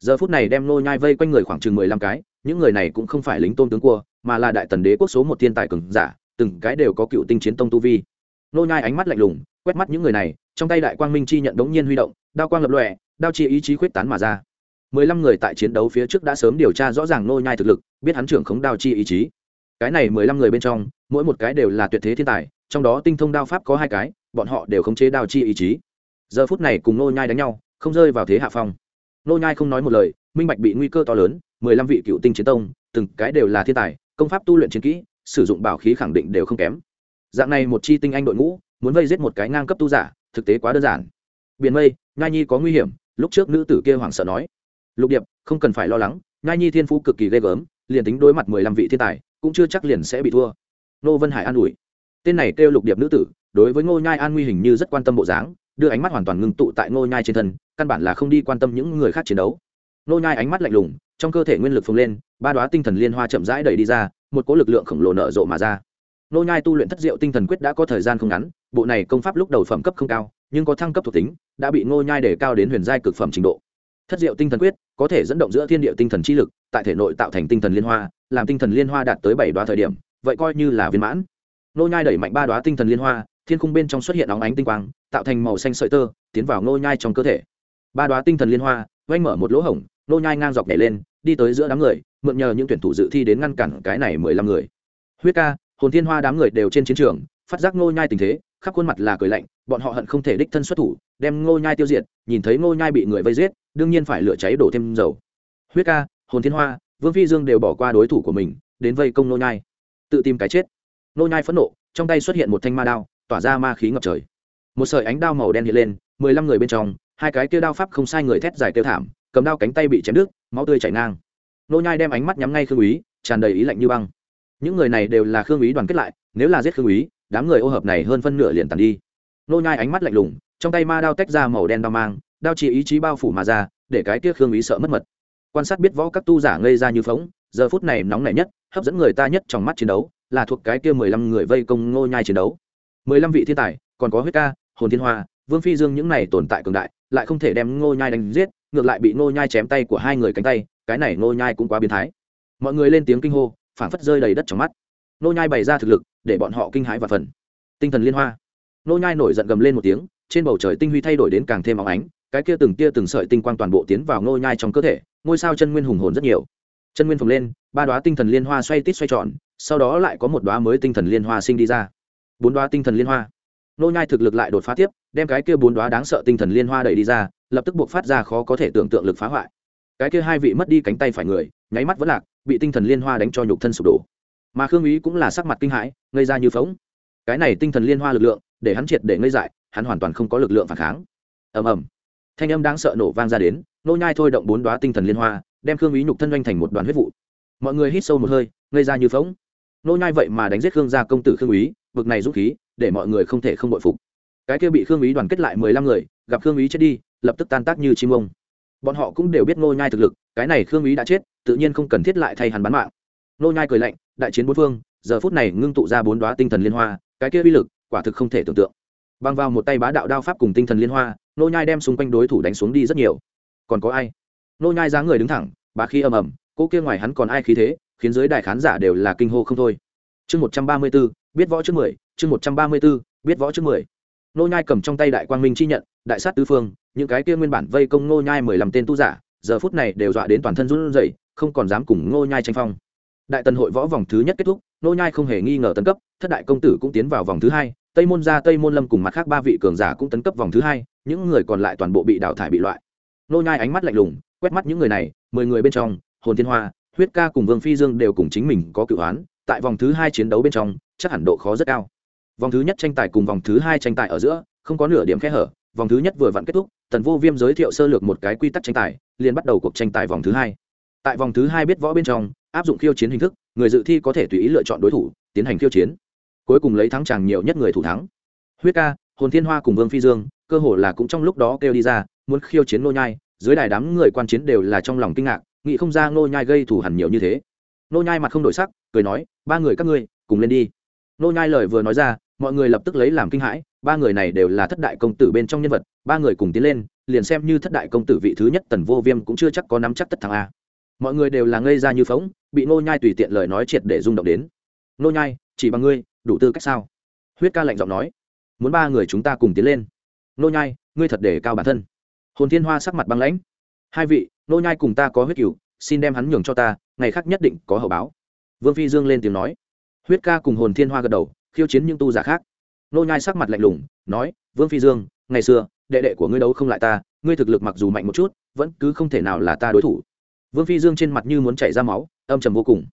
Giờ phút này đem nô nhai vây quanh người khoảng chừng mười lăm cái, những người này cũng không phải lính tôn tướng cua, mà là đại tần đế quốc số một thiên tài cường giả, từng cái đều có cựu tinh chiến tông tu vi. Nô nhai ánh mắt lạnh lùng, quét mắt những người này, trong tay đại quang minh chi nhận đống nhiên huy động, đao quang lập lòe, đao chi ý chí khuyết tán mà ra mười lăm người tại chiến đấu phía trước đã sớm điều tra rõ ràng nô nhai thực lực, biết hắn trưởng khống đao chi ý chí. Cái này mười lăm người bên trong, mỗi một cái đều là tuyệt thế thiên tài, trong đó tinh thông đao pháp có hai cái, bọn họ đều khống chế đao chi ý chí. Giờ phút này cùng nô nhai đánh nhau, không rơi vào thế hạ phong. Nô nhai không nói một lời, minh bạch bị nguy cơ to lớn, mười lăm vị cựu tinh chiến tông, từng cái đều là thiên tài, công pháp tu luyện chiến kỹ, sử dụng bảo khí khẳng định đều không kém. Dạng này một chi tinh anh đội ngũ, muốn vây giết một cái ngang cấp tu giả, thực tế quá đơn giản. Biển mây, nhai nhi có nguy hiểm, lúc trước nữ tử kia hoảng sợ nói lục điệp, không cần phải lo lắng, nhai nhi thiên phú cực kỳ ghê gớm, liền tính đối mặt mười lăm vị thiên tài, cũng chưa chắc liền sẽ bị thua. Nô vân hải an ủi. Tên này kêu lục điệp nữ tử, đối với ngô nhai an nguy hình như rất quan tâm bộ dáng, đưa ánh mắt hoàn toàn ngưng tụ tại ngô nhai trên thân, căn bản là không đi quan tâm những người khác chiến đấu. Ngô nhai ánh mắt lạnh lùng, trong cơ thể nguyên lực phồng lên, ba đóa tinh thần liên hoa chậm rãi đẩy đi ra, một cỗ lực lượng khổng lồ nở rộ mà ra. Ngô nhai tu luyện thất diệu tinh thần quyết đã có thời gian không ngắn, bộ này công pháp lúc đầu phẩm cấp không cao, nhưng có thăng cấp thuộc tính, đã bị ngô nhai để cao đến huyền giai cực phẩm trình độ thất diệu tinh thần quyết có thể dẫn động giữa thiên địa tinh thần chi lực, tại thể nội tạo thành tinh thần liên hoa, làm tinh thần liên hoa đạt tới bảy đóa thời điểm, vậy coi như là viên mãn. Nô nhai đẩy mạnh ba đóa tinh thần liên hoa, thiên khung bên trong xuất hiện óng ánh tinh quang, tạo thành màu xanh sợi tơ, tiến vào nô nhai trong cơ thể. Ba đóa tinh thần liên hoa vay mở một lỗ hổng nô nhai ngang dọc nhảy lên, đi tới giữa đám người, mượn nhờ những tuyển thủ dự thi đến ngăn cản cái này mười lăm người. Huyết ca, hồn thiên hoa đám người đều trên chiến trường, phát giác nô nhai tình thế khắp khuôn mặt là cười lạnh, bọn họ hận không thể đích thân xuất thủ, đem Ngô nhai tiêu diệt, nhìn thấy Ngô nhai bị người vây giết, đương nhiên phải lửa cháy đổ thêm dầu. Huyết ca, hồn thiên hoa, vương phi dương đều bỏ qua đối thủ của mình, đến vây công Ngô nhai. Tự tìm cái chết. Ngô nhai phẫn nộ, trong tay xuất hiện một thanh ma đao, tỏa ra ma khí ngập trời. Một sợi ánh đao màu đen hiện lên, mười lăm người bên trong, hai cái kia đao pháp không sai người thét dài kêu thảm, cầm đao cánh tay bị chém đứt, máu tươi chảy ngang. Nô nhai đem ánh mắt nhắm ngay khương úy, tràn đầy ý lạnh như băng. Những người này đều là khương úy đoàn kết lại, nếu là giết khương úy đám người ô hợp này hơn phân nửa liền tàn đi. Nô nhai ánh mắt lạnh lùng, trong tay ma đao tách ra màu đen đao mang, đao chỉ ý chí bao phủ mà ra, để cái kia khương ý sợ mất mật. Quan sát biết võ các tu giả ngây ra như phóng giờ phút này nóng nảy nhất, hấp dẫn người ta nhất trong mắt chiến đấu, là thuộc cái kia mười lăm người vây công nô nhai chiến đấu. Mười lăm vị thiên tài, còn có huyết ca, hồn thiên hoa, vương phi dương những này tồn tại cường đại, lại không thể đem ngô nhai đánh giết, ngược lại bị ngô nhai chém tay của hai người cánh tay, cái này ngô nhai cũng quá biến thái. Mọi người lên tiếng kinh hô, phảng phất rơi đầy đất trong mắt. Ngô nhai bày ra thực lực để bọn họ kinh hãi và phần. Tinh thần liên hoa. Ngô nhai nổi giận gầm lên một tiếng, trên bầu trời tinh huy thay đổi đến càng thêm óng ánh, cái kia từng tia từng sợi tinh quang toàn bộ tiến vào ngô nhai trong cơ thể, ngôi sao chân nguyên hùng hồn rất nhiều. Chân nguyên phồng lên, ba đóa tinh thần liên hoa xoay tít xoay tròn, sau đó lại có một đóa mới tinh thần liên hoa sinh đi ra. Bốn đóa tinh thần liên hoa. Nô nhai thực lực lại đột phá tiếp, đem cái kia bốn đóa đáng sợ tinh thần liên hoa đẩy đi ra, lập tức buộc phát ra khó có thể tưởng tượng lực phá hoại. Cái kia hai vị mất đi cánh tay phải người, nháy mắt vẫn lạc, bị tinh thần liên hoa đánh cho nhục thân sụp đổ mà khương úy cũng là sắc mặt kinh hãi, ngây ra như phóng cái này tinh thần liên hoa lực lượng, để hắn triệt để ngây dại, hắn hoàn toàn không có lực lượng phản kháng. Ầm ầm. Thanh âm đáng sợ nổ vang ra đến, nô nhai thôi động bốn đóa tinh thần liên hoa, đem khương úy nhục thân doanh thành một đoàn huyết vụ. Mọi người hít sâu một hơi, ngây ra như phóng nô nhai vậy mà đánh giết khương gia công tử khương úy vực này dũng khí, để mọi người không thể không bội phục. Cái kia bị khương úy đoàn kết lại mười lăm người, gặp khương úy chết đi, lập tức tan tác như chim ông. Bọn họ cũng đều biết nô nhai thực lực, cái này khương úy đã chết, tự nhiên không cần thiết lại thay hắn bán mạng. Nô nhai cười lạnh đại chiến bốn phương giờ phút này ngưng tụ ra bốn đóa tinh thần liên hoa cái kia uy lực quả thực không thể tưởng tượng. Băng vào một tay bá đạo đao pháp cùng tinh thần liên hoa Nô nhai đem xung quanh đối thủ đánh xuống đi rất nhiều. Còn có ai? Nô nhai dáng người đứng thẳng bá khí ầm ầm cô kia ngoài hắn còn ai khí thế khiến giới đại khán giả đều là kinh hô không thôi. Chương một trăm ba mươi 134, biết võ trước mười chương một trăm ba mươi 134, biết võ trước mười. Nô nhai cầm trong tay đại quang minh chi nhận đại sát tứ phương những cái kia nguyên bản vây công nô nhai mười lăm tên tu giả giờ phút này đều dọa đến toàn thân run rẩy không còn dám cùng nô nhai tranh phong đại tần hội võ vòng thứ nhất kết thúc, nô nhai không hề nghi ngờ tấn cấp, thất đại công tử cũng tiến vào vòng thứ hai, tây môn gia, tây môn lâm cùng mặt khác ba vị cường giả cũng tấn cấp vòng thứ hai, những người còn lại toàn bộ bị đào thải bị loại. Nô nhai ánh mắt lạnh lùng, quét mắt những người này, mười người bên trong, hồn thiên hoa, huyết ca cùng vương phi dương đều cùng chính mình có cựu án tại vòng thứ hai chiến đấu bên trong, chắc hẳn độ khó rất cao. Vòng thứ nhất tranh tài cùng vòng thứ hai tranh tài ở giữa, không có nửa điểm khe hở, vòng thứ nhất vừa vặn kết thúc, tần vô viêm giới thiệu sơ lược một cái quy tắc tranh tài, liền bắt đầu cuộc tranh tài vòng thứ hai. Tại vòng thứ hai biết võ bên trong áp dụng khiêu chiến hình thức, người dự thi có thể tùy ý lựa chọn đối thủ, tiến hành khiêu chiến. Cuối cùng lấy thắng chàng nhiều nhất người thủ thắng. Huyết ca, hồn thiên hoa cùng vương phi dương, cơ hồ là cũng trong lúc đó kêu đi ra, muốn khiêu chiến nô nhai, dưới đài đám người quan chiến đều là trong lòng kinh ngạc, nghĩ không ra nô nhai gây thủ hẳn nhiều như thế. Nô nhai mặt không đổi sắc, cười nói, ba người các ngươi, cùng lên đi. Nô nhai lời vừa nói ra, mọi người lập tức lấy làm kinh hãi, ba người này đều là thất đại công tử bên trong nhân vật, ba người cùng tiến lên, liền xem như thất đại công tử vị thứ nhất tần vô viêm cũng chưa chắc có nắm chắc tất thắng a mọi người đều là ngây ra như phóng, bị nô nhai tùy tiện lời nói triệt để rung động đến. Nô nhai, chỉ bằng ngươi, đủ tư cách sao? Huyết ca lạnh giọng nói. Muốn ba người chúng ta cùng tiến lên. Nô nhai, ngươi thật để cao bản thân. Hồn thiên hoa sắc mặt băng lãnh. Hai vị nô nhai cùng ta có huyết cửu, xin đem hắn nhường cho ta, ngày khác nhất định có hậu báo. Vương phi dương lên tiếng nói. Huyết ca cùng hồn thiên hoa gật đầu, khiêu chiến những tu giả khác. Nô nhai sắc mặt lạnh lùng, nói, vương phi dương, ngày xưa, đệ đệ của ngươi đấu không lại ta, ngươi thực lực mặc dù mạnh một chút, vẫn cứ không thể nào là ta đối thủ vương phi dương trên mặt như muốn chảy ra máu, âm trầm vô cùng.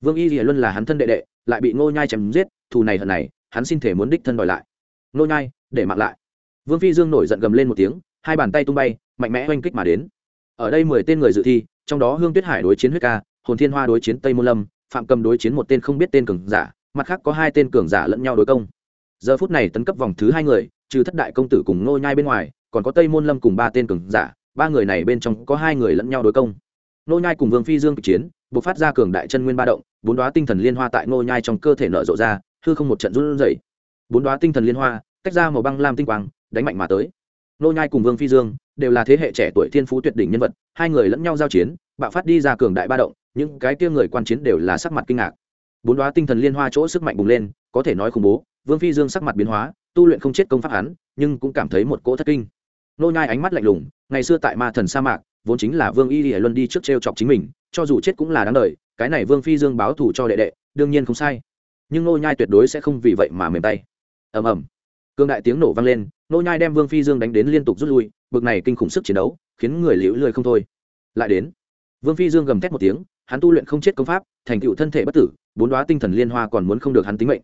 Vương y lìa luân là hắn thân đệ đệ, lại bị Ngô nhai chém giết, thù này hận này, hắn xin thể muốn đích thân đòi lại. Ngô nhai, để mặc lại. Vương phi dương nổi giận gầm lên một tiếng, hai bàn tay tung bay, mạnh mẽ oanh kích mà đến. Ở đây mười tên người dự thi, trong đó hương tuyết hải đối chiến huyết ca, hồn thiên hoa đối chiến tây môn lâm, phạm cầm đối chiến một tên không biết tên cường giả, mặt khác có hai tên cường giả lẫn nhau đối công. Giờ phút này tấn cấp vòng thứ hai người, trừ thất đại công tử cùng Ngô nhai bên ngoài, còn có tây môn lâm cùng ba tên cường giả, ba người này bên trong có hai người lẫn nhau đối công nô nhai cùng vương phi dương kịch chiến, bộc phát ra cường đại chân nguyên ba động, bốn đóa tinh thần liên hoa tại nô nhai trong cơ thể nở rộ ra, hư không một trận run rẩy. Bốn đóa tinh thần liên hoa, tách ra màu băng lam tinh quang, đánh mạnh mà tới. Nô nhai cùng vương phi dương đều là thế hệ trẻ tuổi thiên phú tuyệt đỉnh nhân vật, hai người lẫn nhau giao chiến, bạo phát đi ra cường đại ba động, những cái kia người quan chiến đều là sắc mặt kinh ngạc. Bốn đoá tinh thần liên hoa chỗ sức mạnh bùng lên, có thể nói khủng bố, vương phi dương sắc mặt biến hóa, tu luyện không chết công pháp hắn, nhưng cũng cảm thấy một cỗ thất kinh. Nô nhai ánh mắt lạnh lùng, ngày xưa tại ma thần sa mạc vốn chính là vương y lìa luân đi trước t r e o chọc chính mình, cho dù chết cũng là đáng đời, cái này vương phi dương báo thù cho đệ đệ, đương nhiên không sai. Nhưng nô nhai tuyệt đối sẽ không vì vậy mà mềm tay. Ầm ầm. Cương đại tiếng nổ vang lên nô nhai đem vương phi dương đánh đến liên tục rút lui, bực này kinh khủng sức chiến đấu, khiến người liễu lười không thôi. Lại đến, vương phi dương gầm thét một tiếng, hắn tu luyện không chết công pháp, thành tựu thân thể bất tử, bốn đoá tinh thần liên hoa còn muốn không được hắn tính mệnh.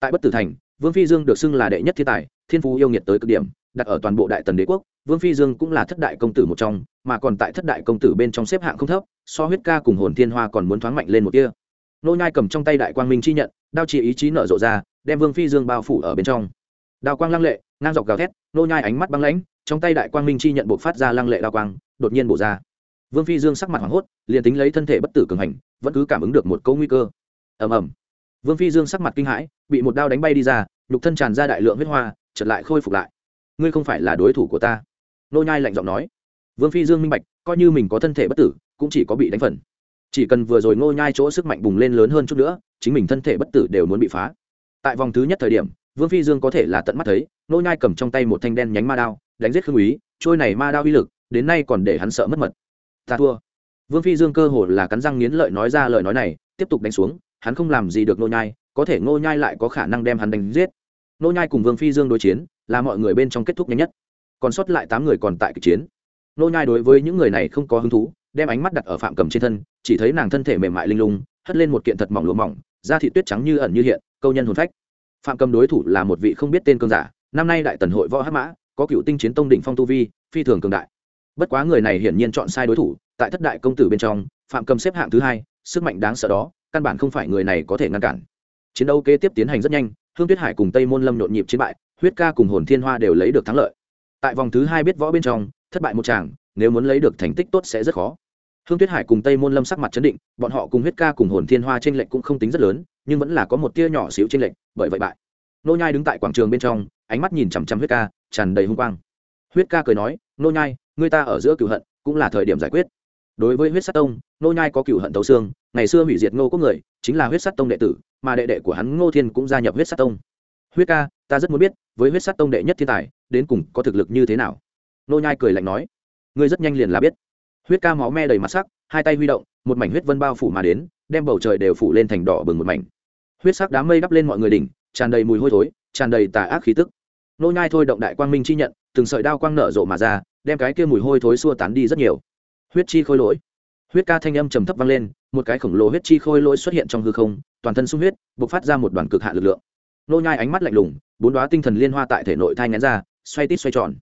Tại bất tử thành, vương phi dương được xưng là đệ nhất thiên tài, thiên phú yêu nghiệt tới cực điểm đặt ở toàn bộ đại tần đế quốc, vương phi dương cũng là thất đại công tử một trong, mà còn tại thất đại công tử bên trong xếp hạng không thấp, so huyết ca cùng hồn thiên hoa còn muốn thoáng mạnh lên một kia nô nhai cầm trong tay đại quang minh chi nhận, đao chỉ ý chí nở rộ ra, đem vương phi dương bao phủ ở bên trong. Đao quang lăng lệ, ngang dọc gào thét, nô nhai ánh mắt băng lãnh, trong tay đại quang minh chi nhận bộc phát ra lăng lệ đao quang, đột nhiên bổ ra. Vương phi dương sắc mặt hoảng hốt, liền tính lấy thân thể bất tử cường hành, vẫn cứ cảm ứng được một câu nguy cơ. Ầm ầm. Vương phi dương sắc mặt kinh hãi, bị một đao đánh bay đi ra, nhục thân tràn ra đại lượng huyết hoa, chợt lại khôi phục lại ngươi không phải là đối thủ của ta. Nô nhai lạnh giọng nói. Vương phi dương minh bạch, coi như mình có thân thể bất tử, cũng chỉ có bị đánh phần. Chỉ cần vừa rồi nô nhai chỗ sức mạnh bùng lên lớn hơn chút nữa, chính mình thân thể bất tử đều muốn bị phá. Tại vòng thứ nhất thời điểm, vương phi dương có thể là tận mắt thấy nô nhai cầm trong tay một thanh đen nhánh ma đao, đánh giết khương úy, trôi này ma đao uy lực, đến nay còn để hắn sợ mất mật. Ta thua. Vương phi dương cơ hồ là cắn răng nghiến lợi nói ra lời nói này, tiếp tục đánh xuống, hắn không làm gì được nô nhai, có thể nô nhai lại có khả năng đem hắn đánh giết. Nô nhai cùng vương phi dương đối chiến là mọi người bên trong kết thúc nhanh nhất. Còn sót lại tám người còn tại kịch chiến. Nô nhai đối với những người này không có hứng thú, đem ánh mắt đặt ở phạm cầm trên thân, chỉ thấy nàng thân thể mềm mại linh lung, hất lên một kiện thật mỏng lụa mỏng, da thịt tuyết trắng như ẩn như hiện, câu nhân hồn phách. Phạm cầm đối thủ là một vị không biết tên cương giả, năm nay đại tần hội võ hắc mã, có cựu tinh chiến tông đỉnh phong tu vi, phi thường cường đại. Bất quá người này hiển nhiên chọn sai đối thủ, tại thất đại công tử bên trong, phạm cầm xếp hạng thứ hai, sức mạnh đáng sợ đó, căn bản không phải người này có thể ngăn cản. Chiến đấu kế tiếp tiến hành rất nhanh, hương tuyết hải cùng tây môn lâm nhộn nhịp chiến bại huyết ca cùng hồn thiên hoa đều lấy được thắng lợi. Tại vòng thứ hai biết võ bên trong, thất bại một chàng, nếu muốn lấy được thành tích tốt sẽ rất khó. Hương tuyết hải cùng tây môn lâm sắc mặt chấn định, bọn họ cùng huyết ca cùng hồn thiên hoa t r ê n lệch cũng không tính rất lớn, nhưng vẫn là có một tia nhỏ xíu t r ê n lệch, bởi vậy bại. Nô nhai đứng tại quảng trường bên trong, ánh mắt nhìn chằm chằm huyết ca, tràn đầy hung quang. Huyết ca cười nói, nô nhai, người ta ở giữa cựu hận, cũng là thời điểm giải quyết. Đối với huyết sát tông, nô nhai có cựu hận tấu xương, ngày xưa hủy diệt ngô quốc người, chính là huyết sát tông đệ tử, mà đệ đệ của hắn ngô thiên cũng gia nhập huyết sát tông. Huyết ca ta rất muốn biết, với huyết sát tông đệ nhất thiên tài, đến cùng có thực lực như thế nào? Nô nhai cười lạnh nói, ngươi rất nhanh liền là biết. Huyết ca máu me đầy mặt sắc, hai tay huy động, một mảnh huyết vân bao phủ mà đến, đem bầu trời đều phủ lên thành đỏ bừng một mảnh. Huyết sắc đám mây đắp lên mọi người đỉnh, tràn đầy mùi hôi thối, tràn đầy tà ác khí tức. Nô nhai thôi động đại quang minh chi nhận, từng sợi đao quang nở rộ mà ra, đem cái kia mùi hôi thối xua tán đi rất nhiều. Huyết chi khôi lỗi. Huyết ca thanh âm trầm thấp vang lên, một cái khổng lồ huyết chi khôi lỗi xuất hiện trong hư không, toàn thân sung huyết, bộc phát ra một đoàn cực hạn lực lượng nô nhai ánh mắt lạnh lùng, bốn đóa tinh thần liên hoa tại thể nội thai ngén ra, xoay tít xoay tròn.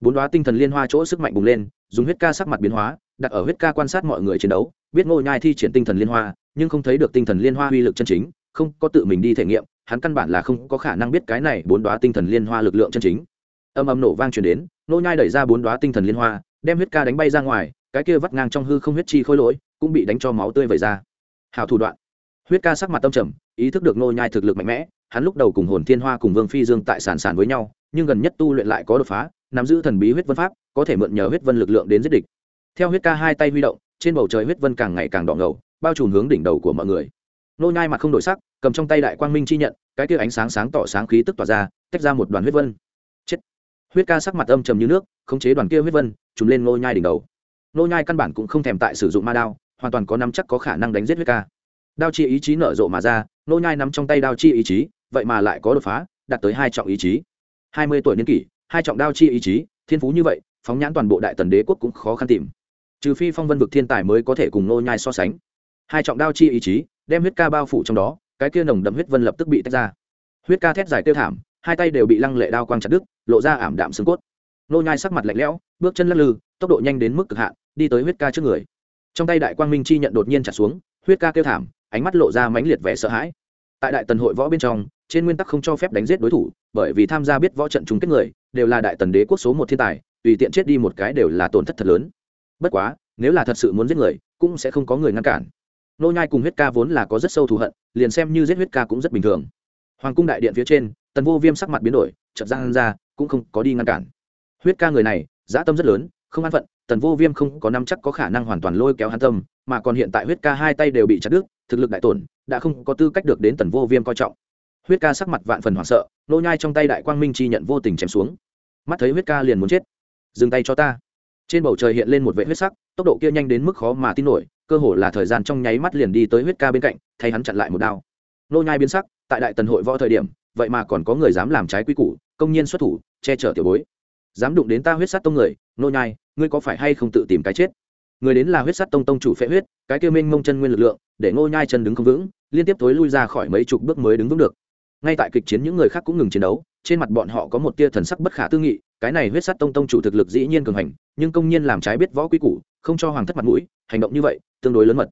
Bốn đóa tinh thần liên hoa chỗ sức mạnh bùng lên, dùng huyết ca sắc mặt biến hóa, đặt ở huyết ca quan sát mọi người chiến đấu, biết ngô nhai thi triển tinh thần liên hoa, nhưng không thấy được tinh thần liên hoa uy lực chân chính, không có tự mình đi thể nghiệm, hắn căn bản là không có khả năng biết cái này bốn đóa tinh thần liên hoa lực lượng chân chính. Âm âm nổ vang truyền đến Nô nhai đẩy ra bốn đóa tinh thần liên hoa, đem huyết ca đánh bay ra ngoài, cái kia vắt ngang trong hư không huyết chi khôi lỗi, cũng bị đánh cho máu tươi vẩy ra. Hảo thủ đoạn. Huyết ca sắc mặt tâm trầm, ý thức được Nô nhai thực lực mạnh mẽ hắn lúc đầu cùng hồn thiên hoa cùng vương phi dương tại sản sản với nhau, nhưng gần nhất tu luyện lại có đột phá, nắm giữ thần bí huyết vân pháp, có thể mượn nhờ huyết vân lực lượng đến giết địch. Theo huyết ca hai tay huy động, trên bầu trời huyết vân càng ngày càng đỏ ngầu, bao trùm hướng đỉnh đầu của mọi người. Nô nhai mặt không đổi sắc, cầm trong tay đại quang minh chi nhận, cái kia ánh sáng sáng tỏ sáng khí tức tỏa ra, tách ra một đoàn huyết vân. Chết! Huyết ca sắc mặt âm trầm như nước, khống chế đoàn kia huyết vân, trùm lên nô nhai đỉnh đầu. Nô nhai căn bản cũng không thèm tại sử dụng ma đao, hoàn toàn có nắm chắc có khả năng đánh giết huyết ca. Đao chi ý chí nở rộ mà ra, nô nhai nắm trong tay đao chi ý chí vậy mà lại có đột phá, đạt tới hai trọng ý chí. Hai mươi tuổi niên kỷ, hai trọng đao chi ý chí, thiên phú như vậy, phóng nhãn toàn bộ đại tần đế quốc cũng khó khăn tìm. Trừ phi phong vân vực thiên tài mới có thể cùng nô nhai so sánh. Hai trọng đao chi ý chí, đem huyết ca bao phủ trong đó, cái kia nồng đậm huyết vân lập tức bị tách ra. Huyết ca thét dài tiêu thảm, hai tay đều bị lăng lệ đao quang chặt đứt, lộ ra ảm đạm xương cốt. Nô nhai sắc mặt lạnh lẽo, bước chân lắc lư, tốc độ nhanh đến mức cực hạn, đi tới huyết ca trước người. Trong tay đại quang minh chi nhận đột nhiên chặt xuống, huyết ca kêu thảm, ánh mắt lộ ra mãnh liệt vẻ sợ hãi. Tại đại tần hội võ bên trong trên nguyên tắc không cho phép đánh giết đối thủ, bởi vì tham gia biết võ trận chung kết người, đều là đại tần đế quốc số một thiên tài, tùy tiện chết đi một cái đều là tổn thất thật lớn. Bất quá, nếu là thật sự muốn giết người, cũng sẽ không có người ngăn cản. Nô nhai cùng huyết ca vốn là có rất sâu thù hận, liền xem như giết huyết ca cũng rất bình thường. Hoàng cung đại điện phía trên, tần vô viêm sắc mặt biến đổi, chợt giang ra, cũng không có đi ngăn cản. Huyết ca người này, dã tâm rất lớn, không an phận, tần vô viêm không có năm chắc có khả năng hoàn toàn lôi kéo hắn tâm, mà còn hiện tại huyết ca hai tay đều bị chặt đứt, thực lực đại tổn, đã không có tư cách được đến tần vô viêm coi trọng huyết ca sắc mặt vạn phần hoảng sợ, nô nhai trong tay đại quang minh chi nhận vô tình chém xuống. Mắt thấy huyết ca liền muốn chết. Dừng tay cho ta. Trên bầu trời hiện lên một vệ huyết sắc, tốc độ kia nhanh đến mức khó mà tin nổi, cơ hồ là thời gian trong nháy mắt liền đi tới huyết ca bên cạnh, thay hắn chặn lại một đao. Nô nhai biến sắc, tại đại tần hội võ thời điểm, vậy mà còn có người dám làm trái quy củ, công nhiên xuất thủ, che chở tiểu bối. Dám đụng đến ta huyết sát tông người, nô nhai, ngươi có phải hay không tự tìm cái chết? Người đến là huyết sát tông tông chủ phệ huyết, cái kia minh mông chân nguyên lực lượng, để nô nhai chân đứng không vững, liên tiếp tối lui ra khỏi mấy chục bước mới đứng vững được ngay tại kịch chiến những người khác cũng ngừng chiến đấu, trên mặt bọn họ có một tia thần sắc bất khả tư nghị, cái này huyết sát tông tông chủ thực lực dĩ nhiên cường hành, nhưng công nhiên làm trái biết võ quy củ, không cho hoàng thất mặt mũi, hành động như vậy, tương đối lớn mật.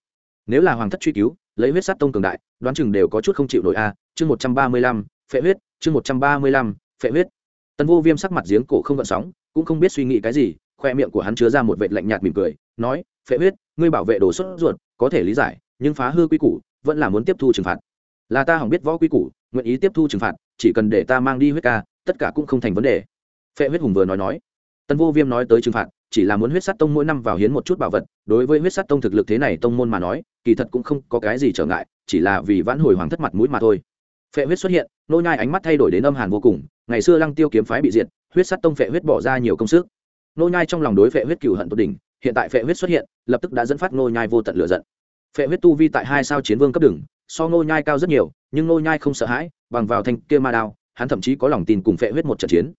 Nếu là hoàng thất truy cứu, lấy huyết sát tông cường đại, đoán chừng đều có chút không chịu nổi a. Chương một trăm ba mươi lăm, phệ huyết, chương một trăm ba mươi lăm, phệ huyết. Tần vô viêm sắc mặt giếng cổ không gợn sóng, cũng không biết suy nghĩ cái gì, khoe miệng của hắn chứa ra một vệt lạnh nhạt mỉm cười, nói, phệ huyết, ngươi bảo vệ đồ xuất ruột, có thể lý giải, nhưng phá hư quy củ, vẫn là muốn tiếp thu trừng phạt. Là ta hỏng biết võ quy củ nguyện ý tiếp thu trừng phạt, chỉ cần để ta mang đi huyết ca, tất cả cũng không thành vấn đề. Phệ huyết hùng vừa nói nói. Tân vô viêm nói tới trừng phạt, chỉ là muốn huyết sát tông mỗi năm vào hiến một chút bảo vật, đối với huyết sát tông thực lực thế này tông môn mà nói, kỳ thật cũng không có cái gì trở ngại, chỉ là vì vãn hồi hoàng thất mặt mũi mà thôi. Phệ huyết xuất hiện, nô nhai ánh mắt thay đổi đến âm hàn vô cùng, ngày xưa lăng tiêu kiếm phái bị diệt, huyết sát tông phệ huyết bỏ ra nhiều công sức. Nô nhai trong lòng đối phệ huyết cửu hận tột đỉnh, hiện tại phệ huyết xuất hiện, lập tức đã dẫn phát nô nhai vô tận lửa giận. Phệ huyết tu vi tại hai sao chiến vương cấp đường so nô nhai cao rất nhiều nhưng nô nhai không sợ hãi, bằng vào thanh kia ma đao, hắn thậm chí có lòng tin cùng phệ huyết một trận chiến.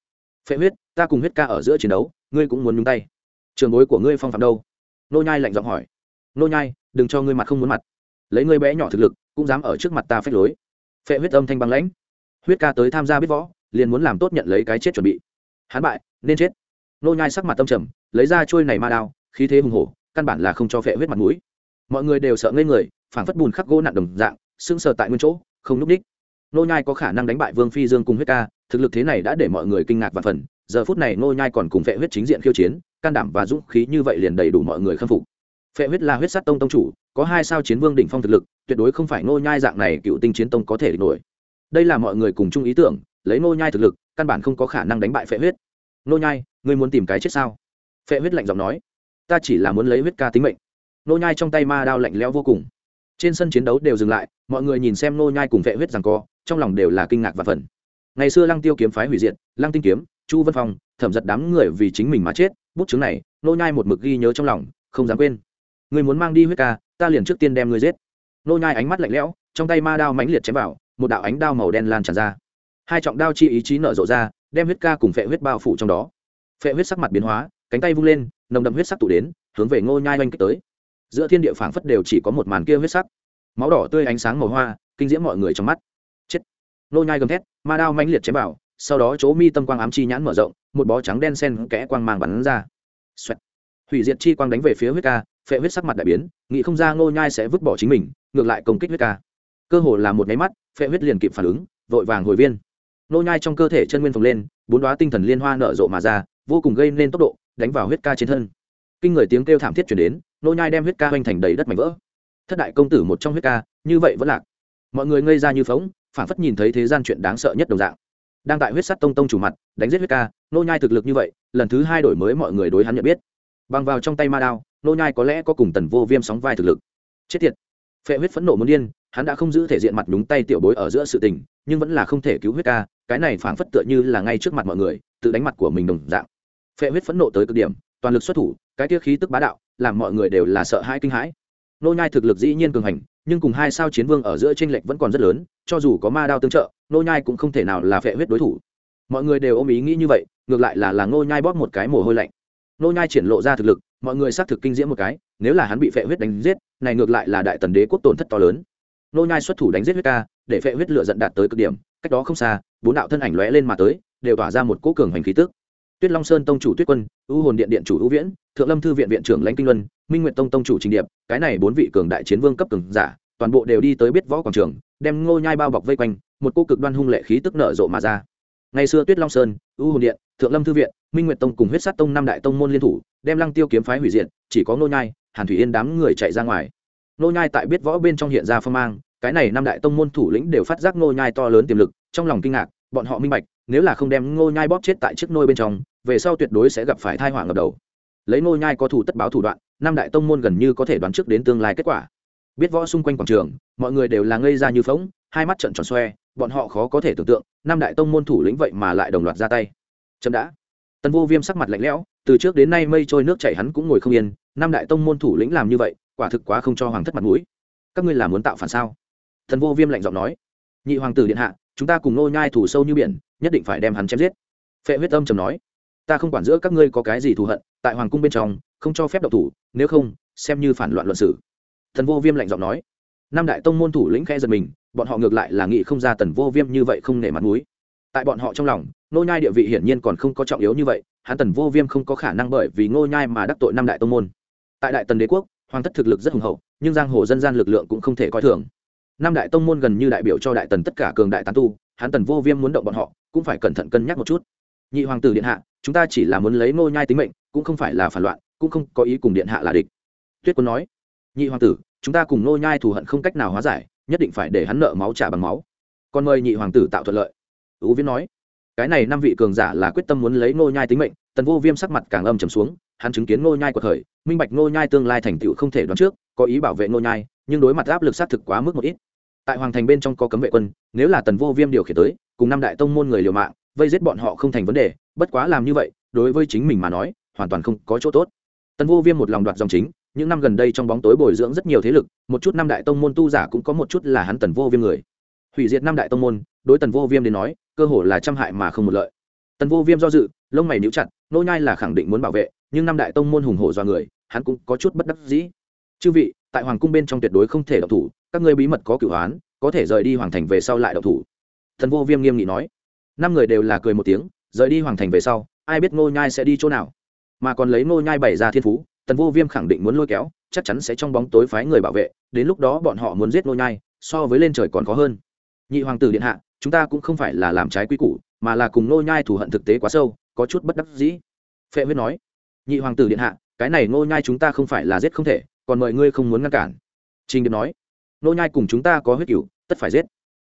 Phệ huyết, ta cùng huyết ca ở giữa chiến đấu, ngươi cũng muốn nhúng tay. Trường bối của ngươi phong phạm đâu? Nô nhai lạnh giọng hỏi. Nô nhai, đừng cho ngươi mặt không muốn mặt. Lấy ngươi bé nhỏ thực lực, cũng dám ở trước mặt ta phách lối. Phệ huyết âm thanh băng lãnh. Huyết ca tới tham gia biết võ, liền muốn làm tốt nhận lấy cái chết chuẩn bị. Hắn bại, nên chết. Nô nhai sắc mặt tâm trầm, lấy ra chuôi này ma đao, khí thế hùng hổ, căn bản là không cho phệ huyết mặt mũi. Mọi người đều sợ ngây người, phảng phất bùn khắc gỗ nặng đồng dạng, sững sờ tại nguyên chỗ không núp đích. Nô nhai có khả năng đánh bại vương phi dương cùng huyết ca, thực lực thế này đã để mọi người kinh ngạc và phần. Giờ phút này nô nhai còn cùng phệ huyết chính diện khiêu chiến, can đảm và dũng khí như vậy liền đầy đủ mọi người khâm phục. Phệ huyết là huyết sát tông tông chủ, có hai sao chiến vương đỉnh phong thực lực, tuyệt đối không phải nô nhai dạng này cựu tinh chiến tông có thể địch nổi. Đây là mọi người cùng chung ý tưởng, lấy nô nhai thực lực, căn bản không có khả năng đánh bại phệ huyết. Nô nhai, ngươi muốn tìm cái chết sao? Phệ huyết lạnh giọng nói. Ta chỉ là muốn lấy huyết ca tính mệnh. Nô nhai trong tay ma đao lạnh lẽo vô cùng trên sân chiến đấu đều dừng lại, mọi người nhìn xem nô nhai cùng Vệ huyết rằng co, trong lòng đều là kinh ngạc và phần ngày xưa lăng tiêu kiếm phái hủy diệt, lăng tinh kiếm, chu Văn phong, thẩm giật đám người vì chính mình mà chết, bút chứng này nô nhai một mực ghi nhớ trong lòng, không dám quên. Người muốn mang đi huyết ca, ta liền trước tiên đem ngươi giết. Nô nhai ánh mắt lạnh lẽo, trong tay ma đao mãnh liệt chém vào, một đạo ánh đao màu đen lan tràn ra. Hai trọng đao chi ý chí nở rộ ra, đem huyết ca cùng phệ huyết bao phủ trong đó. Phệ huyết sắc mặt biến hóa, cánh tay vung lên, nồng đậm huyết sắc tụ đến, hướng về ngô nhai oanh kích tới giữa thiên địa phảng phất đều chỉ có một màn kia huyết sắc. Máu đỏ tươi ánh sáng màu hoa, kinh diễm mọi người trong mắt. Chết. Nô nhai gầm thét, ma đao mãnh liệt chém vào, sau đó chỗ mi tâm quang ám chi nhãn mở rộng, một bó trắng đen sen kẽ quang mang bắn ra. Xoẹt. hủy diệt chi quang đánh về phía huyết ca, phệ huyết sắc mặt đại biến, nghĩ không ra ngô nhai sẽ vứt bỏ chính mình, ngược lại công kích huyết ca. Cơ hồ là một nháy mắt, phệ huyết liền kịp phản ứng, vội vàng hồi viên. Nô nhai trong cơ thể chân nguyên phồng lên, bốn đóa tinh thần liên hoa nở rộ mà ra, vô cùng gây nên tốc độ, đánh vào huyết ca trên thân. Kinh người tiếng kêu thảm thiết truyền đến Nô nhai đem huyết ca hoành thành đầy đất mảnh vỡ. Thất đại công tử một trong huyết ca, như vậy vẫn lạc. Mọi người ngây ra như phóng phản phất nhìn thấy thế gian chuyện đáng sợ nhất đồng dạng. Đang tại huyết sắt tông tông chủ mặt, đánh giết huyết ca, nô nhai thực lực như vậy, lần thứ hai đổi mới mọi người đối hắn nhận biết. Bằng vào trong tay ma đao, nô nhai có lẽ có cùng tần vô viêm sóng vai thực lực. Chết tiệt. Phệ huyết phẫn nộ muốn điên, hắn đã không giữ thể diện mặt đúng tay tiểu bối ở giữa sự tình, nhưng vẫn là không thể cứu huyết ca, cái này phảng phất tựa như là ngay trước mặt mọi người, tự đánh mặt của mình đồng dạng. Phệ huyết phẫn nộ tới cực điểm, toàn lực xuất thủ cái kia khí tức bá đạo, làm mọi người đều là sợ hãi kinh hãi. Nô nhai thực lực dĩ nhiên cường hành, nhưng cùng hai sao chiến vương ở giữa tranh lệch vẫn còn rất lớn, cho dù có ma đao tương trợ, nô nhai cũng không thể nào là phệ huyết đối thủ. Mọi người đều ôm ý nghĩ như vậy, ngược lại là là nô nhai bóp một cái mồ hôi lạnh. Nô nhai triển lộ ra thực lực, mọi người xác thực kinh diễm một cái, nếu là hắn bị phệ huyết đánh giết, này ngược lại là đại tần đế quốc tổn thất to lớn. Nô nhai xuất thủ đánh giết huyết ca, để phệ huyết lửa giận đạt tới cực điểm, cách đó không xa, bốn đạo thân ảnh lóe lên mà tới, đều tỏa ra một cỗ cường hành khí tức tuyết long sơn tông chủ tuyết quân, u hồn điện điện chủ u viễn, thượng lâm thư viện viện trưởng lãnh kinh luân, minh nguyện tông tông chủ trình điệp, cái này bốn vị cường đại chiến vương cấp cường giả, toàn bộ đều đi tới biết võ quảng trường, đem ngô nhai bao bọc vây quanh, một cô cực đoan hung lệ khí tức nở rộ mà ra. Ngày xưa tuyết long sơn, u hồn điện, thượng lâm thư viện, minh nguyệt tông cùng huyết sát tông năm đại tông môn liên thủ, đem lăng tiêu kiếm phái hủy diệt, chỉ có ngô nhai, hàn thủy yên đám người chạy ra ngoài. Ngô nhai tại biết võ bên trong hiện ra phong mang, cái này năm đại tông môn thủ lĩnh đều phát giác ngô nhai to lớn tiềm lực, trong lòng kinh ngạc, bọn họ minh bạch, nếu là không đem ngô nhai bóp chết tại chiếc nôi bên trong về sau tuyệt đối sẽ gặp phải tai họa ngập đầu. Lấy nô nhai có thủ tất báo thủ đoạn, năm đại tông môn gần như có thể đoán trước đến tương lai kết quả. Biết võ xung quanh quảng trường, mọi người đều là ngây ra như phóng hai mắt trợn tròn xoe, bọn họ khó có thể tưởng tượng, năm đại tông môn thủ lĩnh vậy mà lại đồng loạt ra tay. Chậm đã. Tần vô viêm sắc mặt lạnh lẽo, từ trước đến nay mây trôi nước chảy hắn cũng ngồi không yên, năm đại tông môn thủ lĩnh làm như vậy, quả thực quá không cho hoàng thất mặt mũi. Các ngươi là muốn tạo phản sao? Thần vô viêm lạnh giọng nói. Nhị hoàng tử điện hạ, chúng ta cùng nô nhai thủ sâu như biển, nhất định phải đem hắn chém giết. Phệ huyết âm trầm nói ta không quản giữa các ngươi có cái gì thù hận, tại hoàng cung bên trong, không cho phép độc thủ, nếu không, xem như phản loạn luận sử thần vô viêm lạnh giọng nói. Năm đại tông môn thủ lĩnh khẽ giật mình, bọn họ ngược lại là nghĩ không ra tần vô viêm như vậy không nể mặt mũi. Tại bọn họ trong lòng nô nhai địa vị hiển nhiên còn không có trọng yếu như vậy, hắn tần vô viêm không có khả năng bởi vì ngô nhai mà đắc tội năm đại tông môn. Tại đại tần đế quốc, hoàng thất thực lực rất hùng hậu, nhưng giang hồ dân gian lực lượng cũng không thể coi thường. Năm đại tông môn gần như đại biểu cho đại tần tất cả cường đại tán tu, hắn tần vô viêm muốn động bọn họ, cũng phải cẩn thận cân nhắc một chút. Nhị hoàng tử điện hạ chúng ta chỉ là muốn lấy ngô nhai tính mệnh, cũng không phải là phản loạn, cũng không có ý cùng điện hạ là địch. Tuyết quân nói. Nhị hoàng tử, chúng ta cùng ngô nhai thù hận không cách nào hóa giải, nhất định phải để hắn nợ máu trả bằng máu. Còn mời nhị hoàng tử tạo thuận lợi. Ú viễn nói. Cái này năm vị cường giả là quyết tâm muốn lấy ngô nhai tính mệnh. Tần vô viêm sắc mặt càng âm trầm xuống, hắn chứng kiến ngô nhai của thời, minh bạch ngô nhai tương lai thành tựu không thể đoán trước, có ý bảo vệ ngô nhai, nhưng đối mặt áp lực sát thực quá mức một ít. Tại hoàng thành bên trong có cấm vệ quân, nếu là tần vô viêm điều khiển tới, cùng năm đại tông môn người liều mạng vây giết bọn họ không thành vấn đề, bất quá làm như vậy, đối với chính mình mà nói, hoàn toàn không có chỗ tốt. Tần vô viêm một lòng đoạt dòng chính, những năm gần đây trong bóng tối bồi dưỡng rất nhiều thế lực, một chút năm đại tông môn tu giả cũng có một chút là hắn tần vô viêm người. Hủy diệt năm đại tông môn, đối tần vô viêm đến nói, cơ hồ là trăm hại mà không một lợi. Tần vô viêm do dự, lông mày níu chặt, nô nhai là khẳng định muốn bảo vệ, nhưng năm đại tông môn hùng hổ do người, hắn cũng có chút bất đắc dĩ. Chư vị, tại hoàng cung bên trong tuyệt đối không thể độc thủ, các ngươi bí mật có cửu hoán, có thể rời đi hoàng thành về sau lại độc thủ. Thần vô viêm nghiêm nghị nói năm người đều là cười một tiếng, rời đi hoàng thành về sau, ai biết ngô nhai sẽ đi chỗ nào. Mà còn lấy ngô nhai bày ra thiên phú, tần vô viêm khẳng định muốn lôi kéo, chắc chắn sẽ trong bóng tối phái người bảo vệ, đến lúc đó bọn họ muốn giết ngô nhai, so với lên trời còn khó hơn. Nhị hoàng tử điện hạ, chúng ta cũng không phải là làm trái quy củ, mà là cùng ngô nhai thù hận thực tế quá sâu, có chút bất đắc dĩ. Phệ huyết nói, nhị hoàng tử điện hạ, cái này ngô nhai chúng ta không phải là giết không thể, còn mời ngươi không muốn ngăn cản. Trình điệp nói, ngô nhai cùng chúng ta có huyết cửu, tất phải giết.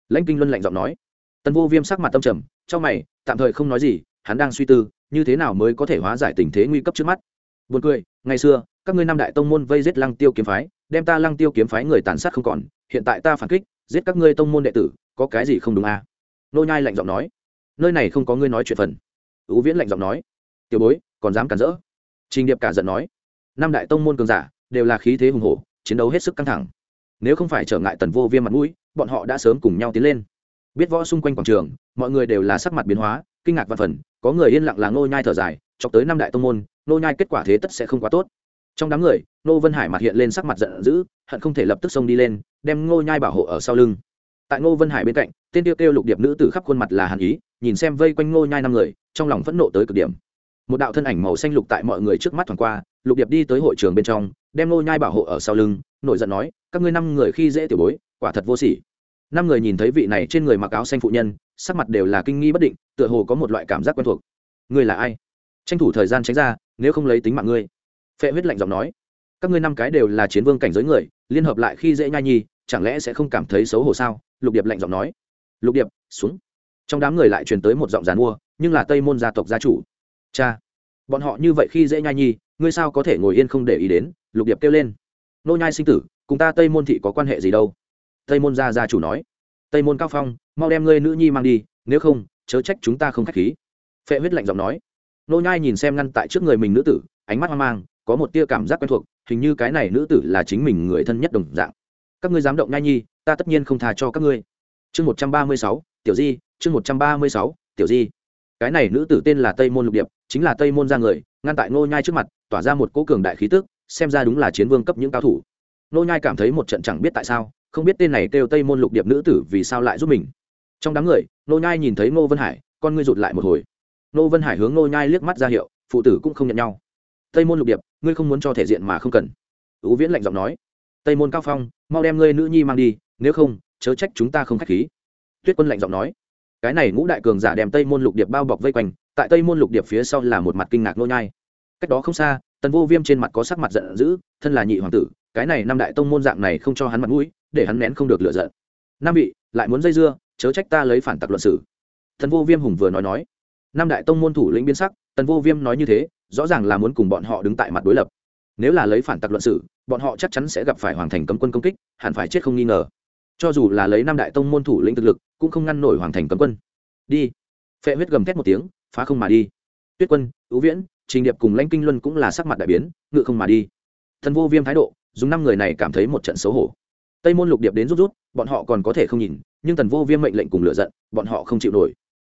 Lãnh kinh luân lạnh giọng nói tần vô viêm sắc mặt tâm trầm trong mày, tạm thời không nói gì, hắn đang suy tư, như thế nào mới có thể hóa giải tình thế nguy cấp trước mắt. Buồn cười, ngày xưa, các ngươi năm đại tông môn vây giết lăng tiêu kiếm phái, đem ta lăng tiêu kiếm phái người tàn sát không còn, hiện tại ta phản kích, giết các ngươi tông môn đệ tử, có cái gì không đúng à? nô nhai lạnh giọng nói. Nơi này không có ngươi nói chuyện phần. Ú viễn lạnh giọng nói. Tiểu bối, còn dám cản rỡ? Trình điệp cả giận nói. Năm đại tông môn cường giả, đều là khí thế hùng hổ, chiến đấu hết sức căng thẳng. Nếu không phải trở ngại tần vô viêm mặt mũi, bọn họ đã sớm cùng nhau tiến lên biết võ xung quanh quảng trường, mọi người đều là sắc mặt biến hóa, kinh ngạc và phần, có người yên lặng là ngô nhai thở dài, chọc tới năm đại tông môn, ngô nhai kết quả thế tất sẽ không quá tốt. Trong đám người, ngô vân hải mặt hiện lên sắc mặt giận dữ, hận không thể lập tức xông đi lên, đem ngô nhai bảo hộ ở sau lưng. Tại ngô vân hải bên cạnh, tên tiêu kêu lục điệp nữ tử khắp khuôn mặt là hàn ý, nhìn xem vây quanh ngô nhai năm người, trong lòng phẫn nộ tới cực điểm. Một đạo thân ảnh màu xanh lục tại mọi người trước mắt thoáng qua, lục điệp đi tới hội trường bên trong, đem ngô nhai bảo hộ ở sau lưng, nổi giận nói, các ngươi năm người khi dễ tiểu bối, quả thật vô sỉ năm người nhìn thấy vị này trên người mặc áo xanh phụ nhân, sắc mặt đều là kinh nghi bất định, tựa hồ có một loại cảm giác quen thuộc. Ngươi là ai? Tranh thủ thời gian tránh ra, nếu không lấy tính mạng ngươi. Phệ huyết lạnh giọng nói. Các ngươi năm cái đều là chiến vương cảnh giới người, liên hợp lại khi dễ nhai nhi, chẳng lẽ sẽ không cảm thấy xấu hổ sao? Lục điệp lạnh giọng nói. Lục điệp, xuống. Trong đám người lại truyền tới một giọng giàn mua, nhưng là tây môn gia tộc gia chủ. Cha, bọn họ như vậy khi dễ nhai nhi, ngươi sao có thể ngồi yên không để ý đến? Lục điệp kêu lên. Nô nhai sinh tử, cùng ta tây môn thị có quan hệ gì đâu? Tây môn gia gia chủ nói. Tây môn cao phong, mau đem ngươi nữ nhi mang đi, nếu không, chớ trách chúng ta không khách khí. Phệ huyết lạnh giọng nói. Nô nhai nhìn xem ngăn tại trước người mình nữ tử, ánh mắt hoang mang, có một tia cảm giác quen thuộc, hình như cái này nữ tử là chính mình người thân nhất đồng dạng. Các ngươi dám động nhai nhi, ta tất nhiên không tha cho các ngươi. Chương một trăm ba mươi sáu, tiểu di, chương một trăm ba mươi sáu, tiểu di. Cái này nữ tử tên là tây môn lục điệp, chính là tây môn ra người, ngăn tại nô nhai trước mặt, tỏa ra một cỗ cường đại khí tức, xem ra đúng là chiến vương cấp những cao thủ. Nô nhai cảm thấy một trận chẳng biết tại sao không biết tên này kêu tây môn lục điệp nữ tử vì sao lại giúp mình. Trong đám người nô nhai nhìn thấy ngô vân hải, con ngươi rụt lại một hồi. Nô vân hải hướng nô nhai liếc mắt ra hiệu, phụ tử cũng không nhận nhau. Tây môn lục điệp, ngươi không muốn cho thể diện mà không cần. Ú viễn lạnh giọng nói. Tây môn cao phong, mau đem ngươi nữ nhi mang đi, nếu không, chớ trách chúng ta không khách khí. Tuyết quân lạnh giọng nói. Cái này ngũ đại cường giả đem tây môn lục điệp bao bọc vây quanh, tại tây môn lục điệp phía sau là một mặt kinh ngạc nô nhai. Cách đó không xa, tần vô viêm trên mặt có sắc mặt giận dữ, thân là nhị hoàng tử, cái này năm đại tông môn dạng này không cho hắn mặt mũi để hắn nén không được lựa giận. Năm vị, lại muốn dây dưa, chớ trách ta lấy phản tặc luận sử thần vô viêm hùng vừa nói nói. Năm đại tông môn thủ lĩnh biến sắc tần vô viêm nói như thế, rõ ràng là muốn cùng bọn họ đứng tại mặt đối lập. Nếu là lấy phản tặc luận sử bọn họ chắc chắn sẽ gặp phải hoàng thành cấm quân công kích, hẳn phải chết không nghi ngờ. Cho dù là lấy năm đại tông môn thủ lĩnh thực lực, cũng không ngăn nổi hoàng thành cấm quân. Đi. Phệ huyết gầm thét một tiếng, phá không mà đi. Tuyết quân ưu viễn, trình điệp cùng lãnh kinh luân cũng là sắc mặt đại biến, ngự không mà đi. Thần vô viêm thái độ, dùng năm người này cảm thấy một trận xấu hổ tây môn lục điệp đến rút rút, bọn họ còn có thể không nhìn, nhưng tần vô viêm mệnh lệnh cùng lựa giận, bọn họ không chịu nổi.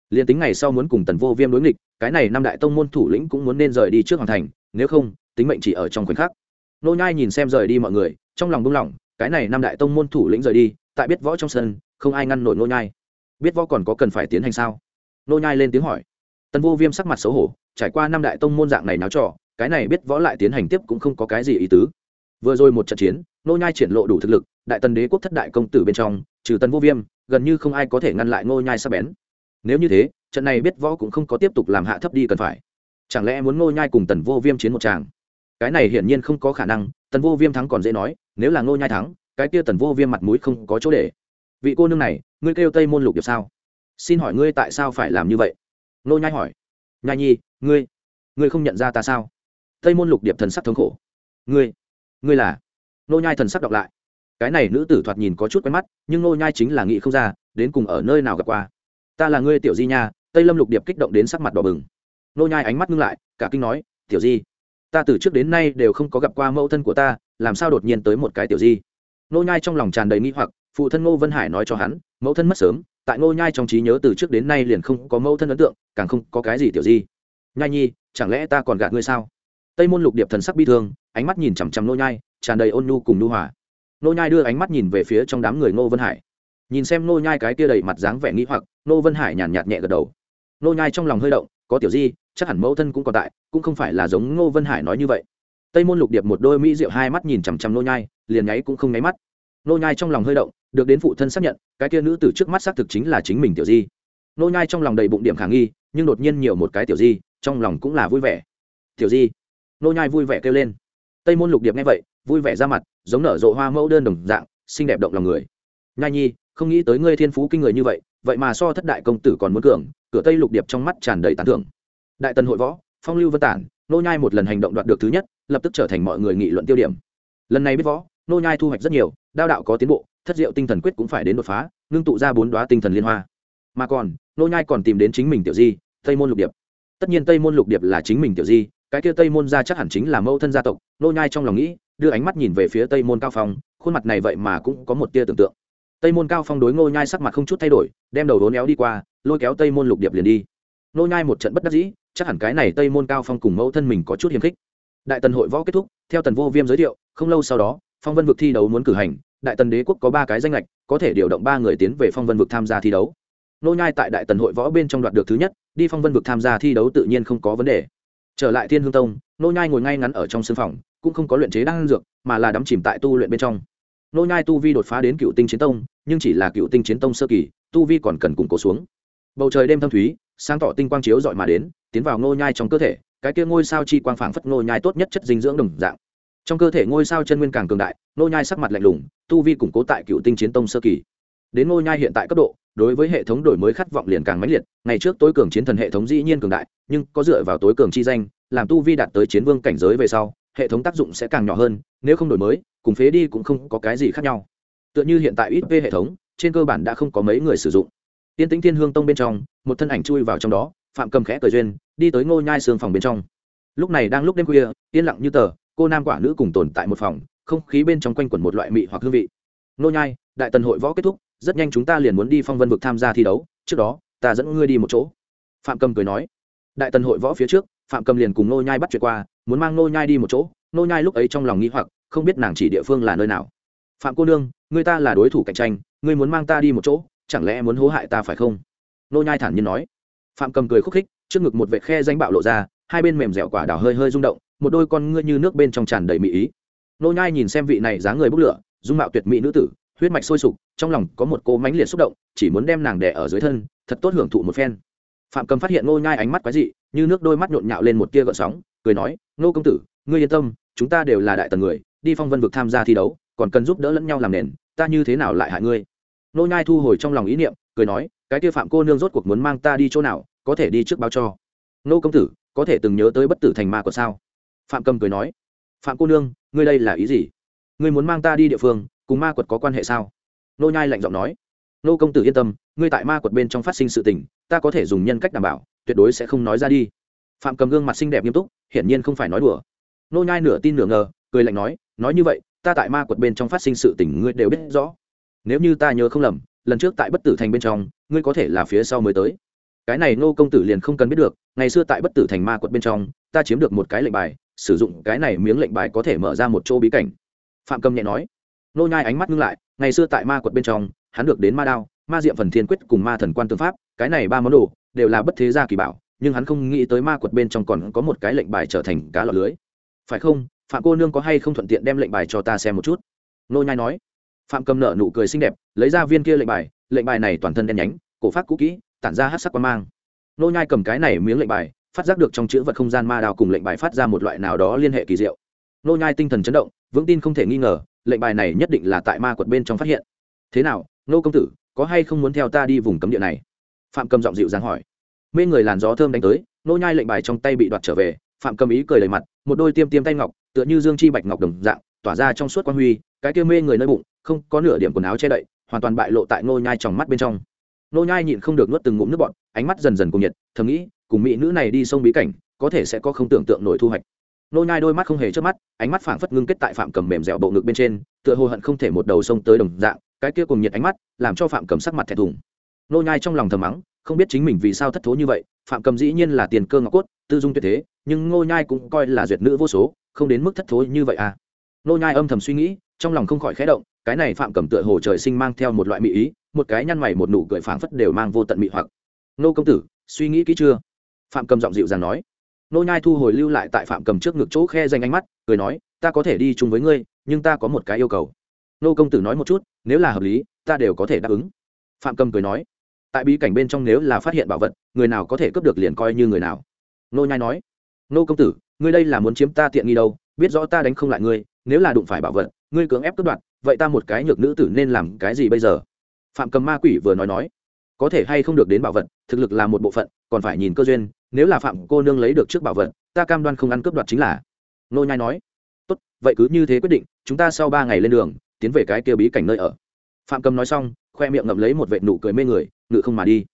Liền tính ngày sau muốn cùng tần vô viêm đối nghịch, cái này năm đại tông môn thủ lĩnh cũng muốn nên rời đi trước hoàn thành, nếu không, tính mệnh chỉ ở trong khoảnh khắc. Nô nhai nhìn xem rời đi mọi người, trong lòng buông lỏng cái này năm đại tông môn thủ lĩnh rời đi, tại biết võ trong sân, không ai ngăn nổi nô nhai. Biết võ còn có cần phải tiến hành sao? Nô nhai lên tiếng hỏi. Tần vô viêm sắc mặt xấu hổ, trải qua năm đại tông môn dạng này náo trò, cái này biết võ lại tiến hành tiếp cũng không có cái gì ý tứ vừa rồi một trận chiến nô nhai triển lộ đủ thực lực, đại tần đế quốc thất đại công tử bên trong, trừ tần vô viêm, gần như không ai có thể ngăn lại nô nhai sắc bén. Nếu như thế, trận này biết võ cũng không có tiếp tục làm hạ thấp đi cần phải. Chẳng lẽ muốn nô nhai cùng tần vô viêm chiến một tràng? Cái này hiển nhiên không có khả năng, tần vô viêm thắng còn dễ nói, nếu là nô nhai thắng, cái kia tần vô viêm mặt mũi không có chỗ để. Vị cô nương này, ngươi kêu tây môn lục điệp sao? Xin hỏi ngươi tại sao phải làm như vậy? Nô nhai hỏi. Nhai nhi, ngươi ngươi không nhận ra ta sao? Tây môn lục điệp thần sắc thống khổ. Ngươi ngươi là nô nhai thần sắc đọc lại. Cái này nữ tử thoạt nhìn có chút quen mắt, nhưng nô nhai chính là nghĩ không ra, đến cùng ở nơi nào gặp qua. Ta là ngươi tiểu di nha, tây lâm lục điệp kích động đến sắc mặt đỏ bừng. Nô nhai ánh mắt ngưng lại, cả kinh nói, tiểu di, ta từ trước đến nay đều không có gặp qua mẫu thân của ta, làm sao đột nhiên tới một cái tiểu di? Nô nhai trong lòng tràn đầy nghi hoặc, phụ thân ngô vân hải nói cho hắn, mẫu thân mất sớm, tại ngô nhai trong trí nhớ từ trước đến nay liền không có mẫu thân ấn tượng, càng không có cái gì tiểu di. Nhai nhi, chẳng lẽ ta còn gạt ngươi sao? Tây môn lục điệp thần sắc bi thương ánh mắt nhìn chằm chằm nô nhai, tràn đầy ôn nhu cùng nhu hòa. Nô nhai đưa ánh mắt nhìn về phía trong đám người ngô vân hải. Nhìn xem nô nhai cái kia đầy mặt dáng vẻ nghĩ hoặc, nô vân hải nhàn nhạt nhẹ gật đầu. Nô nhai trong lòng hơi động, có tiểu di, chắc hẳn mẫu thân cũng còn tại, cũng không phải là giống ngô vân hải nói như vậy. Tây môn lục điệp một đôi mỹ diệu hai mắt nhìn chằm chằm nô nhai, liền nháy cũng không nháy mắt. Nô nhai trong lòng hơi động, được đến phụ thân xác nhận, cái kia nữ tử trước mắt xác thực chính là chính mình tiểu di. Nô nhai trong lòng đầy bụng điểm khả nghi, nhưng đột nhiên nhiều một cái tiểu di, trong lòng cũng là vui vẻ. Tiểu di? Nô nhai vui vẻ kêu lên tây môn lục điệp nghe vậy, vui vẻ ra mặt, giống nở rộ hoa mẫu đơn đồng dạng, xinh đẹp động lòng người. Nhai nhi, không nghĩ tới ngươi thiên phú kinh người như vậy vậy mà so thất đại công tử còn muốn cường, cửa tây lục điệp trong mắt tràn đầy tán thưởng. Đại tần hội võ, phong lưu vân tản, nô nhai một lần hành động đoạt được thứ nhất, lập tức trở thành mọi người nghị luận tiêu điểm. Lần này biết võ, nô nhai thu hoạch rất nhiều, đao đạo có tiến bộ, thất diệu tinh thần quyết cũng phải đến đột phá, ngưng tụ ra bốn đóa tinh thần liên hoa. Mà còn, nô nhai còn tìm đến chính mình tiểu di, tây môn lục điệp. Tất nhiên tây môn lục điệp là chính mình tiểu di cái kia tây môn gia chắc hẳn chính là mẫu thân gia tộc, nô nhai trong lòng nghĩ, đưa ánh mắt nhìn về phía tây môn cao phong, khuôn mặt này vậy mà cũng có một tia tưởng tượng. Tây môn cao phong đối ngô nhai sắc mặt không chút thay đổi, đem đầu đốn éo đi qua, lôi kéo tây môn lục điệp liền đi. Nô nhai một trận bất đắc dĩ, chắc hẳn cái này tây môn cao phong cùng mẫu thân mình có chút hiềm khích. Đại tần hội võ kết thúc, theo tần vô viêm giới thiệu, không lâu sau đó, phong vân vực thi đấu muốn cử hành, đại tần đế quốc có ba cái danh lệch có thể điều động ba người tiến về phong vân vực tham gia thi đấu. Nô nhai tại đại tần hội võ bên trong đoạt được thứ nhất, đi phong vân vực tham gia thi đấu tự nhiên không có vấn đề trở lại thiên hương tông, nô nhai ngồi ngay ngắn ở trong sương phòng, cũng không có luyện chế đan dược, mà là đắm chìm tại tu luyện bên trong. Nô nhai tu vi đột phá đến cựu tinh chiến tông, nhưng chỉ là cựu tinh chiến tông sơ kỳ, tu vi còn cần củng cố xuống. Bầu trời đêm thâm thúy, sáng tỏ tinh quang chiếu dọi mà đến, tiến vào nô nhai trong cơ thể, cái kia ngôi sao chi quang phảng phất nô nhai tốt nhất chất dinh dưỡng đồng dạng. Trong cơ thể ngôi sao chân nguyên càng cường đại, nô nhai sắc mặt lạnh lùng, tu vi củng cố tại cựu tinh chiến tông sơ kỳ. Đến nô nhai hiện tại cấp độ đối với hệ thống đổi mới khát vọng liền càng mãnh liệt. Ngày trước tối cường chiến thần hệ thống dĩ nhiên cường đại, nhưng có dựa vào tối cường chi danh, làm tu vi đạt tới chiến vương cảnh giới về sau, hệ thống tác dụng sẽ càng nhỏ hơn, nếu không đổi mới, cùng phế đi cũng không có cái gì khác nhau. Tựa như hiện tại ít v hệ thống, trên cơ bản đã không có mấy người sử dụng. Tiên tĩnh thiên hương tông bên trong, một thân ảnh chui vào trong đó, phạm cầm khẽ cờ duyên, đi tới ngôi nhai xương phòng bên trong. Lúc này đang lúc đêm khuya, yên lặng như tờ, cô nam quả nữ cùng tồn tại một phòng, không khí bên trong quanh quẩn một loại mị hoặc hương vị. Nô nhai, đại tần hội võ kết thúc rất nhanh chúng ta liền muốn đi phong vân vực tham gia thi đấu, trước đó, ta dẫn ngươi đi một chỗ. Phạm cầm cười nói. Đại tần hội võ phía trước, phạm cầm liền cùng nô nhai bắt chuyện qua, muốn mang nô nhai đi một chỗ. Nô nhai lúc ấy trong lòng nghi hoặc, không biết nàng chỉ địa phương là nơi nào. Phạm cô nương, ngươi ta là đối thủ cạnh tranh, ngươi muốn mang ta đi một chỗ, chẳng lẽ muốn hố hại ta phải không? Nô nhai thản nhiên nói. Phạm cầm cười khúc khích, trước ngực một vệt khe danh bạo lộ ra, hai bên mềm dẻo quả đào hơi hơi rung động, một đôi con ngươi như nước bên trong tràn đầy mỹ ý. Nô nhai nhìn xem vị này dáng người bốc lửa, dung mạo tuyệt mỹ nữ tử, huyết mạch sôi sục trong lòng có một cô mãnh liệt xúc động, chỉ muốn đem nàng đẻ ở dưới thân, thật tốt hưởng thụ một phen. Phạm cầm phát hiện nô nhai ánh mắt quái dị, như nước đôi mắt nhộn nhạo lên một tia gợn sóng, cười nói nô công tử, ngươi yên tâm, chúng ta đều là đại tần người, đi phong vân vực tham gia thi đấu, còn cần giúp đỡ lẫn nhau làm nền, ta như thế nào lại hại ngươi? Nô nhai thu hồi trong lòng ý niệm, cười nói, cái kia phạm cô nương rốt cuộc muốn mang ta đi chỗ nào, có thể đi trước báo cho. Nô công tử, có thể từng nhớ tới bất tử thành ma của sao? Phạm cầm cười nói, phạm cô nương, ngươi đây là ý gì? Ngươi muốn mang ta đi địa phương, cùng ma quật có quan hệ sao? Nô nhai lạnh giọng nói, nô công tử yên tâm, ngươi tại ma quật bên trong phát sinh sự tình, ta có thể dùng nhân cách đảm bảo, tuyệt đối sẽ không nói ra đi. Phạm cầm gương mặt xinh đẹp nghiêm túc, hiển nhiên không phải nói đùa. Nô nhai nửa tin nửa ngờ, cười lạnh nói nói như vậy, ta tại ma quật bên trong phát sinh sự tình ngươi đều biết rõ. Nếu như ta nhớ không lầm, lần trước tại bất tử thành bên trong, ngươi có thể là phía sau mới tới. Cái này nô công tử liền không cần biết được, ngày xưa tại bất tử thành ma quật bên trong, ta chiếm được một cái lệnh bài, sử dụng cái này miếng lệnh bài có thể mở ra một chỗ bí cảnh. Phạm cầm nhẹ nói nô nhai ánh mắt ngưng lại, ngày xưa tại ma quật bên trong, hắn được đến ma đao, ma diệm phần thiên quyết cùng ma thần quan tương pháp, cái này ba món đồ đều là bất thế gia kỳ bảo, nhưng hắn không nghĩ tới ma quật bên trong còn có một cái lệnh bài trở thành cá lọt lưới. Phải không, phạm cô nương có hay không thuận tiện đem lệnh bài cho ta xem một chút? Nô nhai nói. Phạm cầm nợ nụ cười xinh đẹp, lấy ra viên kia lệnh bài lệnh bài này toàn thân đen nhánh, cổ phát cũ kỹ, tản ra hắc sắc quan mang. Nô nhai cầm cái này miếng lệnh bài, phát giác được trong chữ vật không gian ma đao cùng lệnh bài phát ra một loại nào đó liên hệ kỳ diệu. Nô nhai tinh thần chấn động, vững tin không thể nghi ngờ lệnh bài này nhất định là tại ma quật bên trong phát hiện. Thế nào nô công tử, có hay không muốn theo ta đi vùng cấm địa này? Phạm cầm giọng dịu dàng hỏi. Mê người làn gió thơm đánh tới nô nhai lệnh bài trong tay bị đoạt trở về, phạm cầm ý cười đầy mặt, một đôi tiêm tiêm tay ngọc, tựa như dương chi bạch ngọc đồng dạng, tỏa ra trong suốt quan huy, cái kia mê người nơi bụng, không có nửa điểm quần áo che đậy, hoàn toàn bại lộ tại nô nhai trong mắt bên trong. Nô nhai nhịn không được nuốt từng ngụm nước bọt, ánh mắt dần dần cùng nhiệt, thầm nghĩ, cùng mỹ nữ này đi sông bí cảnh, có thể sẽ có không tưởng tượng nổi thu hoạch nô nhai đôi mắt không hề chớp mắt, ánh mắt phảng phất ngưng kết tại phạm cầm mềm dẻo bộ ngực bên trên, tựa hồ hận không thể một đầu sông tới đồng dạng, cái kia cùng nhiệt ánh mắt, làm cho phạm cầm sắc mặt thẹn thùng. Nô nhai trong lòng thầm mắng, không biết chính mình vì sao thất thố như vậy, phạm cầm dĩ nhiên là tiền cơ ngọc cốt, tư dung tuyệt thế, nhưng nô nhai cũng coi là duyệt nữ vô số, không đến mức thất thố như vậy à. Nô nhai âm thầm suy nghĩ, trong lòng không khỏi khẽ động, cái này phạm cầm tựa hồ trời sinh mang theo một loại mỹ ý, một cái nhăn mày một nụ cười phảng phất đều mang vô tận mỹ hoặc. Nô công tử, suy nghĩ kỹ chưa? Phạm cầm giọng dịu dàng nói nô nhai thu hồi lưu lại tại phạm cầm trước ngực chỗ khe danh ánh mắt, cười nói, ta có thể đi chung với ngươi, nhưng ta có một cái yêu cầu. Nô công tử nói một chút, nếu là hợp lý, ta đều có thể đáp ứng. Phạm cầm cười nói, tại bí cảnh bên trong nếu là phát hiện bảo vật, người nào có thể cướp được liền coi như người nào. Nô nhai nói, nô công tử, ngươi đây là muốn chiếm ta tiện nghi đâu, biết rõ ta đánh không lại ngươi, nếu là đụng phải bảo vật, ngươi cưỡng ép cướp đoạt, vậy ta một cái nhược nữ tử nên làm cái gì bây giờ? Phạm cầm ma quỷ vừa nói nói, có thể hay không được đến bảo vật, thực lực là một bộ phận, còn phải nhìn cơ duyên nếu là phạm cô nương lấy được trước bảo vật, ta cam đoan không ăn cướp đoạt chính là. Nô nhai nói, tốt, vậy cứ như thế quyết định, chúng ta sau ba ngày lên đường, tiến về cái kia bí cảnh nơi ở. Phạm cầm nói xong, khoe miệng ngậm lấy một vệt nụ cười mê người, ngự không mà đi.